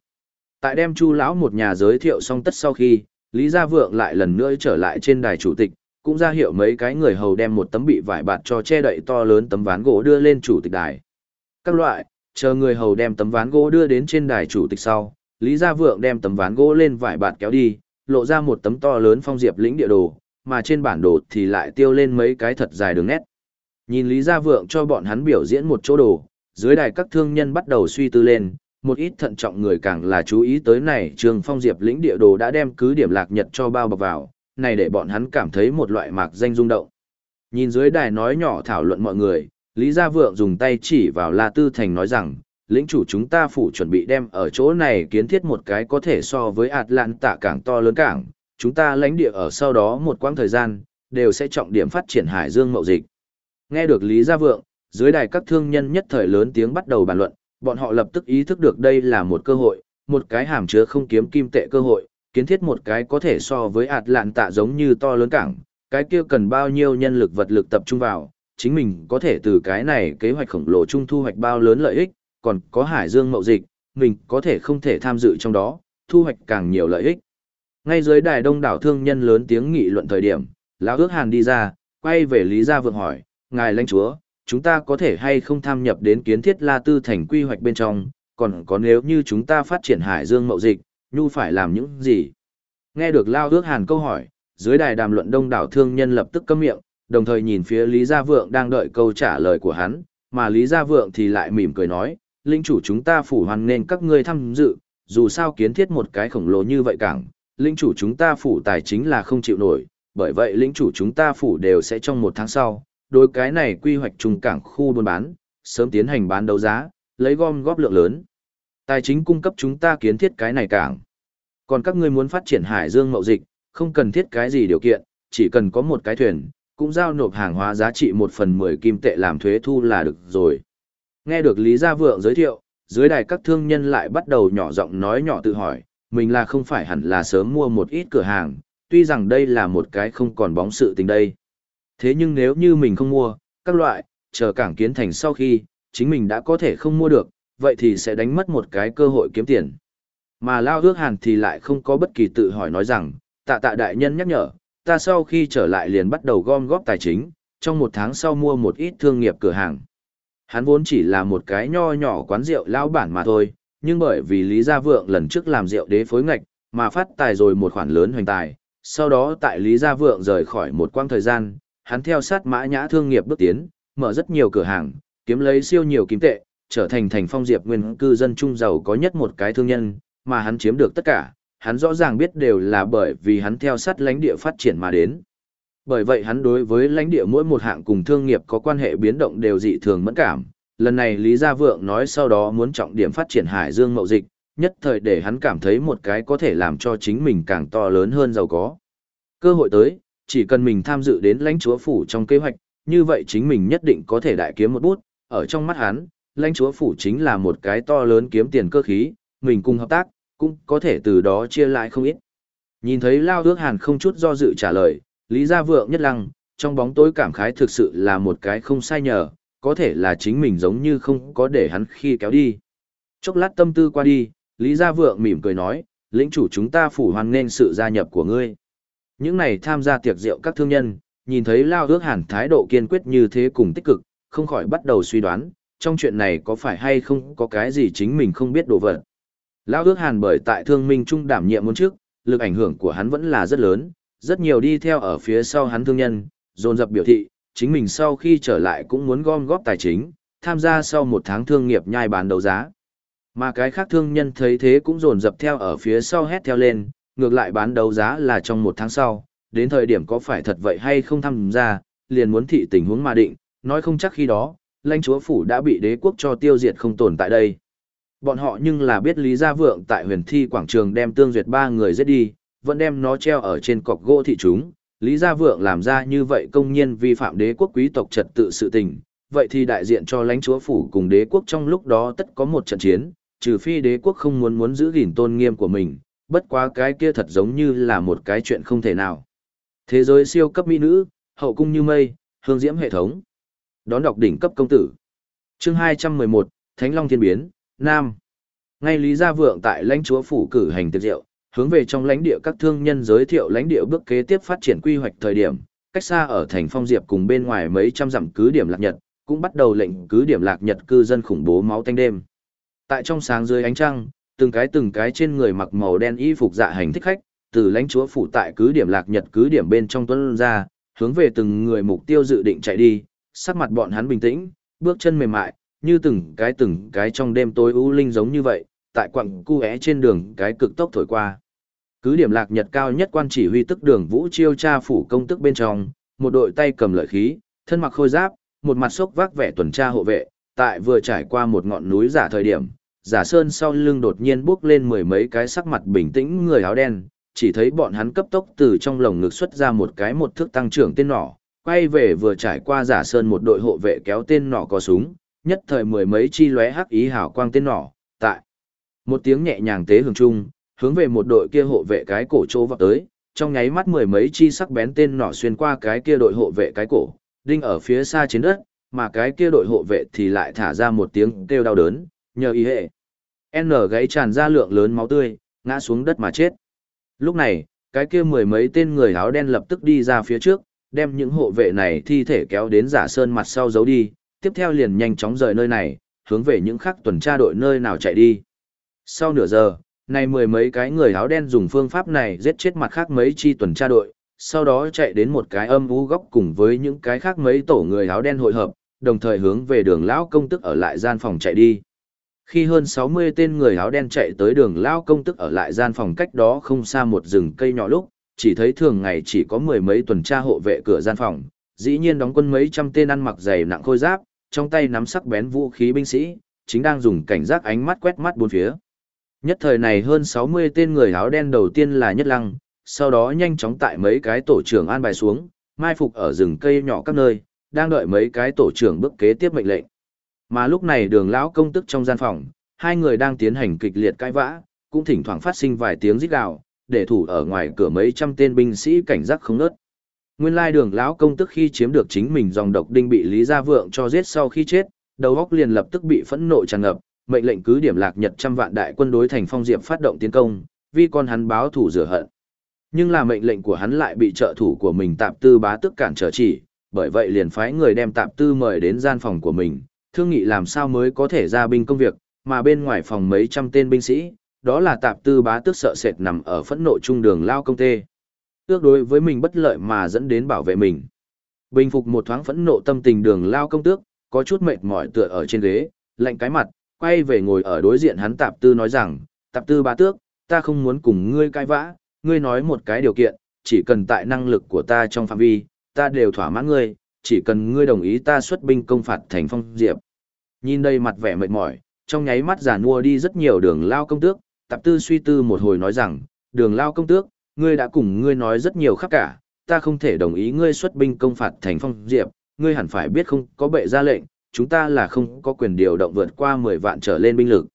Tại đem chu lão một nhà giới thiệu xong tất sau khi, Lý Gia Vượng lại lần nữa trở lại trên đài chủ tịch, cũng ra hiệu mấy cái người hầu đem một tấm bị vải bạt cho che đậy to lớn tấm ván gỗ đưa lên chủ tịch đài. Các loại, chờ người hầu đem tấm ván gỗ đưa đến trên đài chủ tịch sau, Lý Gia Vượng đem tấm ván gỗ lên vải bạt kéo đi, lộ ra một tấm to lớn phong diệp lĩnh địa đồ, mà trên bản đồ thì lại tiêu lên mấy cái thật dài đường nét. Nhìn Lý Gia Vượng cho bọn hắn biểu diễn một chỗ đồ, dưới đài các thương nhân bắt đầu suy tư lên, một ít thận trọng người càng là chú ý tới này trường phong diệp lĩnh địa đồ đã đem cứ điểm lạc nhật cho bao bọc vào, này để bọn hắn cảm thấy một loại mạc danh rung động. Nhìn dưới đài nói nhỏ thảo luận mọi người, Lý Gia Vượng dùng tay chỉ vào La Tư Thành nói rằng, lĩnh chủ chúng ta phủ chuẩn bị đem ở chỗ này kiến thiết một cái có thể so với ạt lạn tạ cảng to lớn cảng, chúng ta lãnh địa ở sau đó một quãng thời gian, đều sẽ trọng điểm phát triển hải dương mậu dịch. Nghe được Lý Gia Vượng, dưới đài các thương nhân nhất thời lớn tiếng bắt đầu bàn luận, bọn họ lập tức ý thức được đây là một cơ hội, một cái hàm chứa không kiếm kim tệ cơ hội, kiến thiết một cái có thể so với ạt lạn tạ giống như to lớn cảng, cái kia cần bao nhiêu nhân lực vật lực tập trung vào, chính mình có thể từ cái này kế hoạch khổng lồ chung thu hoạch bao lớn lợi ích, còn có hải dương mậu dịch, mình có thể không thể tham dự trong đó, thu hoạch càng nhiều lợi ích. Ngay dưới đài đông đảo thương nhân lớn tiếng nghị luận thời điểm, lão ước hàn đi ra, quay về Lý Gia Vượng hỏi, ngài lãnh chúa, chúng ta có thể hay không tham nhập đến kiến thiết La Tư thành quy hoạch bên trong, còn có nếu như chúng ta phát triển hải dương mậu dịch, nhu phải làm những gì? Nghe được Lao ước hàn câu hỏi, dưới đài đàm luận đông đảo thương nhân lập tức câm miệng, đồng thời nhìn phía Lý Gia Vượng đang đợi câu trả lời của hắn, mà Lý Gia Vượng thì lại mỉm cười nói, linh chủ chúng ta phủ hoàn nên các ngươi tham dự, dù sao kiến thiết một cái khổng lồ như vậy cảng, Lĩnh chủ chúng ta phủ tài chính là không chịu nổi, bởi vậy lĩnh chủ chúng ta phủ đều sẽ trong một tháng sau, đối cái này quy hoạch trùng cảng khu buôn bán, sớm tiến hành bán đấu giá, lấy gom góp lượng lớn. Tài chính cung cấp chúng ta kiến thiết cái này cảng. Còn các ngươi muốn phát triển hải dương mậu dịch, không cần thiết cái gì điều kiện, chỉ cần có một cái thuyền, cũng giao nộp hàng hóa giá trị một phần mười kim tệ làm thuế thu là được rồi. Nghe được Lý Gia Vượng giới thiệu, dưới đài các thương nhân lại bắt đầu nhỏ giọng nói nhỏ tự hỏi, mình là không phải hẳn là sớm mua một ít cửa hàng, tuy rằng đây là một cái không còn bóng sự tình đây. Thế nhưng nếu như mình không mua, các loại, chờ cảng kiến thành sau khi, chính mình đã có thể không mua được, vậy thì sẽ đánh mất một cái cơ hội kiếm tiền. Mà Lao Ước Hàn thì lại không có bất kỳ tự hỏi nói rằng, tạ tạ đại nhân nhắc nhở, ta sau khi trở lại liền bắt đầu gom góp tài chính, trong một tháng sau mua một ít thương nghiệp cửa hàng. Hắn vốn chỉ là một cái nho nhỏ quán rượu lão bản mà thôi, nhưng bởi vì Lý Gia Vượng lần trước làm rượu đế phối ngạch, mà phát tài rồi một khoản lớn hoành tài, sau đó tại Lý Gia Vượng rời khỏi một quãng thời gian, hắn theo sát mã nhã thương nghiệp bước tiến, mở rất nhiều cửa hàng, kiếm lấy siêu nhiều kim tệ, trở thành thành phong diệp nguyên cư dân trung giàu có nhất một cái thương nhân, mà hắn chiếm được tất cả, hắn rõ ràng biết đều là bởi vì hắn theo sát lãnh địa phát triển mà đến. Bởi vậy hắn đối với lãnh địa mỗi một hạng cùng thương nghiệp có quan hệ biến động đều dị thường mẫn cảm. Lần này Lý Gia Vượng nói sau đó muốn trọng điểm phát triển hải dương mậu dịch, nhất thời để hắn cảm thấy một cái có thể làm cho chính mình càng to lớn hơn giàu có. Cơ hội tới, chỉ cần mình tham dự đến lãnh chúa phủ trong kế hoạch, như vậy chính mình nhất định có thể đại kiếm một bút, ở trong mắt hắn, lãnh chúa phủ chính là một cái to lớn kiếm tiền cơ khí, mình cùng hợp tác, cũng có thể từ đó chia lại không ít. Nhìn thấy Lao Ước Hàn không chút do dự trả lời, Lý Gia Vượng nhất lăng, trong bóng tối cảm khái thực sự là một cái không sai nhờ, có thể là chính mình giống như không có để hắn khi kéo đi. Chốc lát tâm tư qua đi, Lý Gia Vượng mỉm cười nói, lĩnh chủ chúng ta phủ hoan nên sự gia nhập của ngươi. Những này tham gia tiệc rượu các thương nhân, nhìn thấy Lao ước hàn thái độ kiên quyết như thế cùng tích cực, không khỏi bắt đầu suy đoán, trong chuyện này có phải hay không có cái gì chính mình không biết đồ vật. Lao ước hàn bởi tại thương minh trung đảm nhiệm muốn trước, lực ảnh hưởng của hắn vẫn là rất lớn, rất nhiều đi theo ở phía sau hắn thương nhân, dồn dập biểu thị, chính mình sau khi trở lại cũng muốn gom góp tài chính, tham gia sau một tháng thương nghiệp nhai bán đấu giá. Mà cái khác thương nhân thấy thế cũng dồn dập theo ở phía sau hét theo lên, ngược lại bán đấu giá là trong một tháng sau, đến thời điểm có phải thật vậy hay không tham gia, liền muốn thị tình huống mà định, nói không chắc khi đó, lãnh chúa phủ đã bị đế quốc cho tiêu diệt không tồn tại đây. Bọn họ nhưng là biết Lý Gia Vượng tại huyền thi quảng trường đem tương duyệt ba người giết đi, vẫn đem nó treo ở trên cọc gỗ thị chúng. Lý Gia Vượng làm ra như vậy công nhiên vi phạm đế quốc quý tộc trật tự sự tình, vậy thì đại diện cho lãnh chúa phủ cùng đế quốc trong lúc đó tất có một trận chiến, trừ phi đế quốc không muốn muốn giữ gìn tôn nghiêm của mình, bất quá cái kia thật giống như là một cái chuyện không thể nào. Thế giới siêu cấp mỹ nữ, hậu cung như mây, hương diễm hệ thống. Đón đọc đỉnh cấp công tử. Chương 211, Thánh Long Thiên Biến, Nam. Ngay Lý Gia Vượng tại lãnh chúa phủ cử hành tiệc rượu, hướng về trong lãnh địa các thương nhân giới thiệu lãnh địa bước kế tiếp phát triển quy hoạch thời điểm, cách xa ở thành Phong Diệp cùng bên ngoài mấy trăm dặm cứ điểm lạc nhật, cũng bắt đầu lệnh cứ điểm lạc nhật cư dân khủng bố máu tanh đêm. Tại trong sáng dưới ánh trăng, từng cái từng cái trên người mặc màu đen y phục dạ hành thích khách, từ lãnh chúa phủ tại cứ điểm lạc nhật cứ điểm bên trong tuấn ra, hướng về từng người mục tiêu dự định chạy đi, sắc mặt bọn hắn bình tĩnh, bước chân mềm mại, như từng cái từng cái trong đêm tối u linh giống như vậy, tại quặng cu é trên đường cái cực tốc thổi qua. Cứ điểm lạc nhật cao nhất quan chỉ huy tức đường vũ chiêu tra phủ công tức bên trong, một đội tay cầm lợi khí, thân mặc khôi giáp, một mặt sốc vác vẻ tuần tra hộ vệ, tại vừa trải qua một ngọn núi giả thời điểm, giả sơn sau lưng đột nhiên bước lên mười mấy cái sắc mặt bình tĩnh người áo đen, chỉ thấy bọn hắn cấp tốc từ trong lồng ngực xuất ra một cái một thước tăng trưởng tên nỏ, quay về vừa trải qua giả sơn một đội hộ vệ kéo tên nỏ có súng, nhất thời mười mấy chi lóe hắc ý hào quang tên nỏ, tại một tiếng nhẹ nhàng tế hưởng chung, hướng về một đội kia hộ vệ cái cổ chỗ vọt tới, trong nháy mắt mười mấy chi sắc bén tên nỏ xuyên qua cái kia đội hộ vệ cái cổ, đinh ở phía xa trên đất, mà cái kia đội hộ vệ thì lại thả ra một tiếng kêu đau đớn, nhờ ý hệ. N gáy tràn ra lượng lớn máu tươi, ngã xuống đất mà chết. Lúc này, cái kia mười mấy tên người áo đen lập tức đi ra phía trước, đem những hộ vệ này thi thể kéo đến giả sơn mặt sau giấu đi, tiếp theo liền nhanh chóng rời nơi này, hướng về những khắc tuần tra đội nơi nào chạy đi. Sau nửa giờ, này mười mấy cái người áo đen dùng phương pháp này giết chết mặt khác mấy chi tuần tra đội, sau đó chạy đến một cái âm u góc cùng với những cái khác mấy tổ người áo đen hội hợp, đồng thời hướng về đường lão công tức ở lại gian phòng chạy đi. Khi hơn 60 tên người áo đen chạy tới đường lão công tức ở lại gian phòng cách đó không xa một rừng cây nhỏ lúc, chỉ thấy thường ngày chỉ có mười mấy tuần tra hộ vệ cửa gian phòng, dĩ nhiên đóng quân mấy trăm tên ăn mặc dày nặng khôi giáp, trong tay nắm sắc bén vũ khí binh sĩ, chính đang dùng cảnh giác ánh mắt quét mắt bốn phía. Nhất thời này hơn 60 tên người áo đen đầu tiên là Nhất Lăng, sau đó nhanh chóng tại mấy cái tổ trưởng an bài xuống, mai phục ở rừng cây nhỏ các nơi, đang đợi mấy cái tổ trưởng bước kế tiếp mệnh lệnh. Mà lúc này đường lão công tức trong gian phòng, hai người đang tiến hành kịch liệt cãi vã, cũng thỉnh thoảng phát sinh vài tiếng rít gào, để thủ ở ngoài cửa mấy trăm tên binh sĩ cảnh giác không ngớt. Nguyên lai đường lão công tức khi chiếm được chính mình dòng độc đinh bị Lý Gia Vượng cho giết sau khi chết, đầu óc liền lập tức bị phẫn nộ tràn ngập, mệnh lệnh cứ điểm lạc nhật trăm vạn đại quân đối thành phong diệp phát động tiến công, vì con hắn báo thủ rửa hận. Nhưng là mệnh lệnh của hắn lại bị trợ thủ của mình tạp tư bá tức cản trở chỉ, bởi vậy liền phái người đem tạp tư mời đến gian phòng của mình, thương nghị làm sao mới có thể ra binh công việc, mà bên ngoài phòng mấy trăm tên binh sĩ, đó là tạp tư bá tức sợ sệt nằm ở phẫn nộ trung đường lao công tê. Ước đối với mình bất lợi mà dẫn đến bảo vệ mình. Bình phục một thoáng phẫn nộ tâm tình đường lao công tước, có chút mệt mỏi tựa ở trên ghế, lạnh cái mặt, quay về ngồi ở đối diện hắn tạp tư nói rằng, tạp tư bá tước, ta không muốn cùng ngươi cãi vã, ngươi nói một cái điều kiện, chỉ cần tại năng lực của ta trong phạm vi, ta đều thỏa mãn ngươi, chỉ cần ngươi đồng ý ta xuất binh công phạt thành phong diệp. Nhìn đây mặt vẻ mệt mỏi, trong nháy mắt giả mua đi rất nhiều đường lao công tước, tạp tư suy tư một hồi nói rằng, đường lao công tước, ngươi đã cùng ngươi nói rất nhiều khác cả, ta không thể đồng ý ngươi xuất binh công phạt thành phong diệp, ngươi hẳn phải biết không có bệ ra lệnh, chúng ta là không có quyền điều động vượt qua 10 vạn trở lên binh lực.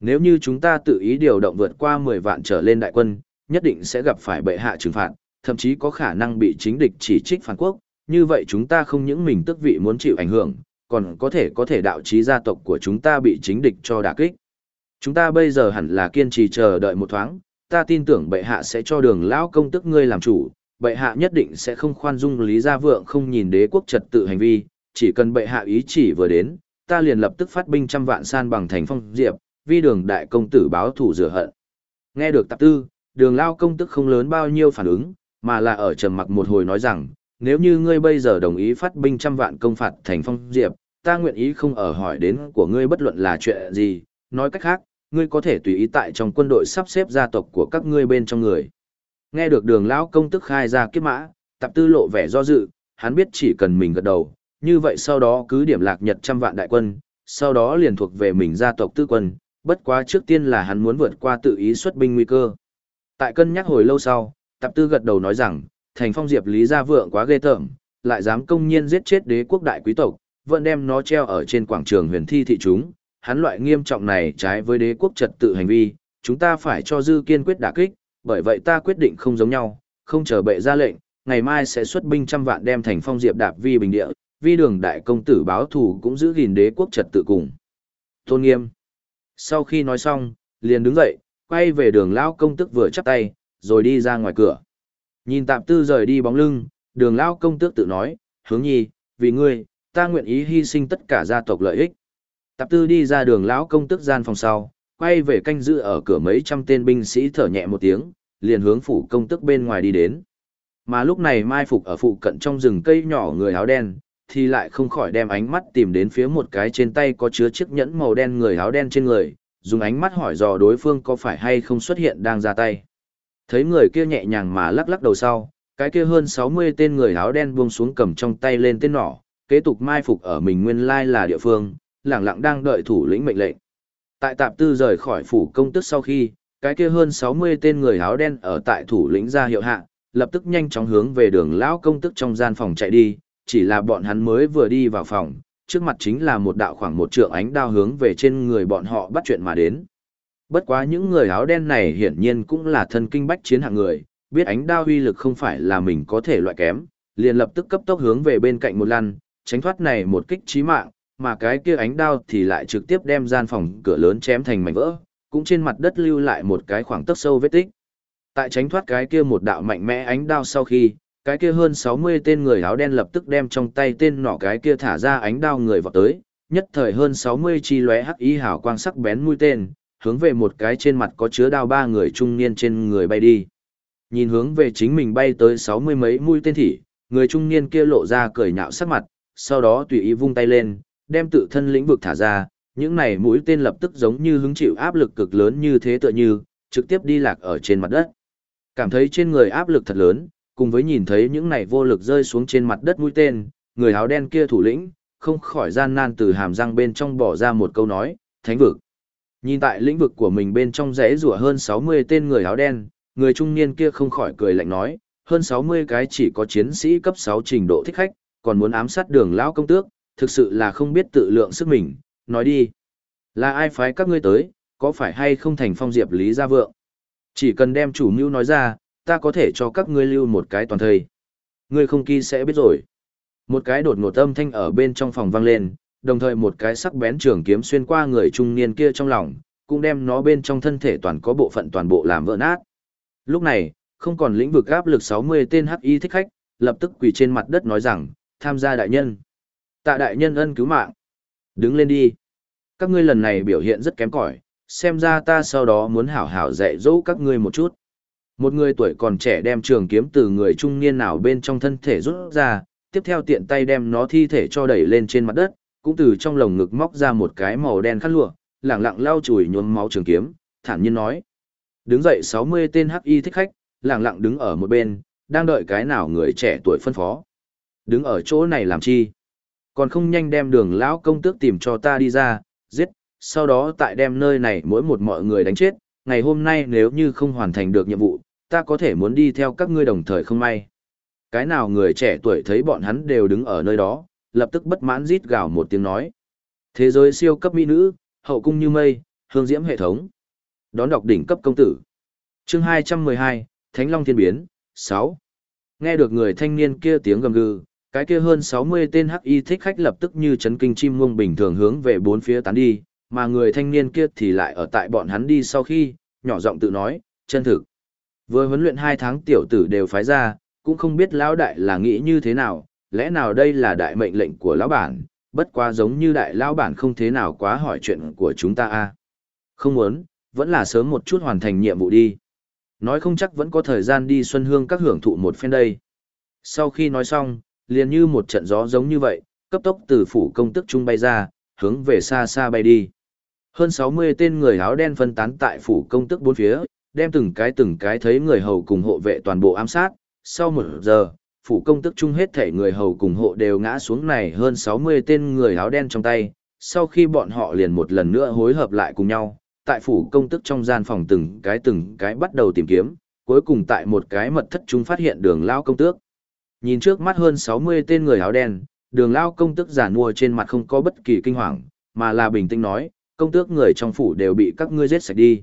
Nếu như chúng ta tự ý điều động vượt qua 10 vạn trở lên đại quân, nhất định sẽ gặp phải bệ hạ trừng phạt, thậm chí có khả năng bị chính địch chỉ trích phản quốc, như vậy chúng ta không những mình tức vị muốn chịu ảnh hưởng, còn có thể có thể đạo trí gia tộc của chúng ta bị chính địch cho đả kích. Chúng ta bây giờ hẳn là kiên trì chờ đợi một thoáng, ta tin tưởng bệ hạ sẽ cho đường lão công tức ngươi làm chủ, bệ hạ nhất định sẽ không khoan dung lý gia vượng không nhìn đế quốc trật tự hành vi, chỉ cần bệ hạ ý chỉ vừa đến, ta liền lập tức phát binh trăm vạn san bằng thành phong diệp, vi đường đại công tử báo thủ rửa hận. Nghe được tạp tư, đường lao công tức không lớn bao nhiêu phản ứng, mà là ở trầm mặc một hồi nói rằng, nếu như ngươi bây giờ đồng ý phát binh trăm vạn công phạt thành phong diệp, ta nguyện ý không ở hỏi đến của ngươi bất luận là chuyện gì, nói cách khác, ngươi có thể tùy ý tại trong quân đội sắp xếp gia tộc của các ngươi bên trong người. Nghe được đường lão công tức khai ra kiếp mã, tạp tư lộ vẻ do dự, hắn biết chỉ cần mình gật đầu, như vậy sau đó cứ điểm lạc nhật trăm vạn đại quân, sau đó liền thuộc về mình gia tộc tư quân, bất quá trước tiên là hắn muốn vượt qua tự ý xuất binh nguy cơ. Tại cân nhắc hồi lâu sau, tạp tư gật đầu nói rằng, thành phong diệp lý gia vượng quá ghê tởm, lại dám công nhiên giết chết đế quốc đại quý tộc, vẫn đem nó treo ở trên quảng trường huyền thi thị chúng, hắn loại nghiêm trọng này trái với đế quốc trật tự hành vi, chúng ta phải cho dư kiên quyết đả kích, bởi vậy ta quyết định không giống nhau, không chờ bệ ra lệnh, ngày mai sẽ xuất binh trăm vạn đem thành phong diệp đạp vi bình địa, vi đường đại công tử báo thù cũng giữ gìn đế quốc trật tự cùng. Tôn nghiêm. Sau khi nói xong, liền đứng dậy, quay về đường lao công tức vừa chắp tay, rồi đi ra ngoài cửa. Nhìn tạp tư rời đi bóng lưng, đường lao công tước tự nói, hướng nhi, vì ngươi, ta nguyện ý hy sinh tất cả gia tộc lợi ích. Tạp tư đi ra đường lão công tước gian phòng sau, quay về canh giữ ở cửa mấy trăm tên binh sĩ thở nhẹ một tiếng, liền hướng phủ công tước bên ngoài đi đến. Mà lúc này mai phục ở phụ cận trong rừng cây nhỏ người áo đen, thì lại không khỏi đem ánh mắt tìm đến phía một cái trên tay có chứa chiếc nhẫn màu đen người áo đen trên người, dùng ánh mắt hỏi dò đối phương có phải hay không xuất hiện đang ra tay. Thấy người kia nhẹ nhàng mà lắc lắc đầu sau, cái kia hơn 60 tên người áo đen buông xuống cầm trong tay lên tên nỏ, kế tục mai phục ở mình nguyên lai là địa phương, lẳng lặng đang đợi thủ lĩnh mệnh lệnh. Tại tạp tư rời khỏi phủ công tức sau khi, cái kia hơn 60 tên người áo đen ở tại thủ lĩnh ra hiệu hạ, lập tức nhanh chóng hướng về đường lão công tức trong gian phòng chạy đi, chỉ là bọn hắn mới vừa đi vào phòng, trước mặt chính là một đạo khoảng một trượng ánh đao hướng về trên người bọn họ bắt chuyện mà đến. Bất quá những người áo đen này hiển nhiên cũng là thân kinh bách chiến hạng người, biết ánh đao uy lực không phải là mình có thể loại kém, liền lập tức cấp tốc hướng về bên cạnh một lăn, tránh thoát này một kích chí mạng, mà cái kia ánh đao thì lại trực tiếp đem gian phòng cửa lớn chém thành mảnh vỡ, cũng trên mặt đất lưu lại một cái khoảng tấc sâu vết tích. Tại tránh thoát cái kia một đạo mạnh mẽ ánh đao sau khi, cái kia hơn 60 tên người áo đen lập tức đem trong tay tên nỏ cái kia thả ra ánh đao người vào tới, nhất thời hơn 60 chi lóe hắc ý hào quang sắc bén mũi tên, hướng về một cái trên mặt có chứa đao ba người trung niên trên người bay đi. Nhìn hướng về chính mình bay tới 60 mấy mũi tên thỉ, người trung niên kia lộ ra cười nhạo sắc mặt, sau đó tùy ý vung tay lên, đem tự thân lĩnh vực thả ra, những này mũi tên lập tức giống như hứng chịu áp lực cực lớn như thế tựa như, trực tiếp đi lạc ở trên mặt đất. Cảm thấy trên người áp lực thật lớn, cùng với nhìn thấy những này vô lực rơi xuống trên mặt đất mũi tên, người áo đen kia thủ lĩnh, không khỏi gian nan từ hàm răng bên trong bỏ ra một câu nói, thánh vực. Nhìn tại lĩnh vực của mình bên trong rẽ rủa hơn 60 tên người áo đen, người trung niên kia không khỏi cười lạnh nói, hơn 60 cái chỉ có chiến sĩ cấp 6 trình độ thích khách, còn muốn ám sát đường lão công tước, thực sự là không biết tự lượng sức mình, nói đi. Là ai phái các ngươi tới, có phải hay không thành phong diệp lý gia vượng? Chỉ cần đem chủ mưu nói ra, ta có thể cho các ngươi lưu một cái toàn thời. Ngươi không kỳ sẽ biết rồi. Một cái đột ngột âm thanh ở bên trong phòng vang lên, đồng thời một cái sắc bén trường kiếm xuyên qua người trung niên kia trong lòng, cũng đem nó bên trong thân thể toàn có bộ phận toàn bộ làm vỡ nát. Lúc này, không còn lĩnh vực áp lực 60 tên hắc y thích khách, lập tức quỳ trên mặt đất nói rằng, tham gia đại nhân. Tạ đại nhân ân cứu mạng. Đứng lên đi. Các ngươi lần này biểu hiện rất kém cỏi, xem ra ta sau đó muốn hảo hảo dạy dỗ các ngươi một chút. Một người tuổi còn trẻ đem trường kiếm từ người trung niên nào bên trong thân thể rút ra, tiếp theo tiện tay đem nó thi thể cho đẩy lên trên mặt đất, cũng từ trong lồng ngực móc ra một cái màu đen khăn lụa, lẳng lặng lau chùi nhuốm máu trường kiếm, thản nhiên nói. Đứng dậy 60 tên hắc y thích khách, lẳng lặng đứng ở một bên, đang đợi cái nào người trẻ tuổi phân phó. Đứng ở chỗ này làm chi? Còn không nhanh đem đường lão công tước tìm cho ta đi ra, giết, sau đó tại đem nơi này mỗi một mọi người đánh chết, ngày hôm nay nếu như không hoàn thành được nhiệm vụ, ta có thể muốn đi theo các ngươi đồng thời không may. Cái nào người trẻ tuổi thấy bọn hắn đều đứng ở nơi đó, lập tức bất mãn rít gào một tiếng nói. Thế giới siêu cấp mỹ nữ, hậu cung như mây, hương diễm hệ thống. Đón đọc đỉnh cấp công tử. Chương 212, Thánh Long Thiên Biến, 6. Nghe được người thanh niên kia tiếng gầm gừ, cái kia hơn 60 tên hắc y thích khách lập tức như chấn kinh chim muông bình thường hướng về bốn phía tán đi, mà người thanh niên kia thì lại ở tại bọn hắn đi sau khi, nhỏ giọng tự nói, chân thực. Vừa huấn luyện hai tháng tiểu tử đều phái ra, cũng không biết lão đại là nghĩ như thế nào, lẽ nào đây là đại mệnh lệnh của lão bản, bất quá giống như đại lão bản không thế nào quá hỏi chuyện của chúng ta a. Không muốn, vẫn là sớm một chút hoàn thành nhiệm vụ đi. Nói không chắc vẫn có thời gian đi xuân hương các hưởng thụ một phen đây. Sau khi nói xong, liền như một trận gió giống như vậy, cấp tốc từ phủ công tức trung bay ra, hướng về xa xa bay đi. Hơn 60 tên người áo đen phân tán tại phủ công tức bốn phía, đem từng cái từng cái thấy người hầu cùng hộ vệ toàn bộ ám sát. Sau một giờ, phủ công tức chung hết thể người hầu cùng hộ đều ngã xuống này hơn 60 tên người áo đen trong tay. Sau khi bọn họ liền một lần nữa hối hợp lại cùng nhau, tại phủ công tức trong gian phòng từng cái từng cái bắt đầu tìm kiếm, cuối cùng tại một cái mật thất chúng phát hiện đường lao công tước. Nhìn trước mắt hơn 60 tên người áo đen, đường lao công tước giả mua trên mặt không có bất kỳ kinh hoàng, mà là bình tĩnh nói, công tước người trong phủ đều bị các ngươi giết sạch đi.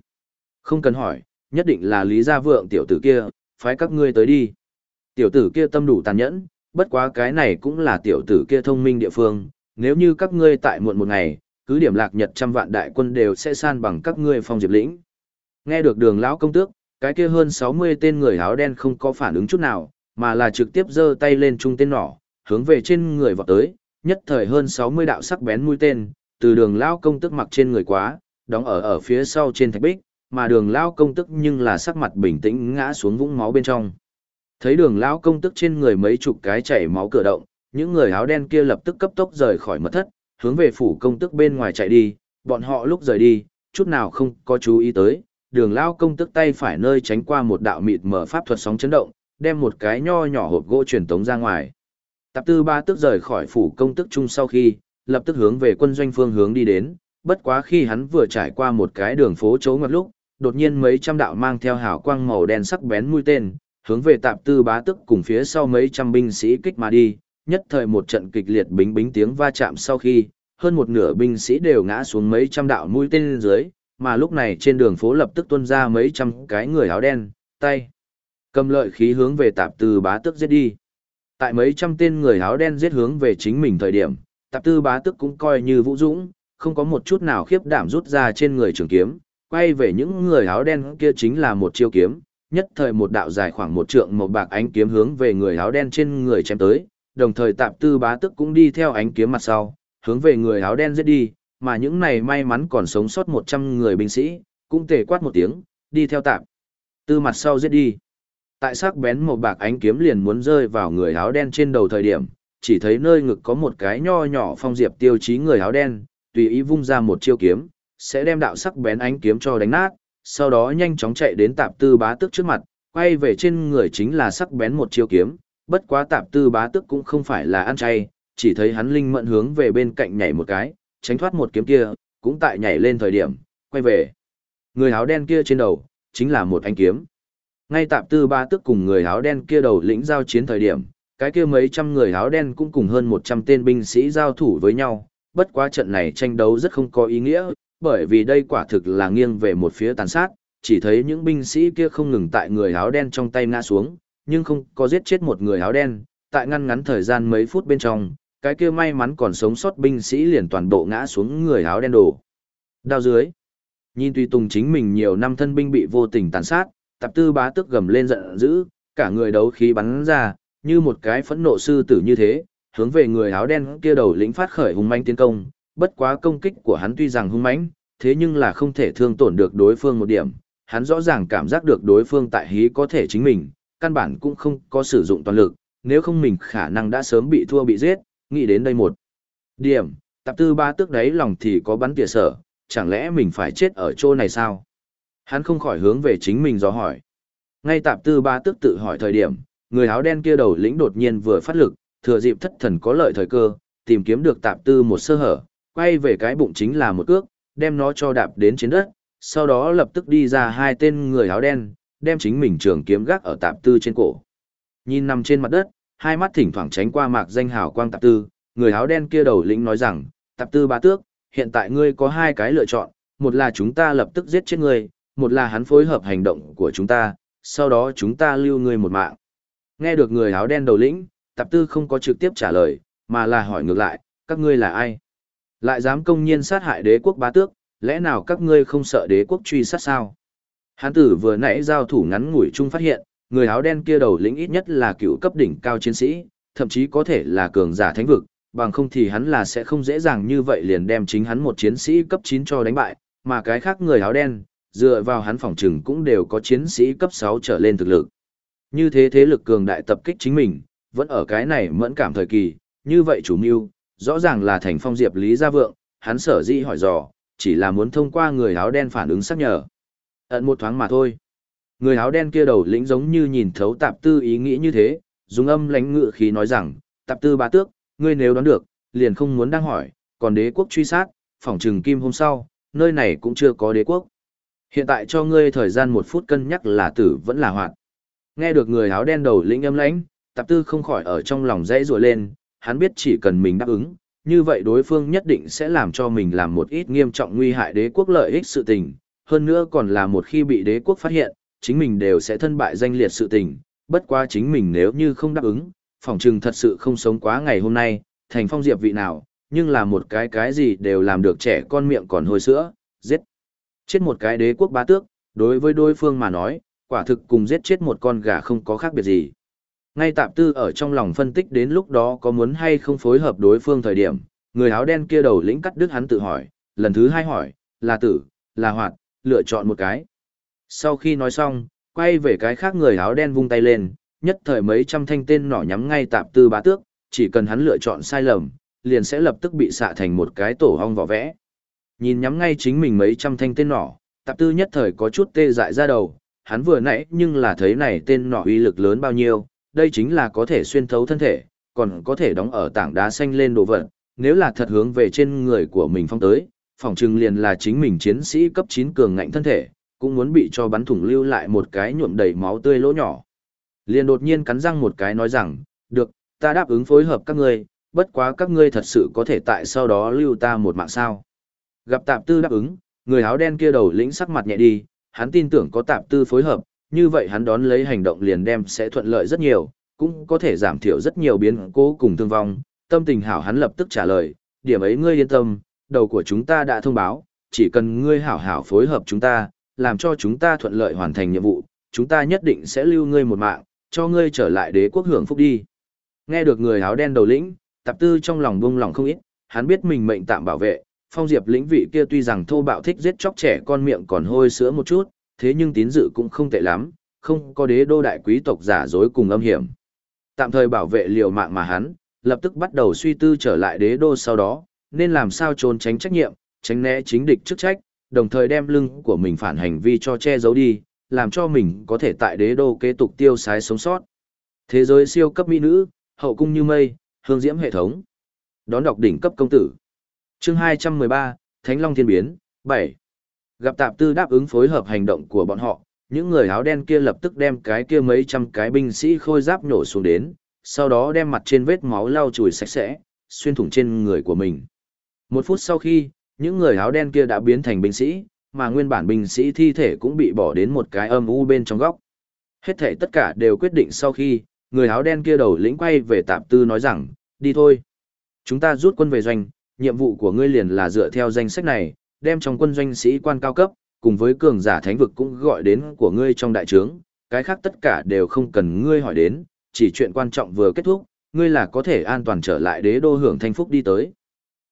Không cần hỏi, nhất định là lý gia vượng tiểu tử kia, phái các ngươi tới đi. Tiểu tử kia tâm đủ tàn nhẫn, bất quá cái này cũng là tiểu tử kia thông minh địa phương, nếu như các ngươi tại muộn một ngày, cứ điểm lạc nhật trăm vạn đại quân đều sẽ san bằng các ngươi phong diệp lĩnh. Nghe được đường lão công tước, cái kia hơn 60 tên người áo đen không có phản ứng chút nào, mà là trực tiếp giơ tay lên trung tên nỏ, hướng về trên người vọt tới, nhất thời hơn 60 đạo sắc bén mũi tên, từ đường lão công tước mặc trên người quá, đóng ở ở phía sau trên thạch bích, mà đường lão công tức nhưng là sắc mặt bình tĩnh ngã xuống vũng máu bên trong. Thấy đường lão công tức trên người mấy chục cái chảy máu cửa động, những người áo đen kia lập tức cấp tốc rời khỏi mật thất, hướng về phủ công tức bên ngoài chạy đi, bọn họ lúc rời đi, chút nào không có chú ý tới, đường lão công tức tay phải nơi tránh qua một đạo mịt mở pháp thuật sóng chấn động, đem một cái nho nhỏ hộp gỗ truyền tống ra ngoài. Tạp tư ba tức rời khỏi phủ công tức chung sau khi, lập tức hướng về quân doanh phương hướng đi đến, bất quá khi hắn vừa trải qua một cái đường phố chấu ngoặt lúc, đột nhiên mấy trăm đạo mang theo hào quang màu đen sắc bén mũi tên, hướng về tạp tư bá tức cùng phía sau mấy trăm binh sĩ kích mà đi, nhất thời một trận kịch liệt bính bính tiếng va chạm sau khi, hơn một nửa binh sĩ đều ngã xuống mấy trăm đạo mũi tên dưới, mà lúc này trên đường phố lập tức tuôn ra mấy trăm cái người áo đen, tay cầm lợi khí hướng về tạp tư bá tức giết đi. Tại mấy trăm tên người áo đen giết hướng về chính mình thời điểm, tạp tư bá tức cũng coi như vũ dũng, không có một chút nào khiếp đảm rút ra trên người trường kiếm, quay về những người áo đen kia chính là một chiêu kiếm, nhất thời một đạo dài khoảng một trượng một bạc ánh kiếm hướng về người áo đen trên người chém tới, đồng thời tạp tư bá tức cũng đi theo ánh kiếm mặt sau, hướng về người áo đen giết đi, mà những này may mắn còn sống sót 100 người binh sĩ, cũng tề quát một tiếng, đi theo tạp. Tư mặt sau giết đi. Tại sắc bén một bạc ánh kiếm liền muốn rơi vào người áo đen trên đầu thời điểm, chỉ thấy nơi ngực có một cái nho nhỏ phong diệp tiêu chí người áo đen, tùy ý vung ra một chiêu kiếm, sẽ đem đạo sắc bén ánh kiếm cho đánh nát, sau đó nhanh chóng chạy đến tạp tư bá tước trước mặt, quay về trên người chính là sắc bén một chiêu kiếm, bất quá tạp tư bá tước cũng không phải là ăn chay, chỉ thấy hắn linh mẫn hướng về bên cạnh nhảy một cái, tránh thoát một kiếm kia, cũng tại nhảy lên thời điểm, quay về. Người áo đen kia trên đầu, chính là một ánh kiếm. Ngay tạp tư ba tức cùng người áo đen kia đầu lĩnh giao chiến thời điểm, cái kia mấy trăm người áo đen cũng cùng hơn 100 tên binh sĩ giao thủ với nhau, bất quá trận này tranh đấu rất không có ý nghĩa, bởi vì đây quả thực là nghiêng về một phía tàn sát, chỉ thấy những binh sĩ kia không ngừng tại người áo đen trong tay ngã xuống, nhưng không có giết chết một người áo đen, tại ngăn ngắn thời gian mấy phút bên trong, cái kia may mắn còn sống sót binh sĩ liền toàn bộ ngã xuống người áo đen đổ. Đao dưới. Nhìn tùy tùng chính mình nhiều năm thân binh bị vô tình tàn sát, tập tư bá tức gầm lên giận dữ, cả người đấu khí bắn ra, như một cái phẫn nộ sư tử như thế, hướng về người áo đen kia đầu lĩnh phát khởi hung manh tiến công, bất quá công kích của hắn tuy rằng hung mãnh, thế nhưng là không thể thương tổn được đối phương một điểm, hắn rõ ràng cảm giác được đối phương tại hí có thể chính mình, căn bản cũng không có sử dụng toàn lực, nếu không mình khả năng đã sớm bị thua bị giết, nghĩ đến đây một điểm, tạp tư ba tước đấy lòng thì có bắn tỉa sở, chẳng lẽ mình phải chết ở chỗ này sao? Hắn không khỏi hướng về chính mình do hỏi. Ngay tạp tư ba tước tự hỏi thời điểm, người áo đen kia đầu lĩnh đột nhiên vừa phát lực, thừa dịp thất thần có lợi thời cơ, tìm kiếm được tạp tư một sơ hở, quay về cái bụng chính là một cước, đem nó cho đạp đến trên đất, sau đó lập tức đi ra hai tên người áo đen, đem chính mình trường kiếm gác ở tạp tư trên cổ. Nhìn nằm trên mặt đất, hai mắt thỉnh thoảng tránh qua mạc danh hào quang tạp tư, người áo đen kia đầu lĩnh nói rằng, tạp tư bá tước, hiện tại ngươi có hai cái lựa chọn, một là chúng ta lập tức giết chết ngươi, một là hắn phối hợp hành động của chúng ta, sau đó chúng ta lưu ngươi một mạng. Nghe được người áo đen đầu lĩnh, tạp tư không có trực tiếp trả lời, mà là hỏi ngược lại, các ngươi là ai? Lại dám công nhiên sát hại đế quốc bá tước, lẽ nào các ngươi không sợ đế quốc truy sát sao? Hán tử vừa nãy giao thủ ngắn ngủi chung phát hiện, người áo đen kia đầu lĩnh ít nhất là cựu cấp đỉnh cao chiến sĩ, thậm chí có thể là cường giả thánh vực, bằng không thì hắn là sẽ không dễ dàng như vậy liền đem chính hắn một chiến sĩ cấp 9 cho đánh bại, mà cái khác người áo đen, dựa vào hắn phòng trừng cũng đều có chiến sĩ cấp 6 trở lên thực lực. Như thế thế lực cường đại tập kích chính mình, vẫn ở cái này mẫn cảm thời kỳ, như vậy chủ mưu, rõ ràng là thành phong diệp lý gia vượng, hắn sở dĩ hỏi dò, chỉ là muốn thông qua người áo đen phản ứng xác nhở. Ẩn một thoáng mà thôi. Người áo đen kia đầu lĩnh giống như nhìn thấu tạp tư ý nghĩ như thế, dùng âm lãnh ngự khí nói rằng, tạp tư bá tước, ngươi nếu đoán được, liền không muốn đang hỏi, còn đế quốc truy sát, phỏng trừng kim hôm sau, nơi này cũng chưa có đế quốc. Hiện tại cho ngươi thời gian một phút cân nhắc là tử vẫn là hoạt. Nghe được người áo đen đầu lĩnh âm lãnh, tạp tư không khỏi ở trong lòng dãy rùa lên, hắn biết chỉ cần mình đáp ứng, như vậy đối phương nhất định sẽ làm cho mình làm một ít nghiêm trọng nguy hại đế quốc lợi ích sự tình, hơn nữa còn là một khi bị đế quốc phát hiện, chính mình đều sẽ thân bại danh liệt sự tình, bất quá chính mình nếu như không đáp ứng, phỏng chừng thật sự không sống quá ngày hôm nay, thành phong diệp vị nào, nhưng là một cái cái gì đều làm được trẻ con miệng còn hồi sữa, giết. Chết một cái đế quốc bá tước, đối với đối phương mà nói, quả thực cùng giết chết một con gà không có khác biệt gì. Ngay tạp tư ở trong lòng phân tích đến lúc đó có muốn hay không phối hợp đối phương thời điểm, người áo đen kia đầu lĩnh cắt đứt hắn tự hỏi, lần thứ hai hỏi, là tử, là hoạt, lựa chọn một cái. Sau khi nói xong, quay về cái khác người áo đen vung tay lên, nhất thời mấy trăm thanh tên nỏ nhắm ngay tạp tư bá tước, chỉ cần hắn lựa chọn sai lầm, liền sẽ lập tức bị xạ thành một cái tổ hong vỏ vẽ. Nhìn nhắm ngay chính mình mấy trăm thanh tên nỏ, tạp tư nhất thời có chút tê dại ra đầu, hắn vừa nãy nhưng là thấy này tên nỏ uy lực lớn bao nhiêu, đây chính là có thể xuyên thấu thân thể, còn có thể đóng ở tảng đá xanh lên đồ vật, nếu là thật hướng về trên người của mình phong tới, phỏng chừng liền là chính mình chiến sĩ cấp 9 cường ngạnh thân thể, cũng muốn bị cho bắn thủng lưu lại một cái nhuộm đầy máu tươi lỗ nhỏ. Liền đột nhiên cắn răng một cái nói rằng, được, ta đáp ứng phối hợp các ngươi, bất quá các ngươi thật sự có thể tại sau đó lưu ta một mạng sao. Gặp tạp tư đáp ứng, người áo đen kia đầu lĩnh sắc mặt nhẹ đi, hắn tin tưởng có tạp tư phối hợp, như vậy hắn đón lấy hành động liền đem sẽ thuận lợi rất nhiều, cũng có thể giảm thiểu rất nhiều biến cố cùng thương vong. Tâm tình hảo hắn lập tức trả lời, điểm ấy ngươi yên tâm, đầu của chúng ta đã thông báo, chỉ cần ngươi hảo hảo phối hợp chúng ta, làm cho chúng ta thuận lợi hoàn thành nhiệm vụ, chúng ta nhất định sẽ lưu ngươi một mạng, cho ngươi trở lại đế quốc hưởng phúc đi. Nghe được người áo đen đầu lĩnh, tạp tư trong lòng buông lòng không ít, hắn biết mình mệnh tạm bảo vệ, phong diệp lĩnh vị kia tuy rằng thô bạo thích giết chóc trẻ con miệng còn hôi sữa một chút, thế nhưng tín dự cũng không tệ lắm, không có đế đô đại quý tộc giả dối cùng âm hiểm. Tạm thời bảo vệ liều mạng mà hắn, lập tức bắt đầu suy tư trở lại đế đô sau đó, nên làm sao trốn tránh trách nhiệm, tránh né chính địch chức trách, đồng thời đem lưng của mình phản hành vi cho che giấu đi, làm cho mình có thể tại đế đô kế tục tiêu sái sống sót. Thế giới siêu cấp mỹ nữ, hậu cung như mây, hương diễm hệ thống. Đón đọc đỉnh cấp công tử. Chương 213, Thánh Long Thiên Biến, 7. Gặp tạp tư đáp ứng phối hợp hành động của bọn họ, những người áo đen kia lập tức đem cái kia mấy trăm cái binh sĩ khôi giáp nổ xuống đến, sau đó đem mặt trên vết máu lau chùi sạch sẽ, xuyên thủng trên người của mình. Một phút sau khi, những người áo đen kia đã biến thành binh sĩ, mà nguyên bản binh sĩ thi thể cũng bị bỏ đến một cái âm u bên trong góc. Hết thể tất cả đều quyết định sau khi, người áo đen kia đầu lĩnh quay về tạp tư nói rằng, đi thôi. Chúng ta rút quân về doanh, nhiệm vụ của ngươi liền là dựa theo danh sách này, đem trong quân doanh sĩ quan cao cấp, cùng với cường giả thánh vực cũng gọi đến của ngươi trong đại trướng, cái khác tất cả đều không cần ngươi hỏi đến, chỉ chuyện quan trọng vừa kết thúc, ngươi là có thể an toàn trở lại đế đô hưởng thanh phúc đi tới.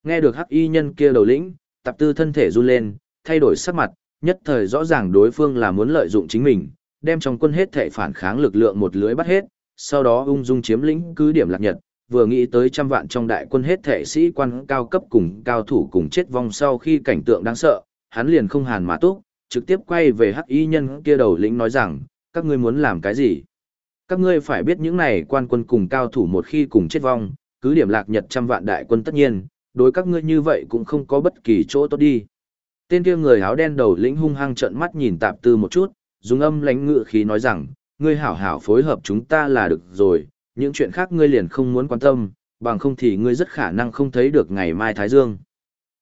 Nghe được hắc y nhân kia đầu lĩnh, tập tư thân thể run lên, thay đổi sắc mặt, nhất thời rõ ràng đối phương là muốn lợi dụng chính mình, đem trong quân hết thể phản kháng lực lượng một lưới bắt hết, sau đó ung dung chiếm lĩnh cứ điểm lạc nhật, vừa nghĩ tới trăm vạn trong đại quân hết thể sĩ quan cao cấp cùng cao thủ cùng chết vong sau khi cảnh tượng đáng sợ, hắn liền không hàn mà túc, trực tiếp quay về hắc y nhân kia đầu lĩnh nói rằng, các ngươi muốn làm cái gì? Các ngươi phải biết những này quan quân cùng cao thủ một khi cùng chết vong, cứ điểm lạc nhật trăm vạn đại quân tất nhiên, đối các ngươi như vậy cũng không có bất kỳ chỗ tốt đi. Tên kia người áo đen đầu lĩnh hung hăng trợn mắt nhìn tạp tư một chút, dùng âm lãnh ngựa khí nói rằng, ngươi hảo hảo phối hợp chúng ta là được rồi, những chuyện khác ngươi liền không muốn quan tâm, bằng không thì ngươi rất khả năng không thấy được ngày mai Thái Dương.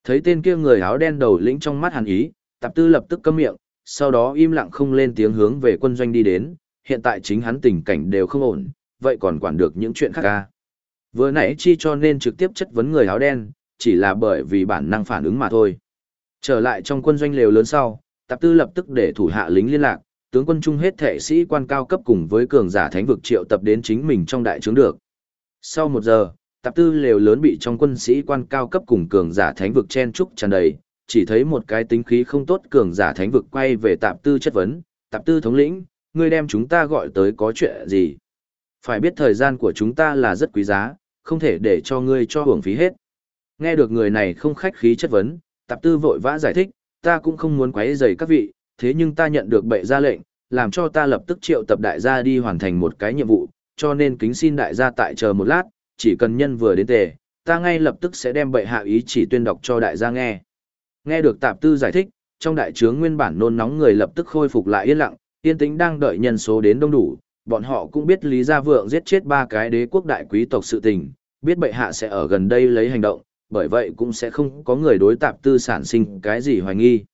Thấy tên kia người áo đen đầu lĩnh trong mắt hàn ý, tạp tư lập tức câm miệng, sau đó im lặng không lên tiếng hướng về quân doanh đi đến, hiện tại chính hắn tình cảnh đều không ổn, vậy còn quản được những chuyện khác ca. Vừa nãy chi cho nên trực tiếp chất vấn người áo đen, chỉ là bởi vì bản năng phản ứng mà thôi. Trở lại trong quân doanh lều lớn sau, tạp tư lập tức để thủ hạ lính liên lạc, tướng quân trung hết thể sĩ quan cao cấp cùng với cường giả thánh vực triệu tập đến chính mình trong đại trướng được. Sau một giờ, tạp tư lều lớn bị trong quân sĩ quan cao cấp cùng cường giả thánh vực chen trúc tràn đầy, chỉ thấy một cái tính khí không tốt cường giả thánh vực quay về tạp tư chất vấn, tạp tư thống lĩnh, ngươi đem chúng ta gọi tới có chuyện gì? Phải biết thời gian của chúng ta là rất quý giá, không thể để cho ngươi cho hưởng phí hết. Nghe được người này không khách khí chất vấn, tạp tư vội vã giải thích, ta cũng không muốn quấy rầy các vị, thế nhưng ta nhận được bệ ra lệnh, làm cho ta lập tức triệu tập đại gia đi hoàn thành một cái nhiệm vụ, cho nên kính xin đại gia tại chờ một lát, chỉ cần nhân vừa đến tề, ta ngay lập tức sẽ đem bệ hạ ý chỉ tuyên đọc cho đại gia nghe. Nghe được tạp tư giải thích, trong đại trướng nguyên bản nôn nóng người lập tức khôi phục lại yên lặng, yên tĩnh đang đợi nhân số đến đông đủ, bọn họ cũng biết Lý Gia Vượng giết chết ba cái đế quốc đại quý tộc sự tình, biết bệ hạ sẽ ở gần đây lấy hành động, bởi vậy cũng sẽ không có người đối tạp tư sản sinh cái gì hoài nghi.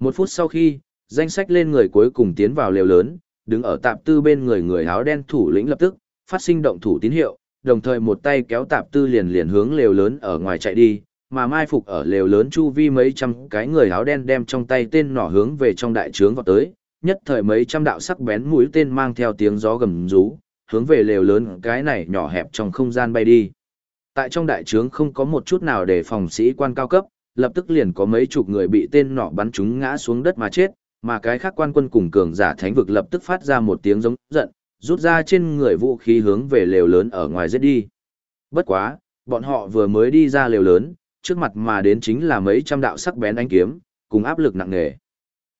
Một phút sau khi, danh sách lên người cuối cùng tiến vào lều lớn, đứng ở tạp tư bên người người áo đen thủ lĩnh lập tức, phát sinh động thủ tín hiệu, đồng thời một tay kéo tạp tư liền liền hướng lều lớn ở ngoài chạy đi, mà mai phục ở lều lớn chu vi mấy trăm cái người áo đen đem trong tay tên nỏ hướng về trong đại trướng vào tới, nhất thời mấy trăm đạo sắc bén mũi tên mang theo tiếng gió gầm rú, hướng về lều lớn cái này nhỏ hẹp trong không gian bay đi. Tại trong đại trướng không có một chút nào để phòng sĩ quan cao cấp, lập tức liền có mấy chục người bị tên nỏ bắn trúng ngã xuống đất mà chết, mà cái khác quan quân cùng cường giả thánh vực lập tức phát ra một tiếng giống giận, rút ra trên người vũ khí hướng về lều lớn ở ngoài giết đi. Bất quá, bọn họ vừa mới đi ra lều lớn, trước mặt mà đến chính là mấy trăm đạo sắc bén ánh kiếm, cùng áp lực nặng nề.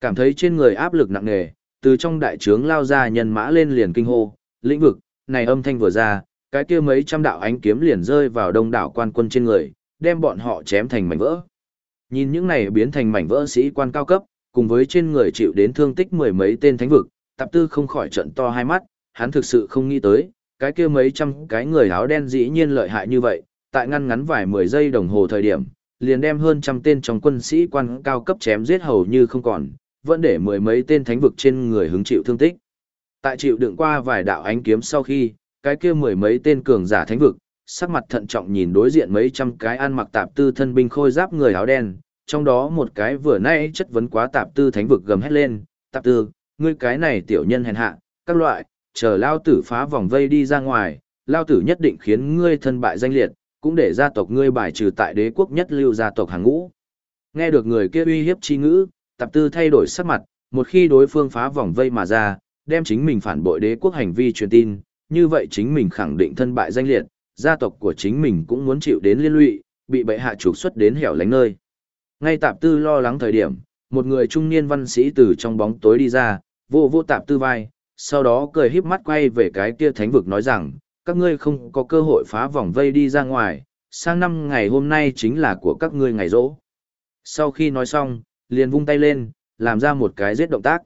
Cảm thấy trên người áp lực nặng nề, từ trong đại trướng lao ra nhân mã lên liền kinh hô, lĩnh vực, này âm thanh vừa ra, cái kia mấy trăm đạo ánh kiếm liền rơi vào đông đảo quan quân trên người, đem bọn họ chém thành mảnh vỡ. Nhìn những này biến thành mảnh vỡ sĩ quan cao cấp, cùng với trên người chịu đến thương tích mười mấy tên thánh vực, tạp tư không khỏi trận to hai mắt, hắn thực sự không nghĩ tới, cái kia mấy trăm cái người áo đen dĩ nhiên lợi hại như vậy, tại ngăn ngắn vài mười giây đồng hồ thời điểm, liền đem hơn trăm tên trong quân sĩ quan cao cấp chém giết hầu như không còn, vẫn để mười mấy tên thánh vực trên người hứng chịu thương tích. Tại chịu đựng qua vài đạo ánh kiếm sau khi, cái kia mười mấy tên cường giả thánh vực, sắc mặt thận trọng nhìn đối diện mấy trăm cái ăn mặc tạp tư thân binh khôi giáp người áo đen, trong đó một cái vừa nay chất vấn quá tạp tư thánh vực gầm hét lên, tạp tư, ngươi cái này tiểu nhân hèn hạ, các loại, chờ lao tử phá vòng vây đi ra ngoài, lao tử nhất định khiến ngươi thân bại danh liệt, cũng để gia tộc ngươi bài trừ tại đế quốc nhất lưu gia tộc hàng ngũ. Nghe được người kia uy hiếp chi ngữ, tạp tư thay đổi sắc mặt, một khi đối phương phá vòng vây mà ra, đem chính mình phản bội đế quốc hành vi truyền tin, như vậy chính mình khẳng định thân bại danh liệt, gia tộc của chính mình cũng muốn chịu đến liên lụy, bị bệ hạ trục xuất đến hẻo lánh nơi. Ngay tạp tư lo lắng thời điểm, một người trung niên văn sĩ từ trong bóng tối đi ra, vô vô tạp tư vai, sau đó cười híp mắt quay về cái kia thánh vực nói rằng, các ngươi không có cơ hội phá vòng vây đi ra ngoài, sang năm ngày hôm nay chính là của các ngươi ngày rỗ. Sau khi nói xong, liền vung tay lên, làm ra một cái giết động tác.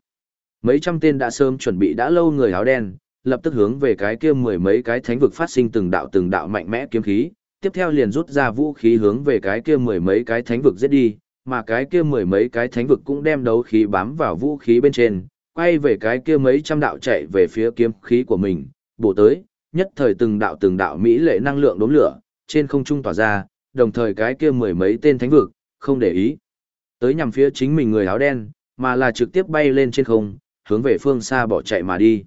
Mấy trăm tên đã sớm chuẩn bị đã lâu người áo đen, lập tức hướng về cái kia mười mấy cái thánh vực phát sinh từng đạo từng đạo mạnh mẽ kiếm khí, tiếp theo liền rút ra vũ khí hướng về cái kia mười mấy cái thánh vực giết đi, mà cái kia mười mấy cái thánh vực cũng đem đấu khí bám vào vũ khí bên trên, quay về cái kia mấy trăm đạo chạy về phía kiếm khí của mình, bổ tới, nhất thời từng đạo từng đạo mỹ lệ năng lượng đốm lửa, trên không trung tỏa ra, đồng thời cái kia mười mấy tên thánh vực, không để ý. Tới nhằm phía chính mình người áo đen, mà là trực tiếp bay lên trên không, hướng về phương xa bỏ chạy mà đi.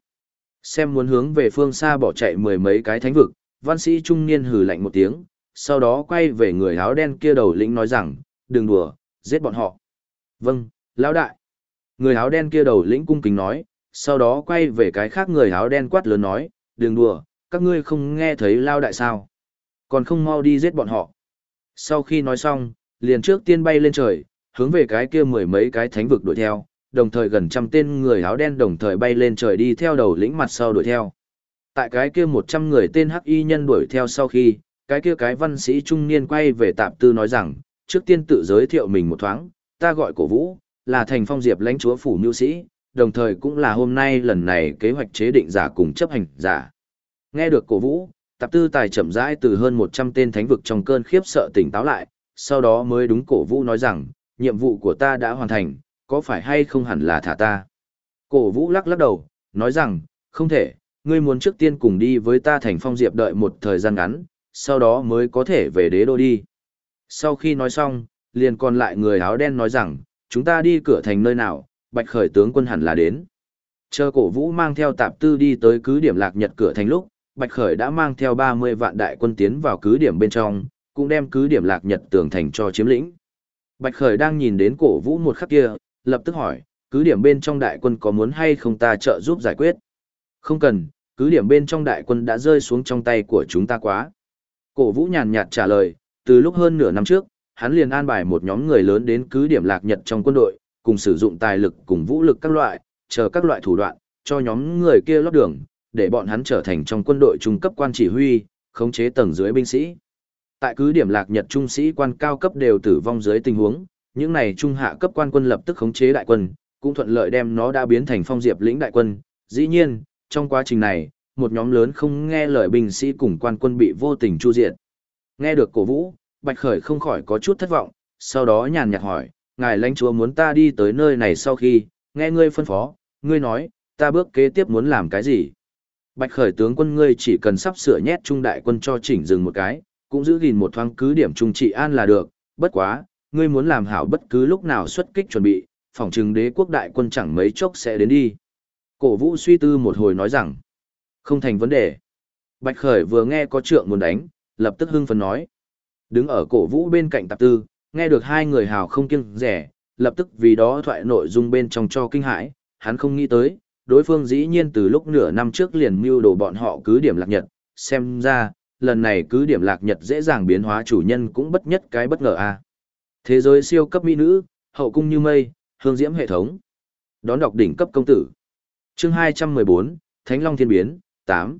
Xem muốn hướng về phương xa bỏ chạy mười mấy cái thánh vực, văn sĩ trung niên hừ lạnh một tiếng, sau đó quay về người áo đen kia đầu lĩnh nói rằng, đừng đùa, giết bọn họ. Vâng, lão đại. Người áo đen kia đầu lĩnh cung kính nói, sau đó quay về cái khác người áo đen quát lớn nói, đừng đùa, các ngươi không nghe thấy lao đại sao. Còn không mau đi giết bọn họ. Sau khi nói xong, liền trước tiên bay lên trời, hướng về cái kia mười mấy cái thánh vực đuổi theo, đồng thời gần trăm tên người áo đen đồng thời bay lên trời đi theo đầu lĩnh mặt sau đuổi theo. Tại cái kia một trăm người tên hắc y nhân đuổi theo sau khi, cái kia cái văn sĩ trung niên quay về tạp tư nói rằng, trước tiên tự giới thiệu mình một thoáng, ta gọi cổ vũ, là thành phong diệp lãnh chúa phủ mưu sĩ, đồng thời cũng là hôm nay lần này kế hoạch chế định giả cùng chấp hành giả. Nghe được cổ vũ, tạp tư tài chậm rãi từ hơn 100 tên thánh vực trong cơn khiếp sợ tỉnh táo lại, sau đó mới đúng cổ vũ nói rằng, nhiệm vụ của ta đã hoàn thành, có phải hay không hẳn là thả ta. Cổ vũ lắc lắc đầu, nói rằng, không thể, ngươi muốn trước tiên cùng đi với ta thành phong diệp đợi một thời gian ngắn, sau đó mới có thể về đế đô đi. Sau khi nói xong, liền còn lại người áo đen nói rằng, chúng ta đi cửa thành nơi nào, bạch khởi tướng quân hẳn là đến. Chờ cổ vũ mang theo tạp tư đi tới cứ điểm lạc nhật cửa thành lúc, bạch khởi đã mang theo 30 vạn đại quân tiến vào cứ điểm bên trong, cũng đem cứ điểm lạc nhật tường thành cho chiếm lĩnh. Bạch khởi đang nhìn đến cổ vũ một khắc kia, lập tức hỏi, cứ điểm bên trong đại quân có muốn hay không ta trợ giúp giải quyết? Không cần, cứ điểm bên trong đại quân đã rơi xuống trong tay của chúng ta quá. Cổ vũ nhàn nhạt trả lời, từ lúc hơn nửa năm trước, hắn liền an bài một nhóm người lớn đến cứ điểm lạc nhật trong quân đội, cùng sử dụng tài lực cùng vũ lực các loại, chờ các loại thủ đoạn, cho nhóm người kia lót đường, để bọn hắn trở thành trong quân đội trung cấp quan chỉ huy, khống chế tầng dưới binh sĩ. Tại cứ điểm lạc nhật trung sĩ quan cao cấp đều tử vong dưới tình huống, những này trung hạ cấp quan quân lập tức khống chế đại quân, cũng thuận lợi đem nó đã biến thành phong diệp lĩnh đại quân. Dĩ nhiên, trong quá trình này, một nhóm lớn không nghe lời binh sĩ cùng quan quân bị vô tình chu diệt. Nghe được cổ vũ, Bạch Khởi không khỏi có chút thất vọng, sau đó nhàn nhạt hỏi, ngài lãnh chúa muốn ta đi tới nơi này sau khi, nghe ngươi phân phó, ngươi nói, ta bước kế tiếp muốn làm cái gì? Bạch Khởi tướng quân ngươi chỉ cần sắp sửa nhét trung đại quân cho chỉnh dừng một cái, cũng giữ gìn một thoáng cứ điểm trung trị an là được, bất quá, ngươi muốn làm hảo bất cứ lúc nào xuất kích chuẩn bị, phòng trừng đế quốc đại quân chẳng mấy chốc sẽ đến đi. Cổ vũ suy tư một hồi nói rằng, không thành vấn đề. Bạch Khởi vừa nghe có trượng muốn đánh, lập tức hưng phấn nói. Đứng ở cổ vũ bên cạnh tạp tư, nghe được hai người hào không kiêng rẻ, lập tức vì đó thoại nội dung bên trong cho kinh hãi, hắn không nghĩ tới, đối phương dĩ nhiên từ lúc nửa năm trước liền mưu đồ bọn họ cứ điểm lạc nhật, xem ra, lần này cứ điểm lạc nhật dễ dàng biến hóa chủ nhân cũng bất nhất cái bất ngờ a. Thế giới siêu cấp mỹ nữ, hậu cung như mây, hương diễm hệ thống. Đón đọc đỉnh cấp công tử. Chương 214, Thánh Long Thiên Biến, 8.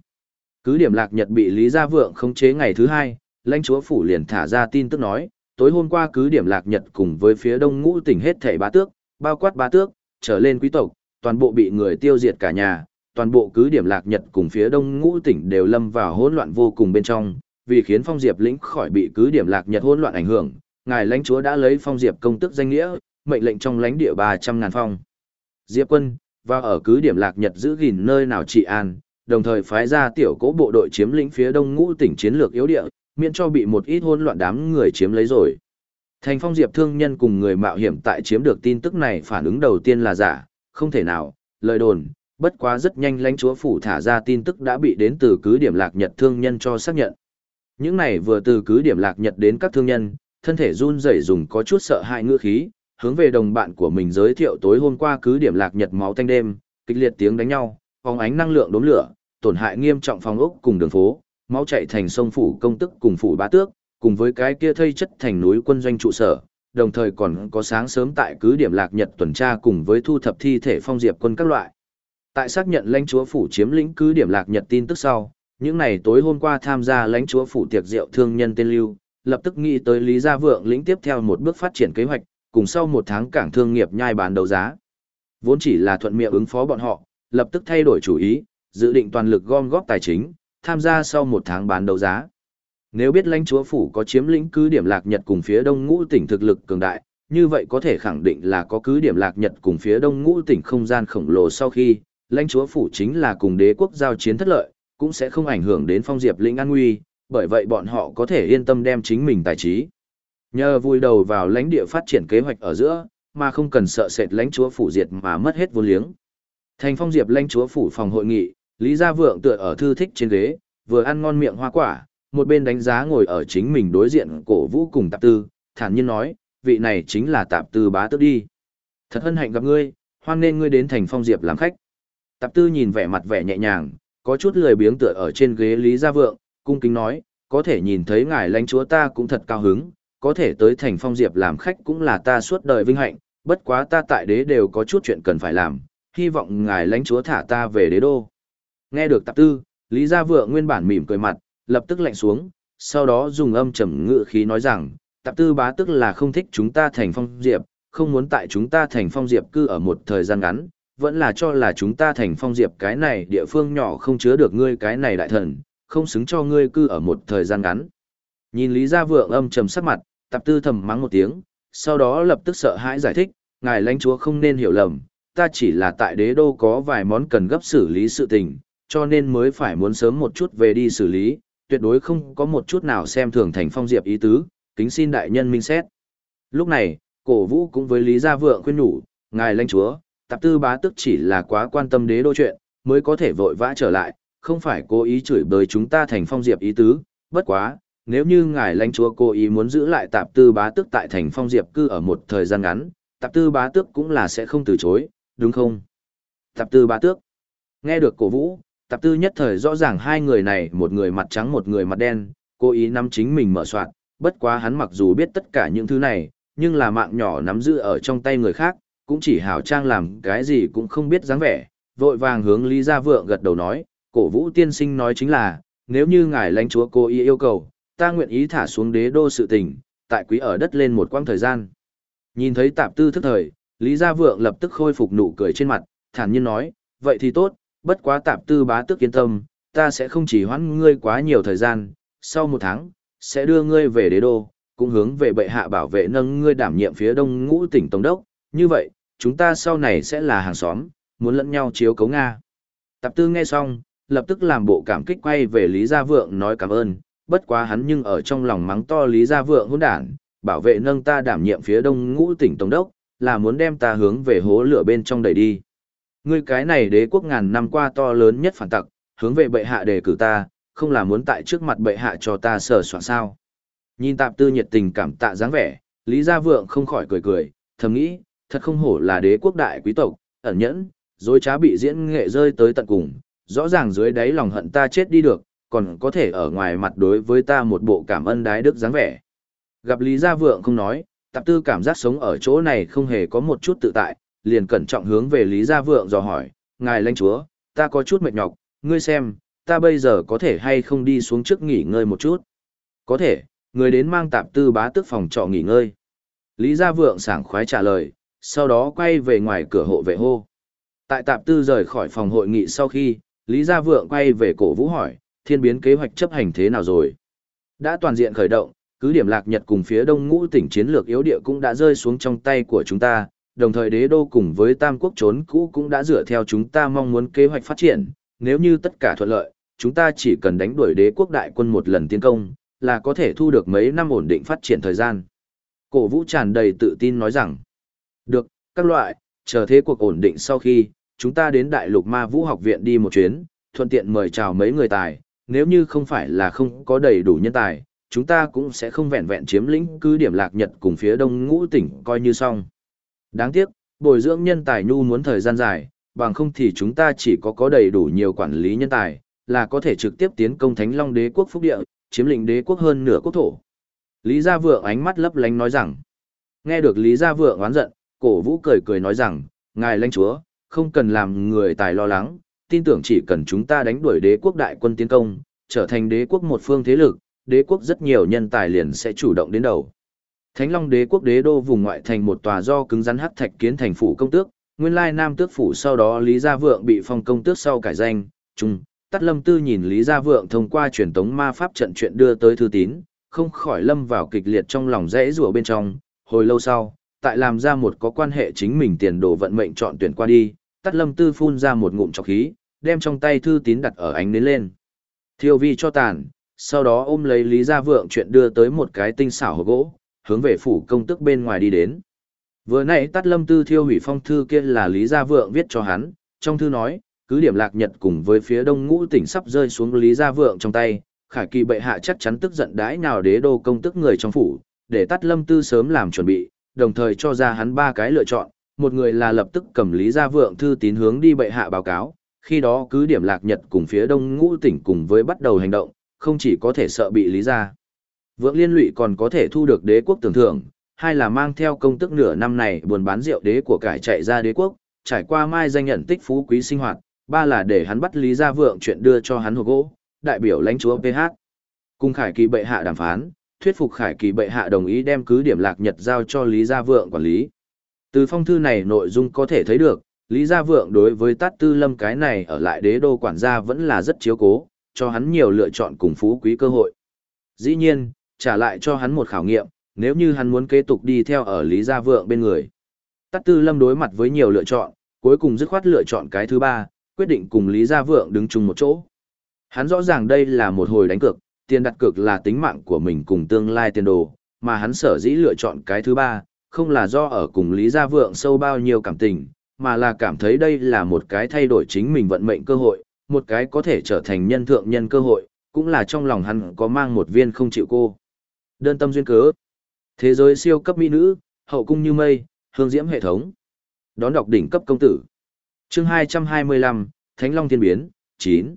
Cứ điểm lạc nhật bị Lý Gia Vượng khống chế ngày thứ hai, lãnh chúa phủ liền thả ra tin tức nói, tối hôm qua cứ điểm lạc nhật cùng với phía đông ngũ tỉnh hết thảy bá tước, bao quát bá tước, trở lên quý tộc, toàn bộ bị người tiêu diệt cả nhà, toàn bộ cứ điểm lạc nhật cùng phía đông ngũ tỉnh đều lâm vào hỗn loạn vô cùng bên trong, vì khiến phong diệp lĩnh khỏi bị cứ điểm lạc nhật hỗn loạn ảnh hưởng, ngài lãnh chúa đã lấy phong diệp công tức danh nghĩa, mệnh lệnh trong lãnh địa ba trăm ngàn phong. Diệp quân, và ở cứ điểm lạc nhật giữ gìn nơi nào trị an, đồng thời phái ra tiểu cỗ bộ đội chiếm lĩnh phía đông ngũ tỉnh chiến lược yếu địa, miễn cho bị một ít hỗn loạn đám người chiếm lấy rồi. Thành phong diệp thương nhân cùng người mạo hiểm tại chiếm được tin tức này phản ứng đầu tiên là giả, không thể nào, lời đồn, bất quá rất nhanh lãnh chúa phủ thả ra tin tức đã bị đến từ cứ điểm lạc nhật thương nhân cho xác nhận. Những này vừa từ cứ điểm lạc nhật đến các thương nhân, thân thể run rẩy dùng có chút sợ hãi ngữ khí, hướng về đồng bạn của mình giới thiệu tối hôm qua cứ điểm lạc nhật máu tanh đêm, kịch liệt tiếng đánh nhau, phóng ánh năng lượng đốm lửa, tổn hại nghiêm trọng phòng ốc cùng đường phố, máu chảy thành sông phủ công tức cùng phủ bá tước, cùng với cái kia thây chất thành núi quân doanh trụ sở, đồng thời còn có sáng sớm tại cứ điểm lạc nhật tuần tra cùng với thu thập thi thể phong diệp quân các loại. Tại xác nhận lãnh chúa phủ chiếm lĩnh cứ điểm lạc nhật tin tức sau, những này tối hôm qua tham gia lãnh chúa phủ tiệc rượu thương nhân tên lưu, lập tức nghĩ tới Lý Gia Vượng lĩnh tiếp theo một bước phát triển kế hoạch, cùng sau một tháng cảng thương nghiệp nhai bán đấu giá. Vốn chỉ là thuận miệng ứng phó bọn họ, lập tức thay đổi chủ ý, dự định toàn lực gom góp tài chính, tham gia sau một tháng bán đấu giá. Nếu biết lãnh chúa phủ có chiếm lĩnh cứ điểm lạc nhật cùng phía đông ngũ tỉnh thực lực cường đại, như vậy có thể khẳng định là có cứ điểm lạc nhật cùng phía đông ngũ tỉnh không gian khổng lồ sau khi, lãnh chúa phủ chính là cùng đế quốc giao chiến thất lợi, cũng sẽ không ảnh hưởng đến phong diệp lĩnh an nguy, bởi vậy bọn họ có thể yên tâm đem chính mình tài trí. Nhờ vui đầu vào lãnh địa phát triển kế hoạch ở giữa, mà không cần sợ sệt lãnh chúa phủ diệt mà mất hết vốn liếng. Thành phong diệp lãnh chúa phủ phòng hội nghị, Lý Gia Vượng tựa ở thư thích trên ghế, vừa ăn ngon miệng hoa quả, một bên đánh giá ngồi ở chính mình đối diện cổ vũ cùng tạp tư, thản nhiên nói, vị này chính là tạp tư bá tước đi. Thật hân hạnh gặp ngươi, hoan nên ngươi đến thành phong diệp làm khách. Tạp tư nhìn vẻ mặt vẻ nhẹ nhàng, có chút lười biếng tựa ở trên ghế Lý Gia Vượng, cung kính nói, có thể nhìn thấy ngài lãnh chúa ta cũng thật cao hứng, có thể tới thành phong diệp làm khách cũng là ta suốt đời vinh hạnh, bất quá ta tại đế đều có chút chuyện cần phải làm, hy vọng ngài lãnh chúa thả ta về đế đô. Nghe được tạp tư, Lý Gia Vượng nguyên bản mỉm cười mặt, lập tức lạnh xuống, sau đó dùng âm trầm ngự khí nói rằng, tạp tư bá tức là không thích chúng ta thành phong diệp, không muốn tại chúng ta thành phong diệp cư ở một thời gian ngắn, vẫn là cho là chúng ta thành phong diệp cái này địa phương nhỏ không chứa được ngươi cái này đại thần, không xứng cho ngươi cư ở một thời gian ngắn. Nhìn Lý Gia Vượng âm trầm sắc mặt, tạp tư thầm mắng một tiếng, sau đó lập tức sợ hãi giải thích, ngài lãnh chúa không nên hiểu lầm, ta chỉ là tại đế đô có vài món cần gấp xử lý sự tình, cho nên mới phải muốn sớm một chút về đi xử lý, tuyệt đối không có một chút nào xem thường thành phong diệp ý tứ, kính xin đại nhân minh xét. Lúc này, cổ vũ cũng với Lý Gia Vượng khuyên nhủ, ngài lãnh chúa, tạp tư bá tức chỉ là quá quan tâm đế đô chuyện, mới có thể vội vã trở lại, không phải cố ý chửi bới chúng ta thành phong diệp ý tứ, bất quá, nếu như ngài lãnh chúa cố ý muốn giữ lại tạp tư bá tức tại thành phong diệp cư ở một thời gian ngắn, tạp tư bá tước cũng là sẽ không từ chối, đúng không? Tạp tư bá tước. Nghe được cổ vũ, tạp tư nhất thời rõ ràng hai người này một người mặt trắng một người mặt đen, cố ý nắm chính mình mở soạn, bất quá hắn mặc dù biết tất cả những thứ này, nhưng là mạng nhỏ nắm giữ ở trong tay người khác, cũng chỉ hảo trang làm cái gì cũng không biết dáng vẻ, vội vàng hướng Lý Gia Vượng gật đầu nói, cổ vũ tiên sinh nói chính là, nếu như ngài lãnh chúa cố ý yêu cầu, ta nguyện ý thả xuống đế đô sự tình, tại quý ở đất lên một quãng thời gian. Nhìn thấy tạp tư thức thời, Lý Gia Vượng lập tức khôi phục nụ cười trên mặt, thản nhiên nói, vậy thì tốt, bất quá tạp tư bá tước yên tâm, ta sẽ không chỉ hoãn ngươi quá nhiều thời gian, sau một tháng, sẽ đưa ngươi về đế đô, cũng hướng về bệ hạ bảo vệ nâng ngươi đảm nhiệm phía đông ngũ tỉnh Tổng đốc, như vậy, chúng ta sau này sẽ là hàng xóm, muốn lẫn nhau chiếu cấu Nga. Tạp tư nghe xong, lập tức làm bộ cảm kích quay về Lý Gia Vượng nói cảm ơn, bất quá hắn nhưng ở trong lòng mắng to Lý Gia Vượng hỗn đản, bảo vệ nâng ta đảm nhiệm phía đông ngũ tỉnh Tổng đốc, là muốn đem ta hướng về hố lửa bên trong đẩy đi. Ngươi cái này đế quốc ngàn năm qua to lớn nhất phản tặc, hướng về bệ hạ đề cử ta, không là muốn tại trước mặt bệ hạ cho ta sở soạn sao. Nhìn tạp tư nhiệt tình cảm tạ dáng vẻ, Lý Gia Vượng không khỏi cười cười, thầm nghĩ, thật không hổ là đế quốc đại quý tộc, ẩn nhẫn, dối trá bị diễn nghệ rơi tới tận cùng, rõ ràng dưới đáy lòng hận ta chết đi được, còn có thể ở ngoài mặt đối với ta một bộ cảm ơn đái đức dáng vẻ. Gặp Lý Gia Vượng không nói, tạp tư cảm giác sống ở chỗ này không hề có một chút tự tại, liền cẩn trọng hướng về Lý Gia Vượng dò hỏi, ngài lãnh chúa, ta có chút mệt nhọc, ngươi xem, ta bây giờ có thể hay không đi xuống trước nghỉ ngơi một chút. Có thể, người đến mang tạp tư bá tước phòng trọ nghỉ ngơi. Lý Gia Vượng sảng khoái trả lời, sau đó quay về ngoài cửa hộ vệ hô. Tại tạp tư rời khỏi phòng hội nghị sau khi, Lý Gia Vượng quay về cổ vũ hỏi, thiên biến kế hoạch chấp hành thế nào rồi? Đã toàn diện khởi động, cứ điểm lạc Nhật cùng phía đông ngũ tỉnh chiến lược yếu địa cũng đã rơi xuống trong tay của chúng ta, đồng thời đế đô cùng với tam quốc trốn cũ cũng đã dựa theo chúng ta mong muốn kế hoạch phát triển, nếu như tất cả thuận lợi, chúng ta chỉ cần đánh đuổi đế quốc đại quân một lần tiến công, là có thể thu được mấy năm ổn định phát triển thời gian. Cổ vũ tràn đầy tự tin nói rằng, được, các loại, chờ thế cuộc ổn định sau khi, chúng ta đến Đại lục Ma Vũ học viện đi một chuyến, thuận tiện mời chào mấy người tài, nếu như không phải là không có đầy đủ nhân tài, chúng ta cũng sẽ không vẹn vẹn chiếm lĩnh cứ điểm lạc nhật cùng phía đông ngũ tỉnh coi như xong. Đáng tiếc, bồi dưỡng nhân tài nhu muốn thời gian dài, bằng không thì chúng ta chỉ có có đầy đủ nhiều quản lý nhân tài, là có thể trực tiếp tiến công Thánh Long đế quốc phúc địa, chiếm lĩnh đế quốc hơn nửa quốc thổ. Lý Gia Vượng ánh mắt lấp lánh nói rằng, nghe được Lý Gia Vượng oán giận, cổ vũ cười cười nói rằng, ngài lãnh chúa, không cần làm người tài lo lắng, tin tưởng chỉ cần chúng ta đánh đuổi đế quốc đại quân tiến công, trở thành đế quốc một phương thế lực, đế quốc rất nhiều nhân tài liền sẽ chủ động đến đầu. Thánh Long đế quốc đế đô vùng ngoại thành một tòa do cứng rắn hắc thạch kiến thành phủ công tước, nguyên lai nam tước phủ sau đó Lý Gia Vượng bị phong công tước sau cải danh, trung, Tắt Lâm Tư nhìn Lý Gia Vượng thông qua truyền tống ma pháp trận chuyện đưa tới thư tín, không khỏi lâm vào kịch liệt trong lòng rẽ rủa bên trong, hồi lâu sau, tại làm ra một có quan hệ chính mình tiền đồ vận mệnh chọn tuyển qua đi, Tắt Lâm Tư phun ra một ngụm trọc khí, đem trong tay thư tín đặt ở ánh nến lên. Thiêu vi cho tàn, sau đó ôm lấy Lý Gia Vượng chuyện đưa tới một cái tinh xảo hộp gỗ, hướng về phủ công tức bên ngoài đi đến. Vừa nãy tắt lâm tư thiêu hủy phong thư kia là Lý Gia Vượng viết cho hắn, trong thư nói, cứ điểm lạc nhật cùng với phía đông ngũ tỉnh sắp rơi xuống Lý Gia Vượng trong tay, khải kỳ bệ hạ chắc chắn tức giận đãi nào đế đô công tức người trong phủ, để tắt lâm tư sớm làm chuẩn bị, đồng thời cho ra hắn ba cái lựa chọn, một người là lập tức cầm Lý Gia Vượng thư tín hướng đi bệ hạ báo cáo, khi đó cứ điểm lạc nhật cùng phía đông ngũ tỉnh cùng với bắt đầu hành động, không chỉ có thể sợ bị Lý Gia Vượng liên lụy còn có thể thu được đế quốc tưởng thưởng, hai là mang theo công tức nửa năm này buồn bán rượu đế của cải chạy ra đế quốc, trải qua mai danh nhận tích phú quý sinh hoạt, ba là để hắn bắt Lý Gia Vượng chuyện đưa cho hắn hộp gỗ, đại biểu lãnh chúa PH. Cùng Khải Kỳ bệ hạ đàm phán, thuyết phục Khải Kỳ bệ hạ đồng ý đem cứ điểm lạc nhật giao cho Lý Gia Vượng quản lý. Từ phong thư này nội dung có thể thấy được, Lý Gia Vượng đối với Tát Tư Lâm cái này ở lại đế đô quản gia vẫn là rất chiếu cố, cho hắn nhiều lựa chọn cùng phú quý cơ hội. Dĩ nhiên, trả lại cho hắn một khảo nghiệm, nếu như hắn muốn kế tục đi theo ở Lý Gia Vượng bên người. Tát Tư Lâm đối mặt với nhiều lựa chọn, cuối cùng dứt khoát lựa chọn cái thứ ba, quyết định cùng Lý Gia Vượng đứng chung một chỗ. Hắn rõ ràng đây là một hồi đánh cược, tiền đặt cược là tính mạng của mình cùng tương lai tiền đồ, mà hắn sở dĩ lựa chọn cái thứ ba, không là do ở cùng Lý Gia Vượng sâu bao nhiêu cảm tình, mà là cảm thấy đây là một cái thay đổi chính mình vận mệnh cơ hội, một cái có thể trở thành nhân thượng nhân cơ hội, cũng là trong lòng hắn có mang một viên không chịu cô. Đơn tâm duyên cớ. Thế giới siêu cấp mỹ nữ, hậu cung như mây, hương diễm hệ thống. Đón đọc đỉnh cấp công tử. Chương 225, Thánh Long Thiên Biến, 9.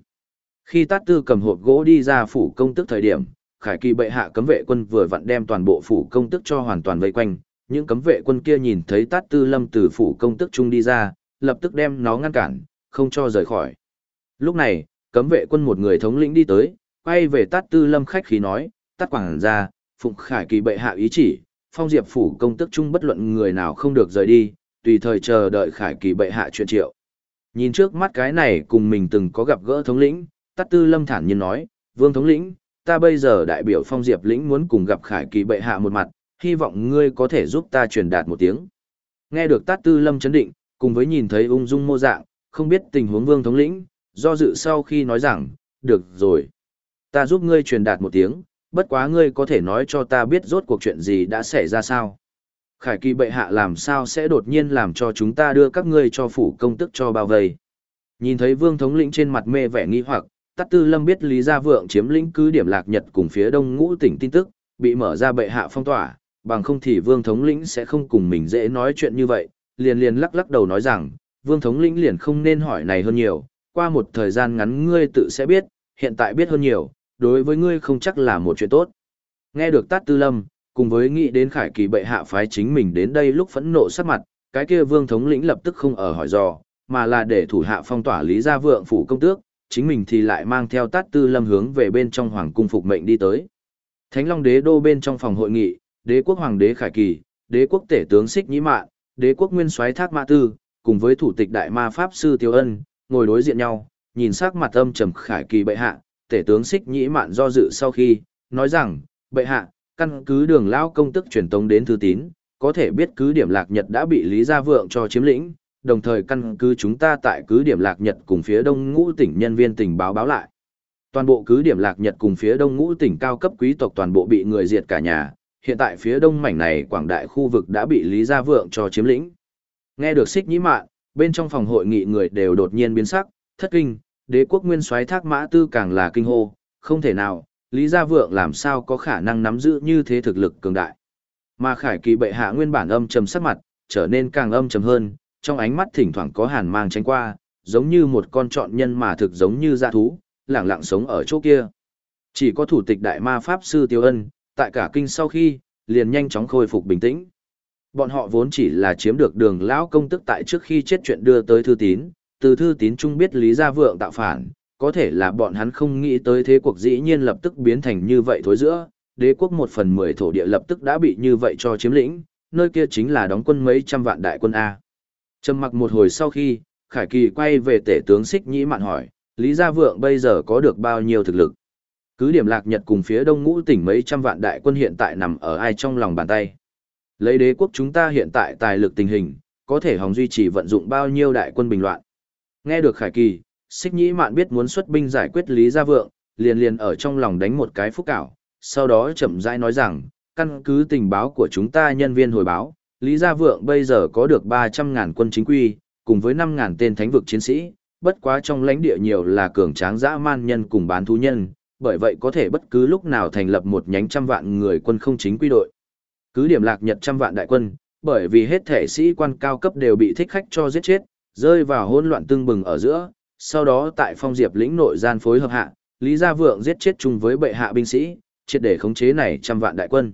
Khi Tát Tư cầm hộp gỗ đi ra phủ công tức thời điểm, Khải Kỳ bệ hạ cấm vệ quân vừa vặn đem toàn bộ phủ công tức cho hoàn toàn vây quanh, những cấm vệ quân kia nhìn thấy Tát Tư Lâm từ phủ công tức trung đi ra, lập tức đem nó ngăn cản, không cho rời khỏi. Lúc này, cấm vệ quân một người thống lĩnh đi tới, quay về Tát Tư Lâm khách khí nói, Tát Quảng ra, Phụng Khải Kỳ bệ hạ ý chỉ, phong diệp phủ công tức chung bất luận người nào không được rời đi, tùy thời chờ đợi Khải Kỳ bệ hạ chuyện triệu. Nhìn trước mắt cái này cùng mình từng có gặp gỡ thống lĩnh, Tát Tư Lâm thản nhiên nói, Vương thống lĩnh, ta bây giờ đại biểu phong diệp lĩnh muốn cùng gặp Khải Kỳ bệ hạ một mặt, hy vọng ngươi có thể giúp ta truyền đạt một tiếng. Nghe được Tát Tư Lâm chấn định, cùng với nhìn thấy ung dung mô dạng, không biết tình huống Vương thống lĩnh, do dự sau khi nói rằng, được rồi. Ta giúp ngươi truyền đạt một tiếng, bất quá ngươi có thể nói cho ta biết rốt cuộc chuyện gì đã xảy ra sao. Khải kỳ bệ hạ làm sao sẽ đột nhiên làm cho chúng ta đưa các ngươi cho phủ công tức cho bao vây. Nhìn thấy vương thống lĩnh trên mặt mê vẻ nghi hoặc, tắt tư lâm biết lý gia vượng chiếm lĩnh cứ điểm lạc nhật cùng phía đông ngũ tỉnh tin tức, bị mở ra bệ hạ phong tỏa, bằng không thì vương thống lĩnh sẽ không cùng mình dễ nói chuyện như vậy, liền liền lắc lắc đầu nói rằng, vương thống lĩnh liền không nên hỏi này hơn nhiều, qua một thời gian ngắn ngươi tự sẽ biết, hiện tại biết hơn nhiều, đối với ngươi không chắc là một chuyện tốt. Nghe được Tát Tư Lâm, cùng với nghĩ đến Khải Kỳ bệ hạ phái chính mình đến đây lúc phẫn nộ sắc mặt, cái kia vương thống lĩnh lập tức không ở hỏi dò, mà là để thủ hạ phong tỏa Lý Gia Vượng phủ công tước, chính mình thì lại mang theo Tát Tư Lâm hướng về bên trong hoàng cung phục mệnh đi tới. Thánh Long đế đô bên trong phòng hội nghị, đế quốc hoàng đế Khải Kỳ, đế quốc tể tướng Xích Nhĩ Mạn, đế quốc nguyên soái Thác Mã Tư, cùng với thủ tịch đại ma pháp sư Tiêu Ân, ngồi đối diện nhau, nhìn sắc mặt âm trầm Khải Kỳ bệ hạ, tể tướng Xích Nhĩ Mạn do dự sau khi, nói rằng, bệ hạ, căn cứ đường lao công tức truyền tống đến thư tín, có thể biết cứ điểm lạc nhật đã bị Lý Gia Vượng cho chiếm lĩnh, đồng thời căn cứ chúng ta tại cứ điểm lạc nhật cùng phía đông ngũ tỉnh nhân viên tình báo báo lại. Toàn bộ cứ điểm lạc nhật cùng phía đông ngũ tỉnh cao cấp quý tộc toàn bộ bị người diệt cả nhà, hiện tại phía đông mảnh này quảng đại khu vực đã bị Lý Gia Vượng cho chiếm lĩnh. Nghe được xích nhĩ mạn, bên trong phòng hội nghị người đều đột nhiên biến sắc, thất kinh, đế quốc nguyên soái thác mã tư càng là kinh hô, không thể nào, Lý Gia Vượng làm sao có khả năng nắm giữ như thế thực lực cường đại. Mà Khải Kỳ bệ hạ nguyên bản âm trầm sắc mặt, trở nên càng âm trầm hơn, trong ánh mắt thỉnh thoảng có hàn mang tránh qua, giống như một con trọn nhân mà thực giống như gia thú, lẳng lặng sống ở chỗ kia. Chỉ có thủ tịch đại ma pháp sư Tiêu Ân, tại cả kinh sau khi, liền nhanh chóng khôi phục bình tĩnh. Bọn họ vốn chỉ là chiếm được đường lão công tức tại trước khi chết chuyện đưa tới thư tín, từ thư tín trung biết Lý Gia Vượng tạo phản, có thể là bọn hắn không nghĩ tới thế cuộc dĩ nhiên lập tức biến thành như vậy thối giữa, đế quốc một phần mười thổ địa lập tức đã bị như vậy cho chiếm lĩnh, nơi kia chính là đóng quân mấy trăm vạn đại quân A. Trầm mặc một hồi sau khi, Khải Kỳ quay về tể tướng Xích Nhĩ Mạn hỏi, Lý Gia Vượng bây giờ có được bao nhiêu thực lực? Cứ điểm lạc nhật cùng phía đông ngũ tỉnh mấy trăm vạn đại quân hiện tại nằm ở ai trong lòng bàn tay. Lấy đế quốc chúng ta hiện tại tài lực tình hình, có thể hòng duy trì vận dụng bao nhiêu đại quân bình loạn. Nghe được Khải Kỳ, Xích Nhĩ Mạn biết muốn xuất binh giải quyết Lý Gia Vượng, liền liền ở trong lòng đánh một cái phúc cảo, sau đó chậm rãi nói rằng, căn cứ tình báo của chúng ta nhân viên hồi báo, Lý Gia Vượng bây giờ có được 300.000 quân chính quy, cùng với 5.000 tên thánh vực chiến sĩ, bất quá trong lãnh địa nhiều là cường tráng dã man nhân cùng bán thú nhân, bởi vậy có thể bất cứ lúc nào thành lập một nhánh trăm vạn người quân không chính quy đội. Cứ điểm lạc nhật trăm vạn đại quân, bởi vì hết thể sĩ quan cao cấp đều bị thích khách cho giết chết, rơi vào hỗn loạn tương bừng ở giữa, sau đó tại phong diệp lĩnh nội gian phối hợp hạ, Lý Gia Vượng giết chết chung với bệ hạ binh sĩ, triệt để khống chế này trăm vạn đại quân.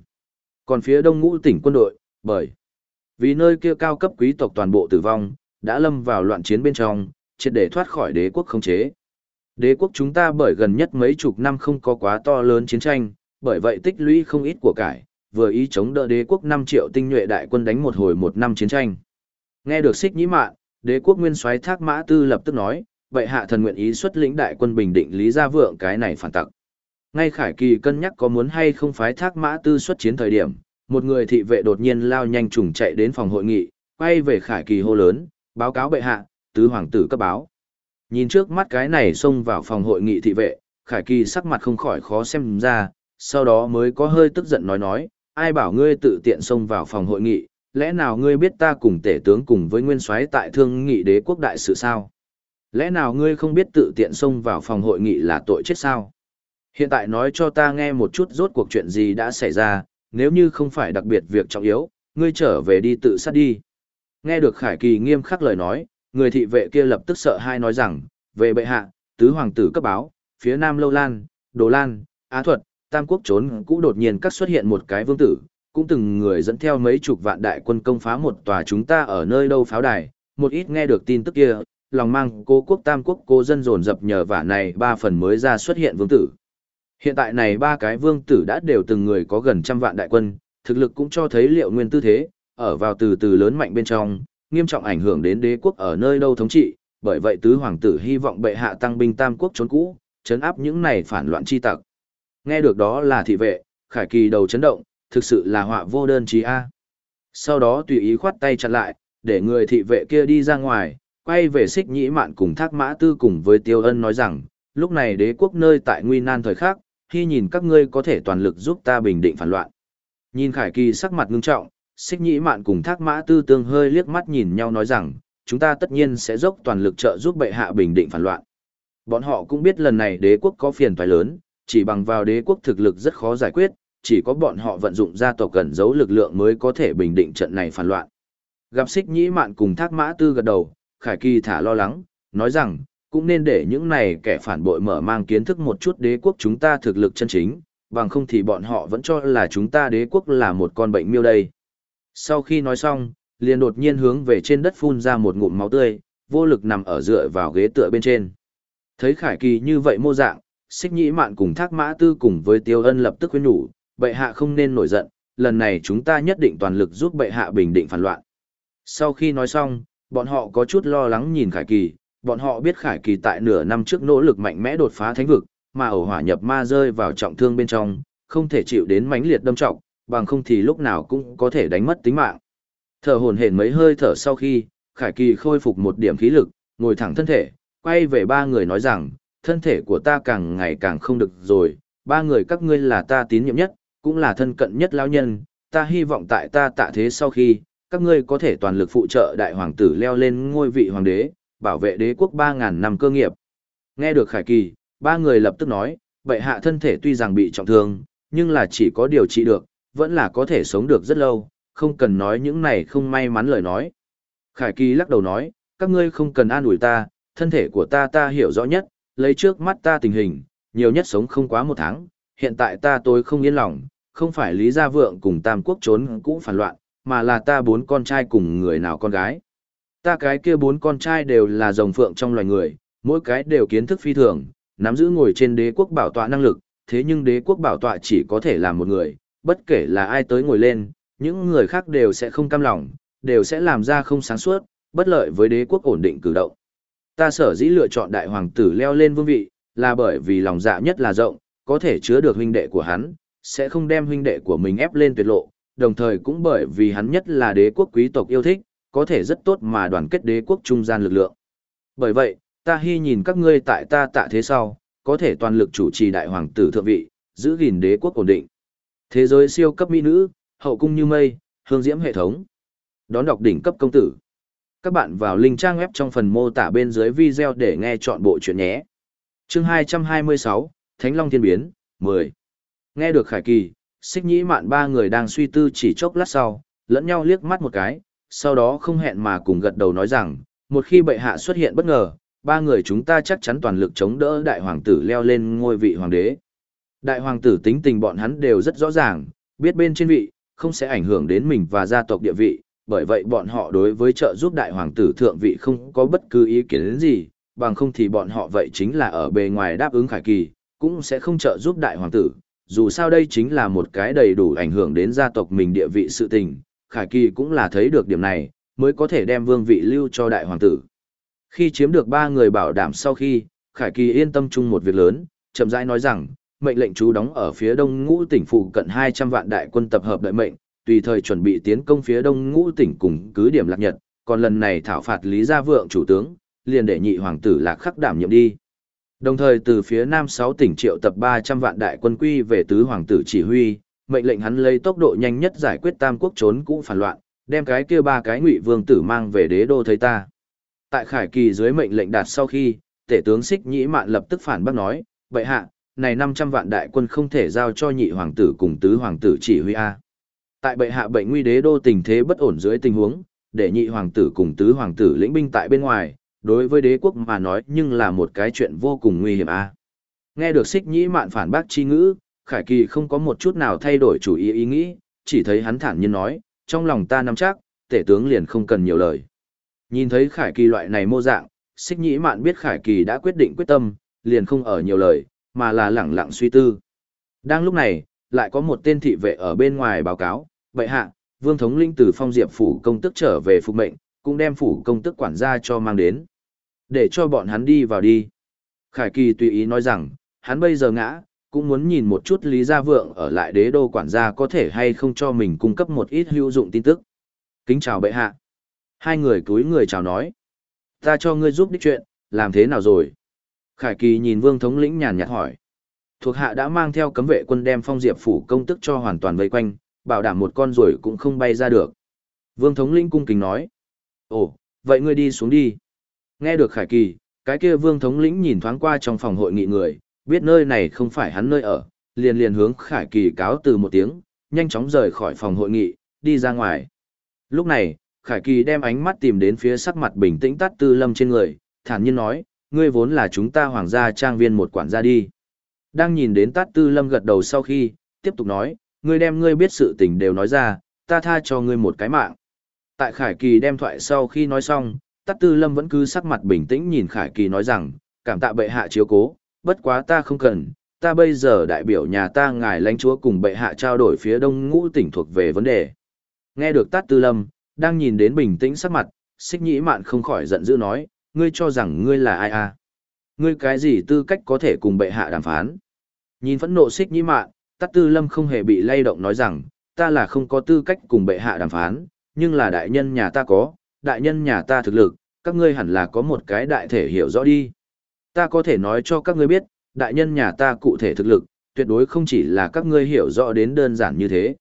Còn phía đông ngũ tỉnh quân đội, bởi vì nơi kia cao cấp quý tộc toàn bộ tử vong, đã lâm vào loạn chiến bên trong, triệt để thoát khỏi đế quốc khống chế. Đế quốc chúng ta bởi gần nhất mấy chục năm không có quá to lớn chiến tranh, bởi vậy tích lũy không ít của cải, vừa ý chống đỡ đế quốc 5 triệu tinh nhuệ đại quân đánh một hồi một năm chiến tranh. Nghe được xích nhĩ mạn, đế quốc nguyên soái thác mã tư lập tức nói, vậy hạ thần nguyện ý xuất lĩnh đại quân bình định lý gia vượng cái này phản tặc. Ngay khải kỳ cân nhắc có muốn hay không phái thác mã tư xuất chiến thời điểm, một người thị vệ đột nhiên lao nhanh trùng chạy đến phòng hội nghị, quay về khải kỳ hô lớn, báo cáo bệ hạ, tứ hoàng tử cấp báo. Nhìn trước mắt cái này xông vào phòng hội nghị thị vệ, khải kỳ sắc mặt không khỏi khó xem ra, sau đó mới có hơi tức giận nói nói, ai bảo ngươi tự tiện xông vào phòng hội nghị, lẽ nào ngươi biết ta cùng tể tướng cùng với nguyên soái tại thương nghị đế quốc đại sự sao? Lẽ nào ngươi không biết tự tiện xông vào phòng hội nghị là tội chết sao? Hiện tại nói cho ta nghe một chút rốt cuộc chuyện gì đã xảy ra, nếu như không phải đặc biệt việc trọng yếu, ngươi trở về đi tự sát đi. Nghe được Khải Kỳ nghiêm khắc lời nói, người thị vệ kia lập tức sợ hai nói rằng, về bệ hạ, tứ hoàng tử cấp báo, phía nam Lâu Lan, Đồ Lan, Á Thuật, Tam Quốc trốn cũ đột nhiên cắt xuất hiện một cái vương tử, cũng từng người dẫn theo mấy chục vạn đại quân công phá một tòa chúng ta ở nơi đâu pháo đài, một ít nghe được tin tức kia, lòng mang cố quốc Tam Quốc cố dân dồn dập nhờ vả này ba phần mới ra xuất hiện vương tử. Hiện tại này ba cái vương tử đã đều từng người có gần trăm vạn đại quân, thực lực cũng cho thấy liệu nguyên tư thế, ở vào từ từ lớn mạnh bên trong, nghiêm trọng ảnh hưởng đến đế quốc ở nơi đâu thống trị, bởi vậy tứ hoàng tử hy vọng bệ hạ tăng binh tam quốc trốn cũ, chấn áp những này phản loạn chi tặc. Nghe được đó là thị vệ, khải kỳ đầu chấn động, thực sự là họa vô đơn chí A. Sau đó tùy ý khoát tay chặn lại, để người thị vệ kia đi ra ngoài, quay về xích nhĩ mạn cùng thác mã tư cùng với tiêu ân nói rằng, lúc này đế quốc nơi tại nguy nan thời khắc, khi nhìn các ngươi có thể toàn lực giúp ta bình định phản loạn. Nhìn khải kỳ sắc mặt ngưng trọng, xích nhĩ mạn cùng thác mã tư tương hơi liếc mắt nhìn nhau nói rằng, chúng ta tất nhiên sẽ dốc toàn lực trợ giúp bệ hạ bình định phản loạn. Bọn họ cũng biết lần này đế quốc có phiền toái lớn, chỉ bằng vào đế quốc thực lực rất khó giải quyết, chỉ có bọn họ vận dụng gia tộc cần giấu lực lượng mới có thể bình định trận này phản loạn. Gặp xích nhĩ mạn cùng thác mã tư gật đầu, Khải Kỳ thả lo lắng, nói rằng, cũng nên để những này kẻ phản bội mở mang kiến thức một chút đế quốc chúng ta thực lực chân chính, bằng không thì bọn họ vẫn cho là chúng ta đế quốc là một con bệnh miêu đây. Sau khi nói xong, liền đột nhiên hướng về trên đất phun ra một ngụm máu tươi, vô lực nằm ở dựa vào ghế tựa bên trên. Thấy Khải Kỳ như vậy mô dạng, xích nhĩ mạn cùng thác mã tư cùng với tiêu ân lập tức khuyên nhủ, bệ hạ không nên nổi giận, lần này chúng ta nhất định toàn lực giúp bệ hạ bình định phản loạn. Sau khi nói xong, bọn họ có chút lo lắng nhìn Khải Kỳ, bọn họ biết Khải Kỳ tại nửa năm trước nỗ lực mạnh mẽ đột phá thánh vực, mà ổ hỏa nhập ma rơi vào trọng thương bên trong, không thể chịu đến mãnh liệt đâm trọng, bằng không thì lúc nào cũng có thể đánh mất tính mạng. Thở hổn hển mấy hơi thở sau khi, Khải Kỳ khôi phục một điểm khí lực, ngồi thẳng thân thể, quay về ba người nói rằng, thân thể của ta càng ngày càng không được rồi, ba người các ngươi là ta tín nhiệm nhất, cũng là thân cận nhất lão nhân, ta hy vọng tại ta tạ thế sau khi, các ngươi có thể toàn lực phụ trợ đại hoàng tử leo lên ngôi vị hoàng đế, bảo vệ đế quốc 3.000 năm cơ nghiệp. Nghe được Khải Kỳ, ba người lập tức nói, bệ hạ thân thể tuy rằng bị trọng thương, nhưng là chỉ có điều trị được, vẫn là có thể sống được rất lâu, không cần nói những này không may mắn lời nói. Khải Kỳ lắc đầu nói, các ngươi không cần an ủi ta, thân thể của ta ta hiểu rõ nhất, lấy trước mắt ta tình hình, nhiều nhất sống không quá một tháng, hiện tại ta tôi không yên lòng, không phải Lý Gia Vượng cùng Tam Quốc trốn cũ phản loạn, mà là ta bốn con trai cùng người nào con gái. Ta cái kia bốn con trai đều là rồng phượng trong loài người, mỗi cái đều kiến thức phi thường, nắm giữ ngồi trên đế quốc bảo tọa năng lực, thế nhưng đế quốc bảo tọa chỉ có thể làm một người, bất kể là ai tới ngồi lên, những người khác đều sẽ không cam lòng, đều sẽ làm ra không sáng suốt, bất lợi với đế quốc ổn định cử động. Ta sở dĩ lựa chọn đại hoàng tử leo lên vương vị, là bởi vì lòng dạ nhất là rộng, có thể chứa được huynh đệ của hắn, sẽ không đem huynh đệ của mình ép lên tuyệt lộ, đồng thời cũng bởi vì hắn nhất là đế quốc quý tộc yêu thích, có thể rất tốt mà đoàn kết đế quốc trung gian lực lượng. Bởi vậy, ta hy nhìn các ngươi tại ta tạ thế sau, có thể toàn lực chủ trì đại hoàng tử thượng vị, giữ gìn đế quốc ổn định. Thế giới siêu cấp mỹ nữ, hậu cung như mây, hương diễm hệ thống. Đón đọc đỉnh cấp công tử. Các bạn vào link trang web trong phần mô tả bên dưới video để nghe chọn bộ chuyện nhé. Chương 226, Thánh Long Thiên Biến, 10. Nghe được Khải Kỳ, xích nhĩ mạn ba người đang suy tư chỉ chốc lát sau, lẫn nhau liếc mắt một cái, sau đó không hẹn mà cùng gật đầu nói rằng, một khi bệ hạ xuất hiện bất ngờ, ba người chúng ta chắc chắn toàn lực chống đỡ đại hoàng tử leo lên ngôi vị hoàng đế. Đại hoàng tử tính tình bọn hắn đều rất rõ ràng, biết bên trên vị, không sẽ ảnh hưởng đến mình và gia tộc địa vị, bởi vậy bọn họ đối với trợ giúp đại hoàng tử thượng vị không có bất cứ ý kiến gì, bằng không thì bọn họ vậy chính là ở bề ngoài đáp ứng khải kỳ, cũng sẽ không trợ giúp đại hoàng tử, dù sao đây chính là một cái đầy đủ ảnh hưởng đến gia tộc mình địa vị sự tình, khải kỳ cũng là thấy được điểm này, mới có thể đem vương vị lưu cho đại hoàng tử. Khi chiếm được ba người bảo đảm sau khi, khải kỳ yên tâm chung một việc lớn, chậm rãi nói rằng, mệnh lệnh chú đóng ở phía đông ngũ tỉnh phụ cận 200 vạn đại quân tập hợp đợi mệnh, tùy thời chuẩn bị tiến công phía đông ngũ tỉnh cùng cứ điểm lạc nhật, còn lần này thảo phạt Lý Gia Vượng chủ tướng, liền để nhị hoàng tử lạc khắc đảm nhiệm đi. Đồng thời từ phía nam 6 tỉnh triệu tập 300 vạn đại quân quy về tứ hoàng tử chỉ huy, mệnh lệnh hắn lấy tốc độ nhanh nhất giải quyết tam quốc trốn cũ phản loạn, đem cái kia ba cái ngụy vương tử mang về đế đô thấy ta. Tại Khải Kỳ dưới mệnh lệnh đạt sau khi, tể tướng Xích Nhĩ Mạn lập tức phản bác nói, vậy hạ, này 500 vạn đại quân không thể giao cho nhị hoàng tử cùng tứ hoàng tử chỉ huy A. Tại bệ hạ bệnh nguy đế đô tình thế bất ổn dưới tình huống, để nhị hoàng tử cùng tứ hoàng tử lĩnh binh tại bên ngoài, đối với đế quốc mà nói nhưng là một cái chuyện vô cùng nguy hiểm A. Nghe được xích nhĩ mạn phản bác chi ngữ, Khải Kỳ không có một chút nào thay đổi chủ ý ý nghĩ, chỉ thấy hắn thản nhiên nói, trong lòng ta nắm chắc, tể tướng liền không cần nhiều lời. Nhìn thấy Khải Kỳ loại này mô dạng, xích nhĩ mạn biết Khải Kỳ đã quyết định quyết tâm, liền không ở nhiều lời, mà là lẳng lặng suy tư. Đang lúc này, lại có một tên thị vệ ở bên ngoài báo cáo, vậy hạ, vương thống linh từ phong diệp phủ công tức trở về phục mệnh, cũng đem phủ công tức quản gia cho mang đến. Để cho bọn hắn đi vào đi. Khải Kỳ tùy ý nói rằng, hắn bây giờ ngã, cũng muốn nhìn một chút Lý Gia Vượng ở lại đế đô quản gia có thể hay không cho mình cung cấp một ít hữu dụng tin tức. Kính chào bệ hạ. Hai người túi người chào nói. Ta cho ngươi giúp đích chuyện, làm thế nào rồi? Khải Kỳ nhìn Vương thống lĩnh nhàn nhạt hỏi. Thuộc hạ đã mang theo cấm vệ quân đem phong diệp phủ công tức cho hoàn toàn vây quanh, bảo đảm một con rồi cũng không bay ra được. Vương thống lĩnh cung kính nói. Ồ, vậy ngươi đi xuống đi. Nghe được Khải Kỳ, cái kia vương thống lĩnh nhìn thoáng qua trong phòng hội nghị người, biết nơi này không phải hắn nơi ở, liền liền hướng Khải Kỳ cáo từ một tiếng, nhanh chóng rời khỏi phòng hội nghị, đi ra ngoài. Lúc này, Khải Kỳ đem ánh mắt tìm đến phía sắc mặt bình tĩnh tắt tư lâm trên người, thản nhiên nói, ngươi vốn là chúng ta hoàng gia trang viên một quản gia đi. Đang nhìn đến tát tư lâm gật đầu sau khi, tiếp tục nói, ngươi đem ngươi biết sự tình đều nói ra, ta tha cho ngươi một cái mạng. Tại Khải Kỳ đem thoại sau khi nói xong, tát tư lâm vẫn cứ sắc mặt bình tĩnh nhìn Khải Kỳ nói rằng, cảm tạ bệ hạ chiếu cố, bất quá ta không cần, ta bây giờ đại biểu nhà ta ngài lãnh chúa cùng bệ hạ trao đổi phía đông ngũ tỉnh thuộc về vấn đề. Nghe được Tát Tư Lâm, đang nhìn đến bình tĩnh sắc mặt, xích nhĩ mạn không khỏi giận dữ nói, ngươi cho rằng ngươi là ai à? Ngươi cái gì tư cách có thể cùng bệ hạ đàm phán? Nhìn phẫn nộ xích nhĩ mạn, Tát Tư Lâm không hề bị lay động nói rằng, ta là không có tư cách cùng bệ hạ đàm phán, nhưng là đại nhân nhà ta có, đại nhân nhà ta thực lực, các ngươi hẳn là có một cái đại thể hiểu rõ đi. Ta có thể nói cho các ngươi biết, đại nhân nhà ta cụ thể thực lực, tuyệt đối không chỉ là các ngươi hiểu rõ đến đơn giản như thế.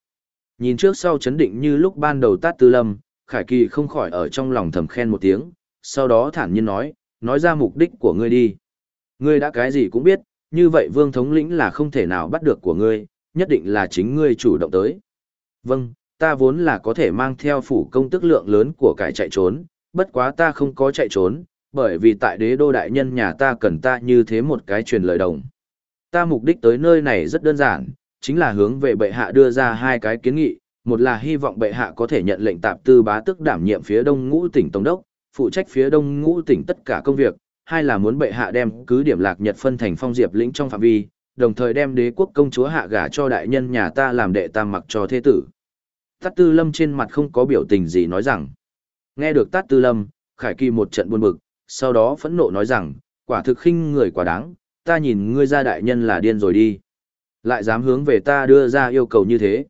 Nhìn trước sau chấn định như lúc ban đầu tát tư lâm, Khải Kỳ không khỏi ở trong lòng thầm khen một tiếng, sau đó thản nhiên nói, nói ra mục đích của ngươi đi. Ngươi đã cái gì cũng biết, như vậy vương thống lĩnh là không thể nào bắt được của ngươi, nhất định là chính ngươi chủ động tới. Vâng, ta vốn là có thể mang theo phủ công tức lượng lớn của cải chạy trốn, bất quá ta không có chạy trốn, bởi vì tại đế đô đại nhân nhà ta cần ta như thế một cái truyền lời đồng. Ta mục đích tới nơi này rất đơn giản, chính là hướng về bệ hạ đưa ra hai cái kiến nghị, một là hy vọng bệ hạ có thể nhận lệnh tạp tư bá tức đảm nhiệm phía đông ngũ tỉnh tổng đốc, phụ trách phía đông ngũ tỉnh tất cả công việc, hai là muốn bệ hạ đem cứ điểm lạc nhật phân thành phong diệp lĩnh trong phạm vi, đồng thời đem đế quốc công chúa hạ gả cho đại nhân nhà ta làm đệ tam mặc cho thế tử. Tát Tư Lâm trên mặt không có biểu tình gì nói rằng. Nghe được Tát Tư Lâm, Khải Kỳ một trận buồn bực, sau đó phẫn nộ nói rằng, quả thực khinh người quá đáng, ta nhìn ngươi ra đại nhân là điên rồi đi. Lại dám hướng về ta đưa ra yêu cầu như thế.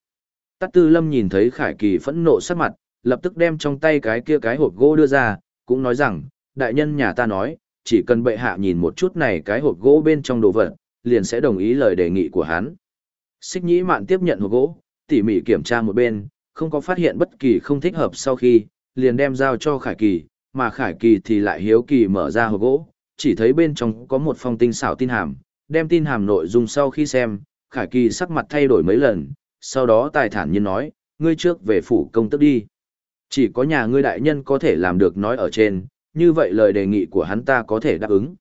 Tát Tư Lâm nhìn thấy Khải Kỳ phẫn nộ sắc mặt, lập tức đem trong tay cái kia cái hộp gỗ đưa ra, cũng nói rằng, đại nhân nhà ta nói, chỉ cần bệ hạ nhìn một chút này cái hộp gỗ bên trong đồ vật, liền sẽ đồng ý lời đề nghị của hắn. Xích nhĩ mạn tiếp nhận hộp gỗ, tỉ mỉ kiểm tra một bên, không có phát hiện bất kỳ không thích hợp sau khi, liền đem giao cho Khải Kỳ, mà Khải Kỳ thì lại hiếu kỳ mở ra hộp gỗ, chỉ thấy bên trong có một phong tinh xảo tin hàm, đem tin hàm nội dung sau khi xem, Khải Kỳ sắc mặt thay đổi mấy lần, sau đó tài thản nhiên nói, ngươi trước về phủ công tức đi. Chỉ có nhà ngươi đại nhân có thể làm được nói ở trên, như vậy lời đề nghị của hắn ta có thể đáp ứng.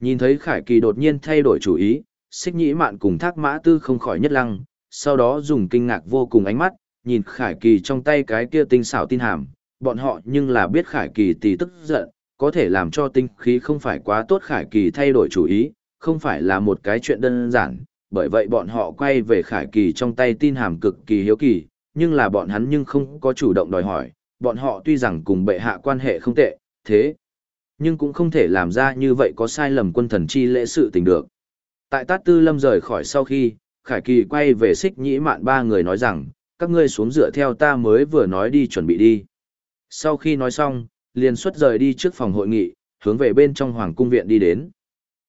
Nhìn thấy Khải Kỳ đột nhiên thay đổi chủ ý, xích nhĩ mạn cùng thác mã tư không khỏi nhất lăng, sau đó dùng kinh ngạc vô cùng ánh mắt, nhìn Khải Kỳ trong tay cái kia tinh xảo tin hàm, bọn họ nhưng là biết Khải Kỳ tỷ tức giận, có thể làm cho tinh khí không phải quá tốt Khải Kỳ thay đổi chủ ý, không phải là một cái chuyện đơn giản, bởi vậy bọn họ quay về Khải Kỳ trong tay tin hàm cực kỳ hiếu kỳ, nhưng là bọn hắn nhưng không có chủ động đòi hỏi, bọn họ tuy rằng cùng bệ hạ quan hệ không tệ, thế, nhưng cũng không thể làm ra như vậy có sai lầm quân thần chi lễ sự tình được. Tại Tát Tư Lâm rời khỏi sau khi, Khải Kỳ quay về xích nhĩ mạn ba người nói rằng, các ngươi xuống dựa theo ta mới vừa nói đi chuẩn bị đi. Sau khi nói xong, liền xuất rời đi trước phòng hội nghị, hướng về bên trong hoàng cung viện đi đến.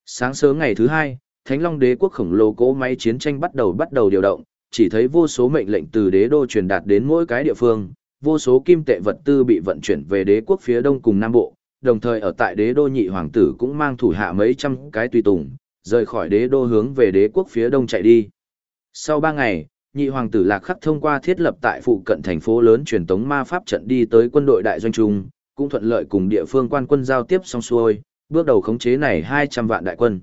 Sáng sớm ngày thứ hai, Thánh Long đế quốc khổng lồ cỗ máy chiến tranh bắt đầu bắt đầu điều động, chỉ thấy vô số mệnh lệnh từ đế đô truyền đạt đến mỗi cái địa phương, vô số kim tệ vật tư bị vận chuyển về đế quốc phía đông cùng nam bộ, đồng thời ở tại đế đô nhị hoàng tử cũng mang thủ hạ mấy trăm cái tùy tùng, rời khỏi đế đô hướng về đế quốc phía đông chạy đi. Sau ba ngày, nhị hoàng tử lạc khắc thông qua thiết lập tại phụ cận thành phố lớn truyền tống ma pháp trận đi tới quân đội đại doanh trung, cũng thuận lợi cùng địa phương quan quân giao tiếp xong xuôi, bước đầu khống chế này 200 vạn đại quân.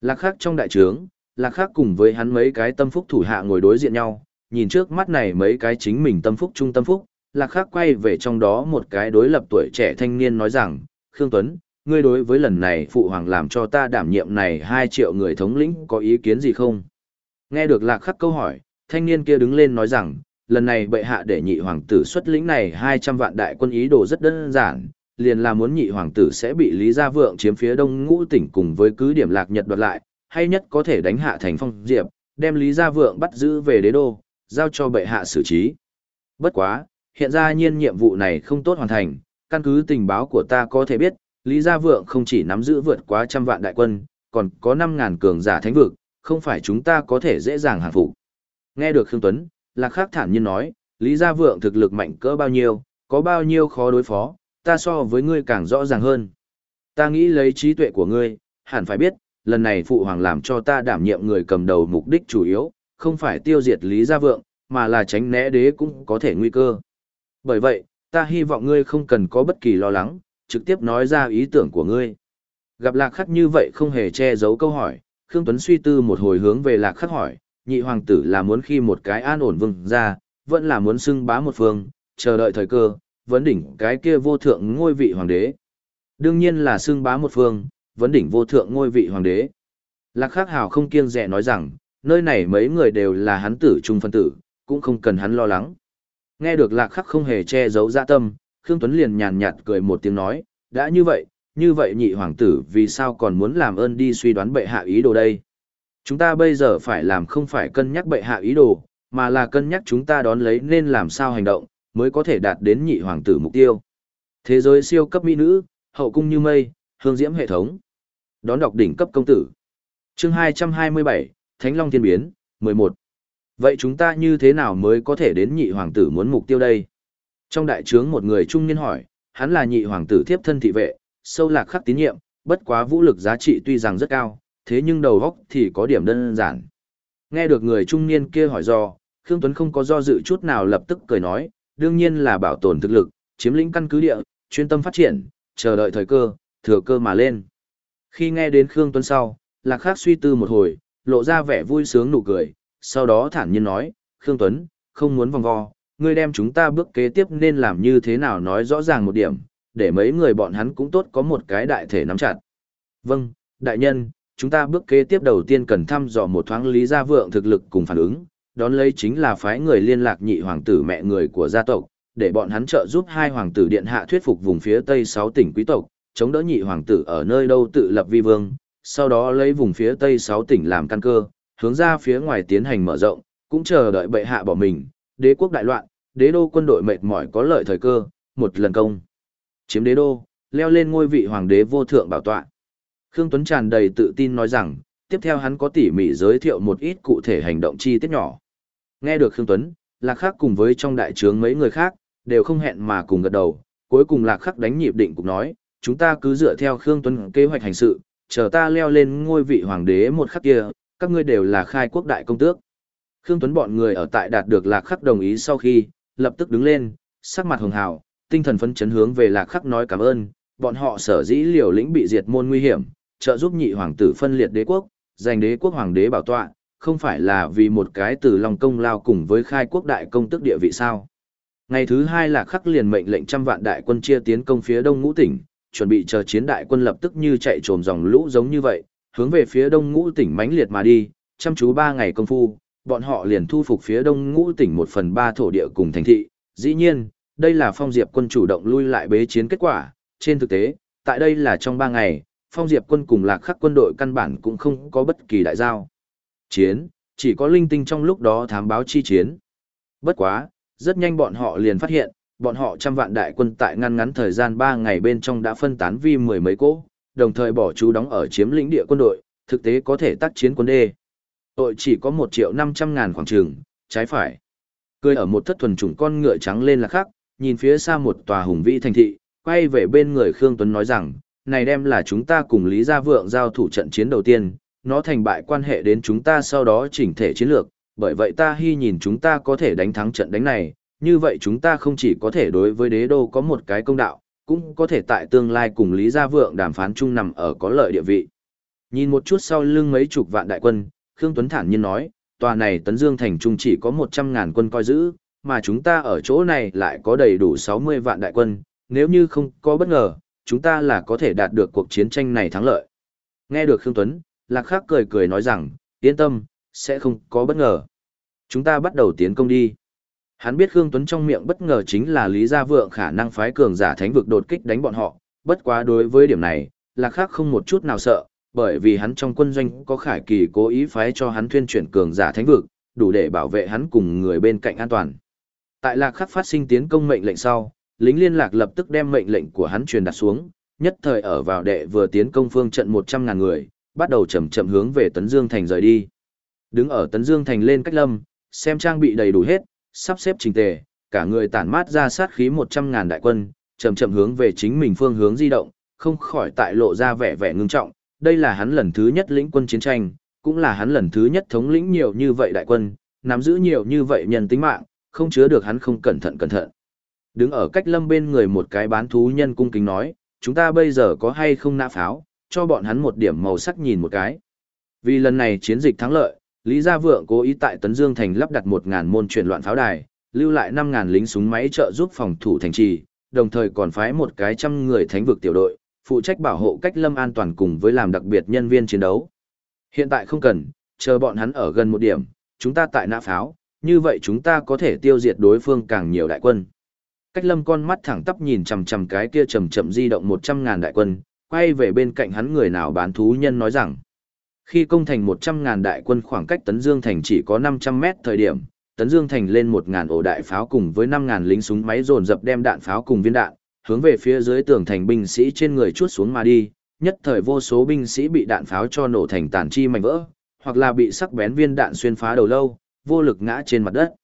Lạc khắc trong đại trướng, lạc khắc cùng với hắn mấy cái tâm phúc thủ hạ ngồi đối diện nhau, nhìn trước mắt này mấy cái chính mình tâm phúc trung tâm phúc, lạc khắc quay về trong đó một cái đối lập tuổi trẻ thanh niên nói rằng, Khương Tuấn, ngươi đối với lần này phụ hoàng làm cho ta đảm nhiệm này 2 triệu người thống lĩnh có ý kiến gì không? Nghe được lạc khắc câu hỏi, thanh niên kia đứng lên nói rằng, lần này bệ hạ để nhị hoàng tử xuất lĩnh này 200 vạn đại quân ý đồ rất đơn giản, liền là muốn nhị hoàng tử sẽ bị Lý Gia Vượng chiếm phía đông ngũ tỉnh cùng với cứ điểm lạc nhật đoạt lại, hay nhất có thể đánh hạ thành phong diệp, đem Lý Gia Vượng bắt giữ về đế đô, giao cho bệ hạ xử trí. Bất quá, hiện ra nhiên nhiệm vụ này không tốt hoàn thành, căn cứ tình báo của ta có thể biết, Lý Gia Vượng không chỉ nắm giữ vượt quá trăm vạn đại quân, còn có 5.000 cường giả thánh vực, không phải chúng ta có thể dễ dàng hàng phục. Nghe được Khương Tuấn, Lạc Khắc thản nhiên nói, Lý Gia Vượng thực lực mạnh cỡ bao nhiêu, có bao nhiêu khó đối phó, ta so với ngươi càng rõ ràng hơn. Ta nghĩ lấy trí tuệ của ngươi, hẳn phải biết, lần này Phụ Hoàng làm cho ta đảm nhiệm người cầm đầu mục đích chủ yếu, không phải tiêu diệt Lý Gia Vượng, mà là tránh né đế cũng có thể nguy cơ. Bởi vậy, ta hy vọng ngươi không cần có bất kỳ lo lắng, trực tiếp nói ra ý tưởng của ngươi. Gặp Lạc Khắc như vậy không hề che giấu câu hỏi, Khương Tuấn suy tư một hồi hướng về Lạc Khắc hỏi, nhị hoàng tử là muốn khi một cái an ổn vương ra, vẫn là muốn xưng bá một phương, chờ đợi thời cơ, vấn đỉnh cái kia vô thượng ngôi vị hoàng đế. Đương nhiên là xưng bá một phương, vấn đỉnh vô thượng ngôi vị hoàng đế. Lạc Khắc Hào không kiêng dè nói rằng, nơi này mấy người đều là hắn tử trung phân tử, cũng không cần hắn lo lắng. Nghe được Lạc Khắc không hề che giấu dạ tâm, Khương Tuấn liền nhàn nhạt cười một tiếng nói, đã như vậy, như vậy nhị hoàng tử vì sao còn muốn làm ơn đi suy đoán bệ hạ ý đồ đây? Chúng ta bây giờ phải làm không phải cân nhắc bệ hạ ý đồ, mà là cân nhắc chúng ta đón lấy nên làm sao hành động, mới có thể đạt đến nhị hoàng tử mục tiêu. Thế giới siêu cấp mỹ nữ, hậu cung như mây, hương diễm hệ thống. Đón đọc đỉnh cấp công tử. Chương 227, Thánh Long Thiên Biến, 11. Vậy chúng ta như thế nào mới có thể đến nhị hoàng tử muốn mục tiêu đây? Trong đại trướng một người trung niên hỏi, hắn là nhị hoàng tử thiếp thân thị vệ, sâu lạc khắc tín nhiệm, bất quá vũ lực giá trị tuy rằng rất cao, thế nhưng đầu góc thì có điểm đơn giản. Nghe được người trung niên kia hỏi do, Khương Tuấn không có do dự chút nào lập tức cười nói, đương nhiên là bảo tồn thực lực, chiếm lĩnh căn cứ địa, chuyên tâm phát triển, chờ đợi thời cơ, thừa cơ mà lên. Khi nghe đến Khương Tuấn sau, Lạc khác suy tư một hồi, lộ ra vẻ vui sướng nụ cười, sau đó thản nhiên nói, Khương Tuấn, không muốn vòng vo, ngươi đem chúng ta bước kế tiếp nên làm như thế nào nói rõ ràng một điểm, để mấy người bọn hắn cũng tốt có một cái đại thể nắm chặt. Vâng, đại nhân, chúng ta bước kế tiếp đầu tiên cần thăm dò một thoáng lý gia vượng thực lực cùng phản ứng, đón lấy chính là phái người liên lạc nhị hoàng tử mẹ người của gia tộc, để bọn hắn trợ giúp hai hoàng tử điện hạ thuyết phục vùng phía tây sáu tỉnh quý tộc, chống đỡ nhị hoàng tử ở nơi đâu tự lập vi vương, sau đó lấy vùng phía tây sáu tỉnh làm căn cơ, hướng ra phía ngoài tiến hành mở rộng, cũng chờ đợi bệ hạ bỏ mình, đế quốc đại loạn, đế đô quân đội mệt mỏi có lợi thời cơ, một lần công. Chiếm đế đô, leo lên ngôi vị hoàng đế vô thượng bảo tọa. Khương Tuấn tràn đầy tự tin nói rằng, tiếp theo hắn có tỉ mỉ giới thiệu một ít cụ thể hành động chi tiết nhỏ. Nghe được Khương Tuấn, Lạc Khắc cùng với trong đại trướng mấy người khác, đều không hẹn mà cùng gật đầu, cuối cùng Lạc Khắc đánh nhịp định cũng nói, chúng ta cứ dựa theo Khương Tuấn kế hoạch hành sự, chờ ta leo lên ngôi vị hoàng đế một khắc kia, các ngươi đều là khai quốc đại công tước. Khương Tuấn bọn người ở tại đạt được Lạc Khắc đồng ý sau khi, lập tức đứng lên, sắc mặt hường hào, tinh thần phấn chấn hướng về Lạc Khắc nói cảm ơn, bọn họ sở dĩ liều lĩnh bị diệt môn nguy hiểm, trợ giúp nhị hoàng tử phân liệt đế quốc, giành đế quốc hoàng đế bảo tọa, không phải là vì một cái từ lòng công lao cùng với khai quốc đại công tức địa vị sao. Ngày thứ hai là khắc liền mệnh lệnh trăm vạn đại quân chia tiến công phía đông ngũ tỉnh, chuẩn bị chờ chiến đại quân lập tức như chạy trồm dòng lũ giống như vậy, hướng về phía đông ngũ tỉnh mãnh liệt mà đi, chăm chú ba ngày công phu, bọn họ liền thu phục phía đông ngũ tỉnh một phần ba thổ địa cùng thành thị. Dĩ nhiên, đây là phong diệp quân chủ động lui lại bế chiến kết quả, trên thực tế, tại đây là trong ba ngày, phong diệp quân cùng lạc khắc quân đội căn bản cũng không có bất kỳ đại giao. Chiến, chỉ có linh tinh trong lúc đó thám báo chi chiến. Bất quá, rất nhanh bọn họ liền phát hiện, bọn họ trăm vạn đại quân tại ngăn ngắn thời gian 3 ngày bên trong đã phân tán vi mười mấy cỗ, đồng thời bỏ chú đóng ở chiếm lĩnh địa quân đội, thực tế có thể tác chiến quân đê. Tội chỉ có 1 triệu 500 ngàn khoảng trường, trái phải. Cười ở một thất thuần trùng con ngựa trắng lên là khác, nhìn phía xa một tòa hùng vĩ thành thị, quay về bên người Khương Tuấn nói rằng, này đem là chúng ta cùng Lý Gia Vượng giao thủ trận chiến đầu tiên, nó thành bại quan hệ đến chúng ta sau đó chỉnh thể chiến lược, bởi vậy ta hy nhìn chúng ta có thể đánh thắng trận đánh này, như vậy chúng ta không chỉ có thể đối với đế đô có một cái công đạo, cũng có thể tại tương lai cùng Lý Gia Vượng đàm phán chung nằm ở có lợi địa vị. Nhìn một chút sau lưng mấy chục vạn đại quân, Khương Tuấn thản nhiên nói, tòa này Tấn Dương Thành Trung chỉ có 100 ngàn quân coi giữ, mà chúng ta ở chỗ này lại có đầy đủ 60 vạn đại quân, nếu như không có bất ngờ, chúng ta là có thể đạt được cuộc chiến tranh này thắng lợi. Nghe được Khương Tuấn, Lạc Khắc cười cười nói rằng, yên tâm, sẽ không có bất ngờ. Chúng ta bắt đầu tiến công đi. Hắn biết Khương Tuấn trong miệng bất ngờ chính là Lý Gia Vượng khả năng phái cường giả thánh vực đột kích đánh bọn họ, bất quá đối với điểm này, Lạc Khắc không một chút nào sợ, bởi vì hắn trong quân doanh có khải kỳ cố ý phái cho hắn thuyên chuyển cường giả thánh vực, đủ để bảo vệ hắn cùng người bên cạnh an toàn. Tại Lạc Khắc phát sinh tiến công mệnh lệnh sau, lính liên lạc lập tức đem mệnh lệnh của hắn truyền đặt xuống, nhất thời ở vào đệ vừa tiến công phương trận 100 ngàn người, bắt đầu chậm chậm hướng về Tấn Dương Thành rời đi. Đứng ở Tấn Dương Thành lên cách lâm, xem trang bị đầy đủ hết, sắp xếp trình tề, cả người tản mát ra sát khí 100 ngàn đại quân, chậm chậm hướng về chính mình phương hướng di động, không khỏi tại lộ ra vẻ vẻ ngưng trọng, đây là hắn lần thứ nhất lĩnh quân chiến tranh, cũng là hắn lần thứ nhất thống lĩnh nhiều như vậy đại quân, nắm giữ nhiều như vậy nhân tính mạng, không chứa được hắn không cẩn thận cẩn thận. Đứng ở cách lâm bên người một cái bán thú nhân cung kính nói, chúng ta bây giờ có hay không nã pháo, cho bọn hắn một điểm màu sắc nhìn một cái. Vì lần này chiến dịch thắng lợi, Lý Gia Vượng cố ý tại Tấn Dương Thành lắp đặt 1.000 môn chuyển loạn pháo đài, lưu lại 5.000 lính súng máy trợ giúp phòng thủ thành trì, đồng thời còn phái một cái trăm người thánh vực tiểu đội, phụ trách bảo hộ cách lâm an toàn cùng với làm đặc biệt nhân viên chiến đấu. Hiện tại không cần, chờ bọn hắn ở gần một điểm, chúng ta tại nã pháo, như vậy chúng ta có thể tiêu diệt đối phương càng nhiều đại quân. Cách lâm con mắt thẳng tắp nhìn chằm chằm cái kia chậm chậm di động 100 ngàn đại quân, quay về bên cạnh hắn người nào bán thú nhân nói rằng, khi công thành 100 ngàn đại quân khoảng cách Tấn Dương Thành chỉ có 500 mét thời điểm, Tấn Dương Thành lên một ngàn ổ đại pháo cùng với năm ngàn lính súng máy dồn dập đem đạn pháo cùng viên đạn, hướng về phía dưới tường thành binh sĩ trên người chuốt xuống mà đi, nhất thời vô số binh sĩ bị đạn pháo cho nổ thành tàn chi mảnh vỡ, hoặc là bị sắc bén viên đạn xuyên phá đầu lâu, vô lực ngã trên mặt đất.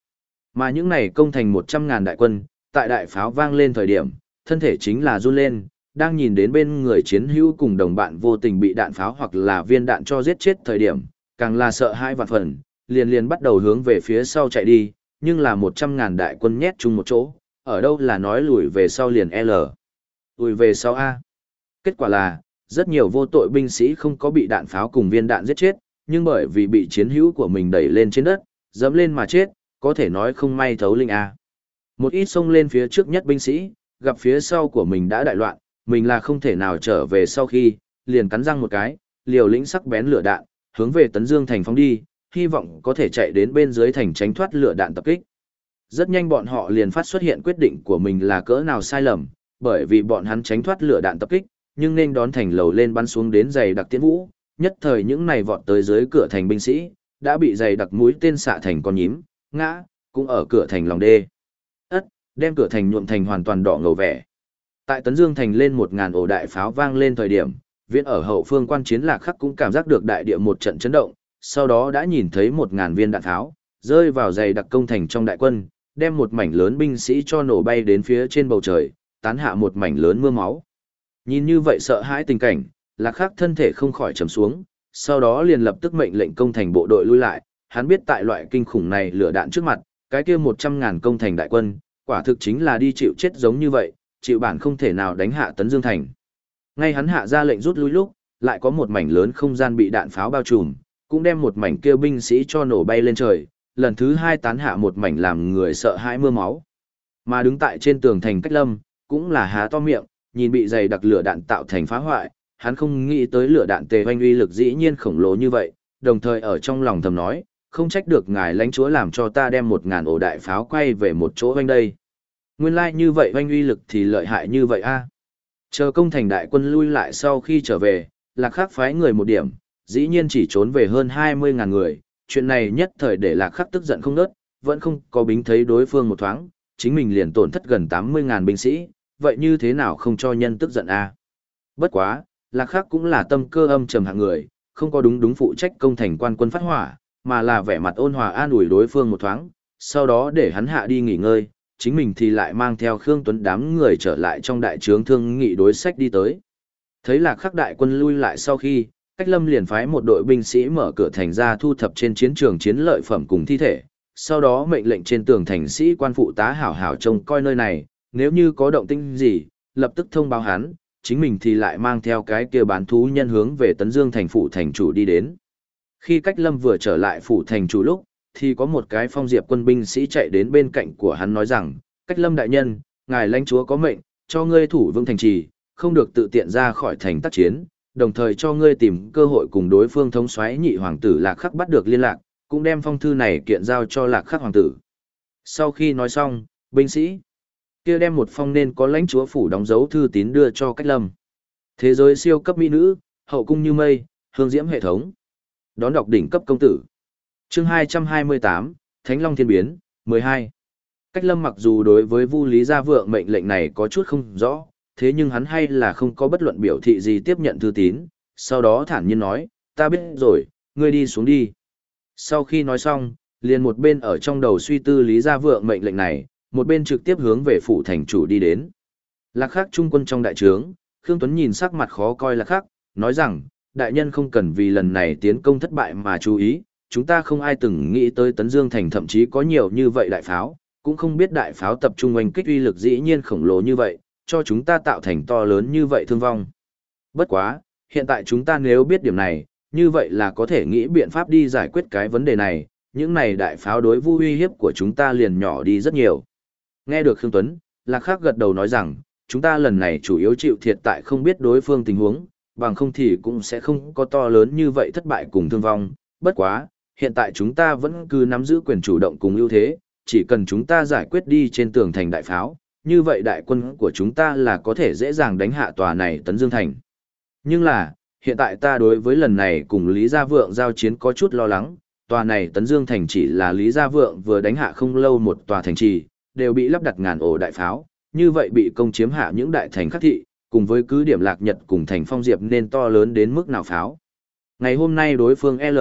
Mà những này công thành 100 ngàn đại quân, tại đại pháo vang lên thời điểm, thân thể chính là run lên, đang nhìn đến bên người chiến hữu cùng đồng bạn vô tình bị đạn pháo hoặc là viên đạn cho giết chết thời điểm, càng là sợ hai vạn phần, liền liền bắt đầu hướng về phía sau chạy đi, nhưng là 100 ngàn đại quân nhét chung một chỗ, ở đâu là nói lùi về sau liền L. Lùi về sau A. Kết quả là, rất nhiều vô tội binh sĩ không có bị đạn pháo cùng viên đạn giết chết, nhưng bởi vì bị chiến hữu của mình đẩy lên trên đất, dẫm lên mà chết, có thể nói không may thấu linh A. Một ít xông lên phía trước nhất binh sĩ, gặp phía sau của mình đã đại loạn, mình là không thể nào trở về sau khi, liền cắn răng một cái, liều lĩnh sắc bén lửa đạn, hướng về Tấn Dương thành phóng đi, hy vọng có thể chạy đến bên dưới thành tránh thoát lửa đạn tập kích. Rất nhanh bọn họ liền phát xuất hiện quyết định của mình là cỡ nào sai lầm, bởi vì bọn hắn tránh thoát lửa đạn tập kích, nhưng nên đón thành lầu lên bắn xuống đến giày đặc tiễn vũ, nhất thời những này vọt tới dưới cửa thành binh sĩ, đã bị giày đặc mũi tên xạ thành con nhím, ngã, cũng ở cửa thành lòng đê. Đem cửa thành nhuộm thành hoàn toàn đỏ ngầu vẻ. Tại Tấn Dương thành lên một ngàn ổ đại pháo vang lên thời điểm, viện ở hậu phương quan chiến lạc khắc cũng cảm giác được đại địa một trận chấn động, sau đó đã nhìn thấy một ngàn viên đạn tháo rơi vào giày đặc công thành trong đại quân, đem một mảnh lớn binh sĩ cho nổ bay đến phía trên bầu trời, tán hạ một mảnh lớn mưa máu. Nhìn như vậy sợ hãi tình cảnh, lạc khắc thân thể không khỏi trầm xuống, sau đó liền lập tức mệnh lệnh công thành bộ đội lui lại, hắn biết tại loại kinh khủng này lửa đạn trước mặt, cái kia một trăm ngàn công thành đại quân, quả thực chính là đi chịu chết giống như vậy, chịu bản không thể nào đánh hạ Tấn Dương Thành. Ngay hắn hạ ra lệnh rút lui lúc, lại có một mảnh lớn không gian bị đạn pháo bao trùm, cũng đem một mảnh kia binh sĩ cho nổ bay lên trời, lần thứ hai tán hạ một mảnh làm người sợ hãi mưa máu. Mà đứng tại trên tường thành cách lâm, cũng là há to miệng, nhìn bị dày đặc lửa đạn tạo thành phá hoại, hắn không nghĩ tới lửa đạn tề hoanh uy lực dĩ nhiên khổng lồ như vậy, đồng thời ở trong lòng thầm nói, không trách được ngài lãnh chúa làm cho ta đem một ngàn ổ đại pháo quay về một chỗ hoanh đây. Nguyên lai like như vậy oanh uy lực thì lợi hại như vậy a. Chờ công thành đại quân lui lại sau khi trở về, lạc khắc phái người một điểm, dĩ nhiên chỉ trốn về hơn 20.000 người, chuyện này nhất thời để lạc khắc tức giận không nớt, vẫn không có bính thấy đối phương một thoáng, chính mình liền tổn thất gần 80.000 binh sĩ, vậy như thế nào không cho nhân tức giận a? Bất quá, lạc khắc cũng là tâm cơ âm trầm hạng người, không có đúng đúng phụ trách công thành quan quân phát hỏa, mà là vẻ mặt ôn hòa an ủi đối phương một thoáng, sau đó để hắn hạ đi nghỉ ngơi, chính mình thì lại mang theo Khương Tuấn đám người trở lại trong đại trướng thương nghị đối sách đi tới. Thấy là khắc đại quân lui lại sau khi, cách lâm liền phái một đội binh sĩ mở cửa thành ra thu thập trên chiến trường chiến lợi phẩm cùng thi thể, sau đó mệnh lệnh trên tường thành sĩ quan phụ tá hảo hảo trông coi nơi này, nếu như có động tĩnh gì, lập tức thông báo hắn, chính mình thì lại mang theo cái kia bán thú nhân hướng về Tấn Dương thành phủ thành chủ đi đến. Khi cách lâm vừa trở lại phủ thành chủ lúc, thì có một cái phong diệp quân binh sĩ chạy đến bên cạnh của hắn nói rằng, cách lâm đại nhân, ngài lãnh chúa có mệnh, cho ngươi thủ vương thành trì, không được tự tiện ra khỏi thành tác chiến, đồng thời cho ngươi tìm cơ hội cùng đối phương thống soái nhị hoàng tử lạc khắc bắt được liên lạc, cũng đem phong thư này kiện giao cho lạc khắc hoàng tử. Sau khi nói xong, binh sĩ kia đem một phong nên có lãnh chúa phủ đóng dấu thư tín đưa cho cách lâm. Thế giới siêu cấp mỹ nữ, hậu cung như mây, hương diễm hệ thống. Đón đọc đỉnh cấp công tử. Chương 228, Thánh Long Thiên Biến, 12. Cách lâm mặc dù đối với Vu Lý Gia Vượng mệnh lệnh này có chút không rõ, thế nhưng hắn hay là không có bất luận biểu thị gì tiếp nhận thư tín, sau đó thản nhiên nói, ta biết rồi, ngươi đi xuống đi. Sau khi nói xong, liền một bên ở trong đầu suy tư Lý Gia Vượng mệnh lệnh này, một bên trực tiếp hướng về phủ thành chủ đi đến. Lạc khắc trung quân trong đại trướng, Khương Tuấn nhìn sắc mặt khó coi lạc khắc, nói rằng, đại nhân không cần vì lần này tiến công thất bại mà chú ý, chúng ta không ai từng nghĩ tới Tấn Dương Thành thậm chí có nhiều như vậy đại pháo, cũng không biết đại pháo tập trung oanh kích uy lực dĩ nhiên khổng lồ như vậy, cho chúng ta tạo thành to lớn như vậy thương vong. Bất quá, hiện tại chúng ta nếu biết điểm này, như vậy là có thể nghĩ biện pháp đi giải quyết cái vấn đề này, những này đại pháo đối vu uy hiếp của chúng ta liền nhỏ đi rất nhiều. Nghe được Khương Tuấn, Lạc Khắc gật đầu nói rằng, chúng ta lần này chủ yếu chịu thiệt tại không biết đối phương tình huống, bằng không thì cũng sẽ không có to lớn như vậy thất bại cùng thương vong. Bất quá, hiện tại chúng ta vẫn cứ nắm giữ quyền chủ động cùng ưu thế, chỉ cần chúng ta giải quyết đi trên tường thành đại pháo, như vậy đại quân của chúng ta là có thể dễ dàng đánh hạ tòa này tấn dương thành. Nhưng là, hiện tại ta đối với lần này cùng Lý Gia Vượng giao chiến có chút lo lắng, tòa này tấn dương thành chỉ là Lý Gia Vượng vừa đánh hạ không lâu một tòa thành trì, đều bị lắp đặt ngàn ổ đại pháo, như vậy bị công chiếm hạ những đại thành khắc thị, cùng với cứ điểm lạc nhật cùng thành phong diệp nên to lớn đến mức nào pháo. Ngày hôm nay đối phương L.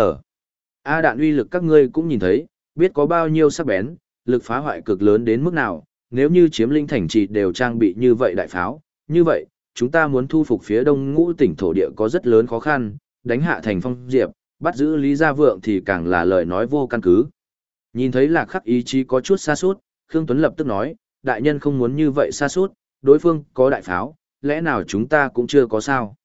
A đạn uy lực các ngươi cũng nhìn thấy, biết có bao nhiêu sắc bén, lực phá hoại cực lớn đến mức nào, nếu như chiếm linh thành trì đều trang bị như vậy đại pháo, như vậy, chúng ta muốn thu phục phía đông ngũ tỉnh thổ địa có rất lớn khó khăn, đánh hạ thành phong diệp, bắt giữ Lý Gia Vượng thì càng là lời nói vô căn cứ. Nhìn thấy lạc khắc ý chí có chút xa suốt, Khương Tuấn lập tức nói, đại nhân không muốn như vậy xa suốt, đối phương có đại pháo, lẽ nào chúng ta cũng chưa có sao?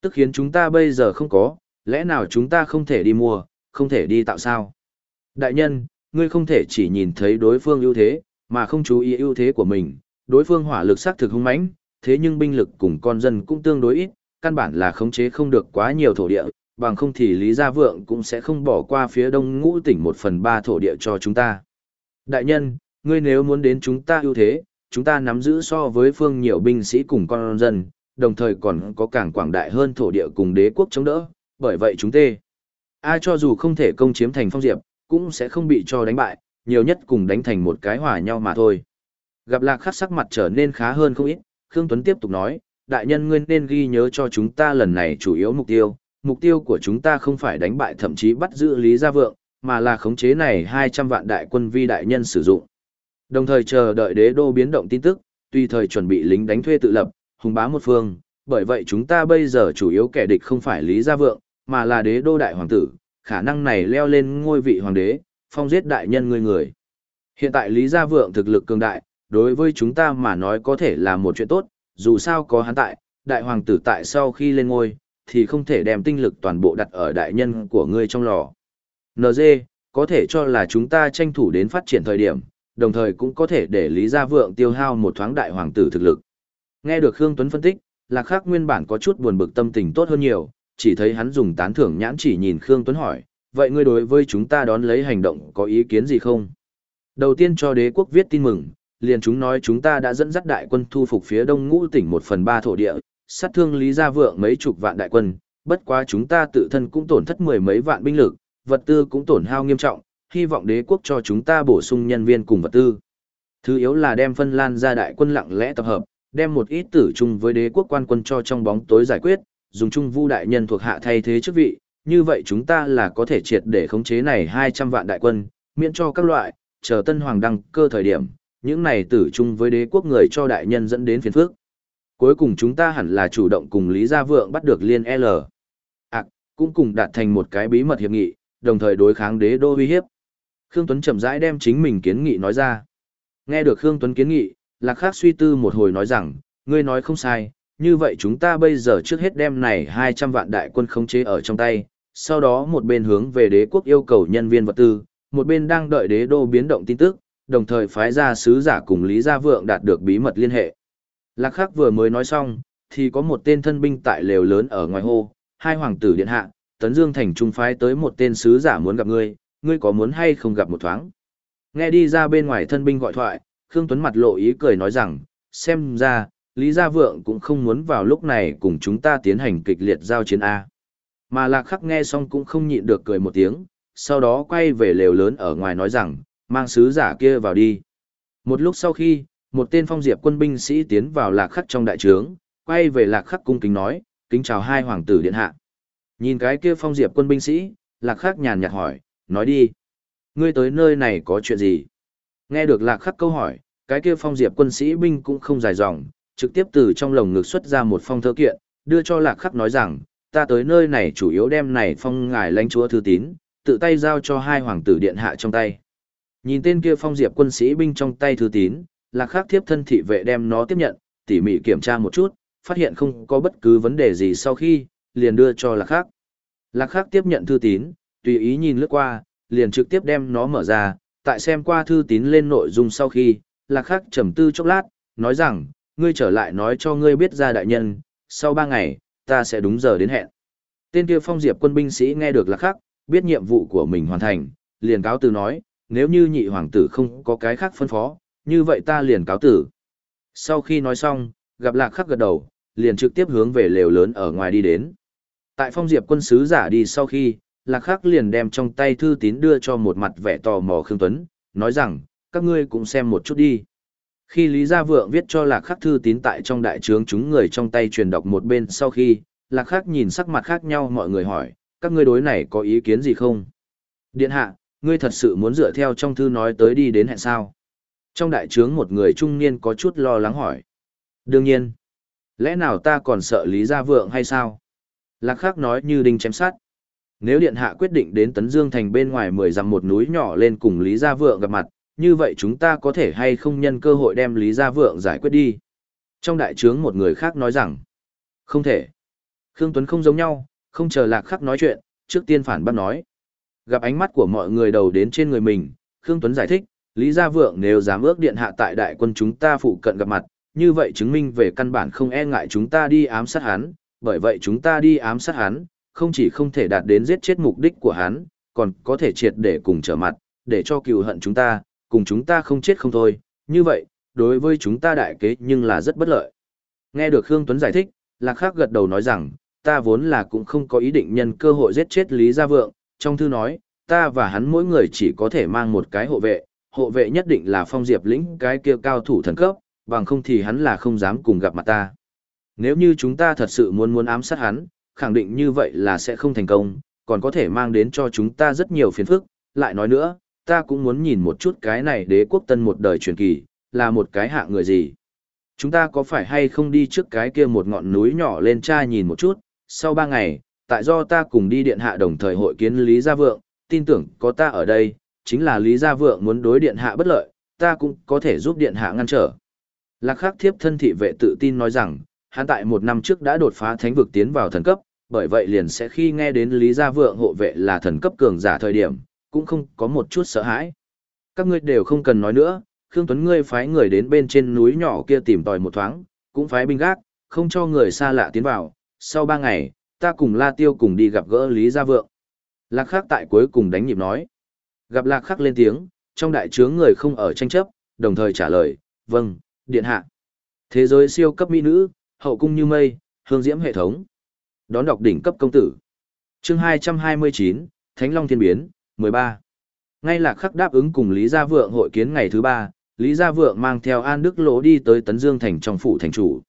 Tức khiến chúng ta bây giờ không có, lẽ nào chúng ta không thể đi mua, không thể đi tạo sao? Đại nhân, ngươi không thể chỉ nhìn thấy đối phương ưu thế, mà không chú ý ưu thế của mình, đối phương hỏa lực xác thực hung mãnh, thế nhưng binh lực cùng con dân cũng tương đối ít, căn bản là khống chế không được quá nhiều thổ địa, bằng không thì Lý Gia Vượng cũng sẽ không bỏ qua phía đông ngũ tỉnh một phần ba thổ địa cho chúng ta. Đại nhân, ngươi nếu muốn đến chúng ta ưu thế, chúng ta nắm giữ so với phương nhiều binh sĩ cùng con dân, đồng thời còn có càng quảng đại hơn thổ địa cùng đế quốc chống đỡ, bởi vậy chúng tê. Ai cho dù không thể công chiếm thành phong diệp, cũng sẽ không bị cho đánh bại, nhiều nhất cùng đánh thành một cái hòa nhau mà thôi. Gặp lạc khắc sắc mặt trở nên khá hơn không ít, Khương Tuấn tiếp tục nói, đại nhân ngươi nên ghi nhớ cho chúng ta lần này chủ yếu mục tiêu, mục tiêu của chúng ta không phải đánh bại thậm chí bắt giữ Lý Gia Vượng, mà là khống chế này 200 vạn đại quân vi đại nhân sử dụng. Đồng thời chờ đợi đế đô biến động tin tức, tùy thời chuẩn bị lính đánh thuê tự lập, hùng bá một phương, bởi vậy chúng ta bây giờ chủ yếu kẻ địch không phải Lý Gia Vượng, mà là đế đô đại hoàng tử, khả năng này leo lên ngôi vị hoàng đế, phong giết đại nhân người người. Hiện tại Lý Gia Vượng thực lực cường đại, đối với chúng ta mà nói có thể là một chuyện tốt, dù sao có hắn tại, đại hoàng tử tại sau khi lên ngôi, thì không thể đem tinh lực toàn bộ đặt ở đại nhân của ngươi trong lò. NG, có thể cho là chúng ta tranh thủ đến phát triển thời điểm, đồng thời cũng có thể để Lý Gia Vượng tiêu hao một thoáng đại hoàng tử thực lực. Nghe được Khương Tuấn phân tích, Lạc Khắc nguyên bản có chút buồn bực tâm tình tốt hơn nhiều, chỉ thấy hắn dùng tán thưởng nhãn chỉ nhìn Khương Tuấn hỏi, vậy ngươi đối với chúng ta đón lấy hành động có ý kiến gì không? Đầu tiên cho đế quốc viết tin mừng, liền chúng nói chúng ta đã dẫn dắt đại quân thu phục phía đông ngũ tỉnh một phần ba thổ địa, sát thương Lý Gia Vượng mấy chục vạn đại quân, bất quá chúng ta tự thân cũng tổn thất mười mấy vạn binh lực, vật tư cũng tổn hao nghiêm trọng, hy vọng đế quốc cho chúng ta bổ sung nhân viên cùng vật tư. Thứ yếu là đem phân lan ra đại quân lặng lẽ tập hợp, đem một ít tử chung với đế quốc quan quân cho trong bóng tối giải quyết, dùng trung vu đại nhân thuộc hạ thay thế chức vị, như vậy chúng ta là có thể triệt để khống chế này 200 vạn đại quân, miễn cho các loại, chờ tân hoàng đăng cơ thời điểm, những này tử chung với đế quốc người cho đại nhân dẫn đến phiền phước. Cuối cùng chúng ta hẳn là chủ động cùng Lý Gia Vượng bắt được liên L. À, cũng cùng đạt thành một cái bí mật hiệp nghị, đồng thời đối kháng đế đô uy hiếp. Khương Tuấn chậm rãi đem chính mình kiến nghị nói ra. Nghe được Khương Tuấn kiến nghị, Lạc Khắc suy tư một hồi nói rằng, ngươi nói không sai, như vậy chúng ta bây giờ trước hết đem này 200 vạn đại quân khống chế ở trong tay, sau đó một bên hướng về đế quốc yêu cầu nhân viên vật tư, một bên đang đợi đế đô biến động tin tức, đồng thời phái ra sứ giả cùng Lý Gia Vượng đạt được bí mật liên hệ. Lạc Khắc vừa mới nói xong, thì có một tên thân binh tại lều lớn ở ngoài hô, hai hoàng tử điện hạ, Tấn Dương thành trung phái tới một tên sứ giả muốn gặp ngươi, ngươi có muốn hay không gặp một thoáng. Nghe đi ra bên ngoài thân binh gọi thoại, Khương Tuấn mặt lộ ý cười nói rằng, xem ra, Lý Gia Vượng cũng không muốn vào lúc này cùng chúng ta tiến hành kịch liệt giao chiến A. Mà Lạc Khắc nghe xong cũng không nhịn được cười một tiếng, sau đó quay về lều lớn ở ngoài nói rằng, mang sứ giả kia vào đi. Một lúc sau khi, một tên phong diệp quân binh sĩ tiến vào Lạc Khắc trong đại trướng, quay về Lạc Khắc cung kính nói, kính chào hai hoàng tử điện hạ. Nhìn cái kia phong diệp quân binh sĩ, Lạc Khắc nhàn nhạt hỏi, nói đi. Ngươi tới nơi này có chuyện gì? Nghe được Lạc Khắc câu hỏi, cái kia phong diệp quân sĩ binh cũng không dài dòng, trực tiếp từ trong lồng ngực xuất ra một phong thơ kiện, đưa cho Lạc Khắc nói rằng, ta tới nơi này chủ yếu đem này phong ngài lãnh chúa thư tín, tự tay giao cho hai hoàng tử điện hạ trong tay. Nhìn tên kia phong diệp quân sĩ binh trong tay thư tín, Lạc Khắc tiếp thân thị vệ đem nó tiếp nhận, tỉ mỉ kiểm tra một chút, phát hiện không có bất cứ vấn đề gì sau khi, liền đưa cho Lạc Khắc. Lạc Khắc tiếp nhận thư tín, tùy ý nhìn lướt qua, liền trực tiếp đem nó mở ra, tại xem qua thư tín lên nội dung sau khi, Lạc Khắc trầm tư chốc lát, nói rằng, ngươi trở lại nói cho ngươi biết ra đại nhân, sau ba ngày, ta sẽ đúng giờ đến hẹn. Tên kia phong diệp quân binh sĩ nghe được là khắc, biết nhiệm vụ của mình hoàn thành, liền cáo từ nói, nếu như nhị hoàng tử không có cái khác phân phó, như vậy ta liền cáo tử. Sau khi nói xong, gặp lạc khắc gật đầu, liền trực tiếp hướng về lều lớn ở ngoài đi đến. Tại phong diệp quân sứ giả đi sau khi, lạc khắc liền đem trong tay thư tín đưa cho một mặt vẻ tò mò Khương Tuấn, nói rằng, các ngươi cũng xem một chút đi. Khi Lý Gia Vượng viết cho lạc khắc thư tín tại trong đại trướng chúng người trong tay truyền đọc một bên sau khi, lạc khắc nhìn sắc mặt khác nhau mọi người hỏi, các ngươi đối này có ý kiến gì không? Điện hạ, ngươi thật sự muốn dựa theo trong thư nói tới đi đến hẹn sao? Trong đại trướng một người trung niên có chút lo lắng hỏi. Đương nhiên. Lẽ nào ta còn sợ Lý Gia Vượng hay sao? Lạc khắc nói như đinh chém sát. Nếu điện hạ quyết định đến Tấn Dương thành bên ngoài mười dặm một núi nhỏ lên cùng Lý Gia Vượng gặp mặt, như vậy chúng ta có thể hay không nhân cơ hội đem Lý Gia Vượng giải quyết đi. Trong đại trướng một người khác nói rằng, không thể. Khương Tuấn không giống nhau, không chờ lạc khắc nói chuyện, trước tiên phản bác nói. Gặp ánh mắt của mọi người đầu đến trên người mình, Khương Tuấn giải thích, Lý Gia Vượng nếu dám ước điện hạ tại đại quân chúng ta phụ cận gặp mặt, như vậy chứng minh về căn bản không e ngại chúng ta đi ám sát hắn, bởi vậy chúng ta đi ám sát hắn, không chỉ không thể đạt đến giết chết mục đích của hắn, còn có thể triệt để cùng trở mặt, để cho cừu hận chúng ta, cùng chúng ta không chết không thôi, như vậy, đối với chúng ta đại kế nhưng là rất bất lợi. Nghe được Khương Tuấn giải thích, Lạc Khắc gật đầu nói rằng, ta vốn là cũng không có ý định nhân cơ hội giết chết Lý Gia Vượng, trong thư nói, ta và hắn mỗi người chỉ có thể mang một cái hộ vệ, hộ vệ nhất định là phong diệp lĩnh cái kia cao thủ thần cấp, bằng không thì hắn là không dám cùng gặp mặt ta. Nếu như chúng ta thật sự muốn muốn ám sát hắn, khẳng định như vậy là sẽ không thành công, còn có thể mang đến cho chúng ta rất nhiều phiền phức, lại nói nữa, ta cũng muốn nhìn một chút cái này đế quốc tân một đời truyền kỳ, là một cái hạ người gì. Chúng ta có phải hay không đi trước cái kia một ngọn núi nhỏ lên tra nhìn một chút, sau ba ngày, tại do ta cùng đi điện hạ đồng thời hội kiến Lý Gia Vượng, tin tưởng có ta ở đây, chính là Lý Gia Vượng muốn đối điện hạ bất lợi, ta cũng có thể giúp điện hạ ngăn trở. Lạc khắc thiếp thân thị vệ tự tin nói rằng, hắn tại một năm trước đã đột phá thánh vực tiến vào thần cấp, bởi vậy liền sẽ khi nghe đến Lý Gia Vượng hộ vệ là thần cấp cường giả thời điểm, cũng không có một chút sợ hãi. Các ngươi đều không cần nói nữa, Khương Tuấn ngươi phái người đến bên trên núi nhỏ kia tìm tòi một thoáng, cũng phái binh gác, không cho người xa lạ tiến vào, sau ba ngày, ta cùng La Tiêu cùng đi gặp gỡ Lý Gia Vượng. Lạc Khắc tại cuối cùng đánh nhịp nói. Gặp Lạc Khắc lên tiếng, trong đại trướng người không ở tranh chấp, đồng thời trả lời, vâng, điện hạ. Thế giới siêu cấp mỹ nữ, hậu cung như mây, hương diễm hệ thống. Đón đọc đỉnh cấp công tử. Chương 229, Thánh Long Thiên Biến, 13. Ngay Lạc Khắc đáp ứng cùng Lý Gia Vượng hội kiến ngày thứ ba, Lý Gia Vượng mang theo An Đức Lỗ đi tới Tấn Dương Thành trong phủ thành chủ.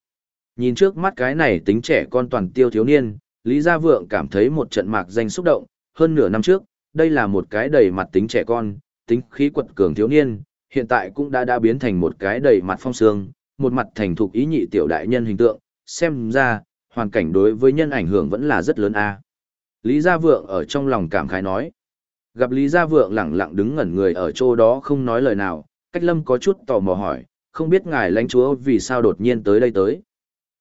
Nhìn trước mắt cái này tính trẻ con toàn tiêu thiếu niên, Lý Gia Vượng cảm thấy một trận mạc danh xúc động, hơn nửa năm trước, đây là một cái đầy mặt tính trẻ con, tính khí quật cường thiếu niên, hiện tại cũng đã đã biến thành một cái đầy mặt phong sương, một mặt thành thục ý nhị tiểu đại nhân hình tượng, xem ra, hoàn cảnh đối với nhân ảnh hưởng vẫn là rất lớn a. Lý Gia Vượng ở trong lòng cảm khái nói. Gặp Lý Gia Vượng lẳng lặng đứng ngẩn người ở chỗ đó không nói lời nào, Cách Lâm có chút tò mò hỏi, không biết ngài lãnh chúa vì sao đột nhiên tới đây tới.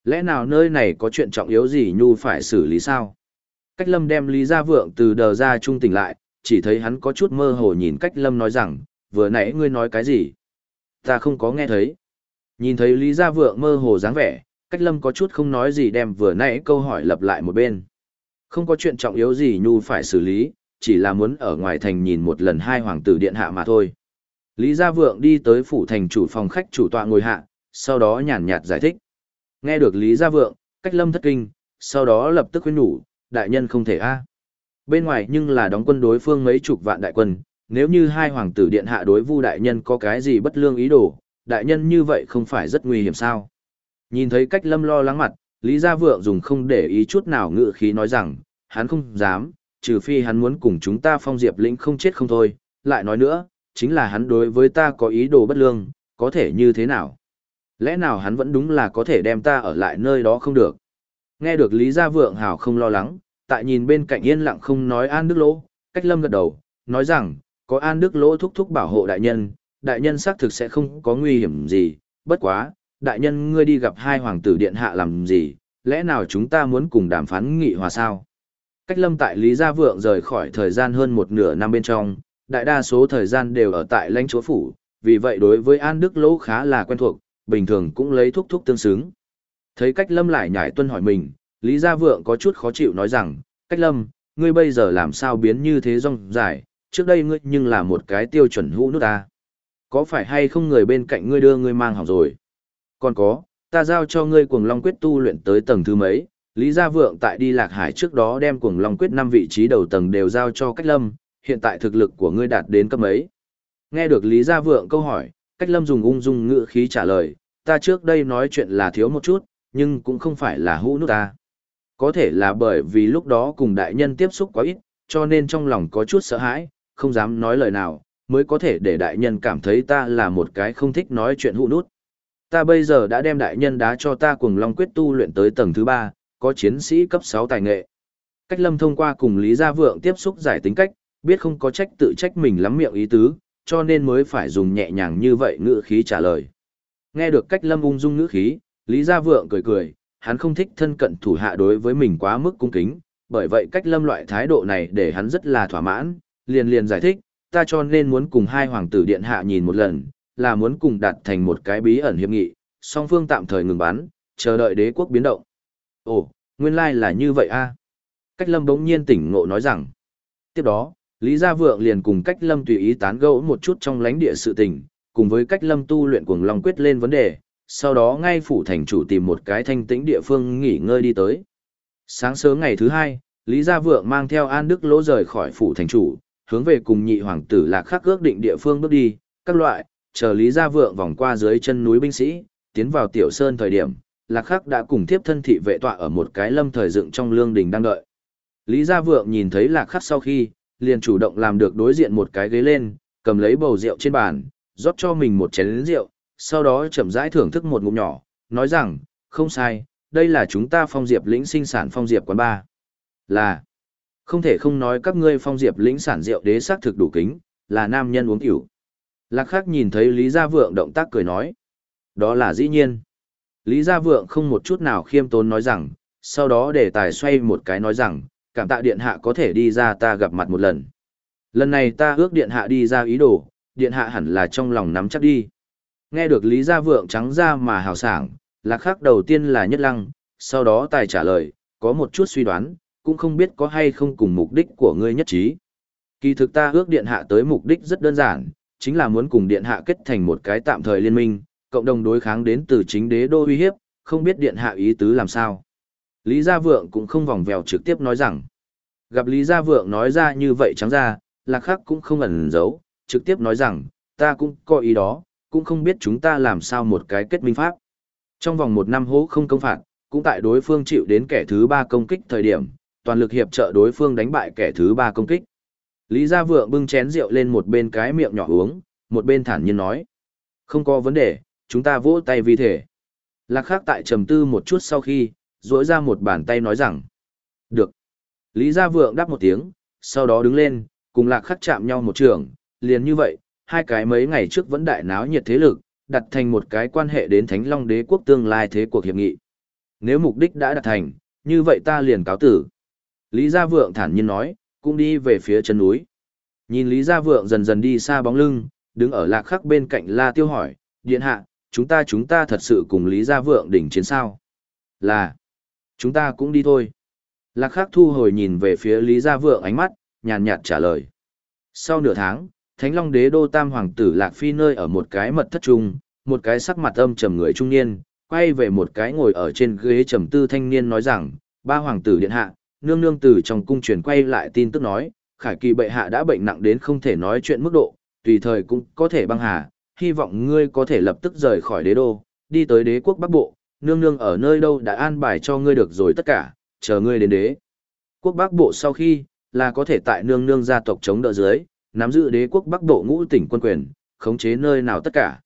Lẽ nào nơi này có chuyện trọng yếu gì nhu phải xử lý sao? Cách lâm đem Lý Gia Vượng từ đờ ra trung tỉnh lại, chỉ thấy hắn có chút mơ hồ nhìn cách lâm nói rằng, vừa nãy ngươi nói cái gì? Ta không có nghe thấy. Nhìn thấy Lý Gia Vượng mơ hồ dáng vẻ, cách lâm có chút không nói gì đem vừa nãy câu hỏi lặp lại một bên. Không có chuyện trọng yếu gì nhu phải xử lý, chỉ là muốn ở ngoài thành nhìn một lần hai hoàng tử điện hạ mà thôi. Lý Gia Vượng đi tới phủ thành chủ phòng khách chủ tọa ngồi hạ, sau đó nhàn nhạt giải thích. Nghe được Lý Gia Vượng, cách lâm thất kinh, sau đó lập tức khuyên nhủ, đại nhân không thể a. Bên ngoài nhưng là đóng quân đối phương mấy chục vạn đại quân, nếu như hai hoàng tử điện hạ đối Vu đại nhân có cái gì bất lương ý đồ, đại nhân như vậy không phải rất nguy hiểm sao? Nhìn thấy cách Lâm lo lắng mặt, Lý Gia Vượng dùng không để ý chút nào ngự khí nói rằng, hắn không dám, trừ phi hắn muốn cùng chúng ta phong diệp lĩnh không chết không thôi, lại nói nữa, chính là hắn đối với ta có ý đồ bất lương, có thể như thế nào? Lẽ nào hắn vẫn đúng là có thể đem ta ở lại nơi đó không được? Nghe được Lý Gia Vượng hào không lo lắng, tại nhìn bên cạnh yên lặng không nói An Đức Lỗ, cách lâm gật đầu, nói rằng, có An Đức Lỗ thúc thúc bảo hộ đại nhân, đại nhân xác thực sẽ không có nguy hiểm gì, bất quá, đại nhân ngươi đi gặp hai hoàng tử điện hạ làm gì, lẽ nào chúng ta muốn cùng đàm phán nghị hòa sao? Cách lâm tại Lý Gia Vượng rời khỏi thời gian hơn một nửa năm bên trong, đại đa số thời gian đều ở tại lãnh chúa phủ, vì vậy đối với An Đức Lỗ khá là quen thuộc, bình thường cũng lấy thúc thúc tương xứng. Thấy cách lâm lại nhải tuân hỏi mình, Lý Gia Vượng có chút khó chịu nói rằng, cách lâm, ngươi bây giờ làm sao biến như thế rong dài, trước đây ngươi nhưng là một cái tiêu chuẩn hũ nút ta. Có phải hay không người bên cạnh ngươi đưa ngươi mang học rồi? Còn có, ta giao cho ngươi cuồng long quyết tu luyện tới tầng thứ mấy, Lý Gia Vượng tại đi lạc hải trước đó đem cuồng long quyết năm vị trí đầu tầng đều giao cho cách lâm, hiện tại thực lực của ngươi đạt đến cấp mấy. Nghe được Lý Gia Vượng câu hỏi, cách lâm dùng ung dung ngữ khí trả lời, ta trước đây nói chuyện là thiếu một chút, nhưng cũng không phải là hũ nút ta. Có thể là bởi vì lúc đó cùng đại nhân tiếp xúc quá ít, cho nên trong lòng có chút sợ hãi, không dám nói lời nào, mới có thể để đại nhân cảm thấy ta là một cái không thích nói chuyện hũ nút. Ta bây giờ đã đem đại nhân đá cho ta cùng Long Quyết tu luyện tới tầng thứ ba, có chiến sĩ cấp 6 tài nghệ. Cách lâm thông qua cùng Lý Gia Vượng tiếp xúc giải tính cách, biết không có trách tự trách mình lắm miệng ý tứ, cho nên mới phải dùng nhẹ nhàng như vậy ngữ khí trả lời. Nghe được cách lâm ung dung ngữ khí, Lý Gia Vượng cười cười, hắn không thích thân cận thủ hạ đối với mình quá mức cung kính, bởi vậy cách lâm loại thái độ này để hắn rất là thỏa mãn, liền liền giải thích, ta cho nên muốn cùng hai hoàng tử điện hạ nhìn một lần, là muốn cùng đạt thành một cái bí ẩn hiệp nghị, song phương tạm thời ngừng bắn, chờ đợi đế quốc biến động. Ồ, nguyên lai là như vậy a. Cách lâm bỗng nhiên tỉnh ngộ nói rằng. Tiếp đó, Lý Gia Vượng liền cùng cách lâm tùy ý tán gẫu một chút trong lãnh địa sự tình, cùng với cách lâm tu luyện cuồng long quyết lên vấn đề, sau đó ngay phủ thành chủ tìm một cái thanh tĩnh địa phương nghỉ ngơi đi tới. Sáng sớm ngày thứ hai, Lý Gia Vượng mang theo An Đức Lỗ rời khỏi phủ thành chủ, hướng về cùng nhị hoàng tử lạc khắc ước định địa phương bước đi, các loại, chờ Lý Gia Vượng vòng qua dưới chân núi binh sĩ, tiến vào tiểu sơn thời điểm, lạc khắc đã cùng tiếp thân thị vệ tọa ở một cái lâm thời dựng trong lương đình đang đợi. Lý Gia Vượng nhìn thấy lạc khắc sau khi, liền chủ động làm được đối diện một cái ghế lên, cầm lấy bầu rượu trên bàn, rót cho mình một chén rượu, sau đó chậm rãi thưởng thức một ngụm nhỏ, nói rằng, không sai, đây là chúng ta phong diệp lĩnh sinh sản phong diệp quán ba. Là, không thể không nói các ngươi phong diệp lĩnh sản rượu đế sắc thực đủ kính, là nam nhân uống tiểu. Lạc khắc nhìn thấy Lý Gia Vượng động tác cười nói. Đó là dĩ nhiên. Lý Gia Vượng không một chút nào khiêm tốn nói rằng, sau đó để tài xoay một cái nói rằng, cảm tạ điện hạ có thể đi ra ta gặp mặt một lần. Lần này ta ước điện hạ đi ra ý đồ, điện hạ hẳn là trong lòng nắm chắc đi. Nghe được Lý Gia Vượng trắng ra mà hào sảng, lạc khắc đầu tiên là nhất lăng, sau đó tài trả lời, có một chút suy đoán, cũng không biết có hay không cùng mục đích của ngươi nhất trí. Kỳ thực ta ước điện hạ tới mục đích rất đơn giản, chính là muốn cùng điện hạ kết thành một cái tạm thời liên minh, cộng đồng đối kháng đến từ chính đế đô uy hiếp, không biết điện hạ ý tứ làm sao. Lý Gia Vượng cũng không vòng vèo trực tiếp nói rằng, gặp Lý Gia Vượng nói ra như vậy trắng ra, lạc khắc cũng không ẩn giấu, trực tiếp nói rằng, ta cũng có ý đó, cũng không biết chúng ta làm sao một cái kết minh pháp. Trong vòng một năm hố không công phạt, cũng tại đối phương chịu đến kẻ thứ ba công kích thời điểm, toàn lực hiệp trợ đối phương đánh bại kẻ thứ ba công kích. Lý Gia Vượng bưng chén rượu lên một bên cái miệng nhỏ uống, một bên thản nhiên nói. Không có vấn đề, chúng ta vỗ tay vì thể. Lạc khác tại trầm tư một chút sau khi, rỗi ra một bàn tay nói rằng. Được. Lý Gia Vượng đáp một tiếng, sau đó đứng lên, cùng lạc khắc chạm nhau một trường, liền như vậy, hai cái mấy ngày trước vẫn đại náo nhiệt thế lực, đặt thành một cái quan hệ đến Thánh Long Đế quốc tương lai thế cuộc hiệp nghị. Nếu mục đích đã đạt thành, như vậy ta liền cáo tử. Lý Gia Vượng thản nhiên nói, cũng đi về phía chân núi. Nhìn Lý Gia Vượng dần dần đi xa bóng lưng, đứng ở lạc khắc bên cạnh La Tiêu hỏi, điện hạ, chúng ta chúng ta thật sự cùng Lý Gia Vượng đỉnh chiến sao? Là, chúng ta cũng đi thôi. Lạc khắc thu hồi nhìn về phía Lý Gia Vượng ánh mắt, nhàn nhạt trả lời. Sau nửa tháng, Thánh Long Đế đô tam hoàng tử Lạc Phi nơi ở một cái mật thất trung, một cái sắc mặt âm trầm người trung niên, quay về một cái ngồi ở trên ghế trầm tư thanh niên nói rằng, ba hoàng tử điện hạ, nương nương tử trong cung truyền quay lại tin tức nói, khải kỳ bệ hạ đã bệnh nặng đến không thể nói chuyện mức độ, tùy thời cũng có thể băng hà, hy vọng ngươi có thể lập tức rời khỏi đế đô, đi tới đế quốc Bắc Bộ, nương nương ở nơi đâu đã an bài cho ngươi được rồi tất cả, chờ ngươi đến đế. Quốc Bắc Bộ sau khi, là có thể tại nương nương gia tộc chống đỡ dưới, nắm giữ đế quốc Bắc Bộ ngũ tỉnh quân quyền, khống chế nơi nào tất cả.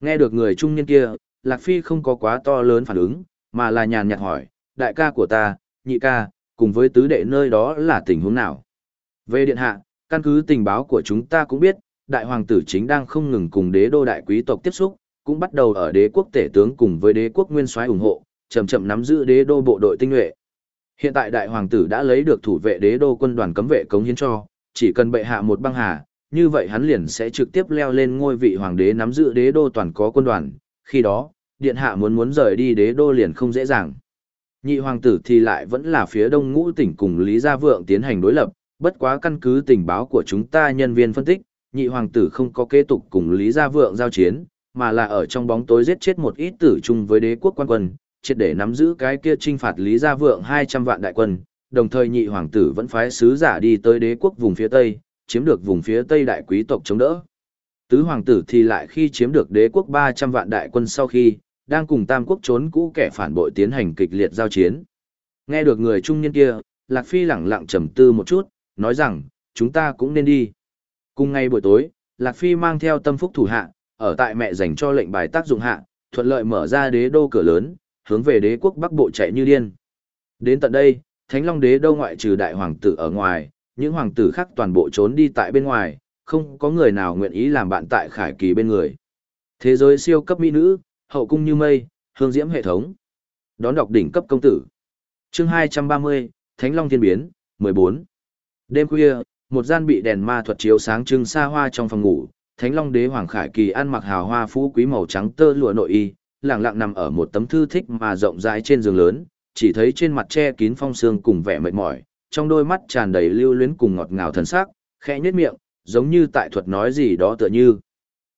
Nghe được người trung niên kia, Lạc Phi không có quá to lớn phản ứng, mà là nhàn nhạt hỏi, đại ca của ta, nhị ca, cùng với tứ đệ nơi đó là tình huống nào. Về điện hạ, căn cứ tình báo của chúng ta cũng biết, đại hoàng tử chính đang không ngừng cùng đế đô đại quý tộc tiếp xúc, cũng bắt đầu ở đế quốc tể tướng cùng với đế quốc nguyên soái ủng hộ, chậm chậm nắm giữ đế đô bộ đội tinh nhuệ. Hiện tại đại hoàng tử đã lấy được thủ vệ đế đô quân đoàn cấm vệ cống hiến cho, chỉ cần bệ hạ một băng hà, như vậy hắn liền sẽ trực tiếp leo lên ngôi vị hoàng đế nắm giữ đế đô toàn có quân đoàn, khi đó, điện hạ muốn muốn rời đi đế đô liền không dễ dàng. Nhị hoàng tử thì lại vẫn là phía đông ngũ tỉnh cùng Lý Gia Vượng tiến hành đối lập, bất quá căn cứ tình báo của chúng ta nhân viên phân tích, nhị hoàng tử không có kế tục cùng Lý Gia Vượng giao chiến, mà là ở trong bóng tối giết chết một ít tử chung với đế quốc quan quân, triệt để nắm giữ cái kia trinh phạt Lý Gia Vượng 200 vạn đại quân, đồng thời nhị hoàng tử vẫn phái sứ giả đi tới đế quốc vùng phía Tây, chiếm được vùng phía Tây đại quý tộc chống đỡ. Tứ hoàng tử thì lại khi chiếm được đế quốc 300 vạn đại quân sau khi, đang cùng tam quốc trốn cũ kẻ phản bội tiến hành kịch liệt giao chiến. Nghe được người trung niên kia, Lạc Phi lẳng lặng trầm tư một chút, nói rằng, chúng ta cũng nên đi. Cùng ngày buổi tối, Lạc Phi mang theo tâm phúc thủ hạ, ở tại mẹ dành cho lệnh bài tác dụng hạ, thuận lợi mở ra đế đô cửa lớn, hướng về đế quốc Bắc Bộ chạy như điên. Đến tận đây, Thánh Long đế đô ngoại trừ đại hoàng tử ở ngoài, những hoàng tử khác toàn bộ trốn đi tại bên ngoài, không có người nào nguyện ý làm bạn tại khải kỳ bên người. Thế giới siêu cấp mỹ nữ, hậu cung như mây, hương diễm hệ thống. Đón đọc đỉnh cấp công tử. Chương 230, Thánh Long Thiên Biến, 14. Đêm khuya, một gian bị đèn ma thuật chiếu sáng trưng xa hoa trong phòng ngủ, Thánh Long Đế Hoàng Khải Kỳ ăn mặc hào hoa phú quý màu trắng tơ lụa nội y, lặng lặng nằm ở một tấm thư thích mà rộng rãi trên giường lớn, chỉ thấy trên mặt che kín phong sương cùng vẻ mệt mỏi, trong đôi mắt tràn đầy lưu luyến cùng ngọt ngào thần sắc, khẽ nhếch miệng, giống như tại thuật nói gì đó tựa như.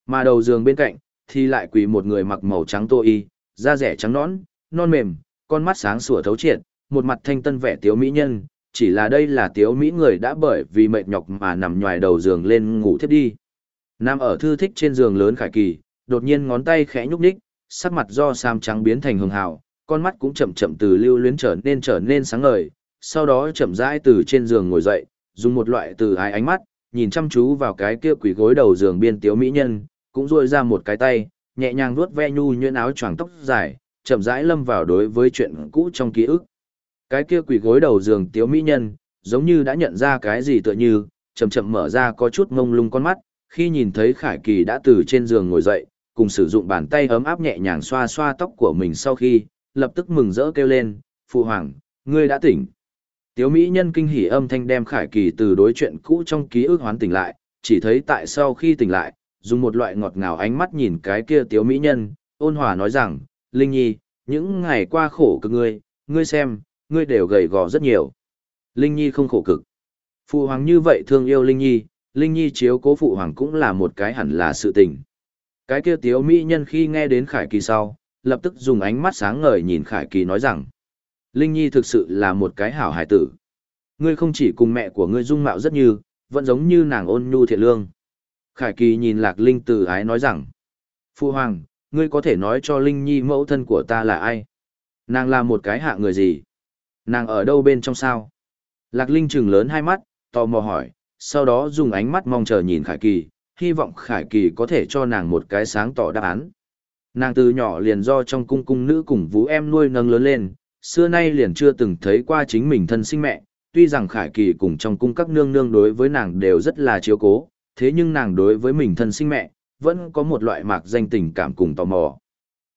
Mà đầu giường bên cạnh, thì lại quỳ một người mặc màu trắng tô y, da rẻ trắng nõn, non mềm, con mắt sáng sủa thấu triệt, một mặt thanh tân vẻ tiếu mỹ nhân, chỉ là đây là tiếu mỹ người đã bởi vì mệt nhọc mà nằm nhòi đầu giường lên ngủ thiếp đi. nam ở thư thích trên giường lớn khải kỳ, đột nhiên ngón tay khẽ nhúc nhích, sắc mặt do sam trắng biến thành hường hào, con mắt cũng chậm chậm từ lưu luyến trở nên trở nên sáng ngời, sau đó chậm rãi từ trên giường ngồi dậy, dùng một loại từ ái ánh mắt, nhìn chăm chú vào cái kia quỷ gối đầu giường biên tiếu mỹ nhân, cũng duỗi ra một cái tay, nhẹ nhàng vuốt ve nhu nhuyễn áo choàng tóc dài, chậm rãi lâm vào đối với chuyện cũ trong ký ức. Cái kia quỷ gối đầu giường tiếu mỹ nhân, giống như đã nhận ra cái gì tựa như, chậm chậm mở ra có chút ngông lung con mắt, khi nhìn thấy Khải Kỳ đã từ trên giường ngồi dậy, cùng sử dụng bàn tay ấm áp nhẹ nhàng xoa xoa tóc của mình sau khi, lập tức mừng rỡ kêu lên, "Phụ hoàng, ngươi đã tỉnh." Tiếu mỹ nhân kinh hỉ âm thanh đem Khải Kỳ từ đối chuyện cũ trong ký ức hoán tỉnh lại, chỉ thấy tại sau khi tỉnh lại, dùng một loại ngọt ngào ánh mắt nhìn cái kia tiếu mỹ nhân, ôn hòa nói rằng, Linh Nhi, những ngày qua khổ cực ngươi, ngươi xem, ngươi đều gầy gò rất nhiều. Linh Nhi không khổ cực. Phụ hoàng như vậy thương yêu Linh Nhi, Linh Nhi chiếu cố phụ hoàng cũng là một cái hẳn là sự tình. Cái kia tiếu mỹ nhân khi nghe đến Khải Kỳ sau, lập tức dùng ánh mắt sáng ngời nhìn Khải Kỳ nói rằng, Linh Nhi thực sự là một cái hảo hải tử. Ngươi không chỉ cùng mẹ của ngươi dung mạo rất như, vẫn giống như nàng ôn nhu thiện lương. Khải Kỳ nhìn Lạc Linh từ ái nói rằng, Phu Hoàng, ngươi có thể nói cho Linh Nhi mẫu thân của ta là ai? Nàng là một cái hạ người gì? Nàng ở đâu bên trong sao? Lạc Linh trừng lớn hai mắt, tò mò hỏi, sau đó dùng ánh mắt mong chờ nhìn Khải Kỳ, hy vọng Khải Kỳ có thể cho nàng một cái sáng tỏ đáp án. Nàng từ nhỏ liền do trong cung cung nữ cùng vũ em nuôi nâng lớn lên, xưa nay liền chưa từng thấy qua chính mình thân sinh mẹ, tuy rằng Khải Kỳ cùng trong cung các nương nương đối với nàng đều rất là chiếu cố, thế nhưng nàng đối với mình thân sinh mẹ, vẫn có một loại mạc danh tình cảm cùng tò mò.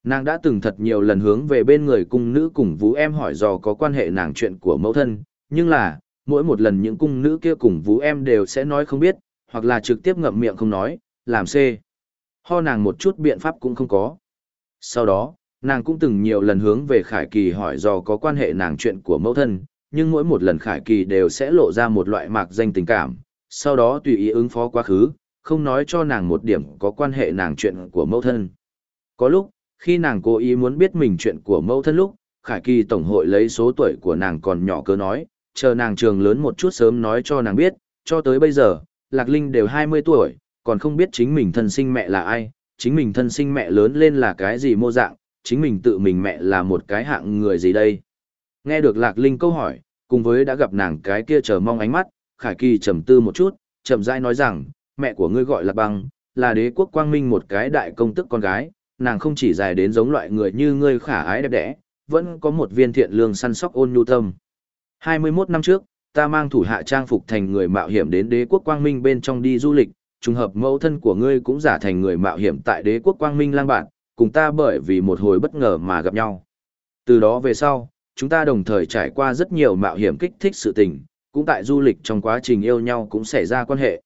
Nàng đã từng thật nhiều lần hướng về bên người cung nữ cùng vũ em hỏi dò có quan hệ nàng chuyện của mẫu thân, nhưng là, mỗi một lần những cung nữ kia cùng vũ em đều sẽ nói không biết, hoặc là trực tiếp ngậm miệng không nói, làm xê. Ho nàng một chút biện pháp cũng không có. Sau đó, nàng cũng từng nhiều lần hướng về Khải Kỳ hỏi dò có quan hệ nàng chuyện của mẫu thân, nhưng mỗi một lần Khải Kỳ đều sẽ lộ ra một loại mạc danh tình cảm, sau đó tùy ý ứng phó quá khứ, không nói cho nàng một điểm có quan hệ nàng chuyện của mẫu thân. Có lúc, khi nàng cố ý muốn biết mình chuyện của mẫu thân lúc, Khải Kỳ Tổng hội lấy số tuổi của nàng còn nhỏ cớ nói, chờ nàng trường lớn một chút sớm nói cho nàng biết, cho tới bây giờ, Lạc Linh đều 20 tuổi, còn không biết chính mình thân sinh mẹ là ai, chính mình thân sinh mẹ lớn lên là cái gì mô dạng, chính mình tự mình mẹ là một cái hạng người gì đây. Nghe được Lạc Linh câu hỏi, cùng với đã gặp nàng cái kia chờ mong ánh mắt, Khải Kỳ trầm tư một chút, chậm rãi nói rằng, mẹ của ngươi gọi là băng, là đế quốc quang minh một cái đại công tức con gái, nàng không chỉ dài đến giống loại người như ngươi khả ái đẹp đẽ, vẫn có một viên thiện lương săn sóc ôn nhu tâm. 21 năm trước, ta mang thủ hạ trang phục thành người mạo hiểm đến đế quốc quang minh bên trong đi du lịch, trùng hợp mẫu thân của ngươi cũng giả thành người mạo hiểm tại đế quốc quang minh lang bạn, cùng ta bởi vì một hồi bất ngờ mà gặp nhau. Từ đó về sau, chúng ta đồng thời trải qua rất nhiều mạo hiểm kích thích sự tình, cũng tại du lịch trong quá trình yêu nhau cũng xảy ra quan hệ.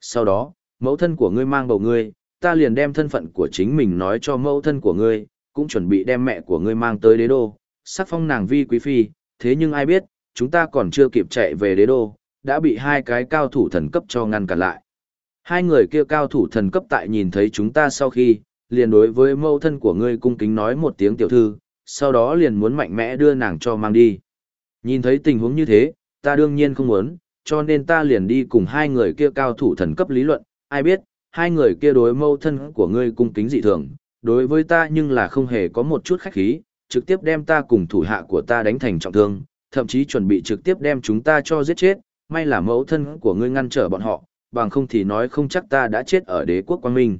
Sau đó, mẫu thân của ngươi mang bầu ngươi, ta liền đem thân phận của chính mình nói cho mẫu thân của ngươi, cũng chuẩn bị đem mẹ của ngươi mang tới đế đô, sắc phong nàng vi quý phi, thế nhưng ai biết, chúng ta còn chưa kịp chạy về đế đô, đã bị hai cái cao thủ thần cấp cho ngăn cản lại. Hai người kia cao thủ thần cấp tại nhìn thấy chúng ta sau khi, liền đối với mẫu thân của ngươi cung kính nói một tiếng tiểu thư, sau đó liền muốn mạnh mẽ đưa nàng cho mang đi. Nhìn thấy tình huống như thế, ta đương nhiên không muốn, cho nên ta liền đi cùng hai người kia cao thủ thần cấp lý luận, ai biết, hai người kia đối mâu thân của ngươi cung kính dị thường, đối với ta nhưng là không hề có một chút khách khí, trực tiếp đem ta cùng thủ hạ của ta đánh thành trọng thương, thậm chí chuẩn bị trực tiếp đem chúng ta cho giết chết, may là mẫu thân của ngươi ngăn trở bọn họ, bằng không thì nói không chắc ta đã chết ở đế quốc quang minh.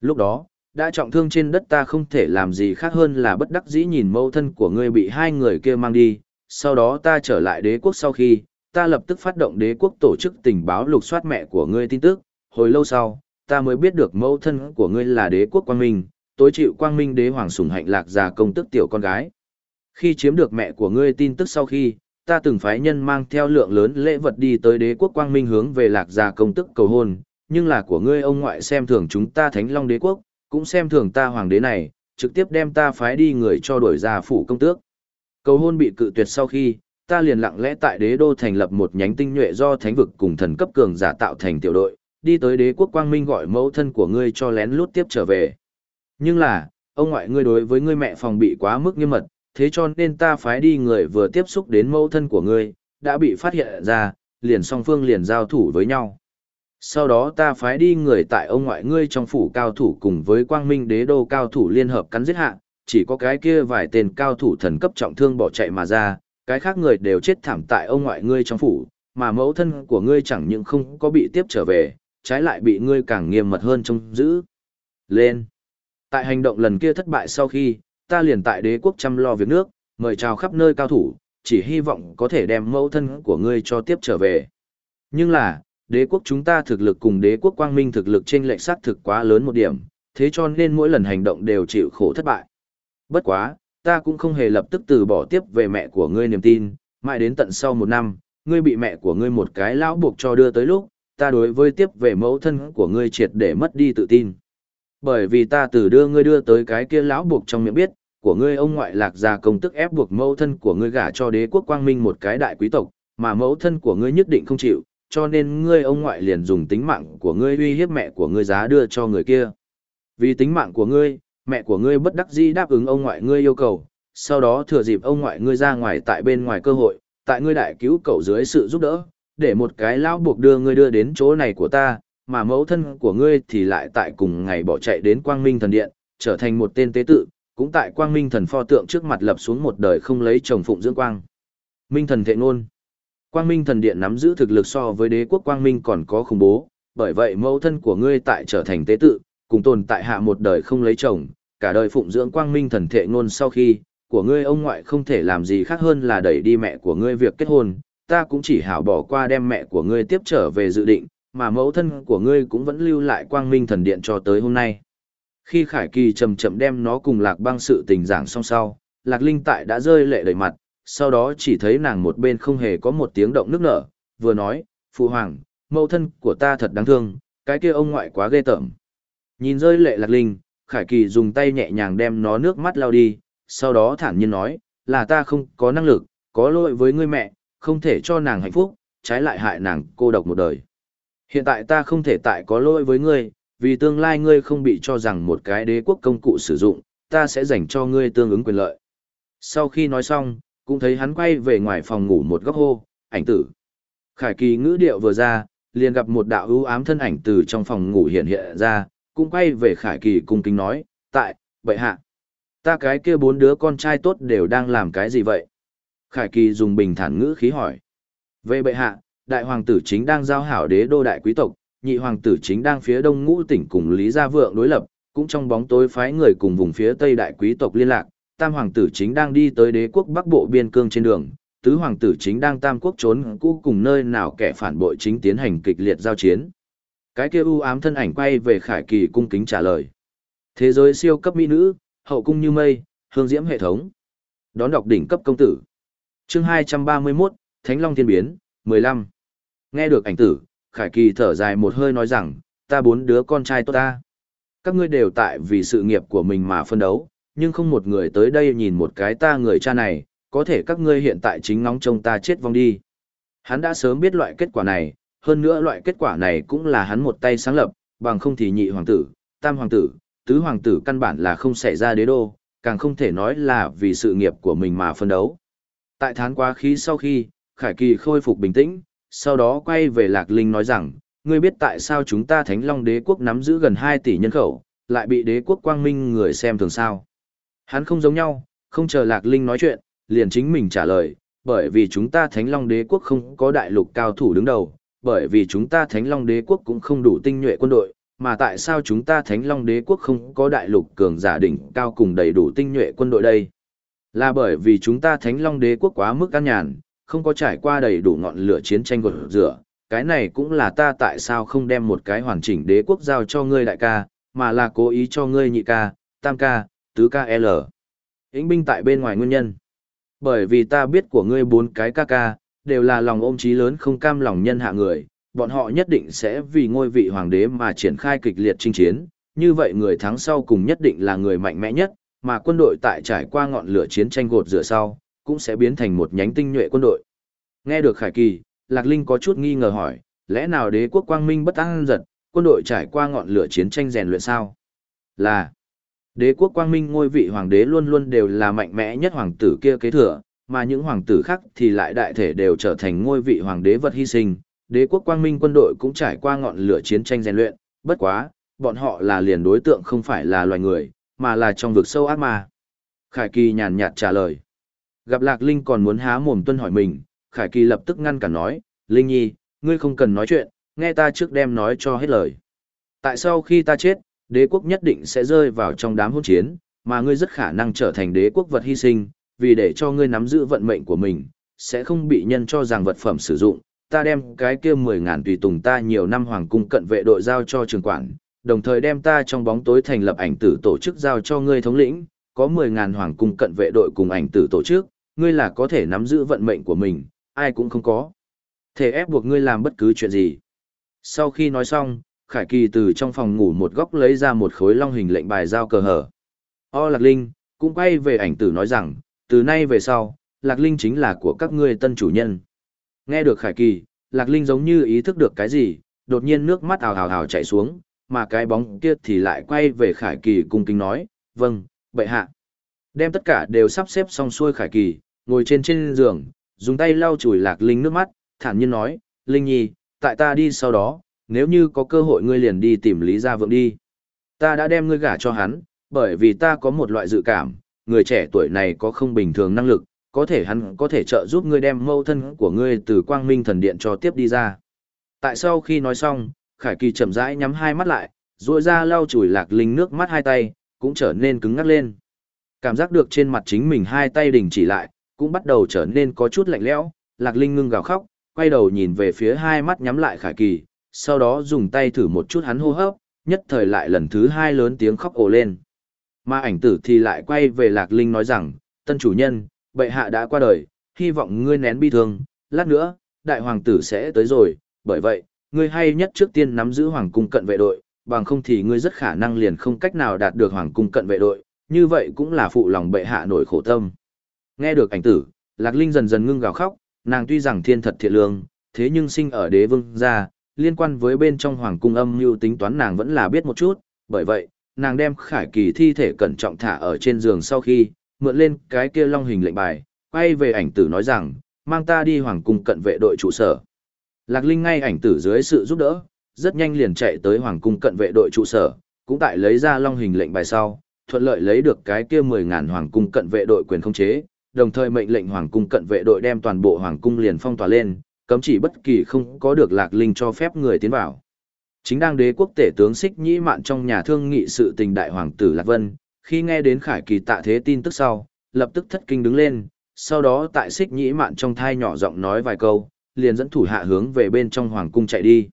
Lúc đó, đã trọng thương trên đất ta không thể làm gì khác hơn là bất đắc dĩ nhìn mẫu thân của ngươi bị hai người kia mang đi, sau đó ta trở lại đế quốc sau khi, ta lập tức phát động đế quốc tổ chức tình báo lục soát mẹ của ngươi tin tức, hồi lâu sau, ta mới biết được mẫu thân của ngươi là đế quốc quang minh, tối chịu quang minh đế hoàng sủng hạnh lạc già công tức tiểu con gái. Khi chiếm được mẹ của ngươi tin tức sau khi, ta từng phái nhân mang theo lượng lớn lễ vật đi tới đế quốc quang minh hướng về lạc già công tức cầu hôn, nhưng là của ngươi ông ngoại xem thường chúng ta thánh long đế quốc, cũng xem thường ta hoàng đế này, trực tiếp đem ta phái đi người cho đuổi ra phủ công tước. Cầu hôn bị cự tuyệt sau khi, ta liền lặng lẽ tại đế đô thành lập một nhánh tinh nhuệ do thánh vực cùng thần cấp cường giả tạo thành tiểu đội, đi tới đế quốc quang minh gọi mẫu thân của ngươi cho lén lút tiếp trở về. Nhưng là, ông ngoại ngươi đối với ngươi mẹ phòng bị quá mức nghiêm mật, thế cho nên ta phái đi người vừa tiếp xúc đến mẫu thân của ngươi, đã bị phát hiện ra, liền song phương liền giao thủ với nhau. Sau đó ta phái đi người tại ông ngoại ngươi trong phủ cao thủ cùng với quang minh đế đô cao thủ liên hợp cắn giết hạ, chỉ có cái kia vài tên cao thủ thần cấp trọng thương bỏ chạy mà ra, cái khác người đều chết thảm tại ông ngoại ngươi trong phủ, mà mẫu thân của ngươi chẳng những không có bị tiếp trở về, trái lại bị ngươi càng nghiêm mật hơn trông giữ. Lên! Tại hành động lần kia thất bại sau khi, ta liền tại đế quốc chăm lo việc nước, mời chào khắp nơi cao thủ, chỉ hy vọng có thể đem mẫu thân của ngươi cho tiếp trở về. Nhưng là, đế quốc chúng ta thực lực cùng đế quốc quang minh thực lực trên lệch sát thực quá lớn một điểm, thế cho nên mỗi lần hành động đều chịu khổ thất bại. Bất quá, ta cũng không hề lập tức từ bỏ tiếp về mẹ của ngươi niềm tin, mãi đến tận sau một năm, ngươi bị mẹ của ngươi một cái lão buộc cho đưa tới lúc, ta đối với tiếp về mẫu thân của ngươi triệt để mất đi tự tin. Bởi vì ta từ đưa ngươi đưa tới cái kia lão buộc trong miệng biết, của ngươi ông ngoại lạc gia công tức ép buộc mẫu thân của ngươi gả cho đế quốc quang minh một cái đại quý tộc, mà mẫu thân của ngươi nhất định không chịu, cho nên ngươi ông ngoại liền dùng tính mạng của ngươi uy hiếp mẹ của ngươi giá đưa cho người kia. Vì tính mạng của ngươi, mẹ của ngươi bất đắc dĩ đáp ứng ông ngoại ngươi yêu cầu, sau đó thừa dịp ông ngoại ngươi ra ngoài tại bên ngoài cơ hội, tại ngươi đại cứu cậu dưới sự giúp đỡ, để một cái lão buộc đưa ngươi đưa đến chỗ này của ta, mà mẫu thân của ngươi thì lại tại cùng ngày bỏ chạy đến Quang Minh Thần Điện, trở thành một tên tế tự, cũng tại Quang Minh Thần pho tượng trước mặt lập xuống một đời không lấy chồng phụng dưỡng quang. Minh Thần thệ ngôn. Quang Minh Thần Điện nắm giữ thực lực so với đế quốc Quang Minh còn có khủng bố, bởi vậy mẫu thân của ngươi tại trở thành tế tự, cùng tồn tại hạ một đời không lấy chồng, cả đời phụng dưỡng Quang Minh Thần thệ ngôn sau khi, của ngươi ông ngoại không thể làm gì khác hơn là đẩy đi mẹ của ngươi việc kết hôn, ta cũng chỉ hảo bỏ qua đem mẹ của ngươi tiếp trở về dự định, mà mẫu thân của ngươi cũng vẫn lưu lại quang minh thần điện cho tới hôm nay. Khi Khải Kỳ chậm chậm đem nó cùng Lạc Băng sự tình giảng xong sau, Lạc Linh tại đã rơi lệ đầy mặt, sau đó chỉ thấy nàng một bên không hề có một tiếng động nước nở, vừa nói, Phụ Hoàng, mẫu thân của ta thật đáng thương, cái kia ông ngoại quá ghê tởm. Nhìn rơi lệ Lạc Linh, Khải Kỳ dùng tay nhẹ nhàng đem nó nước mắt lao đi, sau đó thản nhiên nói, là ta không có năng lực, có lỗi với ngươi mẹ, không thể cho nàng hạnh phúc, trái lại hại nàng cô độc một đời. Hiện tại ta không thể tại có lỗi với ngươi, vì tương lai ngươi không bị cho rằng một cái đế quốc công cụ sử dụng, ta sẽ dành cho ngươi tương ứng quyền lợi. Sau khi nói xong, cũng thấy hắn quay về ngoài phòng ngủ một góc hô, ảnh tử. Khải kỳ ngữ điệu vừa ra, liền gặp một đạo ưu ám thân ảnh từ trong phòng ngủ hiện hiện ra, cũng quay về khải kỳ cung kính nói, tại, bệ hạ. Ta cái kia bốn đứa con trai tốt đều đang làm cái gì vậy? Khải kỳ dùng bình thản ngữ khí hỏi. Về bệ hạ, đại hoàng tử chính đang giao hảo đế đô đại quý tộc, nhị hoàng tử chính đang phía đông ngũ tỉnh cùng Lý Gia Vượng đối lập, cũng trong bóng tối phái người cùng vùng phía tây đại quý tộc liên lạc, tam hoàng tử chính đang đi tới đế quốc bắc bộ biên cương trên đường, tứ hoàng tử chính đang tam quốc trốn cũ cùng nơi nào kẻ phản bội chính tiến hành kịch liệt giao chiến. Cái kia u ám thân ảnh quay về Khải Kỳ cung kính trả lời. Thế giới siêu cấp mỹ nữ, hậu cung như mây, hương diễm hệ thống. Đón đọc đỉnh cấp công tử. Chương 231, Thánh Long Thiên Biến, 15. Nghe được ảnh tử, Khải Kỳ thở dài một hơi nói rằng, ta bốn đứa con trai tốt ta. Các ngươi đều tại vì sự nghiệp của mình mà phân đấu, nhưng không một người tới đây nhìn một cái ta người cha này, có thể các ngươi hiện tại chính ngóng trông ta chết vong đi. Hắn đã sớm biết loại kết quả này, hơn nữa loại kết quả này cũng là hắn một tay sáng lập, bằng không thì nhị hoàng tử, tam hoàng tử, tứ hoàng tử căn bản là không xảy ra đế đô, càng không thể nói là vì sự nghiệp của mình mà phân đấu. Tại thán quá khí sau khi, Khải Kỳ khôi phục bình tĩnh, sau đó quay về Lạc Linh nói rằng, ngươi biết tại sao chúng ta Thánh Long đế quốc nắm giữ gần 2 tỷ nhân khẩu, lại bị đế quốc quang minh người xem thường sao. Hắn không giống nhau, không chờ Lạc Linh nói chuyện, liền chính mình trả lời, bởi vì chúng ta Thánh Long đế quốc không có đại lục cao thủ đứng đầu, bởi vì chúng ta Thánh Long đế quốc cũng không đủ tinh nhuệ quân đội, mà tại sao chúng ta Thánh Long đế quốc không có đại lục cường giả đỉnh cao cùng đầy đủ tinh nhuệ quân đội đây? Là bởi vì chúng ta Thánh Long đế quốc quá mức an nhàn, không có trải qua đầy đủ ngọn lửa chiến tranh gột rửa. Cái này cũng là ta tại sao không đem một cái hoàn chỉnh đế quốc giao cho ngươi đại ca, mà là cố ý cho ngươi nhị ca, tam ca, tứ ca L. Hĩnh binh tại bên ngoài nguyên nhân. Bởi vì ta biết của ngươi bốn cái ca ca, đều là lòng ôm trí lớn không cam lòng nhân hạ người, bọn họ nhất định sẽ vì ngôi vị hoàng đế mà triển khai kịch liệt chinh chiến, như vậy người thắng sau cùng nhất định là người mạnh mẽ nhất, mà quân đội tại trải qua ngọn lửa chiến tranh gột rửa sau, cũng sẽ biến thành một nhánh tinh nhuệ quân đội. Nghe được Khải Kỳ, Lạc Linh có chút nghi ngờ hỏi, lẽ nào đế quốc quang minh bất an giật, quân đội trải qua ngọn lửa chiến tranh rèn luyện sao? Là, đế quốc quang minh ngôi vị hoàng đế luôn luôn đều là mạnh mẽ nhất hoàng tử kia kế thừa, mà những hoàng tử khác thì lại đại thể đều trở thành ngôi vị hoàng đế vật hy sinh. Đế quốc quang minh quân đội cũng trải qua ngọn lửa chiến tranh rèn luyện, bất quá, bọn họ là liền đối tượng không phải là loài người, mà là trong vực sâu ác ma. Khải Kỳ nhàn nhạt trả lời. Gặp Lạc Linh còn muốn há mồm tuân hỏi mình, Khải Kỳ lập tức ngăn cản nói, Linh Nhi, ngươi không cần nói chuyện, nghe ta trước đem nói cho hết lời. Tại sao khi ta chết, đế quốc nhất định sẽ rơi vào trong đám hôn chiến, mà ngươi rất khả năng trở thành đế quốc vật hy sinh, vì để cho ngươi nắm giữ vận mệnh của mình, sẽ không bị nhân cho rằng vật phẩm sử dụng. Ta đem cái kia 10.000 tùy tùng ta nhiều năm hoàng cung cận vệ đội giao cho trường quản, đồng thời đem ta trong bóng tối thành lập ảnh tử tổ chức giao cho ngươi thống lĩnh, có 10.000 hoàng cung cận vệ đội cùng ảnh tử tổ chức, ngươi là có thể nắm giữ vận mệnh của mình, ai cũng không có. Thể ép buộc ngươi làm bất cứ chuyện gì. Sau khi nói xong, Khải Kỳ từ trong phòng ngủ một góc lấy ra một khối long hình lệnh bài giao cờ hở. O Lạc Linh, cũng quay về ảnh tử nói rằng, từ nay về sau, Lạc Linh chính là của các ngươi tân chủ nhân. Nghe được Khải Kỳ, Lạc Linh giống như ý thức được cái gì, đột nhiên nước mắt ào ào ào chảy xuống, mà cái bóng kia thì lại quay về Khải Kỳ cung kính nói, vâng, bệ hạ. Đem tất cả đều sắp xếp xong xuôi Khải Kỳ, ngồi trên trên giường, dùng tay lau chùi Lạc Linh nước mắt, thản nhiên nói, Linh Nhi, tại ta đi sau đó, nếu như có cơ hội ngươi liền đi tìm Lý Gia Vượng đi. Ta đã đem ngươi gả cho hắn, bởi vì ta có một loại dự cảm, người trẻ tuổi này có không bình thường năng lực, có thể hắn có thể trợ giúp ngươi đem mâu thân của ngươi từ quang minh thần điện cho tiếp đi ra. Tại sau khi nói xong, Khải Kỳ chậm rãi nhắm hai mắt lại, rồi ra lau chùi lạc linh nước mắt hai tay, cũng trở nên cứng ngắt lên. Cảm giác được trên mặt chính mình hai tay đình chỉ lại, cũng bắt đầu trở nên có chút lạnh lẽo, lạc linh ngưng gào khóc, quay đầu nhìn về phía hai mắt nhắm lại Khải Kỳ, sau đó dùng tay thử một chút hắn hô hấp, nhất thời lại lần thứ hai lớn tiếng khóc ồ lên. Mà ảnh tử thì lại quay về Lạc Linh nói rằng, tân chủ nhân, bệ hạ đã qua đời, hy vọng ngươi nén bi thương, lát nữa, đại hoàng tử sẽ tới rồi, bởi vậy, ngươi hay nhất trước tiên nắm giữ hoàng cung cận vệ đội, bằng không thì ngươi rất khả năng liền không cách nào đạt được hoàng cung cận vệ đội, như vậy cũng là phụ lòng bệ hạ nổi khổ tâm. Nghe được ảnh tử, Lạc Linh dần dần ngưng gào khóc, nàng tuy rằng thiên thật thiện lương, thế nhưng sinh ở đế vương gia, liên quan với bên trong hoàng cung âm mưu tính toán nàng vẫn là biết một chút, bởi vậy, nàng đem khải kỳ thi thể cẩn trọng thả ở trên giường sau khi, mượn lên cái kia long hình lệnh bài, quay về ảnh tử nói rằng, mang ta đi hoàng cung cận vệ đội trụ sở. Lạc Linh ngay ảnh tử dưới sự giúp đỡ, rất nhanh liền chạy tới hoàng cung cận vệ đội trụ sở, cũng tại lấy ra long hình lệnh bài sau, thuận lợi lấy được cái kia 10000 hoàng cung cận vệ đội quyền không chế, đồng thời mệnh lệnh hoàng cung cận vệ đội đem toàn bộ hoàng cung liền phong tỏa lên, cấm chỉ bất kỳ không có được Lạc Linh cho phép người tiến vào. Chính đang đế quốc tể tướng Xích Nhĩ Mạn trong nhà thương nghị sự tình đại hoàng tử Lạc Vân, khi nghe đến Khải Kỳ tạ thế tin tức sau, lập tức thất kinh đứng lên, sau đó tại Xích Nhĩ Mạn trong thai nhỏ giọng nói vài câu, liền dẫn thủ hạ hướng về bên trong hoàng cung chạy đi.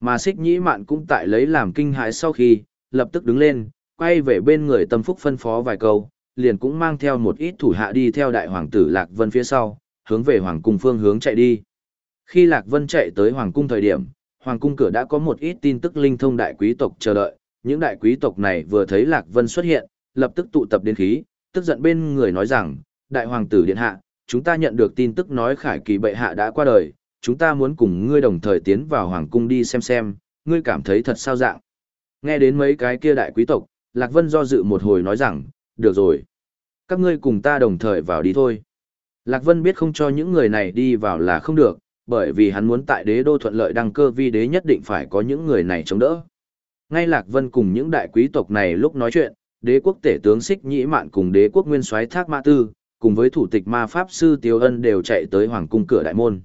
Mà Xích Nhĩ Mạn cũng tại lấy làm kinh hãi sau khi, lập tức đứng lên, quay về bên người Tâm Phúc phân phó vài câu, liền cũng mang theo một ít thủ hạ đi theo đại hoàng tử Lạc Vân phía sau, hướng về hoàng cung phương hướng chạy đi. Khi Lạc Vân chạy tới hoàng cung thời điểm, hoàng cung cửa đã có một ít tin tức linh thông đại quý tộc chờ đợi, những đại quý tộc này vừa thấy Lạc Vân xuất hiện, lập tức tụ tập đến khí, tức giận bên người nói rằng, đại hoàng tử điện hạ, chúng ta nhận được tin tức nói khải kỳ bệ hạ đã qua đời, chúng ta muốn cùng ngươi đồng thời tiến vào hoàng cung đi xem xem, ngươi cảm thấy thật sao dạng. Nghe đến mấy cái kia đại quý tộc, Lạc Vân do dự một hồi nói rằng, được rồi. Các ngươi cùng ta đồng thời vào đi thôi. Lạc Vân biết không cho những người này đi vào là không được, bởi vì hắn muốn tại đế đô thuận lợi đăng cơ vi đế nhất định phải có những người này chống đỡ. Ngay Lạc Vân cùng những đại quý tộc này lúc nói chuyện, đế quốc tể tướng Xích Nhĩ Mạn cùng đế quốc nguyên soái Thác Mã Tư, cùng với thủ tịch ma pháp sư Tiêu Ân đều chạy tới hoàng cung cửa đại môn.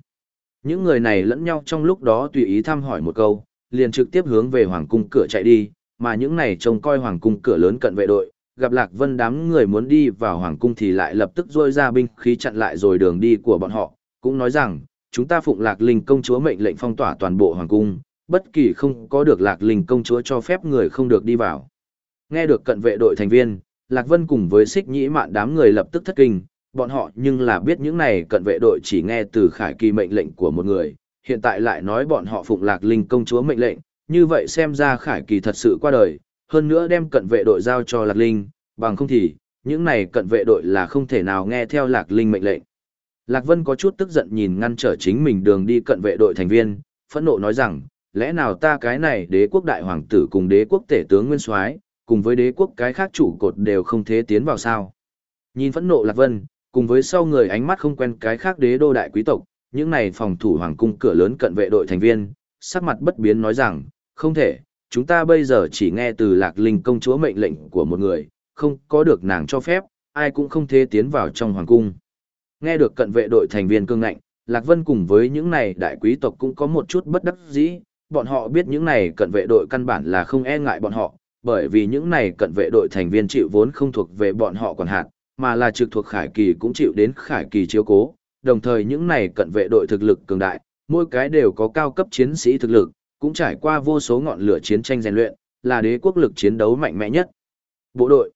Những người này lẫn nhau trong lúc đó tùy ý thăm hỏi một câu, liền trực tiếp hướng về hoàng cung cửa chạy đi, mà những này trông coi hoàng cung cửa lớn cận vệ đội, gặp Lạc Vân đám người muốn đi vào hoàng cung thì lại lập tức rôi ra binh khí chặn lại rồi đường đi của bọn họ, cũng nói rằng, chúng ta phụng Lạc Linh công chúa mệnh lệnh phong tỏa toàn bộ hoàng cung, bất kỳ không có được Lạc Linh công chúa cho phép người không được đi vào. Nghe được cận vệ đội thành viên, Lạc Vân cùng với Xích Nhĩ Mạn đám người lập tức thất kinh, bọn họ nhưng là biết những này cận vệ đội chỉ nghe từ Khải Kỳ mệnh lệnh của một người, hiện tại lại nói bọn họ phụng Lạc Linh công chúa mệnh lệnh, như vậy xem ra Khải Kỳ thật sự qua đời, hơn nữa đem cận vệ đội giao cho Lạc Linh, bằng không thì, những này cận vệ đội là không thể nào nghe theo Lạc Linh mệnh lệnh. Lạc Vân có chút tức giận nhìn ngăn trở chính mình đường đi cận vệ đội thành viên, phẫn nộ nói rằng, lẽ nào ta cái này đế quốc đại hoàng tử cùng đế quốc tể tướng Nguyên Soái, cùng với đế quốc cái khác chủ cột đều không thế tiến vào sao? Nhìn phẫn nộ Lạc Vân, cùng với sau người ánh mắt không quen cái khác đế đô đại quý tộc, những này phòng thủ hoàng cung cửa lớn cận vệ đội thành viên, sắc mặt bất biến nói rằng, không thể, chúng ta bây giờ chỉ nghe từ lạc linh công chúa mệnh lệnh của một người, không có được nàng cho phép, ai cũng không thế tiến vào trong hoàng cung. Nghe được cận vệ đội thành viên cương ngạnh, Lạc Vân cùng với những này đại quý tộc cũng có một chút bất đắc dĩ, bọn họ biết những này cận vệ đội căn bản là không e ngại bọn họ, bởi vì những này cận vệ đội thành viên chịu vốn không thuộc về bọn họ còn hạt, mà là trực thuộc Khải Kỳ cũng chịu đến Khải Kỳ chiếu cố, đồng thời những này cận vệ đội thực lực cường đại, mỗi cái đều có cao cấp chiến sĩ thực lực, cũng trải qua vô số ngọn lửa chiến tranh rèn luyện, là đế quốc lực chiến đấu mạnh mẽ nhất. Bộ đội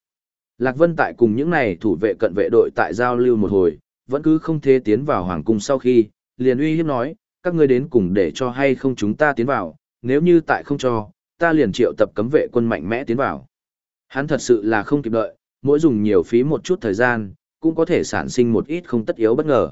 Lạc Vân tại cùng những này thủ vệ cận vệ đội tại giao lưu một hồi, vẫn cứ không thể tiến vào hoàng cung sau khi, liền uy hiếp nói, các ngươi đến cùng để cho hay không chúng ta tiến vào, nếu như tại không cho, ta liền triệu tập cấm vệ quân mạnh mẽ tiến vào. Hắn thật sự là không kịp đợi, mỗi dùng nhiều phí một chút thời gian, cũng có thể sản sinh một ít không tất yếu bất ngờ.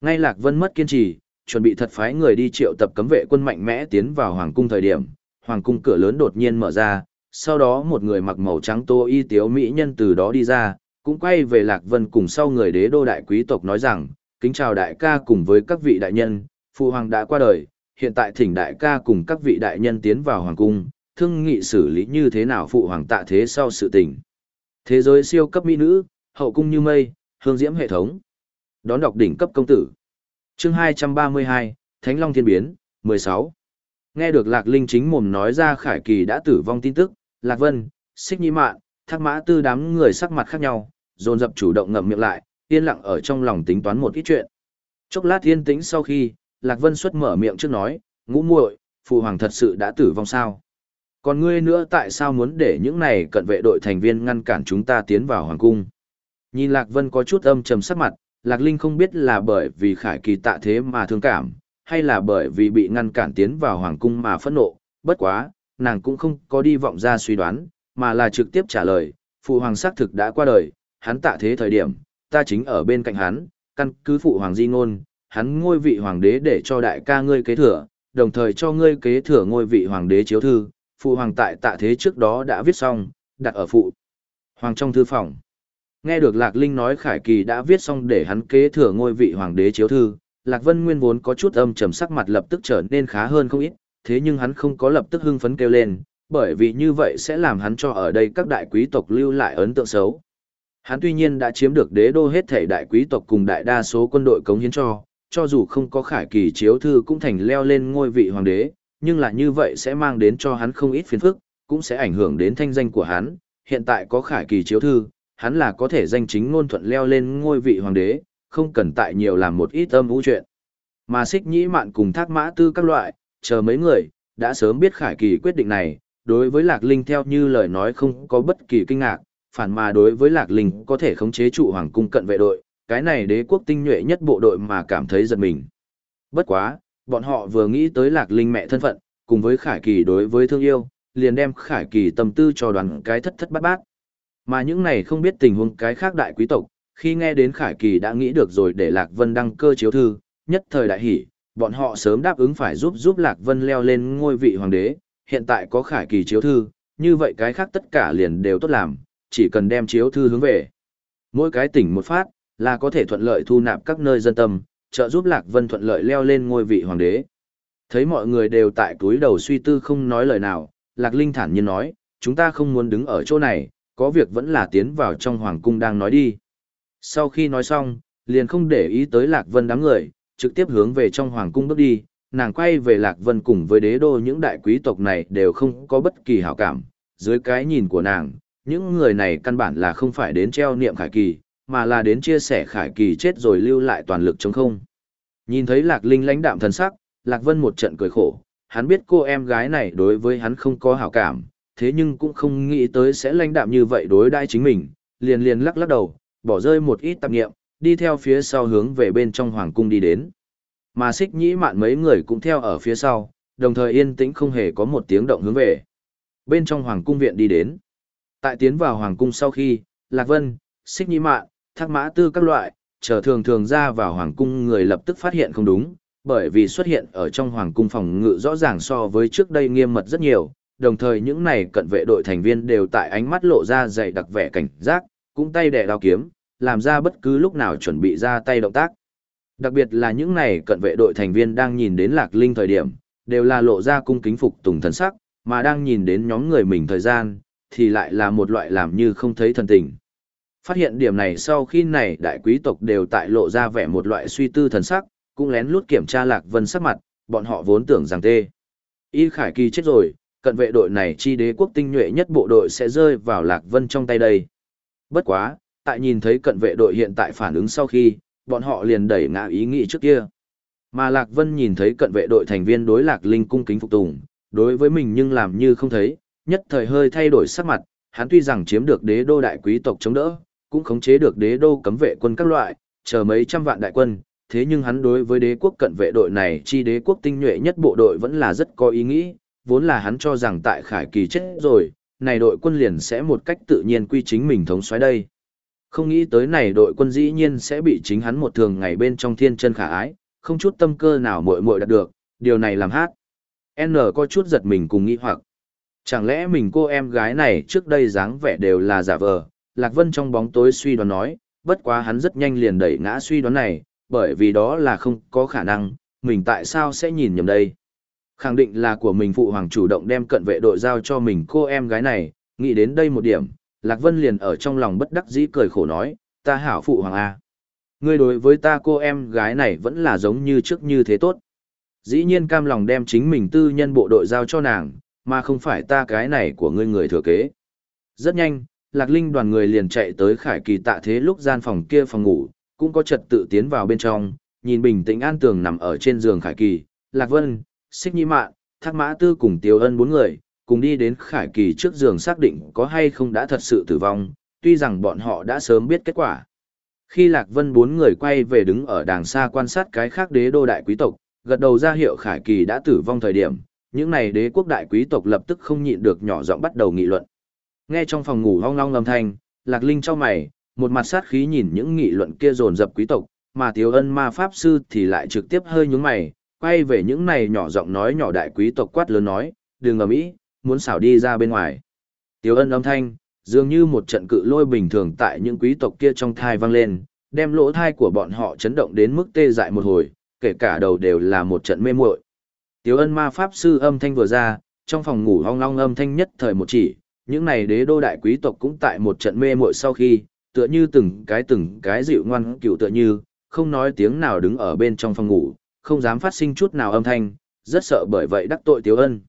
Ngay Lạc Vân mất kiên trì, chuẩn bị thật phái người đi triệu tập cấm vệ quân mạnh mẽ tiến vào hoàng cung thời điểm, hoàng cung cửa lớn đột nhiên mở ra, sau đó một người mặc màu trắng tô y tiếu mỹ nhân từ đó đi ra, cũng quay về Lạc Vân cùng sau người đế đô đại quý tộc nói rằng, kính chào đại ca cùng với các vị đại nhân, phụ hoàng đã qua đời, hiện tại thỉnh đại ca cùng các vị đại nhân tiến vào hoàng cung, thương nghị xử lý như thế nào phụ hoàng tạ thế sau sự tình. Thế giới siêu cấp mỹ nữ, hậu cung như mây, hương diễm hệ thống. Đón đọc đỉnh cấp công tử. Chương 232, Thánh Long Thiên Biến, 16. Nghe được Lạc Linh chính mồm nói ra Khải Kỳ đã tử vong tin tức, Lạc Vân, Xích Nhi Mạn, Thác Mã Tư đám người sắc mặt khác nhau, dồn dập chủ động ngậm miệng lại, yên lặng ở trong lòng tính toán một ít chuyện. Chốc lát yên tĩnh sau khi, Lạc Vân xuất mở miệng trước nói, ngũ muội, phụ hoàng thật sự đã tử vong sao? Còn ngươi nữa tại sao muốn để những này cận vệ đội thành viên ngăn cản chúng ta tiến vào hoàng cung? Nhìn Lạc Vân có chút âm trầm sắc mặt, Lạc Linh không biết là bởi vì khải kỳ tạ thế mà thương cảm, hay là bởi vì bị ngăn cản tiến vào hoàng cung mà phẫn nộ, bất quá, nàng cũng không có đi vọng ra suy đoán, mà là trực tiếp trả lời, phụ hoàng xác thực đã qua đời, hắn tạ thế thời điểm, ta chính ở bên cạnh hắn, căn cứ phụ hoàng di ngôn, hắn ngôi vị hoàng đế để cho đại ca ngươi kế thừa, đồng thời cho ngươi kế thừa ngôi vị hoàng đế chiếu thư, phụ hoàng tại tạ thế trước đó đã viết xong, đặt ở phụ hoàng trong thư phòng. Nghe được Lạc Linh nói Khải Kỳ đã viết xong để hắn kế thừa ngôi vị hoàng đế chiếu thư, Lạc Vân Nguyên vốn có chút âm trầm sắc mặt lập tức trở nên khá hơn không ít, thế nhưng hắn không có lập tức hưng phấn kêu lên, bởi vì như vậy sẽ làm hắn cho ở đây các đại quý tộc lưu lại ấn tượng xấu. Hắn tuy nhiên đã chiếm được đế đô hết thể đại quý tộc cùng đại đa số quân đội cống hiến cho, cho dù không có khải kỳ chiếu thư cũng thành leo lên ngôi vị hoàng đế, nhưng là như vậy sẽ mang đến cho hắn không ít phiền phức, cũng sẽ ảnh hưởng đến thanh danh của hắn. Hiện tại có khải kỳ chiếu thư, hắn là có thể danh chính ngôn thuận leo lên ngôi vị hoàng đế, không cần tại nhiều làm một ít âm vũ chuyện. Mà xích nhĩ mạn cùng thác mã tư các loại, chờ mấy người, đã sớm biết khải kỳ quyết định này, đối với lạc linh theo như lời nói không có bất kỳ kinh ngạc, phản mà đối với lạc linh có thể khống chế trụ hoàng cung cận vệ đội, cái này đế quốc tinh nhuệ nhất bộ đội mà cảm thấy giật mình. Bất quá, bọn họ vừa nghĩ tới lạc linh mẹ thân phận, cùng với khải kỳ đối với thương yêu, liền đem khải kỳ tâm tư cho đoàn cái thất thất bát bát. Mà những này không biết tình huống cái khác đại quý tộc, khi nghe đến Khải Kỳ đã nghĩ được rồi để Lạc Vân đăng cơ chiếu thư, nhất thời đại hỷ, bọn họ sớm đáp ứng phải giúp giúp Lạc Vân leo lên ngôi vị hoàng đế, hiện tại có Khải Kỳ chiếu thư, như vậy cái khác tất cả liền đều tốt làm, chỉ cần đem chiếu thư hướng về. Mỗi cái tỉnh một phát, là có thể thuận lợi thu nạp các nơi dân tâm, trợ giúp Lạc Vân thuận lợi leo lên ngôi vị hoàng đế. Thấy mọi người đều tại túi đầu suy tư không nói lời nào, Lạc Linh thản nhiên nói, chúng ta không muốn đứng ở chỗ này, có việc vẫn là tiến vào trong hoàng cung đang nói đi. Sau khi nói xong, liền không để ý tới Lạc Vân đám người, trực tiếp hướng về trong hoàng cung bước đi, nàng quay về Lạc Vân cùng với đế đô những đại quý tộc này đều không có bất kỳ hảo cảm, dưới cái nhìn của nàng, những người này căn bản là không phải đến treo niệm khải kỳ, mà là đến chia sẻ khải kỳ chết rồi lưu lại toàn lực chống không. Nhìn thấy Lạc Linh lãnh đạm thần sắc, Lạc Vân một trận cười khổ, hắn biết cô em gái này đối với hắn không có hảo cảm, thế nhưng cũng không nghĩ tới sẽ lãnh đạm như vậy đối đãi chính mình, liền liền lắc lắc đầu, bỏ rơi một ít tạp nghiệm, đi theo phía sau hướng về bên trong hoàng cung đi đến. Mà xích nhĩ mạn mấy người cũng theo ở phía sau, đồng thời yên tĩnh không hề có một tiếng động hướng về. Bên trong hoàng cung viện đi đến. Tại tiến vào hoàng cung sau khi, Lạc Vân, xích nhĩ mạn, thác mã tư các loại, chờ thường thường ra vào hoàng cung người lập tức phát hiện không đúng, bởi vì xuất hiện ở trong hoàng cung phòng ngự rõ ràng so với trước đây nghiêm mật rất nhiều, đồng thời những này cận vệ đội thành viên đều tại ánh mắt lộ ra dày đặc vẻ cảnh giác, cũng tay đẻ đao kiếm, làm ra bất cứ lúc nào chuẩn bị ra tay động tác. Đặc biệt là những này cận vệ đội thành viên đang nhìn đến Lạc Linh thời điểm, đều là lộ ra cung kính phục tùng thần sắc, mà đang nhìn đến nhóm người mình thời gian, thì lại là một loại làm như không thấy thần tình. Phát hiện điểm này sau khi này đại quý tộc đều tại lộ ra vẻ một loại suy tư thần sắc, cũng lén lút kiểm tra Lạc Vân sắc mặt, bọn họ vốn tưởng rằng tê. Y Khải Kỳ chết rồi, cận vệ đội này chi đế quốc tinh nhuệ nhất bộ đội sẽ rơi vào Lạc Vân trong tay đây. Bất quá, tại nhìn thấy cận vệ đội hiện tại phản ứng sau khi, bọn họ liền đẩy ngã ý nghĩ trước kia. Mà Lạc Vân nhìn thấy cận vệ đội thành viên đối Lạc Linh cung kính phục tùng, đối với mình nhưng làm như không thấy, nhất thời hơi thay đổi sắc mặt, hắn tuy rằng chiếm được đế đô đại quý tộc chống đỡ, cũng khống chế được đế đô cấm vệ quân các loại, chờ mấy trăm vạn đại quân, thế nhưng hắn đối với đế quốc cận vệ đội này chi đế quốc tinh nhuệ nhất bộ đội vẫn là rất có ý nghĩ, vốn là hắn cho rằng tại Khải Kỳ chết rồi, này đội quân liền sẽ một cách tự nhiên quy chính mình thống soái đây. Không nghĩ tới này đội quân dĩ nhiên sẽ bị chính hắn một thường ngày bên trong thiên chân khả ái, không chút tâm cơ nào muội muội đạt được, điều này làm hát. N có chút giật mình cùng nghĩ hoặc. Chẳng lẽ mình cô em gái này trước đây dáng vẻ đều là giả vờ, Lạc Vân trong bóng tối suy đoán nói, bất quá hắn rất nhanh liền đẩy ngã suy đoán này, bởi vì đó là không có khả năng, mình tại sao sẽ nhìn nhầm đây. Khẳng định là của mình phụ hoàng chủ động đem cận vệ đội giao cho mình cô em gái này, nghĩ đến đây một điểm, Lạc Vân liền ở trong lòng bất đắc dĩ cười khổ nói, ta hảo phụ hoàng A. Ngươi đối với ta cô em gái này vẫn là giống như trước như thế tốt. Dĩ nhiên cam lòng đem chính mình tư nhân bộ đội giao cho nàng, mà không phải ta cái này của ngươi người thừa kế. Rất nhanh, Lạc Linh đoàn người liền chạy tới khải kỳ tạ thế lúc gian phòng kia phòng ngủ, cũng có trật tự tiến vào bên trong, nhìn bình tĩnh an tường nằm ở trên giường khải kỳ, Lạc Vân, Xích Nhi Mạn, Thác Mã Tư cùng Tiêu Ân bốn người, cùng đi đến khải kỳ trước giường xác định có hay không đã thật sự tử vong, tuy rằng bọn họ đã sớm biết kết quả. Khi Lạc Vân bốn người quay về đứng ở đàng xa quan sát cái khác đế đô đại quý tộc, gật đầu ra hiệu khải kỳ đã tử vong thời điểm, những này đế quốc đại quý tộc lập tức không nhịn được nhỏ giọng bắt đầu nghị luận. Nghe trong phòng ngủ hoang long âm thanh, Lạc Linh cho mày, một mặt sát khí nhìn những nghị luận kia dồn dập quý tộc, mà Tiếu Ân ma pháp sư thì lại trực tiếp hơi nhướng mày, quay về những này nhỏ giọng nói nhỏ đại quý tộc quát lớn nói, đừng ầm ĩ, muốn xảo đi ra bên ngoài. Tiếu Ân âm thanh, dường như một trận cự lôi bình thường tại những quý tộc kia trong thai vang lên, đem lỗ thai của bọn họ chấn động đến mức tê dại một hồi, kể cả đầu đều là một trận mê muội. Tiếu Ân ma pháp sư âm thanh vừa ra, trong phòng ngủ hoang long âm thanh nhất thời một chỉ, những này đế đô đại quý tộc cũng tại một trận mê muội sau khi, tựa như từng cái từng cái dịu ngoan cựu tựa như, không nói tiếng nào đứng ở bên trong phòng ngủ, không dám phát sinh chút nào âm thanh, rất sợ bởi vậy đắc tội Tiếu Ân.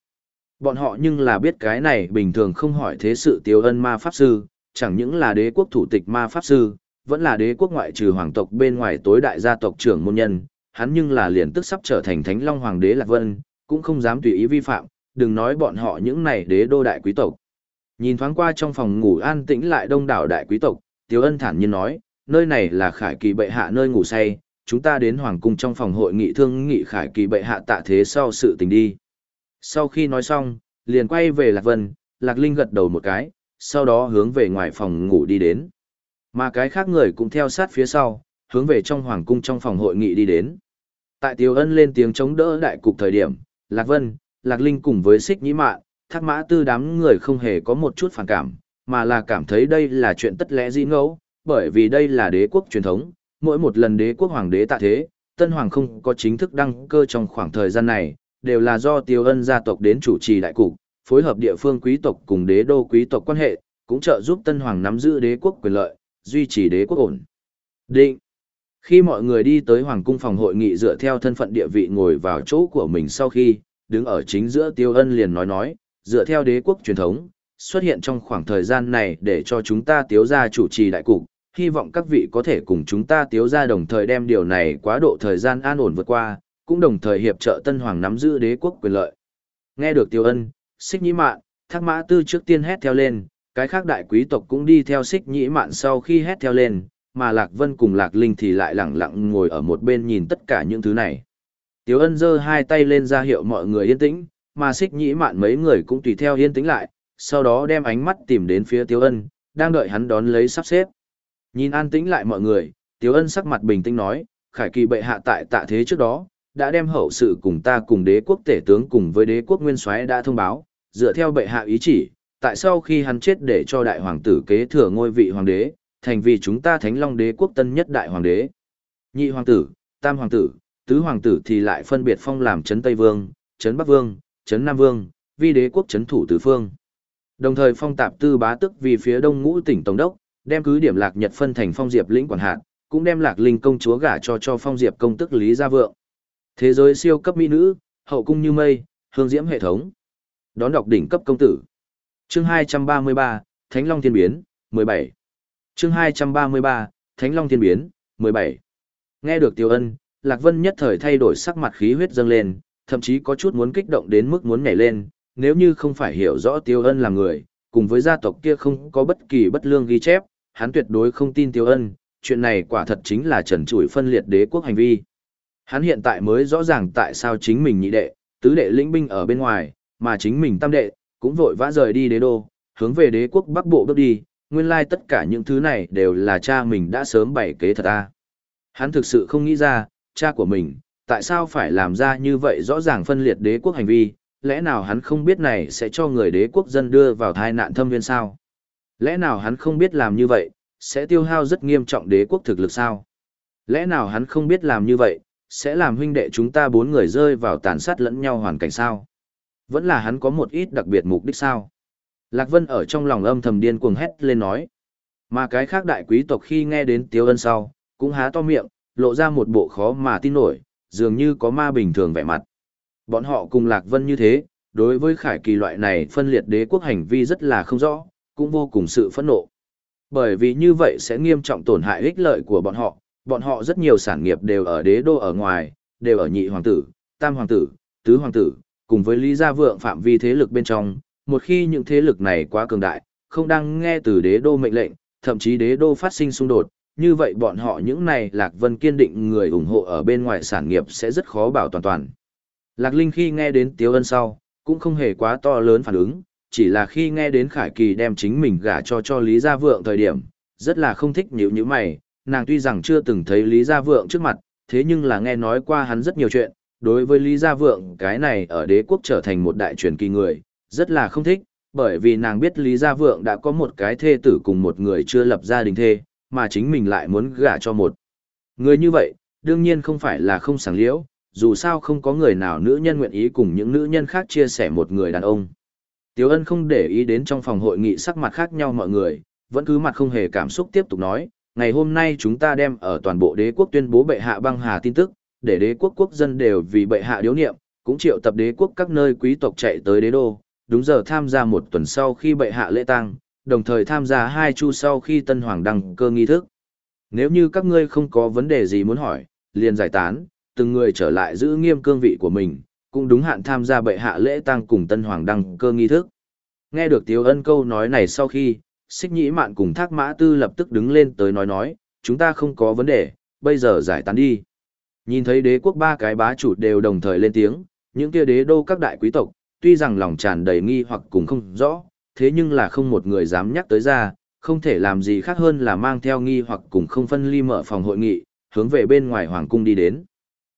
Bọn họ nhưng là biết cái này bình thường không hỏi thế sự Tiếu Ân ma pháp sư, chẳng những là đế quốc thủ tịch ma pháp sư, vẫn là đế quốc ngoại trừ hoàng tộc bên ngoài tối đại gia tộc trưởng môn nhân, hắn nhưng là liền tức sắp trở thành thánh long hoàng đế Lạc Vân, cũng không dám tùy ý vi phạm, đừng nói bọn họ những này đế đô đại quý tộc. Nhìn thoáng qua trong phòng ngủ an tĩnh lại đông đảo đại quý tộc, Tiếu Ân thản nhiên nói, nơi này là khải kỳ bệ hạ nơi ngủ say, chúng ta đến hoàng cung trong phòng hội nghị thương nghị khải kỳ bệ hạ tạ thế sau sự tình đi. Sau khi nói xong, liền quay về Lạc Vân, Lạc Linh gật đầu một cái, sau đó hướng về ngoài phòng ngủ đi đến. Mà cái khác người cũng theo sát phía sau, hướng về trong hoàng cung trong phòng hội nghị đi đến. Tại Tiểu Ân lên tiếng chống đỡ đại cục thời điểm, Lạc Vân, Lạc Linh cùng với Xích Nhĩ Mạn, Thác Mã Tư đám người không hề có một chút phản cảm, mà là cảm thấy đây là chuyện tất lẽ dĩ ngẫu, bởi vì đây là đế quốc truyền thống, mỗi một lần đế quốc hoàng đế tạ thế, tân hoàng không có chính thức đăng cơ trong khoảng thời gian này, đều là do Tiêu Ân gia tộc đến chủ trì đại cục, phối hợp địa phương quý tộc cùng đế đô quý tộc quan hệ, cũng trợ giúp tân hoàng nắm giữ đế quốc quyền lợi, duy trì đế quốc ổn. Định. Khi mọi người đi tới hoàng cung phòng hội nghị dựa theo thân phận địa vị ngồi vào chỗ của mình sau khi, đứng ở chính giữa Tiêu Ân liền nói nói, dựa theo đế quốc truyền thống, xuất hiện trong khoảng thời gian này để cho chúng ta tiếu gia chủ trì đại cục, hy vọng các vị có thể cùng chúng ta tiếu gia đồng thời đem điều này quá độ thời gian an ổn vượt qua, cũng đồng thời hiệp trợ Tân Hoàng nắm giữ đế quốc quyền lợi. Nghe được Tiêu Ân, Xích Nhĩ Mạn, Thác Mã Tư trước tiên hét theo lên, cái khác đại quý tộc cũng đi theo Xích Nhĩ Mạn sau khi hét theo lên, mà Lạc Vân cùng Lạc Linh thì lại lặng lặng ngồi ở một bên nhìn tất cả những thứ này. Tiêu Ân giơ hai tay lên ra hiệu mọi người yên tĩnh, mà Xích Nhĩ Mạn mấy người cũng tùy theo yên tĩnh lại, sau đó đem ánh mắt tìm đến phía Tiếu Ân, đang đợi hắn đón lấy sắp xếp. Nhìn an tĩnh lại mọi người, Tiếu Ân sắc mặt bình tĩnh nói, Khải Kỳ bệ hạ tại tạ thế trước đó, đã đem hậu sự cùng ta cùng đế quốc tể tướng cùng với đế quốc nguyên soái đã thông báo, dựa theo bệ hạ ý chỉ, tại sau khi hắn chết để cho đại hoàng tử kế thừa ngôi vị hoàng đế, thành vì chúng ta Thánh Long đế quốc tân nhất đại hoàng đế. Nhị hoàng tử, tam hoàng tử, tứ hoàng tử thì lại phân biệt phong làm trấn Tây Vương, trấn Bắc Vương, trấn Nam Vương, vi đế quốc trấn thủ tứ phương. Đồng thời phong tạp tư bá tức vì phía đông ngũ tỉnh Tổng đốc, đem cứ điểm lạc nhật phân thành phong diệp lĩnh quản hạt, cũng đem lạc linh công chúa gả cho cho phong diệp công tức Lý Gia Vượng. Thế giới siêu cấp mỹ nữ, hậu cung như mây, hương diễm hệ thống. Đón đọc đỉnh cấp công tử. Chương 233, Thánh Long Thiên Biến, 17. Chương 233, Thánh Long Thiên Biến, 17. Nghe được Tiêu Ân, Lạc Vân nhất thời thay đổi sắc mặt khí huyết dâng lên, thậm chí có chút muốn kích động đến mức muốn nhảy lên, nếu như không phải hiểu rõ Tiêu Ân là người, cùng với gia tộc kia không có bất kỳ bất lương ghi chép, hắn tuyệt đối không tin Tiêu Ân, chuyện này quả thật chính là trần trụi phân liệt đế quốc hành vi. Hắn hiện tại mới rõ ràng tại sao chính mình nhị đệ, tứ đệ lĩnh binh ở bên ngoài, mà chính mình tam đệ, cũng vội vã rời đi đế đô, hướng về đế quốc bắc bộ bước đi, nguyên lai tất cả những thứ này đều là cha mình đã sớm bày kế thật a. Hắn thực sự không nghĩ ra, cha của mình, tại sao phải làm ra như vậy rõ ràng phân liệt đế quốc hành vi, lẽ nào hắn không biết này sẽ cho người đế quốc dân đưa vào thai nạn thâm viên sao? Lẽ nào hắn không biết làm như vậy, sẽ tiêu hao rất nghiêm trọng đế quốc thực lực sao? Lẽ nào hắn không biết làm như vậy, sẽ làm huynh đệ chúng ta bốn người rơi vào tàn sát lẫn nhau hoàn cảnh sao? Vẫn là hắn có một ít đặc biệt mục đích sao? Lạc Vân ở trong lòng âm thầm điên cuồng hét lên nói. Mà cái khác đại quý tộc khi nghe đến Tiếu Ân sau, cũng há to miệng, lộ ra một bộ khó mà tin nổi, dường như có ma bình thường vẻ mặt. Bọn họ cùng Lạc Vân như thế, đối với khải kỳ loại này phân liệt đế quốc hành vi rất là không rõ, cũng vô cùng sự phẫn nộ. Bởi vì như vậy sẽ nghiêm trọng tổn hại ích lợi của bọn họ, bọn họ rất nhiều sản nghiệp đều ở đế đô ở ngoài, đều ở nhị hoàng tử, tam hoàng tử, tứ hoàng tử, cùng với lý gia vượng phạm vi thế lực bên trong, một khi những thế lực này quá cường đại, không đang nghe từ đế đô mệnh lệnh, thậm chí đế đô phát sinh xung đột, như vậy bọn họ những này Lạc Vân kiên định người ủng hộ ở bên ngoài sản nghiệp sẽ rất khó bảo toàn toàn. Lạc Linh khi nghe đến Tiếu Ân sau, cũng không hề quá to lớn phản ứng, chỉ là khi nghe đến Khải Kỳ đem chính mình gả cho cho Lý Gia Vượng thời điểm, rất là không thích nhíu nhíu mày, nàng tuy rằng chưa từng thấy Lý Gia Vượng trước mặt, thế nhưng là nghe nói qua hắn rất nhiều chuyện, đối với Lý Gia Vượng cái này ở đế quốc trở thành một đại truyền kỳ người, rất là không thích, bởi vì nàng biết Lý Gia Vượng đã có một cái thê tử cùng một người chưa lập gia đình thê, mà chính mình lại muốn gả cho một người như vậy, đương nhiên không phải là không sáng liễu, dù sao không có người nào nữ nhân nguyện ý cùng những nữ nhân khác chia sẻ một người đàn ông. Tiếu ân không để ý đến trong phòng hội nghị sắc mặt khác nhau mọi người, vẫn cứ mặt không hề cảm xúc tiếp tục nói, ngày hôm nay chúng ta đem ở toàn bộ đế quốc tuyên bố bệ hạ băng hà tin tức, để đế quốc quốc dân đều vì bệ hạ điếu niệm, cũng triệu tập đế quốc các nơi quý tộc chạy tới đế đô, đúng giờ tham gia một tuần sau khi bệ hạ lễ tang, đồng thời tham gia hai chu sau khi tân hoàng đăng cơ nghi thức. Nếu như các ngươi không có vấn đề gì muốn hỏi, liền giải tán, từng người trở lại giữ nghiêm cương vị của mình, cũng đúng hạn tham gia bệ hạ lễ tang cùng tân hoàng đăng cơ nghi thức. Nghe được Tiếu Ân câu nói này sau khi, Xích Nhĩ Mạn cùng Thác Mã Tư lập tức đứng lên tới nói nói, chúng ta không có vấn đề, bây giờ giải tán đi. Nhìn thấy đế quốc ba cái bá chủ đều đồng thời lên tiếng, những kia đế đô các đại quý tộc, tuy rằng lòng tràn đầy nghi hoặc cùng không rõ, thế nhưng là không một người dám nhắc tới ra, không thể làm gì khác hơn là mang theo nghi hoặc cùng không phân ly mở phòng hội nghị, hướng về bên ngoài hoàng cung đi đến.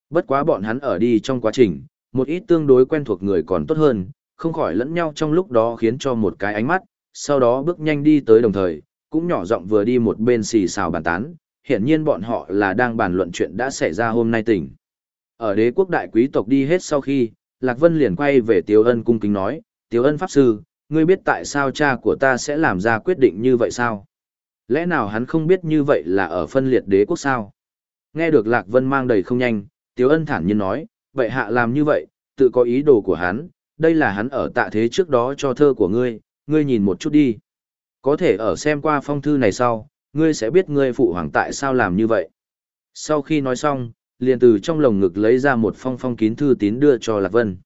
Bất quá bọn hắn ở đi trong quá trình, một ít tương đối quen thuộc người còn tốt hơn, không khỏi lẫn nhau trong lúc đó khiến cho một cái ánh mắt, sau đó bước nhanh đi tới đồng thời, cũng nhỏ giọng vừa đi một bên xì xào bàn tán, hiển nhiên bọn họ là đang bàn luận chuyện đã xảy ra hôm nay tỉnh. Ở đế quốc đại quý tộc đi hết sau khi, Lạc Vân liền quay về Tiếu Ân cung kính nói, Tiếu Ân Pháp Sư, ngươi biết tại sao cha của ta sẽ làm ra quyết định như vậy sao? Lẽ nào hắn không biết như vậy là ở phân liệt đế quốc sao? Nghe được Lạc Vân mang đầy không nhanh, Tiếu Ân thản nhiên nói, vậy hạ làm như vậy, tự có ý đồ của hắn, đây là hắn ở tạ thế trước đó cho thơ của ngươi, ngươi nhìn một chút đi. Có thể ở xem qua phong thư này sau, ngươi sẽ biết ngươi phụ hoàng tại sao làm như vậy. Sau khi nói xong, liền từ trong lồng ngực lấy ra một phong phong kín thư tín đưa cho Lạc Vân.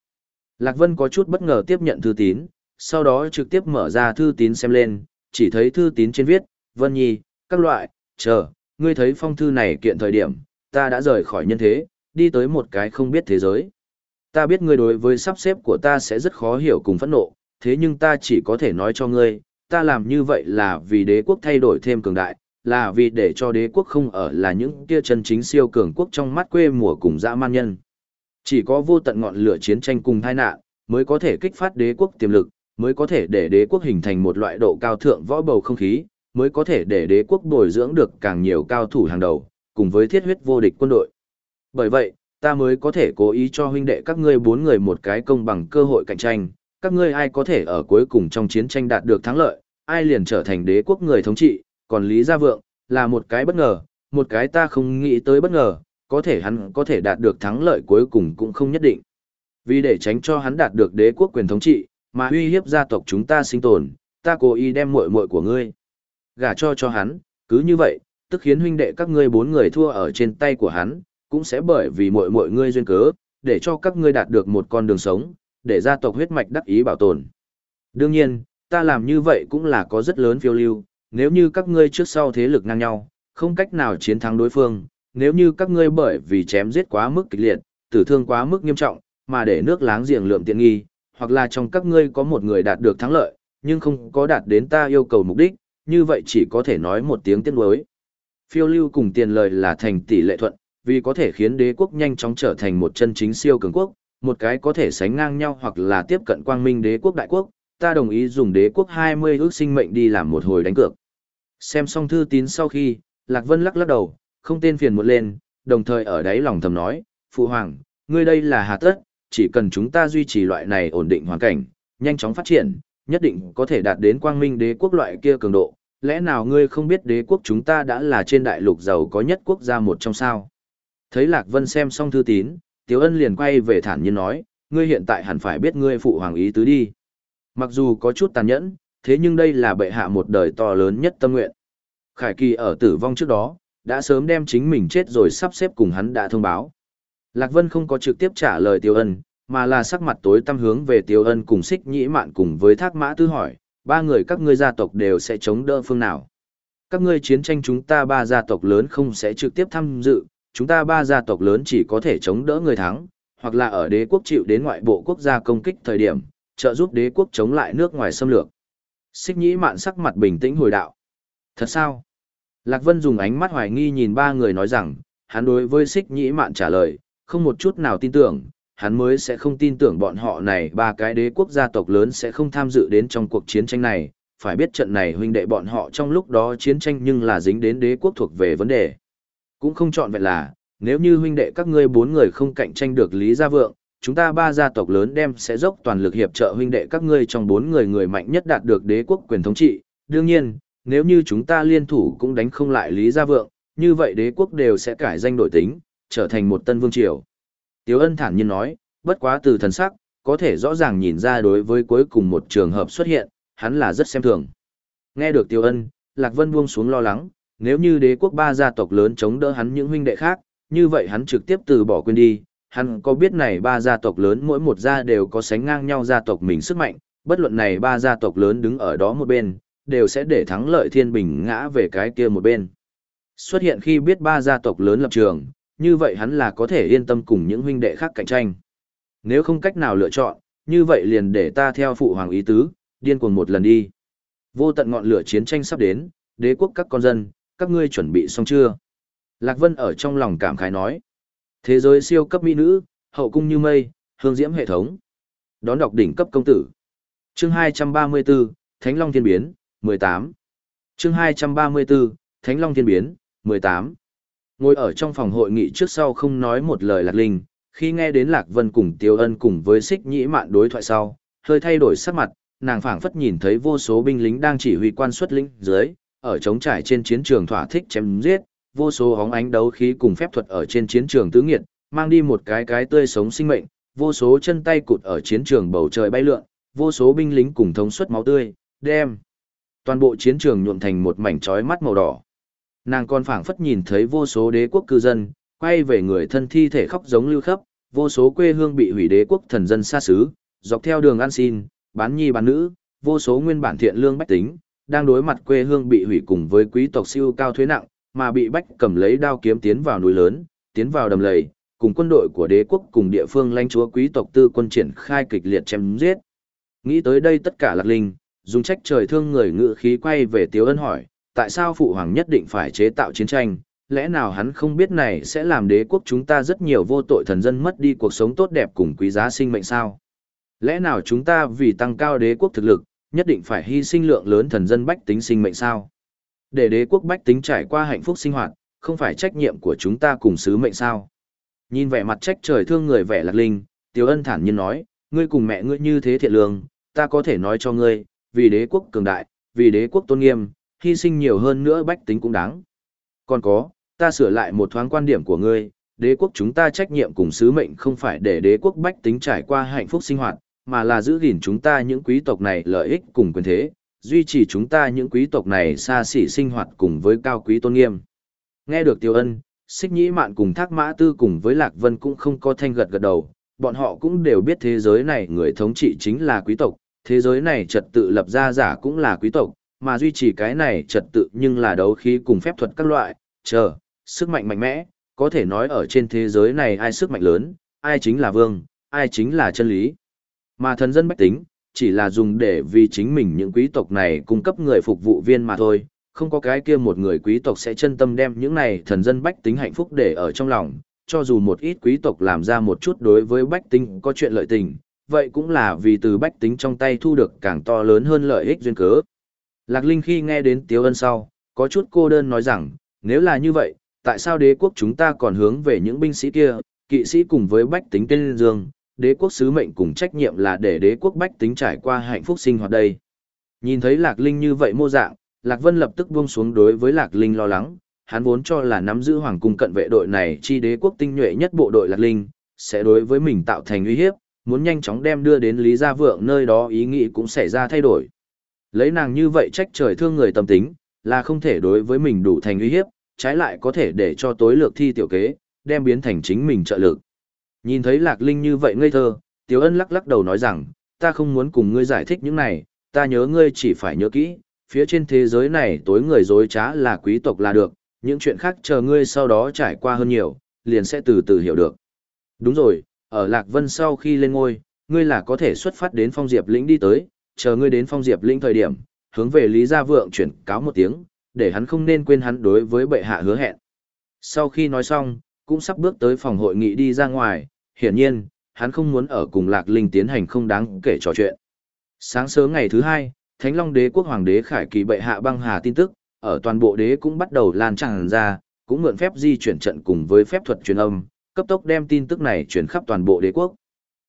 Lạc Vân có chút bất ngờ tiếp nhận thư tín, sau đó trực tiếp mở ra thư tín xem lên, chỉ thấy thư tín trên viết, Vân Nhi, các loại, chờ, ngươi thấy phong thư này kiện thời điểm, ta đã rời khỏi nhân thế, đi tới một cái không biết thế giới. Ta biết ngươi đối với sắp xếp của ta sẽ rất khó hiểu cùng phẫn nộ, thế nhưng ta chỉ có thể nói cho ngươi, ta làm như vậy là vì đế quốc thay đổi thêm cường đại, là vì để cho đế quốc không ở là những kia chân chính siêu cường quốc trong mắt quê mùa cùng dã man nhân. Chỉ có vô tận ngọn lửa chiến tranh cùng tai nạn, mới có thể kích phát đế quốc tiềm lực, mới có thể để đế quốc hình thành một loại độ cao thượng võ bầu không khí, mới có thể để đế quốc bồi dưỡng được càng nhiều cao thủ hàng đầu, cùng với thiết huyết vô địch quân đội. Bởi vậy, ta mới có thể cố ý cho huynh đệ các ngươi bốn người một cái công bằng cơ hội cạnh tranh, các ngươi ai có thể ở cuối cùng trong chiến tranh đạt được thắng lợi, ai liền trở thành đế quốc người thống trị, còn Lý Gia Vượng, là một cái bất ngờ, một cái ta không nghĩ tới bất ngờ, có thể hắn có thể đạt được thắng lợi cuối cùng cũng không nhất định. Vì để tránh cho hắn đạt được đế quốc quyền thống trị, mà uy hiếp gia tộc chúng ta sinh tồn, ta cố ý đem muội muội của ngươi gả cho cho hắn, cứ như vậy, tức khiến huynh đệ các ngươi bốn người thua ở trên tay của hắn, cũng sẽ bởi vì muội muội ngươi duyên cớ, để cho các ngươi đạt được một con đường sống, để gia tộc huyết mạch đắc ý bảo tồn. Đương nhiên, ta làm như vậy cũng là có rất lớn phiêu lưu, nếu như các ngươi trước sau thế lực ngang nhau, không cách nào chiến thắng đối phương, nếu như các ngươi bởi vì chém giết quá mức kịch liệt, tử thương quá mức nghiêm trọng, mà để nước láng giềng lượm tiện nghi, hoặc là trong các ngươi có một người đạt được thắng lợi, nhưng không có đạt đến ta yêu cầu mục đích, như vậy chỉ có thể nói một tiếng tiếc nuối. Phiêu lưu cùng tiền lời là thành tỷ lệ thuận, vì có thể khiến đế quốc nhanh chóng trở thành một chân chính siêu cường quốc, một cái có thể sánh ngang nhau hoặc là tiếp cận quang minh đế quốc đại quốc, ta đồng ý dùng đế quốc 20 ước sinh mệnh đi làm một hồi đánh cược. Xem xong thư tín sau khi, Lạc Vân lắc lắc đầu, không tên phiền một lên, đồng thời ở đáy lòng thầm nói, Phụ Hoàng, ngươi đây là hà tất, chỉ cần chúng ta duy trì loại này ổn định hoàn cảnh, nhanh chóng phát triển, nhất định có thể đạt đến quang minh đế quốc loại kia cường độ. Lẽ nào ngươi không biết đế quốc chúng ta đã là trên đại lục giàu có nhất quốc gia một trong sao? Thấy Lạc Vân xem xong thư tín, Tiếu Ân liền quay về thản nhiên nói, ngươi hiện tại hẳn phải biết ngươi phụ hoàng ý tứ đi. Mặc dù có chút tàn nhẫn, thế nhưng đây là bệ hạ một đời to lớn nhất tâm nguyện. Khải Kỳ ở tử vong trước đó, đã sớm đem chính mình chết rồi sắp xếp cùng hắn đã thông báo. Lạc Vân không có trực tiếp trả lời Tiêu Ân, mà là sắc mặt tối tăm hướng về Tiêu Ân cùng Xích Nhĩ Mạn cùng với Thác Mã Tư hỏi, ba người các ngươi gia tộc đều sẽ chống đỡ phương nào? Các ngươi chiến tranh chúng ta ba gia tộc lớn không sẽ trực tiếp tham dự, chúng ta ba gia tộc lớn chỉ có thể chống đỡ người thắng, hoặc là ở đế quốc chịu đến ngoại bộ quốc gia công kích thời điểm, trợ giúp đế quốc chống lại nước ngoài xâm lược. Xích nhĩ mạn sắc mặt bình tĩnh hồi đạo. Thật sao? Lạc Vân dùng ánh mắt hoài nghi nhìn ba người nói rằng, hắn đối với xích nhĩ mạn trả lời, không một chút nào tin tưởng, hắn mới sẽ không tin tưởng bọn họ này ba cái đế quốc gia tộc lớn sẽ không tham dự đến trong cuộc chiến tranh này, phải biết trận này huynh đệ bọn họ trong lúc đó chiến tranh nhưng là dính đến đế quốc thuộc về vấn đề. Cũng không chọn vậy là, nếu như huynh đệ các ngươi bốn người không cạnh tranh được Lý Gia Vượng, chúng ta ba gia tộc lớn đem sẽ dốc toàn lực hiệp trợ huynh đệ các ngươi trong bốn người người mạnh nhất đạt được đế quốc quyền thống trị. Đương nhiên, nếu như chúng ta liên thủ cũng đánh không lại Lý Gia Vượng, như vậy đế quốc đều sẽ cải danh đổi tính, trở thành một tân vương triều. Tiếu ân thản nhiên nói, bất quá từ thần sắc, có thể rõ ràng nhìn ra đối với cuối cùng một trường hợp xuất hiện, hắn là rất xem thường. Nghe được Tiếu ân, Lạc Vân buông xuống lo lắng, nếu như đế quốc ba gia tộc lớn chống đỡ hắn những huynh đệ khác, như vậy hắn trực tiếp từ bỏ quên đi, hắn có biết này ba gia tộc lớn mỗi một gia đều có sánh ngang nhau gia tộc mình sức mạnh, bất luận này ba gia tộc lớn đứng ở đó một bên, đều sẽ để thắng lợi thiên bình ngã về cái kia một bên. Xuất hiện khi biết ba gia tộc lớn lập trường, như vậy hắn là có thể yên tâm cùng những huynh đệ khác cạnh tranh. Nếu không cách nào lựa chọn, như vậy liền để ta theo phụ hoàng ý tứ, điên cuồng một lần đi. Vô tận ngọn lửa chiến tranh sắp đến, đế quốc các con dân, các ngươi chuẩn bị xong chưa? Lạc Vân ở trong lòng cảm khái nói. Thế giới siêu cấp mỹ nữ, hậu cung như mây, hương diễm hệ thống. Đón đọc đỉnh cấp công tử. Chương 234, Thánh Long Thiên Biến, 18. Chương 234, Thánh Long Thiên Biến, 18. Ngồi ở trong phòng hội nghị trước sau không nói một lời Lạc Linh, khi nghe đến Lạc Vân cùng Tiêu Ân cùng với Xích Nhĩ Mạn đối thoại sau, hơi thay đổi sắc mặt, nàng phảng phất nhìn thấy vô số binh lính đang chỉ huy quan xuất lĩnh dưới, ở trống trải trên chiến trường thỏa thích chém giết, vô số hóng ánh đấu khí cùng phép thuật ở trên chiến trường tứ nghiệt, mang đi một cái cái tươi sống sinh mệnh, vô số chân tay cụt ở chiến trường bầu trời bay lượn, vô số binh lính cùng thống suất máu tươi, đem toàn bộ chiến trường nhuộm thành một mảnh chói mắt màu đỏ. Nàng còn phảng phất nhìn thấy vô số đế quốc cư dân, quay về người thân thi thể khóc giống lưu khắp, vô số quê hương bị hủy đế quốc thần dân xa xứ, dọc theo đường ăn xin, bán nhi bán nữ, vô số nguyên bản thiện lương bách tính, đang đối mặt quê hương bị hủy cùng với quý tộc siêu cao thuế nặng, mà bị bách cầm lấy đao kiếm tiến vào núi lớn, tiến vào đầm lầy, cùng quân đội của đế quốc cùng địa phương lãnh chúa quý tộc tư quân triển khai kịch liệt chém giết. Nghĩ tới đây tất cả lạc linh, dùng trách trời thương người ngự khí quay về Tiếu Ân hỏi, tại sao phụ hoàng nhất định phải chế tạo chiến tranh, lẽ nào hắn không biết này sẽ làm đế quốc chúng ta rất nhiều vô tội thần dân mất đi cuộc sống tốt đẹp cùng quý giá sinh mệnh sao? Lẽ nào chúng ta vì tăng cao đế quốc thực lực, nhất định phải hy sinh lượng lớn thần dân bách tính sinh mệnh sao? Để đế quốc bách tính trải qua hạnh phúc sinh hoạt, không phải trách nhiệm của chúng ta cùng sứ mệnh sao? Nhìn vẻ mặt trách trời thương người vẻ lạc linh, Tiểu Ân thản nhiên nói, ngươi cùng mẹ ngươi như thế thiện lương, ta có thể nói cho ngươi, vì đế quốc cường đại, vì đế quốc tôn nghiêm, hy sinh nhiều hơn nữa bách tính cũng đáng. Còn có, ta sửa lại một thoáng quan điểm của ngươi, đế quốc chúng ta trách nhiệm cùng sứ mệnh không phải để đế quốc bách tính trải qua hạnh phúc sinh hoạt, mà là giữ gìn chúng ta những quý tộc này lợi ích cùng quyền thế, duy trì chúng ta những quý tộc này xa xỉ sinh hoạt cùng với cao quý tôn nghiêm. Nghe được Tiêu Ân, Xích Nhĩ Mạn cùng Thác Mã Tư cùng với Lạc Vân cũng không có thanh gật gật đầu, bọn họ cũng đều biết thế giới này người thống trị chính là quý tộc, thế giới này trật tự lập ra giả cũng là quý tộc, mà duy trì cái này trật tự nhưng là đấu khí cùng phép thuật các loại, chờ, sức mạnh mạnh mẽ, có thể nói ở trên thế giới này ai sức mạnh lớn, ai chính là vương, ai chính là chân lý. Mà thần dân bách tính, chỉ là dùng để vì chính mình những quý tộc này cung cấp người phục vụ viên mà thôi, không có cái kia một người quý tộc sẽ chân tâm đem những này thần dân bách tính hạnh phúc để ở trong lòng, cho dù một ít quý tộc làm ra một chút đối với bách tính có chuyện lợi tình, vậy cũng là vì từ bách tính trong tay thu được càng to lớn hơn lợi ích duyên cớ. Lạc Linh khi nghe đến Tiếu Ân sau, có chút cô đơn nói rằng, nếu là như vậy, tại sao đế quốc chúng ta còn hướng về những binh sĩ kia, kỵ sĩ cùng với bách tính tên dương, đế quốc sứ mệnh cùng trách nhiệm là để đế quốc bách tính trải qua hạnh phúc sinh hoạt đây. Nhìn thấy Lạc Linh như vậy mô dạng, Lạc Vân lập tức buông xuống đối với Lạc Linh lo lắng, hắn vốn cho là nắm giữ hoàng cung cận vệ đội này chi đế quốc tinh nhuệ nhất bộ đội Lạc Linh, sẽ đối với mình tạo thành uy hiếp, muốn nhanh chóng đem đưa đến Lý Gia Vượng nơi đó ý nghĩ cũng xảy ra thay đổi. Lấy nàng như vậy trách trời thương người tâm tính, là không thể đối với mình đủ thành uy hiếp, trái lại có thể để cho tối lược thi tiểu kế, đem biến thành chính mình trợ lực. Nhìn thấy Lạc Linh như vậy ngây thơ, Tiểu Ân lắc lắc đầu nói rằng, ta không muốn cùng ngươi giải thích những này, ta nhớ ngươi chỉ phải nhớ kỹ, phía trên thế giới này tối người dối trá là quý tộc là được, những chuyện khác chờ ngươi sau đó trải qua hơn nhiều, liền sẽ từ từ hiểu được. Đúng rồi, ở Lạc Vân sau khi lên ngôi, ngươi là có thể xuất phát đến phong diệp lĩnh đi tới, chờ ngươi đến phong diệp linh thời điểm, hướng về Lý Gia Vượng chuyển cáo một tiếng, để hắn không nên quên hắn đối với bệ hạ hứa hẹn. Sau khi nói xong, cũng sắp bước tới phòng hội nghị đi ra ngoài, hiển nhiên, hắn không muốn ở cùng Lạc Linh tiến hành không đáng kể trò chuyện. Sáng sớm ngày thứ hai, Thánh Long Đế quốc hoàng đế Khải Kỳ bệ hạ băng hà tin tức, ở toàn bộ đế cũng bắt đầu lan tràn ra, cũng mượn phép di chuyển trận cùng với phép thuật truyền âm, cấp tốc đem tin tức này truyền khắp toàn bộ đế quốc.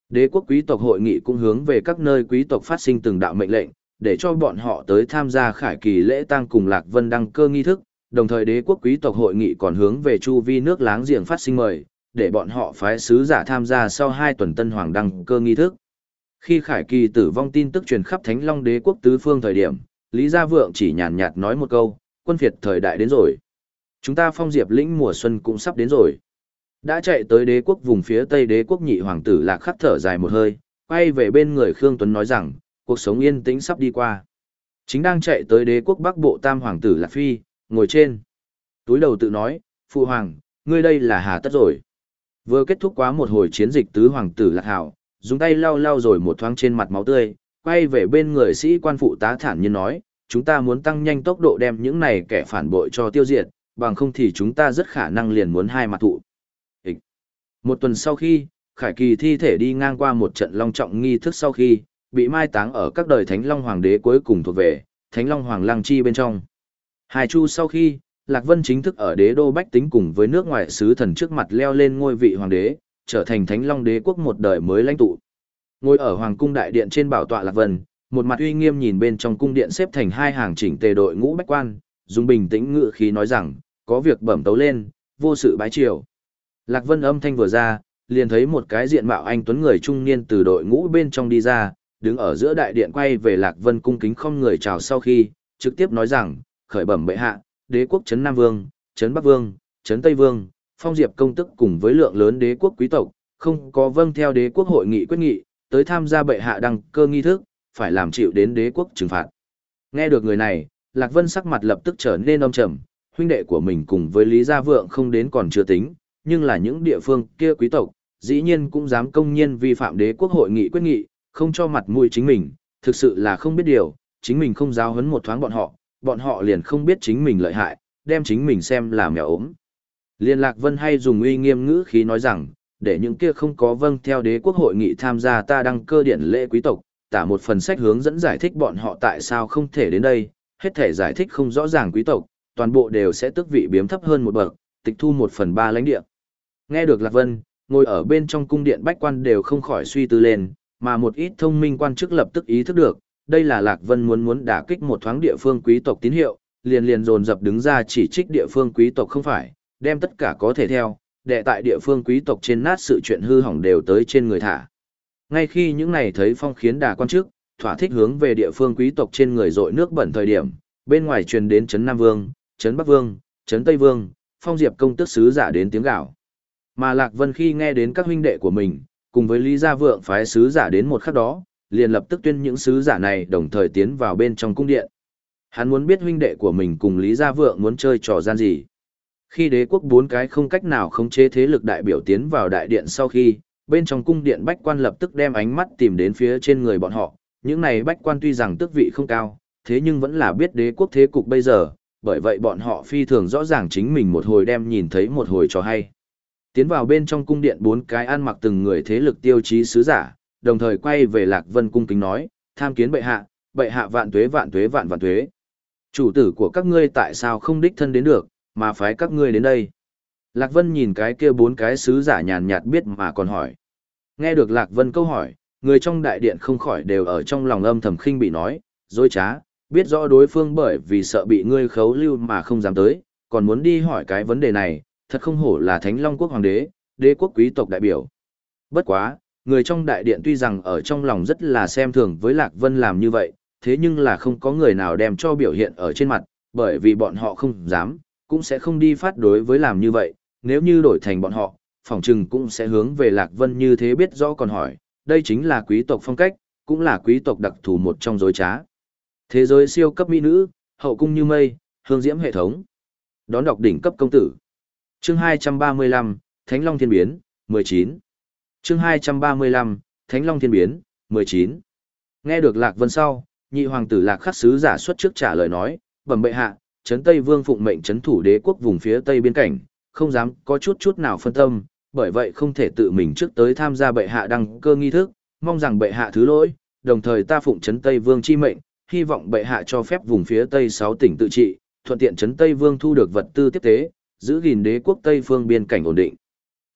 Đế quốc quý tộc hội nghị cũng hướng về các nơi quý tộc phát sinh từng đạo mệnh lệnh, để cho bọn họ tới tham gia khải kỳ lễ tang cùng Lạc Vân đăng cơ nghi thức, đồng thời đế quốc quý tộc hội nghị còn hướng về chu vi nước láng giềng phát sinh mời, để bọn họ phái sứ giả tham gia sau hai tuần tân hoàng đăng cơ nghi thức. Khi khải kỳ tử vong tin tức truyền khắp Thánh Long đế quốc tứ phương thời điểm, Lý Gia Vượng chỉ nhàn nhạt nói một câu, quân phiệt thời đại đến rồi. Chúng ta phong diệp lĩnh mùa xuân cũng sắp đến rồi. Đã chạy tới đế quốc vùng phía tây đế quốc nhị hoàng tử lạc khắc thở dài một hơi, quay về bên người Khương Tuấn nói rằng, cuộc sống yên tĩnh sắp đi qua. Chính đang chạy tới đế quốc bắc bộ tam hoàng tử lạc phi, ngồi trên. Túi đầu tự nói, phụ hoàng, ngươi đây là hà tất rồi. Vừa kết thúc quá một hồi chiến dịch tứ hoàng tử lạc hảo, dùng tay lau lau rồi một thoáng trên mặt máu tươi, quay về bên người sĩ quan phụ tá thản nhiên nói, chúng ta muốn tăng nhanh tốc độ đem những này kẻ phản bội cho tiêu diệt, bằng không thì chúng ta rất khả năng liền muốn hai mặt thụ. Một tuần sau khi, Khải Kỳ thi thể đi ngang qua một trận long trọng nghi thức sau khi, bị mai táng ở các đời Thánh Long Hoàng đế cuối cùng thuộc về, Thánh Long Hoàng Lăng Chi bên trong. Hai chu sau khi, Lạc Vân chính thức ở đế đô Bách Tính cùng với nước ngoại sứ thần trước mặt leo lên ngôi vị hoàng đế, trở thành Thánh Long đế quốc một đời mới lãnh tụ. Ngồi ở Hoàng cung đại điện trên bảo tọa Lạc Vân, một mặt uy nghiêm nhìn bên trong cung điện xếp thành hai hàng chỉnh tề đội ngũ bách quan, dùng bình tĩnh ngự khí nói rằng, có việc bẩm tấu lên, vô sự bái triều. Lạc Vân âm thanh vừa ra, liền thấy một cái diện mạo anh tuấn người trung niên từ đội ngũ bên trong đi ra, đứng ở giữa đại điện quay về Lạc Vân cung kính không người chào sau khi, trực tiếp nói rằng, khởi bẩm bệ hạ, đế quốc trấn Nam Vương, trấn Bắc Vương, trấn Tây Vương, phong diệp công tức cùng với lượng lớn đế quốc quý tộc, không có vâng theo đế quốc hội nghị quyết nghị, tới tham gia bệ hạ đăng cơ nghi thức, phải làm chịu đến đế quốc trừng phạt. Nghe được người này, Lạc Vân sắc mặt lập tức trở nên âm trầm, huynh đệ của mình cùng với Lý Gia Vượng không đến còn chưa tính, nhưng là những địa phương kia quý tộc, dĩ nhiên cũng dám công nhiên vi phạm đế quốc hội nghị quyết nghị, không cho mặt mũi chính mình, thực sự là không biết điều, chính mình không giáo huấn một thoáng bọn họ, bọn họ liền không biết chính mình lợi hại, đem chính mình xem là mèo ốm. Liên Lạc Vân hay dùng uy nghiêm ngữ khí nói rằng, để những kia không có vâng theo đế quốc hội nghị tham gia ta đăng cơ điện lễ quý tộc, tả một phần sách hướng dẫn giải thích bọn họ tại sao không thể đến đây, hết thể giải thích không rõ ràng quý tộc, toàn bộ đều sẽ tức vị biếm thấp hơn một bậc, tịch thu một phần ba lãnh địa. Nghe được Lạc Vân, ngồi ở bên trong cung điện bách quan đều không khỏi suy tư lên, mà một ít thông minh quan chức lập tức ý thức được, đây là Lạc Vân muốn muốn đả kích một thoáng địa phương quý tộc tín hiệu, liền liền dồn dập đứng ra chỉ trích địa phương quý tộc không phải, đem tất cả có thể theo, đệ tại địa phương quý tộc trên nát sự chuyện hư hỏng đều tới trên người thả. Ngay khi những này thấy phong khiến đà quan chức, thỏa thích hướng về địa phương quý tộc trên người dội nước bẩn thời điểm, bên ngoài truyền đến Trấn Nam Vương, Trấn Bắc Vương, Trấn Tây Vương, phong diệp công tức sứ giả đến tiếng gạo. Mà Lạc Vân khi nghe đến các huynh đệ của mình, cùng với Lý Gia Vượng phái sứ giả đến một khắc đó, liền lập tức tuyên những sứ giả này đồng thời tiến vào bên trong cung điện. Hắn muốn biết huynh đệ của mình cùng Lý Gia Vượng muốn chơi trò gian gì. Khi đế quốc bốn cái không cách nào khống chế thế lực đại biểu tiến vào đại điện sau khi, bên trong cung điện bách quan lập tức đem ánh mắt tìm đến phía trên người bọn họ. Những này bách quan tuy rằng tước vị không cao, thế nhưng vẫn là biết đế quốc thế cục bây giờ, bởi vậy bọn họ phi thường rõ ràng chính mình một hồi đem nhìn thấy một hồi cho hay. Tiến vào bên trong cung điện bốn cái ăn mặc từng người thế lực tiêu chí sứ giả, đồng thời quay về Lạc Vân cung kính nói, tham kiến bệ hạ, bệ hạ vạn tuế vạn tuế vạn vạn tuế. Chủ tử của các ngươi tại sao không đích thân đến được, mà phái các ngươi đến đây? Lạc Vân nhìn cái kia bốn cái sứ giả nhàn nhạt biết mà còn hỏi. Nghe được Lạc Vân câu hỏi, người trong đại điện không khỏi đều ở trong lòng âm thầm khinh bị nói, dối trá, biết rõ đối phương bởi vì sợ bị ngươi khấu lưu mà không dám tới, còn muốn đi hỏi cái vấn đề này, thật không hổ là Thánh Long quốc hoàng đế, đế quốc quý tộc đại biểu. Bất quá, người trong đại điện tuy rằng ở trong lòng rất là xem thường với Lạc Vân làm như vậy, thế nhưng là không có người nào đem cho biểu hiện ở trên mặt, bởi vì bọn họ không dám, cũng sẽ không đi phát đối với làm như vậy, nếu như đổi thành bọn họ, phỏng chừng cũng sẽ hướng về Lạc Vân như thế biết rõ còn hỏi, đây chính là quý tộc phong cách, cũng là quý tộc đặc thù một trong dối trá. Thế giới siêu cấp mỹ nữ, hậu cung như mây, hương diễm hệ thống. Đón đọc đỉnh cấp công tử. Chương 235, Thánh Long Thiên Biến, 19. Chương 235, Thánh Long Thiên Biến, 19. Nghe được Lạc Vân sau, nhị hoàng tử Lạc Khắc sứ giả xuất trước trả lời nói, bẩm bệ hạ, trấn Tây Vương phụng mệnh trấn thủ đế quốc vùng phía Tây biên cảnh, không dám có chút chút nào phân tâm, bởi vậy không thể tự mình trước tới tham gia bệ hạ đăng cơ nghi thức, mong rằng bệ hạ thứ lỗi, đồng thời ta phụng trấn Tây Vương chi mệnh, hy vọng bệ hạ cho phép vùng phía Tây 6 tỉnh tự trị, thuận tiện trấn Tây Vương thu được vật tư tiếp tế, giữ gìn đế quốc Tây phương biên cảnh ổn định.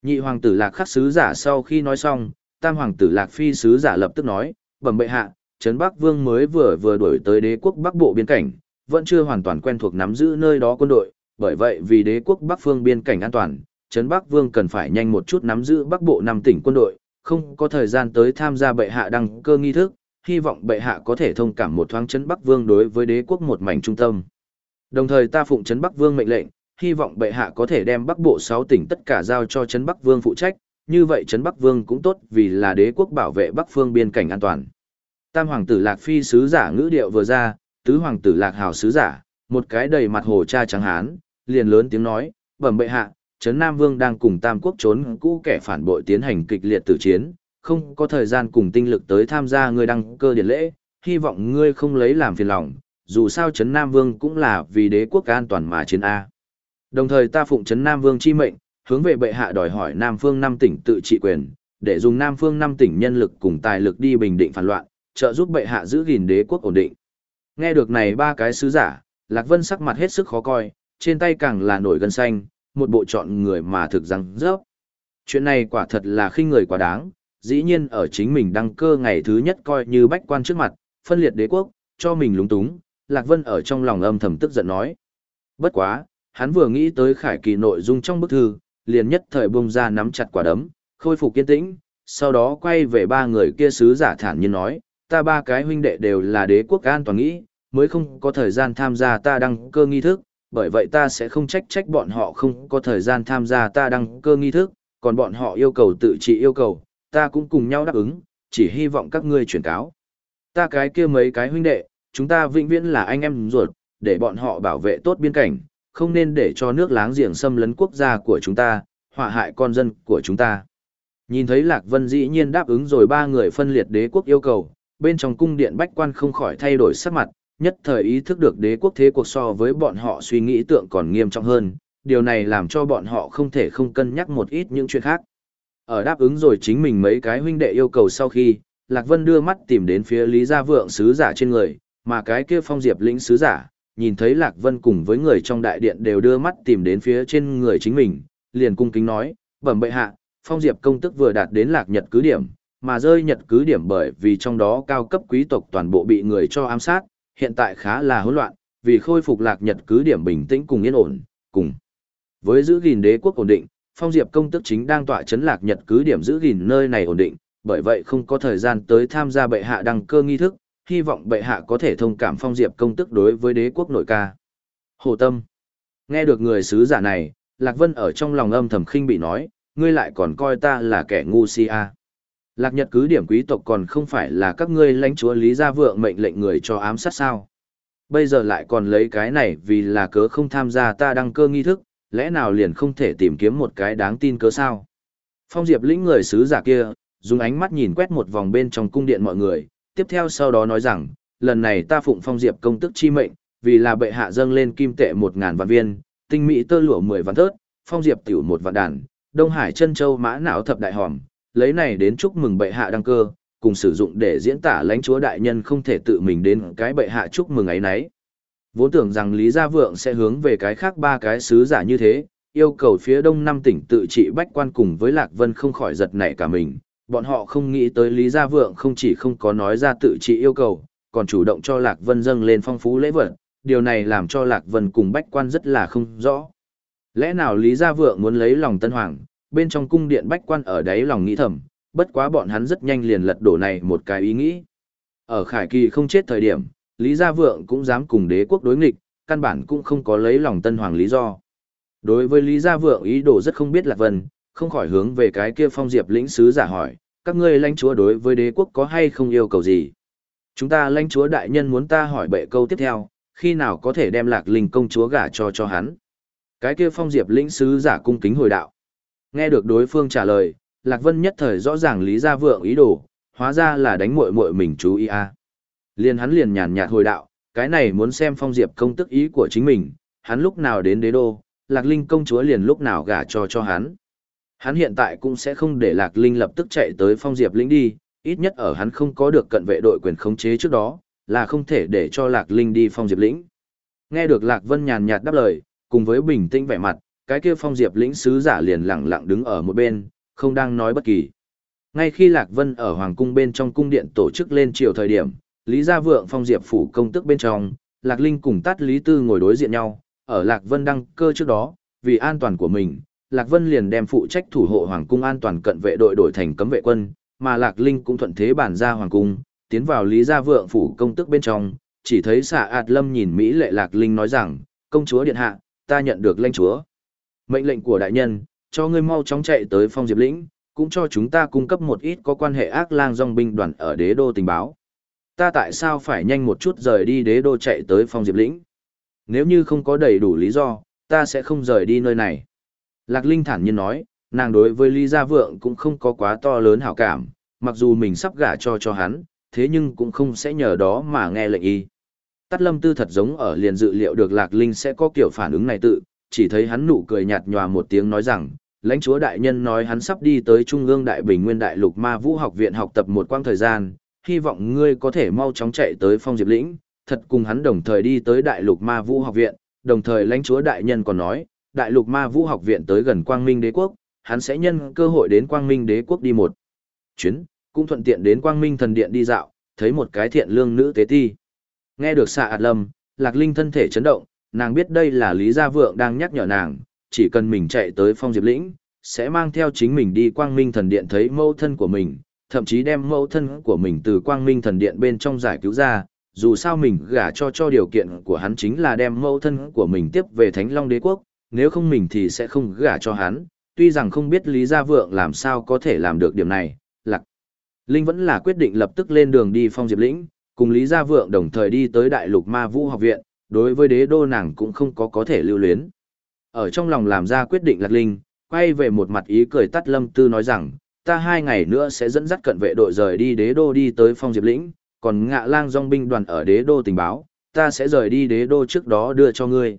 Nhị hoàng tử Lạc Khắc sứ giả sau khi nói xong, tam hoàng tử Lạc Phi sứ giả lập tức nói, bẩm bệ hạ, trấn Bắc Vương mới vừa vừa đuổi tới đế quốc Bắc bộ biên cảnh, vẫn chưa hoàn toàn quen thuộc nắm giữ nơi đó quân đội, bởi vậy vì đế quốc Bắc phương biên cảnh an toàn, trấn Bắc Vương cần phải nhanh một chút nắm giữ Bắc bộ năm tỉnh quân đội, không có thời gian tới tham gia bệ hạ đăng cơ nghi thức, hy vọng bệ hạ có thể thông cảm một thoáng trấn Bắc Vương đối với đế quốc một mảnh trung tâm. Đồng thời ta phụng trấn Bắc Vương mệnh lệnh, hy vọng bệ hạ có thể đem Bắc Bộ 6 tỉnh tất cả giao cho trấn Bắc Vương phụ trách, như vậy trấn Bắc Vương cũng tốt vì là đế quốc bảo vệ Bắc phương biên cảnh an toàn. Tam hoàng tử Lạc Phi sứ giả ngữ điệu vừa ra, tứ hoàng tử Lạc Hào sứ giả, một cái đầy mặt hồ cha trắng hán, liền lớn tiếng nói, bẩm bệ hạ, trấn Nam Vương đang cùng Tam quốc trốn cũ kẻ phản bội tiến hành kịch liệt tử chiến, không có thời gian cùng tinh lực tới tham gia ngươi đăng cơ điển lễ, hy vọng ngươi không lấy làm phiền lòng, dù sao Trấn Nam Vương cũng là vì đế quốc an toàn mà chiến A. Đồng thời ta phụng Trấn Nam Vương chi mệnh, hướng về bệ hạ đòi hỏi Nam Phương năm tỉnh tự trị quyền, để dùng Nam Phương năm tỉnh nhân lực cùng tài lực đi bình định phản loạn, trợ giúp bệ hạ giữ gìn đế quốc ổn định. Nghe được này ba cái sứ giả, Lạc Vân sắc mặt hết sức khó coi, trên tay càng là nổi gân xanh, một bộ chọn người mà thực rằng rớp. Chuyện này quả thật là khinh người quá đáng, dĩ nhiên ở chính mình đăng cơ ngày thứ nhất coi như bách quan trước mặt, phân liệt đế quốc, cho mình lúng túng, Lạc Vân ở trong lòng âm thầm tức giận nói. Bất quá, hắn vừa nghĩ tới khải kỳ nội dung trong bức thư, liền nhất thời bung ra nắm chặt quả đấm, khôi phục kiên tĩnh, sau đó quay về ba người kia sứ giả thản nhiên nói, ta ba cái huynh đệ đều là đế quốc an toàn nghĩ, mới không có thời gian tham gia ta đăng cơ nghi thức, bởi vậy ta sẽ không trách trách bọn họ không có thời gian tham gia ta đăng cơ nghi thức, còn bọn họ yêu cầu tự trị yêu cầu, ta cũng cùng nhau đáp ứng, chỉ hy vọng các ngươi chuyển cáo. Ta cái kia mấy cái huynh đệ, chúng ta vĩnh viễn là anh em ruột, để bọn họ bảo vệ tốt biên cảnh, không nên để cho nước láng giềng xâm lấn quốc gia của chúng ta, họa hại con dân của chúng ta. Nhìn thấy Lạc Vân dĩ nhiên đáp ứng rồi ba người phân liệt đế quốc yêu cầu, bên trong cung điện bách quan không khỏi thay đổi sắc mặt, nhất thời ý thức được đế quốc thế cuộc so với bọn họ suy nghĩ tượng còn nghiêm trọng hơn, điều này làm cho bọn họ không thể không cân nhắc một ít những chuyện khác. Ở đáp ứng rồi chính mình mấy cái huynh đệ yêu cầu sau khi, Lạc Vân đưa mắt tìm đến phía Lý Gia Vượng sứ giả trên người, mà cái kia phong diệp lĩnh sứ giả, nhìn thấy Lạc Vân cùng với người trong đại điện đều đưa mắt tìm đến phía trên người chính mình, liền cung kính nói, bẩm bệ hạ, phong diệp công tức vừa đạt đến Lạc Nhật cứ điểm, mà rơi Nhật cứ điểm bởi vì trong đó cao cấp quý tộc toàn bộ bị người cho ám sát, hiện tại khá là hỗn loạn, vì khôi phục Lạc Nhật cứ điểm bình tĩnh cùng yên ổn, cùng với giữ gìn đế quốc ổn định, phong diệp công tức chính đang tọa chấn Lạc Nhật cứ điểm giữ gìn nơi này ổn định, bởi vậy không có thời gian tới tham gia bệ hạ đăng cơ nghi thức, hy vọng bệ hạ có thể thông cảm phong diệp công tức đối với đế quốc nội ca. Hồ Tâm. Nghe được người sứ giả này, Lạc Vân ở trong lòng âm thầm khinh bị nói, ngươi lại còn coi ta là kẻ ngu si à. Lạc Nhật cứ điểm quý tộc còn không phải là các ngươi lãnh chúa Lý Gia Vượng mệnh lệnh người cho ám sát sao. Bây giờ lại còn lấy cái này vì là cớ không tham gia ta đăng cơ nghi thức, lẽ nào liền không thể tìm kiếm một cái đáng tin cớ sao. Phong Diệp lĩnh người sứ giả kia, dùng ánh mắt nhìn quét một vòng bên trong cung điện mọi người, tiếp theo sau đó nói rằng, lần này ta phụng phong diệp công tức chi mệnh, vì là bệ hạ dâng lên kim tệ một ngàn vạn viên, tinh mỹ tơ lụa mười vạn thớt, phong diệp tiểu một vạn đàn, đông hải chân châu mã não thập đại hòm, lấy này đến chúc mừng bệ hạ đăng cơ, cùng sử dụng để diễn tả lãnh chúa đại nhân không thể tự mình đến cái bệ hạ chúc mừng ấy nấy. Vốn tưởng rằng Lý Gia Vượng sẽ hướng về cái khác ba cái sứ giả như thế, yêu cầu phía đông năm tỉnh tự trị bách quan cùng với Lạc Vân không khỏi giật nảy cả mình, bọn họ không nghĩ tới Lý Gia Vượng không chỉ không có nói ra tự trị yêu cầu, còn chủ động cho Lạc Vân dâng lên phong phú lễ vật, điều này làm cho Lạc Vân cùng Bách Quan rất là không rõ. Lẽ nào Lý Gia Vượng muốn lấy lòng Tân Hoàng, bên trong cung điện Bách Quan ở đấy lòng nghĩ thầm, bất quá bọn hắn rất nhanh liền lật đổ này một cái ý nghĩ. Ở Khải Kỳ không chết thời điểm, Lý Gia Vượng cũng dám cùng đế quốc đối nghịch, căn bản cũng không có lấy lòng Tân Hoàng lý do. Đối với Lý Gia Vượng ý đồ rất không biết Lạc Vân, không khỏi hướng về cái kia phong diệp lĩnh sứ giả hỏi, các ngươi lãnh chúa đối với đế quốc có hay không yêu cầu gì? Chúng ta lãnh chúa đại nhân muốn ta hỏi bệ câu tiếp theo, khi nào có thể đem lạc linh công chúa gả cho cho hắn? Cái kia phong diệp lĩnh sứ giả cung kính hồi đạo. Nghe được đối phương trả lời, Lạc Vân nhất thời rõ ràng lý gia vượng ý đồ, hóa ra là đánh muội muội mình chú ý a. À. Liền hắn liền nhàn nhạt hồi đạo, cái này muốn xem phong diệp công tức ý của chính mình, hắn lúc nào đến đế đô, Lạc Linh công chúa liền lúc nào gả cho cho hắn. Hắn hiện tại cũng sẽ không để Lạc Linh lập tức chạy tới phong diệp lĩnh đi, ít nhất ở hắn không có được cận vệ đội quyền khống chế trước đó, là không thể để cho Lạc Linh đi phong diệp lĩnh. Nghe được Lạc Vân nhàn nhạt đáp lời, cùng với bình tĩnh vẻ mặt, cái kia phong diệp lĩnh sứ giả liền lặng lặng đứng ở một bên, không đang nói bất kỳ. Ngay khi Lạc Vân ở Hoàng cung bên trong cung điện tổ chức lên chiều thời điểm, Lý Gia Vượng phong diệp phủ công tức bên trong, Lạc Linh cùng Tát Lý Tư ngồi đối diện nhau, ở Lạc Vân đăng cơ trước đó, vì an toàn của mình, Lạc Vân liền đem phụ trách thủ hộ hoàng cung an toàn cận vệ đội đổi thành cấm vệ quân, mà Lạc Linh cũng thuận thế bản ra hoàng cung, tiến vào Lý Gia Vượng phủ công tức bên trong, chỉ thấy xạ ạt lâm nhìn Mỹ lệ Lạc Linh nói rằng, công chúa điện hạ, ta nhận được lệnh chúa. Mệnh lệnh của đại nhân, cho ngươi mau chóng chạy tới phong diệp lĩnh, cũng cho chúng ta cung cấp một ít có quan hệ ác lang dòng binh đoàn ở đế đô tình báo. Ta tại sao phải nhanh một chút rời đi đế đô chạy tới phong diệp lĩnh? Nếu như không có đầy đủ lý do, ta sẽ không rời đi nơi này. Lạc Linh thản nhiên nói, nàng đối với Lý Gia Vượng cũng không có quá to lớn hảo cảm, mặc dù mình sắp gả cho cho hắn, thế nhưng cũng không sẽ nhờ đó mà nghe lệnh y. Tắt lâm tư thật giống ở liền dự liệu được Lạc Linh sẽ có kiểu phản ứng này tự, chỉ thấy hắn nụ cười nhạt nhòa một tiếng nói rằng, lãnh chúa đại nhân nói hắn sắp đi tới Trung ương Đại Bình Nguyên Đại Lục Ma Vũ học viện học tập một quãng thời gian, hy vọng ngươi có thể mau chóng chạy tới Phong Diệp Lĩnh, thật cùng hắn đồng thời đi tới Đại Lục Ma Vũ học viện, đồng thời lãnh chúa đại nhân còn nói, Đại Lục Ma Vũ học viện tới gần Quang Minh Đế quốc, hắn sẽ nhân cơ hội đến Quang Minh Đế quốc đi một chuyến, cũng thuận tiện đến Quang Minh thần điện đi dạo, thấy một cái thiện lương nữ tế ti. Nghe được xạ ạt lâm, Lạc Linh thân thể chấn động, nàng biết đây là Lý Gia Vượng đang nhắc nhở nàng, chỉ cần mình chạy tới phong diệp lĩnh, sẽ mang theo chính mình đi quang minh thần điện thấy mẫu thân của mình, thậm chí đem mẫu thân của mình từ quang minh thần điện bên trong giải cứu ra, dù sao mình gả cho cho điều kiện của hắn chính là đem mẫu thân của mình tiếp về Thánh Long Đế Quốc, nếu không mình thì sẽ không gả cho hắn, tuy rằng không biết Lý Gia Vượng làm sao có thể làm được điểm này, lạc. Linh vẫn là quyết định lập tức lên đường đi phong diệp lĩnh, cùng Lý Gia Vượng đồng thời đi tới Đại Lục Ma Vũ học viện, đối với đế đô nàng cũng không có có thể lưu luyến. Ở trong lòng làm ra quyết định lạc linh, quay về một mặt ý cười tắt lâm tư nói rằng, ta hai ngày nữa sẽ dẫn dắt cận vệ đội rời đi đế đô đi tới phong diệp lĩnh, còn ngạ lang dòng binh đoàn ở đế đô tình báo, ta sẽ rời đi đế đô trước đó đưa cho ngươi.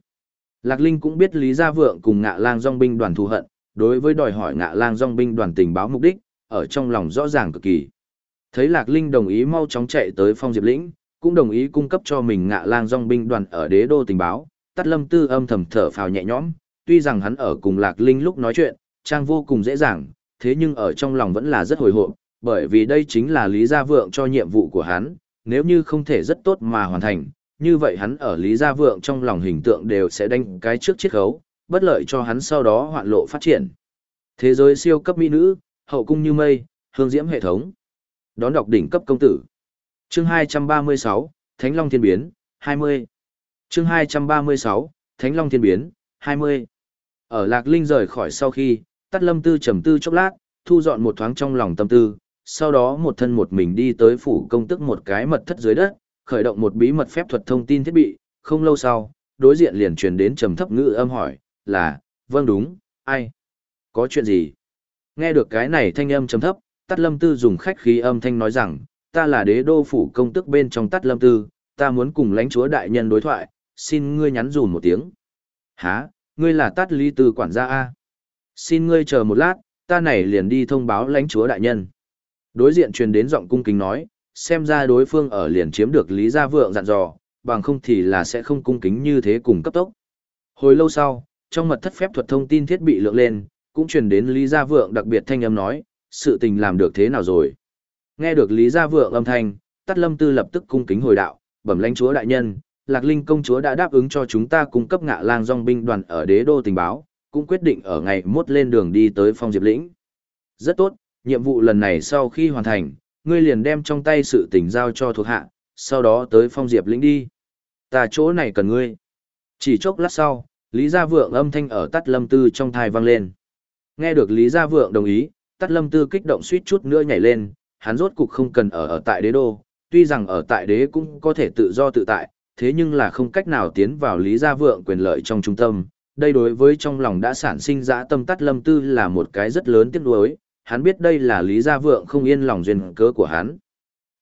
Lạc Linh cũng biết Lý Gia Vượng cùng ngạ lang dòng binh đoàn thù hận, đối với đòi hỏi ngạ lang dòng binh đoàn tình báo mục đích, ở trong lòng rõ ràng cực kỳ. Thấy Lạc Linh đồng ý mau chóng chạy tới phong diệp lĩnh, cũng đồng ý cung cấp cho mình ngạ lang dòng binh đoàn ở đế đô tình báo, tắt lâm tư âm thầm thở phào nhẹ nhõm, tuy rằng hắn ở cùng Lạc Linh lúc nói chuyện, trang vô cùng dễ dàng, thế nhưng ở trong lòng vẫn là rất hồi hộp, bởi vì đây chính là Lý Gia Vượng cho nhiệm vụ của hắn, nếu như không thể rất tốt mà hoàn thành, như vậy hắn ở Lý Gia Vượng trong lòng hình tượng đều sẽ đánh cái trước chiết khấu, bất lợi cho hắn sau đó hoạn lộ phát triển. Thế giới siêu cấp mỹ nữ, hậu cung như mây, hương diễm hệ thống. Đón đọc đỉnh cấp công tử. Chương 236, Thánh Long Thiên Biến, 20. Chương 236, Thánh Long Thiên Biến, 20. Ở Lạc Linh rời khỏi sau khi, Tắt Lâm Tư trầm tư chốc lát, thu dọn một thoáng trong lòng tâm tư, sau đó một thân một mình đi tới phủ công tức một cái mật thất dưới đất, khởi động một bí mật phép thuật thông tin thiết bị, không lâu sau, đối diện liền truyền đến trầm thấp ngữ âm hỏi, là, vâng đúng, ai? Có chuyện gì? Nghe được cái này thanh âm trầm thấp, tát Lâm Tư dùng khách khí âm thanh nói rằng, ta là đế đô phủ công tức bên trong tát Lâm Tư, ta muốn cùng lãnh chúa đại nhân đối thoại, xin ngươi nhắn dùn một tiếng. Hả, ngươi là tát Lý Tư quản gia A. Xin ngươi chờ một lát, ta này liền đi thông báo lãnh chúa đại nhân. Đối diện truyền đến giọng cung kính nói, xem ra đối phương ở liền chiếm được Lý Gia Vượng dặn dò, bằng không thì là sẽ không cung kính như thế cùng cấp tốc. Hồi lâu sau, trong mật thất phép thuật thông tin thiết bị lượng lên, cũng truyền đến Lý Gia Vượng đặc biệt thanh âm nói, sự tình làm được thế nào rồi. Nghe được Lý Gia Vượng âm thanh, Tát Lâm Tư lập tức cung kính hồi đạo, bẩm lãnh chúa đại nhân, Lạc Linh công chúa đã đáp ứng cho chúng ta cung cấp ngạ lang dòng binh đoàn ở đế đô tình báo, cũng quyết định ở ngày mốt lên đường đi tới phong diệp lĩnh. Rất tốt, nhiệm vụ lần này sau khi hoàn thành, ngươi liền đem trong tay sự tình giao cho thuộc hạ, sau đó tới phong diệp lĩnh đi. Ta chỗ này cần ngươi. Chỉ chốc lát sau, Lý Gia Vượng âm thanh ở Tắt Lâm Tư trong thai vang lên. Nghe được Lý Gia Vượng đồng ý, Tắt Lâm Tư kích động suýt chút nữa nhảy lên, hắn rốt cục không cần ở ở tại đế đô, tuy rằng ở tại đế cũng có thể tự do tự tại, thế nhưng là không cách nào tiến vào Lý Gia Vượng quyền lợi trong trung tâm. Đây đối với trong lòng đã sản sinh dã tâm Tắt Lâm Tư là một cái rất lớn tiếc nuối, hắn biết đây là Lý Gia Vượng không yên lòng duyên cớ của hắn.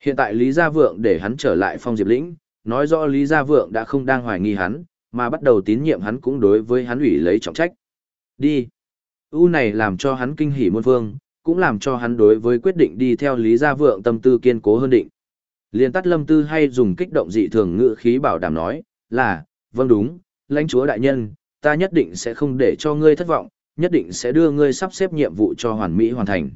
Hiện tại Lý Gia Vượng để hắn trở lại phong diệp lĩnh, nói rõ Lý Gia Vượng đã không đang hoài nghi hắn, mà bắt đầu tín nhiệm hắn cũng đối với hắn ủy lấy trọng trách. Đi. U này làm cho hắn kinh hỉ muôn phương, cũng làm cho hắn đối với quyết định đi theo Lý Gia Vượng tâm tư kiên cố hơn định. Liên tắt lâm tư hay dùng kích động dị thường ngữ khí bảo đảm nói, là, vâng đúng, lãnh chúa đại nhân, ta nhất định sẽ không để cho ngươi thất vọng, nhất định sẽ đưa ngươi sắp xếp nhiệm vụ cho hoàn mỹ hoàn thành.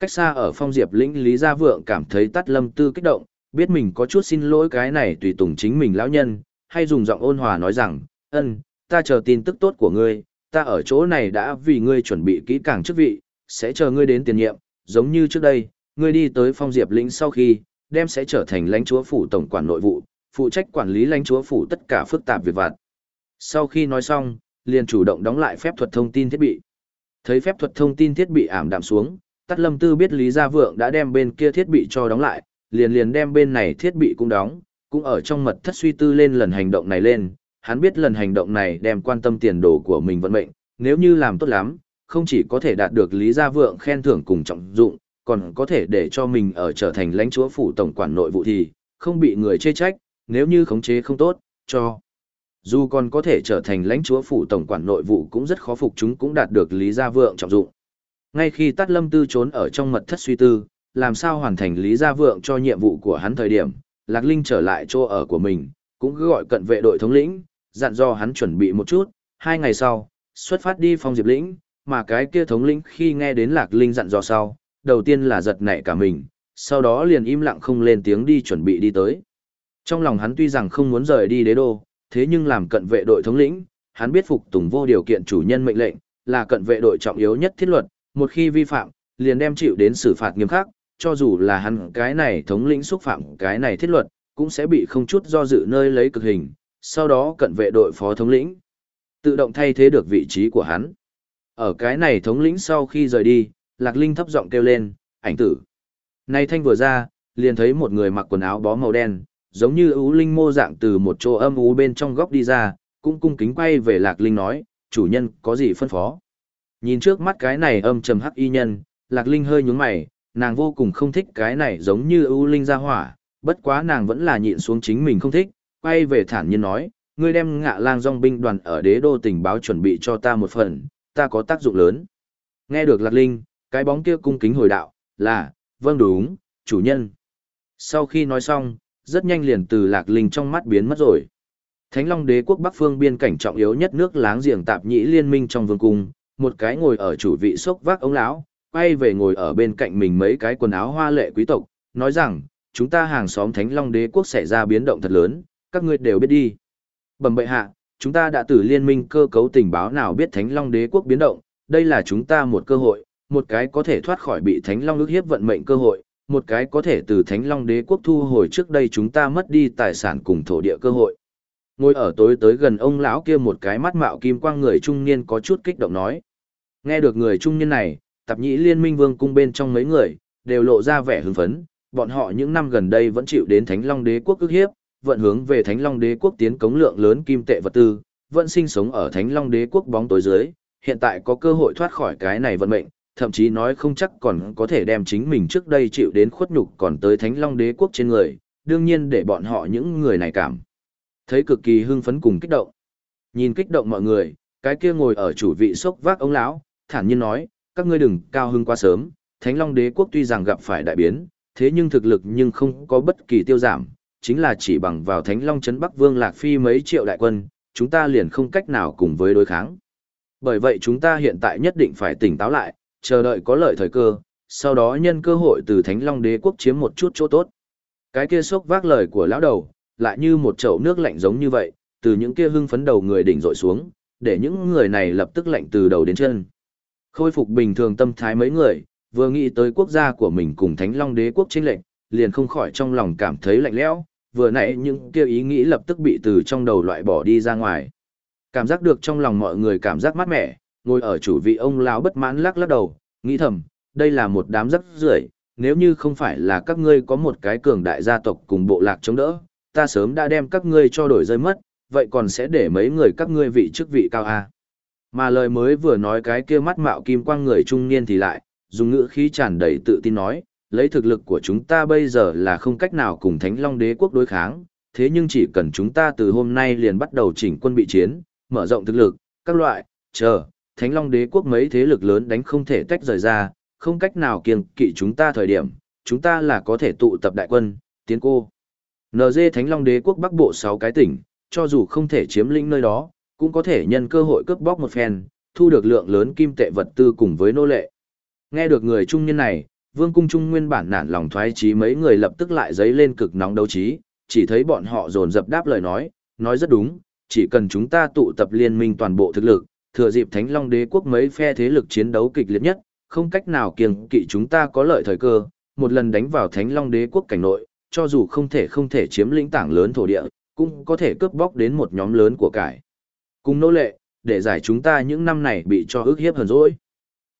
Cách xa ở phong diệp lĩnh Lý Gia Vượng cảm thấy tắt lâm tư kích động, biết mình có chút xin lỗi cái này tùy tùng chính mình lão nhân, hay dùng giọng ôn hòa nói rằng, ân, ta chờ tin tức tốt của ngươi, ta ở chỗ này đã vì ngươi chuẩn bị kỹ càng chức vị, sẽ chờ ngươi đến tiền nhiệm, giống như trước đây, ngươi đi tới phong diệp lĩnh sau khi, đem sẽ trở thành lãnh chúa phủ tổng quản nội vụ, phụ trách quản lý lãnh chúa phủ tất cả phức tạp việc vặt. Sau khi nói xong, liền chủ động đóng lại phép thuật thông tin thiết bị. Thấy phép thuật thông tin thiết bị ảm đạm xuống, Tắt Lâm Tư biết Lý Gia Vượng đã đem bên kia thiết bị cho đóng lại, liền liền đem bên này thiết bị cũng đóng, cũng ở trong mật thất suy tư lên lần hành động này lên, hắn biết lần hành động này đem quan tâm tiền đồ của mình vận mệnh, nếu như làm tốt lắm, không chỉ có thể đạt được Lý Gia Vượng khen thưởng cùng trọng dụng, còn có thể để cho mình ở trở thành lãnh chúa phủ tổng quản nội vụ thì, không bị người chê trách, nếu như khống chế không tốt, cho. Dù còn có thể trở thành lãnh chúa phủ tổng quản nội vụ cũng rất khó phục chúng cũng đạt được Lý Gia Vượng trọng dụng. Ngay khi Tát Lâm Tư trốn ở trong mật thất suy tư, làm sao hoàn thành Lý Gia Vượng cho nhiệm vụ của hắn thời điểm, Lạc Linh trở lại chỗ ở của mình, cũng cứ gọi cận vệ đội thống lĩnh, dặn dò hắn chuẩn bị một chút, hai ngày sau, xuất phát đi phong diệp lĩnh, mà cái kia thống lĩnh khi nghe đến Lạc Linh dặn dò sau, đầu tiên là giật nảy cả mình, sau đó liền im lặng không lên tiếng đi chuẩn bị đi tới. Trong lòng hắn tuy rằng không muốn rời đi đế đô, thế nhưng làm cận vệ đội thống lĩnh, hắn biết phục tùng vô điều kiện chủ nhân mệnh lệnh, là cận vệ đội trọng yếu nhất thiết luật, một khi vi phạm, liền đem chịu đến xử phạt nghiêm khắc, cho dù là hắn cái này thống lĩnh xúc phạm cái này thiết luật, cũng sẽ bị không chút do dự nơi lấy cực hình, sau đó cận vệ đội phó thống lĩnh, tự động thay thế được vị trí của hắn. Ở cái này thống lĩnh sau khi rời đi, Lạc Linh thấp giọng kêu lên, ảnh tử. Này thanh vừa ra, liền thấy một người mặc quần áo bó màu đen, giống như ưu linh mô dạng từ một chỗ âm ú bên trong góc đi ra, cũng cung kính quay về Lạc Linh nói, chủ nhân có gì phân phó. Nhìn trước mắt cái này âm trầm hắc y nhân, Lạc Linh hơi nhướng mày, nàng vô cùng không thích cái này giống như ưu linh ra hỏa, bất quá nàng vẫn là nhịn xuống chính mình không thích, quay về thản nhiên nói, ngươi đem ngạ lang dòng binh đoàn ở đế đô tình báo chuẩn bị cho ta một phần, ta có tác dụng lớn. Nghe được Lạc Linh, cái bóng kia cung kính hồi đạo, là, vâng đúng, chủ nhân. Sau khi nói xong, rất nhanh liền từ Lạc Linh trong mắt biến mất rồi. Thánh Long đế quốc Bắc phương biên cảnh trọng yếu nhất nước láng giềng tạp nhĩ liên minh trong vương cung, một cái ngồi ở chủ vị sốc vác ống lão, quay về ngồi ở bên cạnh mình mấy cái quần áo hoa lệ quý tộc, nói rằng, chúng ta hàng xóm Thánh Long đế quốc xảy ra biến động thật lớn, các ngươi đều biết đi. Bẩm bệ hạ, chúng ta đã từ liên minh cơ cấu tình báo nào biết Thánh Long đế quốc biến động, đây là chúng ta một cơ hội, một cái có thể thoát khỏi bị Thánh Long ước hiếp vận mệnh cơ hội, một cái có thể từ Thánh Long đế quốc thu hồi trước đây chúng ta mất đi tài sản cùng thổ địa cơ hội. Ngồi ở tối tới gần ông lão kia một cái mắt mạo kim quang người trung niên có chút kích động nói. Nghe được người trung niên này, tạp nhĩ liên minh vương cung bên trong mấy người, đều lộ ra vẻ hưng phấn, bọn họ những năm gần đây vẫn chịu đến Thánh Long đế quốc ức hiếp, vận hướng về Thánh Long đế quốc tiến cống lượng lớn kim tệ vật tư, vẫn sinh sống ở Thánh Long đế quốc bóng tối dưới, hiện tại có cơ hội thoát khỏi cái này vận mệnh, thậm chí nói không chắc còn có thể đem chính mình trước đây chịu đến khuất nhục còn tới Thánh Long đế quốc trên người, đương nhiên để bọn họ những người này cảm thấy cực kỳ hưng phấn cùng kích động. Nhìn kích động mọi người, cái kia ngồi ở chủ vị sốc vác ông lão, thản nhiên nói, các ngươi đừng cao hưng quá sớm, Thánh Long đế quốc tuy rằng gặp phải đại biến, thế nhưng thực lực nhưng không có bất kỳ tiêu giảm, chính là chỉ bằng vào Thánh Long trấn Bắc Vương Lạc Phi mấy triệu đại quân, chúng ta liền không cách nào cùng với đối kháng. Bởi vậy chúng ta hiện tại nhất định phải tỉnh táo lại, chờ đợi có lợi thời cơ, sau đó nhân cơ hội từ Thánh Long đế quốc chiếm một chút chỗ tốt. Cái kia sốc vác lời của lão đầu, lại như một chậu nước lạnh giống như vậy, từ những kia hưng phấn đầu người đỉnh dội xuống, để những người này lập tức lạnh từ đầu đến chân. Khôi phục bình thường tâm thái mấy người, vừa nghĩ tới quốc gia của mình cùng Thánh Long đế quốc chênh lệnh, liền không khỏi trong lòng cảm thấy lạnh lẽo, vừa nãy những kia ý nghĩ lập tức bị từ trong đầu loại bỏ đi ra ngoài. Cảm giác được trong lòng mọi người cảm giác mát mẻ, ngồi ở chủ vị ông lão bất mãn lắc lắc đầu, nghĩ thầm, đây là một đám rất rưởi, nếu như không phải là các ngươi có một cái cường đại gia tộc cùng bộ lạc chống đỡ, ta sớm đã đem các ngươi cho đổi rơi mất, vậy còn sẽ để mấy người các ngươi vị chức vị cao à. Mà lời mới vừa nói cái kia mắt mạo kim quang người trung niên thì lại, dùng ngữ khí tràn đầy tự tin nói, lấy thực lực của chúng ta bây giờ là không cách nào cùng Thánh Long đế quốc đối kháng, thế nhưng chỉ cần chúng ta từ hôm nay liền bắt đầu chỉnh quân bị chiến, mở rộng thực lực, các loại, chờ, Thánh Long đế quốc mấy thế lực lớn đánh không thể tách rời ra, không cách nào kiêng kỵ chúng ta thời điểm, chúng ta là có thể tụ tập đại quân, tiến cô. NG Thánh Long đế quốc bắc bộ 6 cái tỉnh, cho dù không thể chiếm lĩnh nơi đó, cũng có thể nhân cơ hội cướp bóc một phen, thu được lượng lớn kim tệ vật tư cùng với nô lệ. Nghe được người trung niên này, Vương cung trung nguyên bản nản lòng thoái chí mấy người lập tức lại dấy lên cực nóng đấu trí, chỉ thấy bọn họ dồn dập đáp lời nói, nói rất đúng, chỉ cần chúng ta tụ tập liên minh toàn bộ thực lực, thừa dịp Thánh Long Đế quốc mấy phe thế lực chiến đấu kịch liệt nhất, không cách nào kiêng kỵ chúng ta có lợi thời cơ, một lần đánh vào Thánh Long Đế quốc cảnh nội, cho dù không thể không thể chiếm lĩnh tảng lớn thổ địa, cũng có thể cướp bóc đến một nhóm lớn của cải. Cùng nô lệ, để giải chúng ta những năm này bị cho ức hiếp hờn dỗi.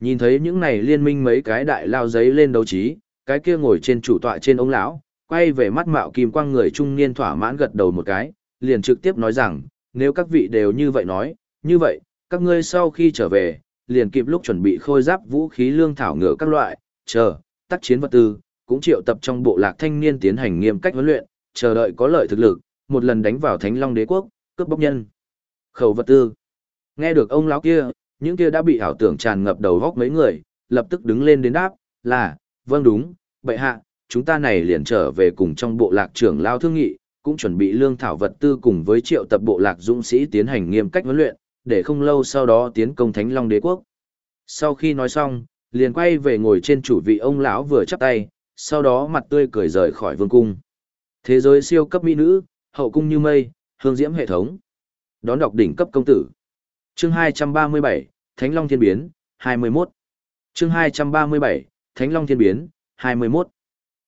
Nhìn thấy những này liên minh mấy cái đại lao giấy lên đấu trí, cái kia ngồi trên chủ tọa trên ông lão, quay về mắt mạo kim quang người trung niên thỏa mãn gật đầu một cái, liền trực tiếp nói rằng, nếu các vị đều như vậy nói, như vậy, các ngươi sau khi trở về, liền kịp lúc chuẩn bị khôi giáp vũ khí lương thảo ngựa các loại, chờ, tác chiến vật tư, cũng triệu tập trong bộ lạc thanh niên tiến hành nghiêm cách huấn luyện, chờ đợi có lợi thực lực, một lần đánh vào Thánh Long Đế quốc, cướp bóc nhân. Khẩu vật tư. Nghe được ông lão kia, những kia đã bị ảo tưởng tràn ngập đầu góc mấy người, lập tức đứng lên đến đáp, là, vâng đúng, bệ hạ, chúng ta này liền trở về cùng trong bộ lạc trưởng lao thương nghị, cũng chuẩn bị lương thảo vật tư cùng với triệu tập bộ lạc dũng sĩ tiến hành nghiêm cách huấn luyện, để không lâu sau đó tiến công Thánh Long Đế quốc. Sau khi nói xong, liền quay về ngồi trên chủ vị ông lão vừa chắp tay, sau đó mặt tươi cười rời khỏi vương cung. Thế giới siêu cấp mỹ nữ, hậu cung như mây, hương diễm hệ thống. Đón đọc đỉnh cấp công tử. Chương 237, Thánh Long Thiên Biến, 21. Chương 237, Thánh Long Thiên Biến, 21.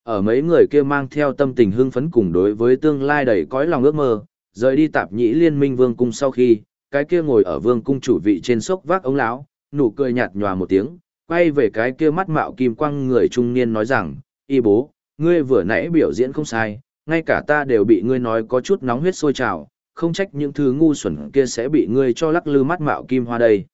Ở mấy người kia mang theo tâm tình hưng phấn cùng đối với tương lai đầy cõi lòng ước mơ, rời đi tạp nhĩ liên minh vương cung sau khi, cái kia ngồi ở vương cung chủ vị trên sốc vác ống lão, nụ cười nhạt nhòa một tiếng, quay về cái kia mắt mạo kim quang người trung niên nói rằng, y bố, ngươi vừa nãy biểu diễn không sai, ngay cả ta đều bị ngươi nói có chút nóng huyết sôi trào, không trách những thứ ngu xuẩn kia sẽ bị ngươi cho lắc lư mắt mạo kim hoa đây.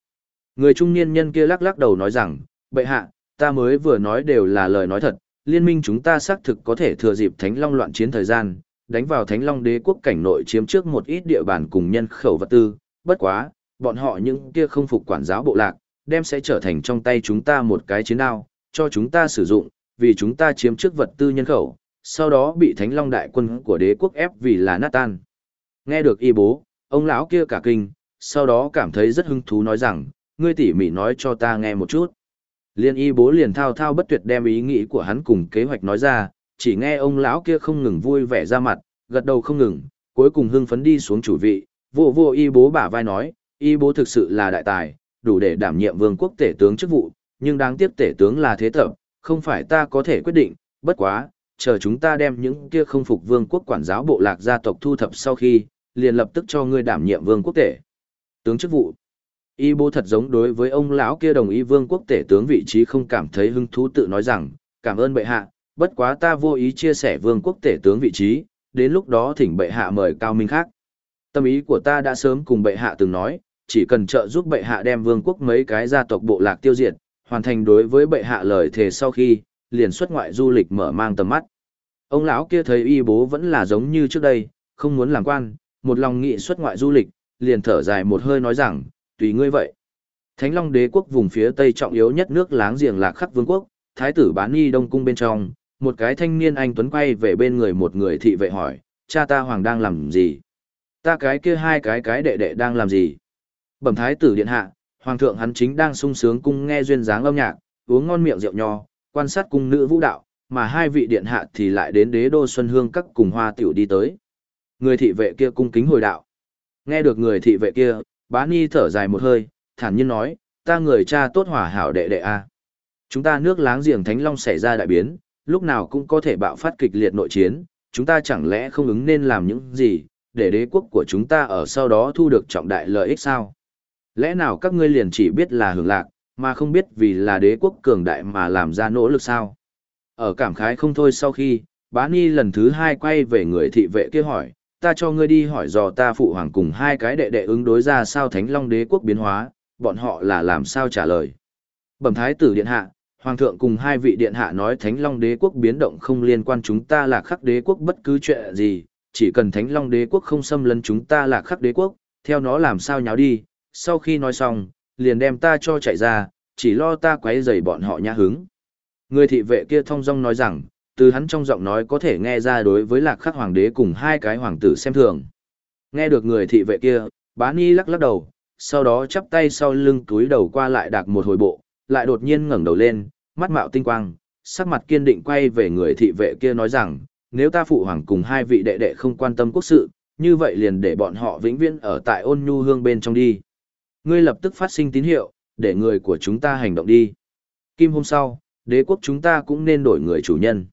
Người trung niên nhân kia lắc lắc đầu nói rằng, bệ hạ, ta mới vừa nói đều là lời nói thật, liên minh chúng ta xác thực có thể thừa dịp Thánh Long loạn chiến thời gian, đánh vào Thánh Long đế quốc cảnh nội chiếm trước một ít địa bàn cùng nhân khẩu vật tư, bất quá, bọn họ những kia không phục quản giáo bộ lạc, đem sẽ trở thành trong tay chúng ta một cái chiến đao, cho chúng ta sử dụng, vì chúng ta chiếm trước vật tư nhân khẩu, sau đó bị Thánh Long đại quân của đế quốc ép vì là nát tan. Nghe được y bố, ông lão kia cả kinh, sau đó cảm thấy rất hứng thú nói rằng, ngươi tỉ mỉ nói cho ta nghe một chút. Liên y bố liền thao thao bất tuyệt đem ý nghĩ của hắn cùng kế hoạch nói ra, chỉ nghe ông lão kia không ngừng vui vẻ ra mặt, gật đầu không ngừng, cuối cùng hưng phấn đi xuống chủ vị, vô vô y bố bả vai nói, y bố thực sự là đại tài, đủ để đảm nhiệm vương quốc tể tướng chức vụ, nhưng đáng tiếc tể tướng là thế tập, không phải ta có thể quyết định, bất quá, chờ chúng ta đem những kia không phục vương quốc quản giáo bộ lạc gia tộc thu thập sau khi, liền lập tức cho ngươi đảm nhiệm vương quốc tể. Tướng chức vụ. Y bố thật giống đối với ông lão kia đồng ý vương quốc tể tướng vị trí không cảm thấy hứng thú tự nói rằng, cảm ơn bệ hạ, bất quá ta vô ý chia sẻ vương quốc tể tướng vị trí, đến lúc đó thỉnh bệ hạ mời cao minh khác. Tâm ý của ta đã sớm cùng bệ hạ từng nói, chỉ cần trợ giúp bệ hạ đem vương quốc mấy cái gia tộc bộ lạc tiêu diệt, hoàn thành đối với bệ hạ lời thề sau khi, liền xuất ngoại du lịch mở mang tầm mắt. Ông lão kia thấy y bố vẫn là giống như trước đây, không muốn làm quan, một lòng nghị xuất ngoại du lịch, liền thở dài một hơi nói rằng, tùy ngươi vậy. Thánh Long đế quốc vùng phía tây trọng yếu nhất nước láng giềng lạc khắc vương quốc, thái tử bán y đông cung bên trong, một cái thanh niên anh tuấn quay về bên người một người thị vệ hỏi, cha ta hoàng đang làm gì? Ta cái kia hai cái cái đệ đệ đang làm gì? Bẩm thái tử điện hạ, hoàng thượng hắn chính đang sung sướng cung nghe duyên dáng âm nhạc, uống ngon miệng rượu nho, quan sát cung nữ vũ đạo, mà hai vị điện hạ thì lại đến đế đô xuân hương các cùng hoa tiểu đi tới. Người thị vệ kia cung kính hồi đạo. Nghe được người thị vệ kia, bá ni thở dài một hơi, thản nhiên nói, ta người cha tốt hỏa hảo đệ đệ a. Chúng ta nước láng giềng Thánh Long xảy ra đại biến, lúc nào cũng có thể bạo phát kịch liệt nội chiến, chúng ta chẳng lẽ không ứng nên làm những gì, để đế quốc của chúng ta ở sau đó thu được trọng đại lợi ích sao? Lẽ nào các ngươi liền chỉ biết là hưởng lạc, mà không biết vì là đế quốc cường đại mà làm ra nỗ lực sao? Ở cảm khái không thôi sau khi, bá ni lần thứ hai quay về người thị vệ kia hỏi, ta cho ngươi đi hỏi dò ta phụ hoàng cùng hai cái đệ đệ ứng đối ra sao thánh long đế quốc biến hóa, bọn họ là làm sao trả lời. Bẩm thái tử điện hạ, hoàng thượng cùng hai vị điện hạ nói thánh long đế quốc biến động không liên quan chúng ta là khắc đế quốc bất cứ chuyện gì, chỉ cần thánh long đế quốc không xâm lấn chúng ta là khắc đế quốc, theo nó làm sao nháo đi, sau khi nói xong, liền đem ta cho chạy ra, chỉ lo ta quấy rầy bọn họ nhã hứng. Người thị vệ kia thông dong nói rằng, từ hắn trong giọng nói có thể nghe ra đối với lạc khắc hoàng đế cùng hai cái hoàng tử xem thường. Nghe được người thị vệ kia, bá ni lắc lắc đầu, sau đó chắp tay sau lưng túi đầu qua lại đạc một hồi bộ, lại đột nhiên ngẩng đầu lên, mắt mạo tinh quang, sắc mặt kiên định quay về người thị vệ kia nói rằng, nếu ta phụ hoàng cùng hai vị đệ đệ không quan tâm quốc sự, như vậy liền để bọn họ vĩnh viễn ở tại ôn nhu hương bên trong đi. Ngươi lập tức phát sinh tín hiệu, để người của chúng ta hành động đi. Kim hôm sau, đế quốc chúng ta cũng nên đổi người chủ nhân.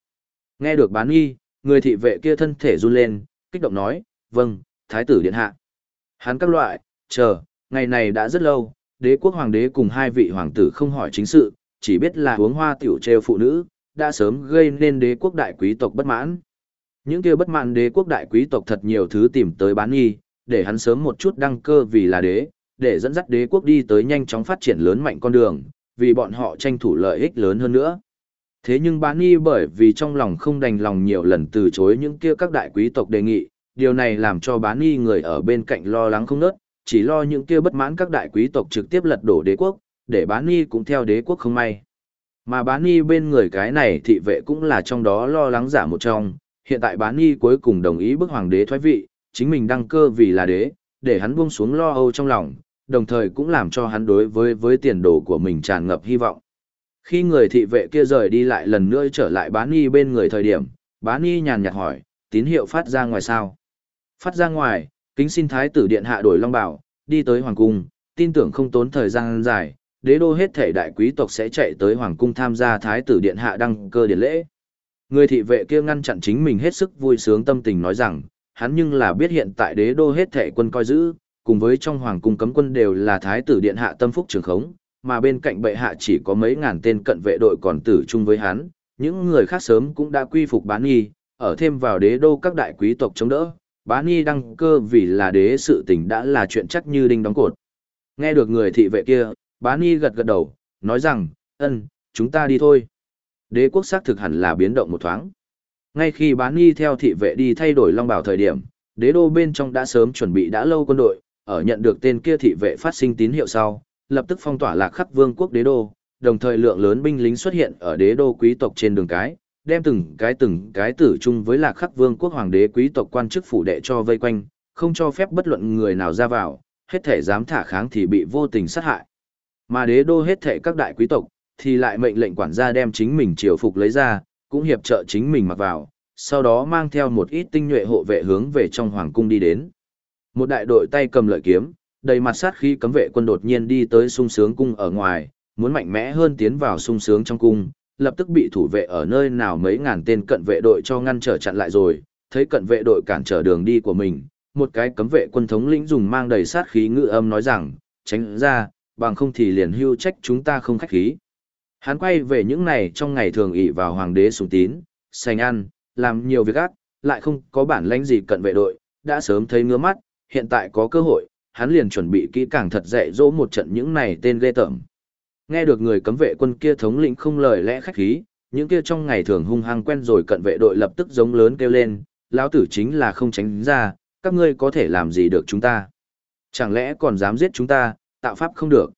Nghe được bán nghi, người thị vệ kia thân thể run lên, kích động nói, vâng, thái tử điện hạ. Hắn các loại, chờ, ngày này đã rất lâu, đế quốc hoàng đế cùng hai vị hoàng tử không hỏi chính sự, chỉ biết là uống hoa tiểu treo phụ nữ, đã sớm gây nên đế quốc đại quý tộc bất mãn. Những kia bất mãn đế quốc đại quý tộc thật nhiều thứ tìm tới bán nghi, để hắn sớm một chút đăng cơ vì là đế, để dẫn dắt đế quốc đi tới nhanh chóng phát triển lớn mạnh con đường, vì bọn họ tranh thủ lợi ích lớn hơn nữa. Thế nhưng bán nghi bởi vì trong lòng không đành lòng nhiều lần từ chối những kia các đại quý tộc đề nghị, điều này làm cho bán nghi người ở bên cạnh lo lắng không nớt, chỉ lo những kia bất mãn các đại quý tộc trực tiếp lật đổ đế quốc, để bán nghi cũng theo đế quốc không may. Mà bán nghi bên người cái này thị vệ cũng là trong đó lo lắng giả một trong, hiện tại bán y cuối cùng đồng ý bức hoàng đế thoái vị, chính mình đăng cơ vì là đế, để hắn buông xuống lo âu trong lòng, đồng thời cũng làm cho hắn đối với với tiền đồ của mình tràn ngập hy vọng. Khi người thị vệ kia rời đi lại lần nữa trở lại bán y bên người thời điểm, bán y nhàn nhạt hỏi, tín hiệu phát ra ngoài sao? Phát ra ngoài, kính xin thái tử điện hạ đổi long bảo, đi tới hoàng cung, tin tưởng không tốn thời gian dài, đế đô hết thể đại quý tộc sẽ chạy tới hoàng cung tham gia thái tử điện hạ đăng cơ điện lễ. Người thị vệ kia ngăn chặn chính mình hết sức vui sướng tâm tình nói rằng, hắn nhưng là biết hiện tại đế đô hết thể quân coi giữ, cùng với trong hoàng cung cấm quân đều là thái tử điện hạ tâm phúc trường khống, mà bên cạnh bệ hạ chỉ có mấy ngàn tên cận vệ đội còn tử chung với hắn, những người khác sớm cũng đã quy phục bán nghi, ở thêm vào đế đô các đại quý tộc chống đỡ, bán nghi đăng cơ vì là đế sự tình đã là chuyện chắc như đinh đóng cột. Nghe được người thị vệ kia, bán nghi gật gật đầu, nói rằng, ân, chúng ta đi thôi. Đế quốc xác thực hẳn là biến động một thoáng. Ngay khi bán nghi theo thị vệ đi thay đổi long bảo thời điểm, đế đô bên trong đã sớm chuẩn bị đã lâu quân đội, ở nhận được tên kia thị vệ phát sinh tín hiệu sau, lập tức phong tỏa lạc khắp vương quốc đế đô, đồng thời lượng lớn binh lính xuất hiện ở đế đô quý tộc trên đường cái, đem từng cái từng cái tử chung với lạc khắc vương quốc hoàng đế quý tộc quan chức phủ đệ cho vây quanh, không cho phép bất luận người nào ra vào, hết thể dám thả kháng thì bị vô tình sát hại. Mà đế đô hết thể các đại quý tộc, thì lại mệnh lệnh quản gia đem chính mình triều phục lấy ra, cũng hiệp trợ chính mình mặc vào, sau đó mang theo một ít tinh nhuệ hộ vệ hướng về trong hoàng cung đi đến. Một đại đội tay cầm lợi kiếm, đầy mặt sát khí cấm vệ quân đột nhiên đi tới sung sướng cung ở ngoài, muốn mạnh mẽ hơn tiến vào sung sướng trong cung, lập tức bị thủ vệ ở nơi nào mấy ngàn tên cận vệ đội cho ngăn trở chặn lại rồi, thấy cận vệ đội cản trở đường đi của mình, một cái cấm vệ quân thống lĩnh dùng mang đầy sát khí ngữ âm nói rằng, tránh ra, bằng không thì liền hưu trách chúng ta không khách khí. Hắn quay về những này trong ngày thường ỷ vào hoàng đế sùng tín, sành ăn, làm nhiều việc ác, lại không có bản lãnh gì cận vệ đội, đã sớm thấy ngứa mắt, hiện tại có cơ hội, hắn liền chuẩn bị kỹ càng thật dạy dỗ một trận những này tên ghê tởm. Nghe được người cấm vệ quân kia thống lĩnh không lời lẽ khách khí, những kia trong ngày thường hung hăng quen rồi cận vệ đội lập tức giống lớn kêu lên, lão tử chính là không tránh ra, các ngươi có thể làm gì được chúng ta? Chẳng lẽ còn dám giết chúng ta, tạo pháp không được?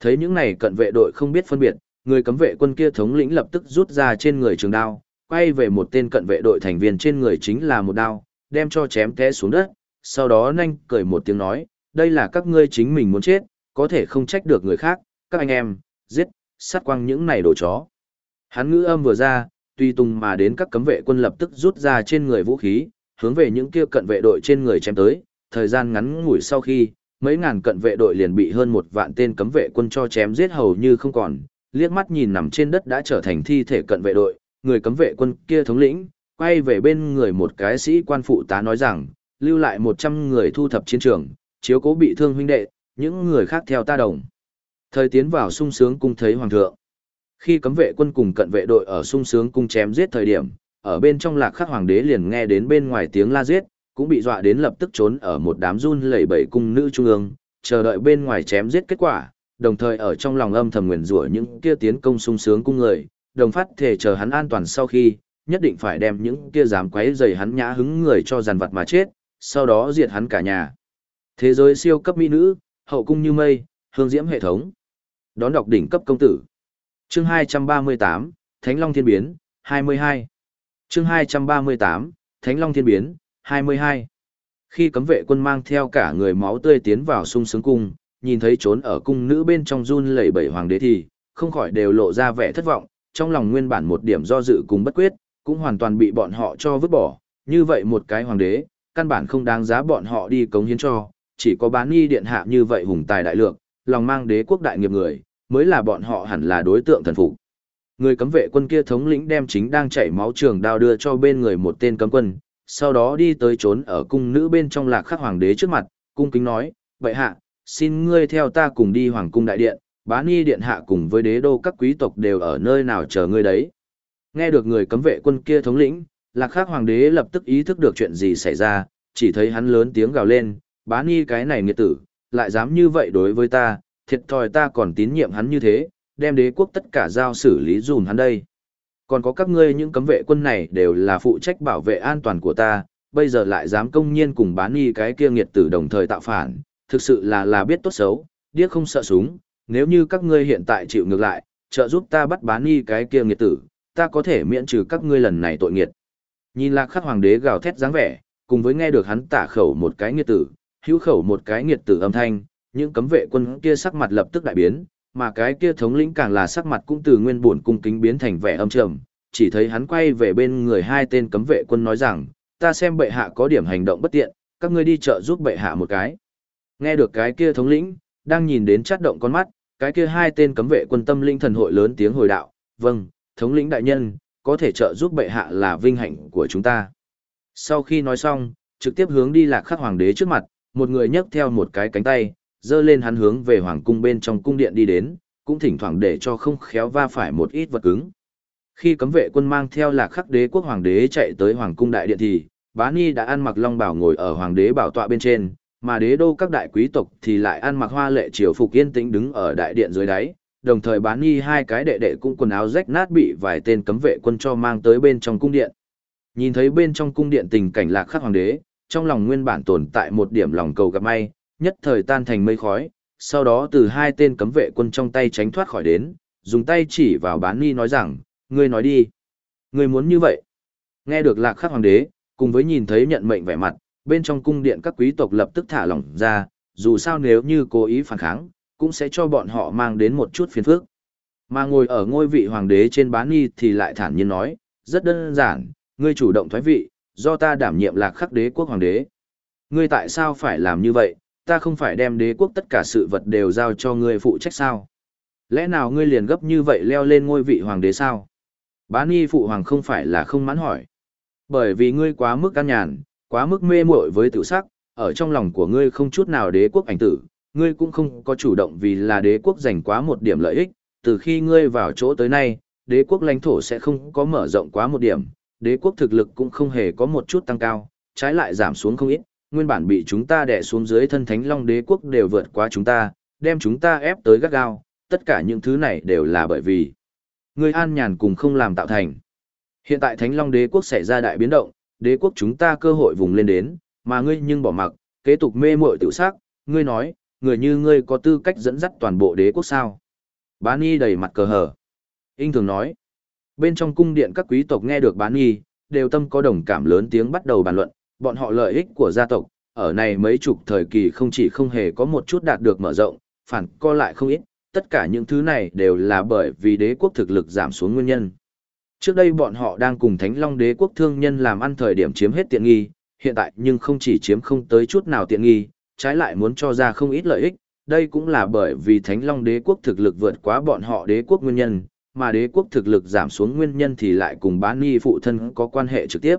Thấy những này cận vệ đội không biết phân biệt, người cấm vệ quân kia thống lĩnh lập tức rút ra trên người trường đao, quay về một tên cận vệ đội thành viên trên người chính là một đao, đem cho chém té xuống đất, sau đó nhanh cười một tiếng nói, đây là các ngươi chính mình muốn chết, có thể không trách được người khác, các anh em, giết, sát quăng những này đồ chó. Hắn ngữ âm vừa ra, tuy tung mà đến các cấm vệ quân lập tức rút ra trên người vũ khí, hướng về những kia cận vệ đội trên người chém tới, thời gian ngắn ngủi sau khi, mấy ngàn cận vệ đội liền bị hơn một vạn tên cấm vệ quân cho chém giết hầu như không còn, liếc mắt nhìn nằm trên đất đã trở thành thi thể cận vệ đội, người cấm vệ quân kia thống lĩnh, quay về bên người một cái sĩ quan phụ tá nói rằng, lưu lại 100 người thu thập chiến trường, chiếu cố bị thương huynh đệ, những người khác theo ta đồng. Thời tiến vào sung sướng cung thấy hoàng thượng. Khi cấm vệ quân cùng cận vệ đội ở sung sướng cung chém giết thời điểm, ở bên trong lạc khắc hoàng đế liền nghe đến bên ngoài tiếng la giết, cũng bị dọa đến lập tức trốn ở một đám run lẩy bẩy cung nữ trung ương, chờ đợi bên ngoài chém giết kết quả, đồng thời ở trong lòng âm thầm nguyền rủa những kia tiến công sung sướng cung người, đồng phát thể chờ hắn an toàn sau khi, nhất định phải đem những kia dám quấy rầy hắn nhã hứng người cho giàn vật mà chết, sau đó diệt hắn cả nhà. Thế giới siêu cấp mỹ nữ, hậu cung như mây, hương diễm hệ thống. Đón đọc đỉnh cấp công tử. Chương 238, Thánh Long Thiên Biến, 22. Chương 238, Thánh Long Thiên Biến, 22. Khi cấm vệ quân mang theo cả người máu tươi tiến vào sung sướng cung, nhìn thấy trốn ở cung nữ bên trong run lẩy bẩy hoàng đế thì, không khỏi đều lộ ra vẻ thất vọng, trong lòng nguyên bản một điểm do dự cùng bất quyết, cũng hoàn toàn bị bọn họ cho vứt bỏ, như vậy một cái hoàng đế, căn bản không đáng giá bọn họ đi cống hiến cho, chỉ có bán nghi điện hạ như vậy hùng tài đại lược, lòng mang đế quốc đại nghiệp người, mới là bọn họ hẳn là đối tượng thần phục. Người cấm vệ quân kia thống lĩnh đem chính đang chảy máu trường đao đưa cho bên người một tên cấm quân, sau đó đi tới trốn ở cung nữ bên trong lạc khắc hoàng đế trước mặt, cung kính nói, vậy hạ, xin ngươi theo ta cùng đi hoàng cung đại điện, bá ni điện hạ cùng với đế đô các quý tộc đều ở nơi nào chờ ngươi đấy. Nghe được người cấm vệ quân kia thống lĩnh, lạc khắc hoàng đế lập tức ý thức được chuyện gì xảy ra, chỉ thấy hắn lớn tiếng gào lên, bá ni cái này nghiệt tử, lại dám như vậy đối với ta, thiệt thòi ta còn tín nhiệm hắn như thế, đem đế quốc tất cả giao xử lý dùm hắn đây. Còn có các ngươi những cấm vệ quân này đều là phụ trách bảo vệ an toàn của ta, bây giờ lại dám công nhiên cùng bán y cái kia nghiệt tử đồng thời tạo phản, thực sự là là biết tốt xấu, điếc không sợ súng, nếu như các ngươi hiện tại chịu ngược lại, trợ giúp ta bắt bán nghi cái kia nghiệt tử, ta có thể miễn trừ các ngươi lần này tội nghiệt. Nhìn lạc khắc hoàng đế gào thét dáng vẻ, cùng với nghe được hắn tả khẩu một cái nghiệt tử, hữu khẩu một cái nghiệt tử âm thanh, những cấm vệ quân kia sắc mặt lập tức đại biến, mà cái kia thống lĩnh càng là sắc mặt cũng từ nguyên buồn cung kính biến thành vẻ âm trầm, chỉ thấy hắn quay về bên người hai tên cấm vệ quân nói rằng, ta xem bệ hạ có điểm hành động bất tiện, các ngươi đi chợ giúp bệ hạ một cái. Nghe được cái kia thống lĩnh, đang nhìn đến chát động con mắt, cái kia hai tên cấm vệ quân tâm linh thần hội lớn tiếng hồi đạo, vâng, thống lĩnh đại nhân, có thể trợ giúp bệ hạ là vinh hạnh của chúng ta. Sau khi nói xong, trực tiếp hướng đi lạc khắc hoàng đế trước mặt, một người nhấc theo một cái cánh tay, dơ lên hắn hướng về hoàng cung bên trong cung điện đi đến, cũng thỉnh thoảng để cho không khéo va phải một ít vật cứng. Khi cấm vệ quân mang theo lạc khắc đế quốc hoàng đế chạy tới hoàng cung đại điện thì, bá ni đã ăn mặc long bảo ngồi ở hoàng đế bảo tọa bên trên, mà đế đô các đại quý tộc thì lại ăn mặc hoa lệ triều phục yên tĩnh đứng ở đại điện dưới đáy, đồng thời bán ni hai cái đệ đệ cũng quần áo rách nát bị vài tên cấm vệ quân cho mang tới bên trong cung điện. Nhìn thấy bên trong cung điện tình cảnh lạc khắc hoàng đế, trong lòng nguyên bản tồn tại một điểm lòng cầu gặp may, nhất thời tan thành mây khói, sau đó từ hai tên cấm vệ quân trong tay tránh thoát khỏi đến, dùng tay chỉ vào bán ni nói rằng, ngươi nói đi. Ngươi muốn như vậy. Nghe được lạc khắc hoàng đế, cùng với nhìn thấy nhận mệnh vẻ mặt, bên trong cung điện các quý tộc lập tức thả lỏng ra, dù sao nếu như cố ý phản kháng, cũng sẽ cho bọn họ mang đến một chút phiền phức. Mà ngồi ở ngôi vị hoàng đế trên bán nghi thì lại thản nhiên nói, rất đơn giản, ngươi chủ động thoái vị, do ta đảm nhiệm lạc khắc đế quốc hoàng đế. Ngươi tại sao phải làm như vậy, ta không phải đem đế quốc tất cả sự vật đều giao cho ngươi phụ trách sao? Lẽ nào ngươi liền gấp như vậy leo lên ngôi vị hoàng đế sao? Bán nghi phụ hoàng không phải là không mãn hỏi. Bởi vì ngươi quá mức căn nhàn, quá mức mê muội với tự sắc, ở trong lòng của ngươi không chút nào đế quốc ảnh tử, ngươi cũng không có chủ động vì là đế quốc giành quá một điểm lợi ích, từ khi ngươi vào chỗ tới nay, đế quốc lãnh thổ sẽ không có mở rộng quá một điểm, đế quốc thực lực cũng không hề có một chút tăng cao, trái lại giảm xuống không ít, nguyên bản bị chúng ta đè xuống dưới thân thánh long đế quốc đều vượt qua chúng ta, đem chúng ta ép tới gắt gao, tất cả những thứ này đều là bởi vì ngươi an nhàn cùng không làm tạo thành. Hiện tại thánh long đế quốc xảy ra đại biến động, đế quốc chúng ta cơ hội vùng lên đến, mà ngươi nhưng bỏ mặc, kế tục mê muội tự sắc, ngươi nói, người như ngươi có tư cách dẫn dắt toàn bộ đế quốc sao. Bán Nhi đầy mặt cờ hở. Inh thường nói, bên trong cung điện các quý tộc nghe được bán Nhi, đều tâm có đồng cảm lớn tiếng bắt đầu bàn luận, bọn họ lợi ích của gia tộc, ở này mấy chục thời kỳ không chỉ không hề có một chút đạt được mở rộng, phản co lại không ít, tất cả những thứ này đều là bởi vì đế quốc thực lực giảm xuống nguyên nhân. Trước đây bọn họ đang cùng Thánh Long đế quốc thương nhân làm ăn thời điểm chiếm hết tiện nghi, hiện tại nhưng không chỉ chiếm không tới chút nào tiện nghi, trái lại muốn cho ra không ít lợi ích, đây cũng là bởi vì Thánh Long đế quốc thực lực vượt quá bọn họ đế quốc nguyên nhân, mà đế quốc thực lực giảm xuống nguyên nhân thì lại cùng bán nghi phụ thân có quan hệ trực tiếp.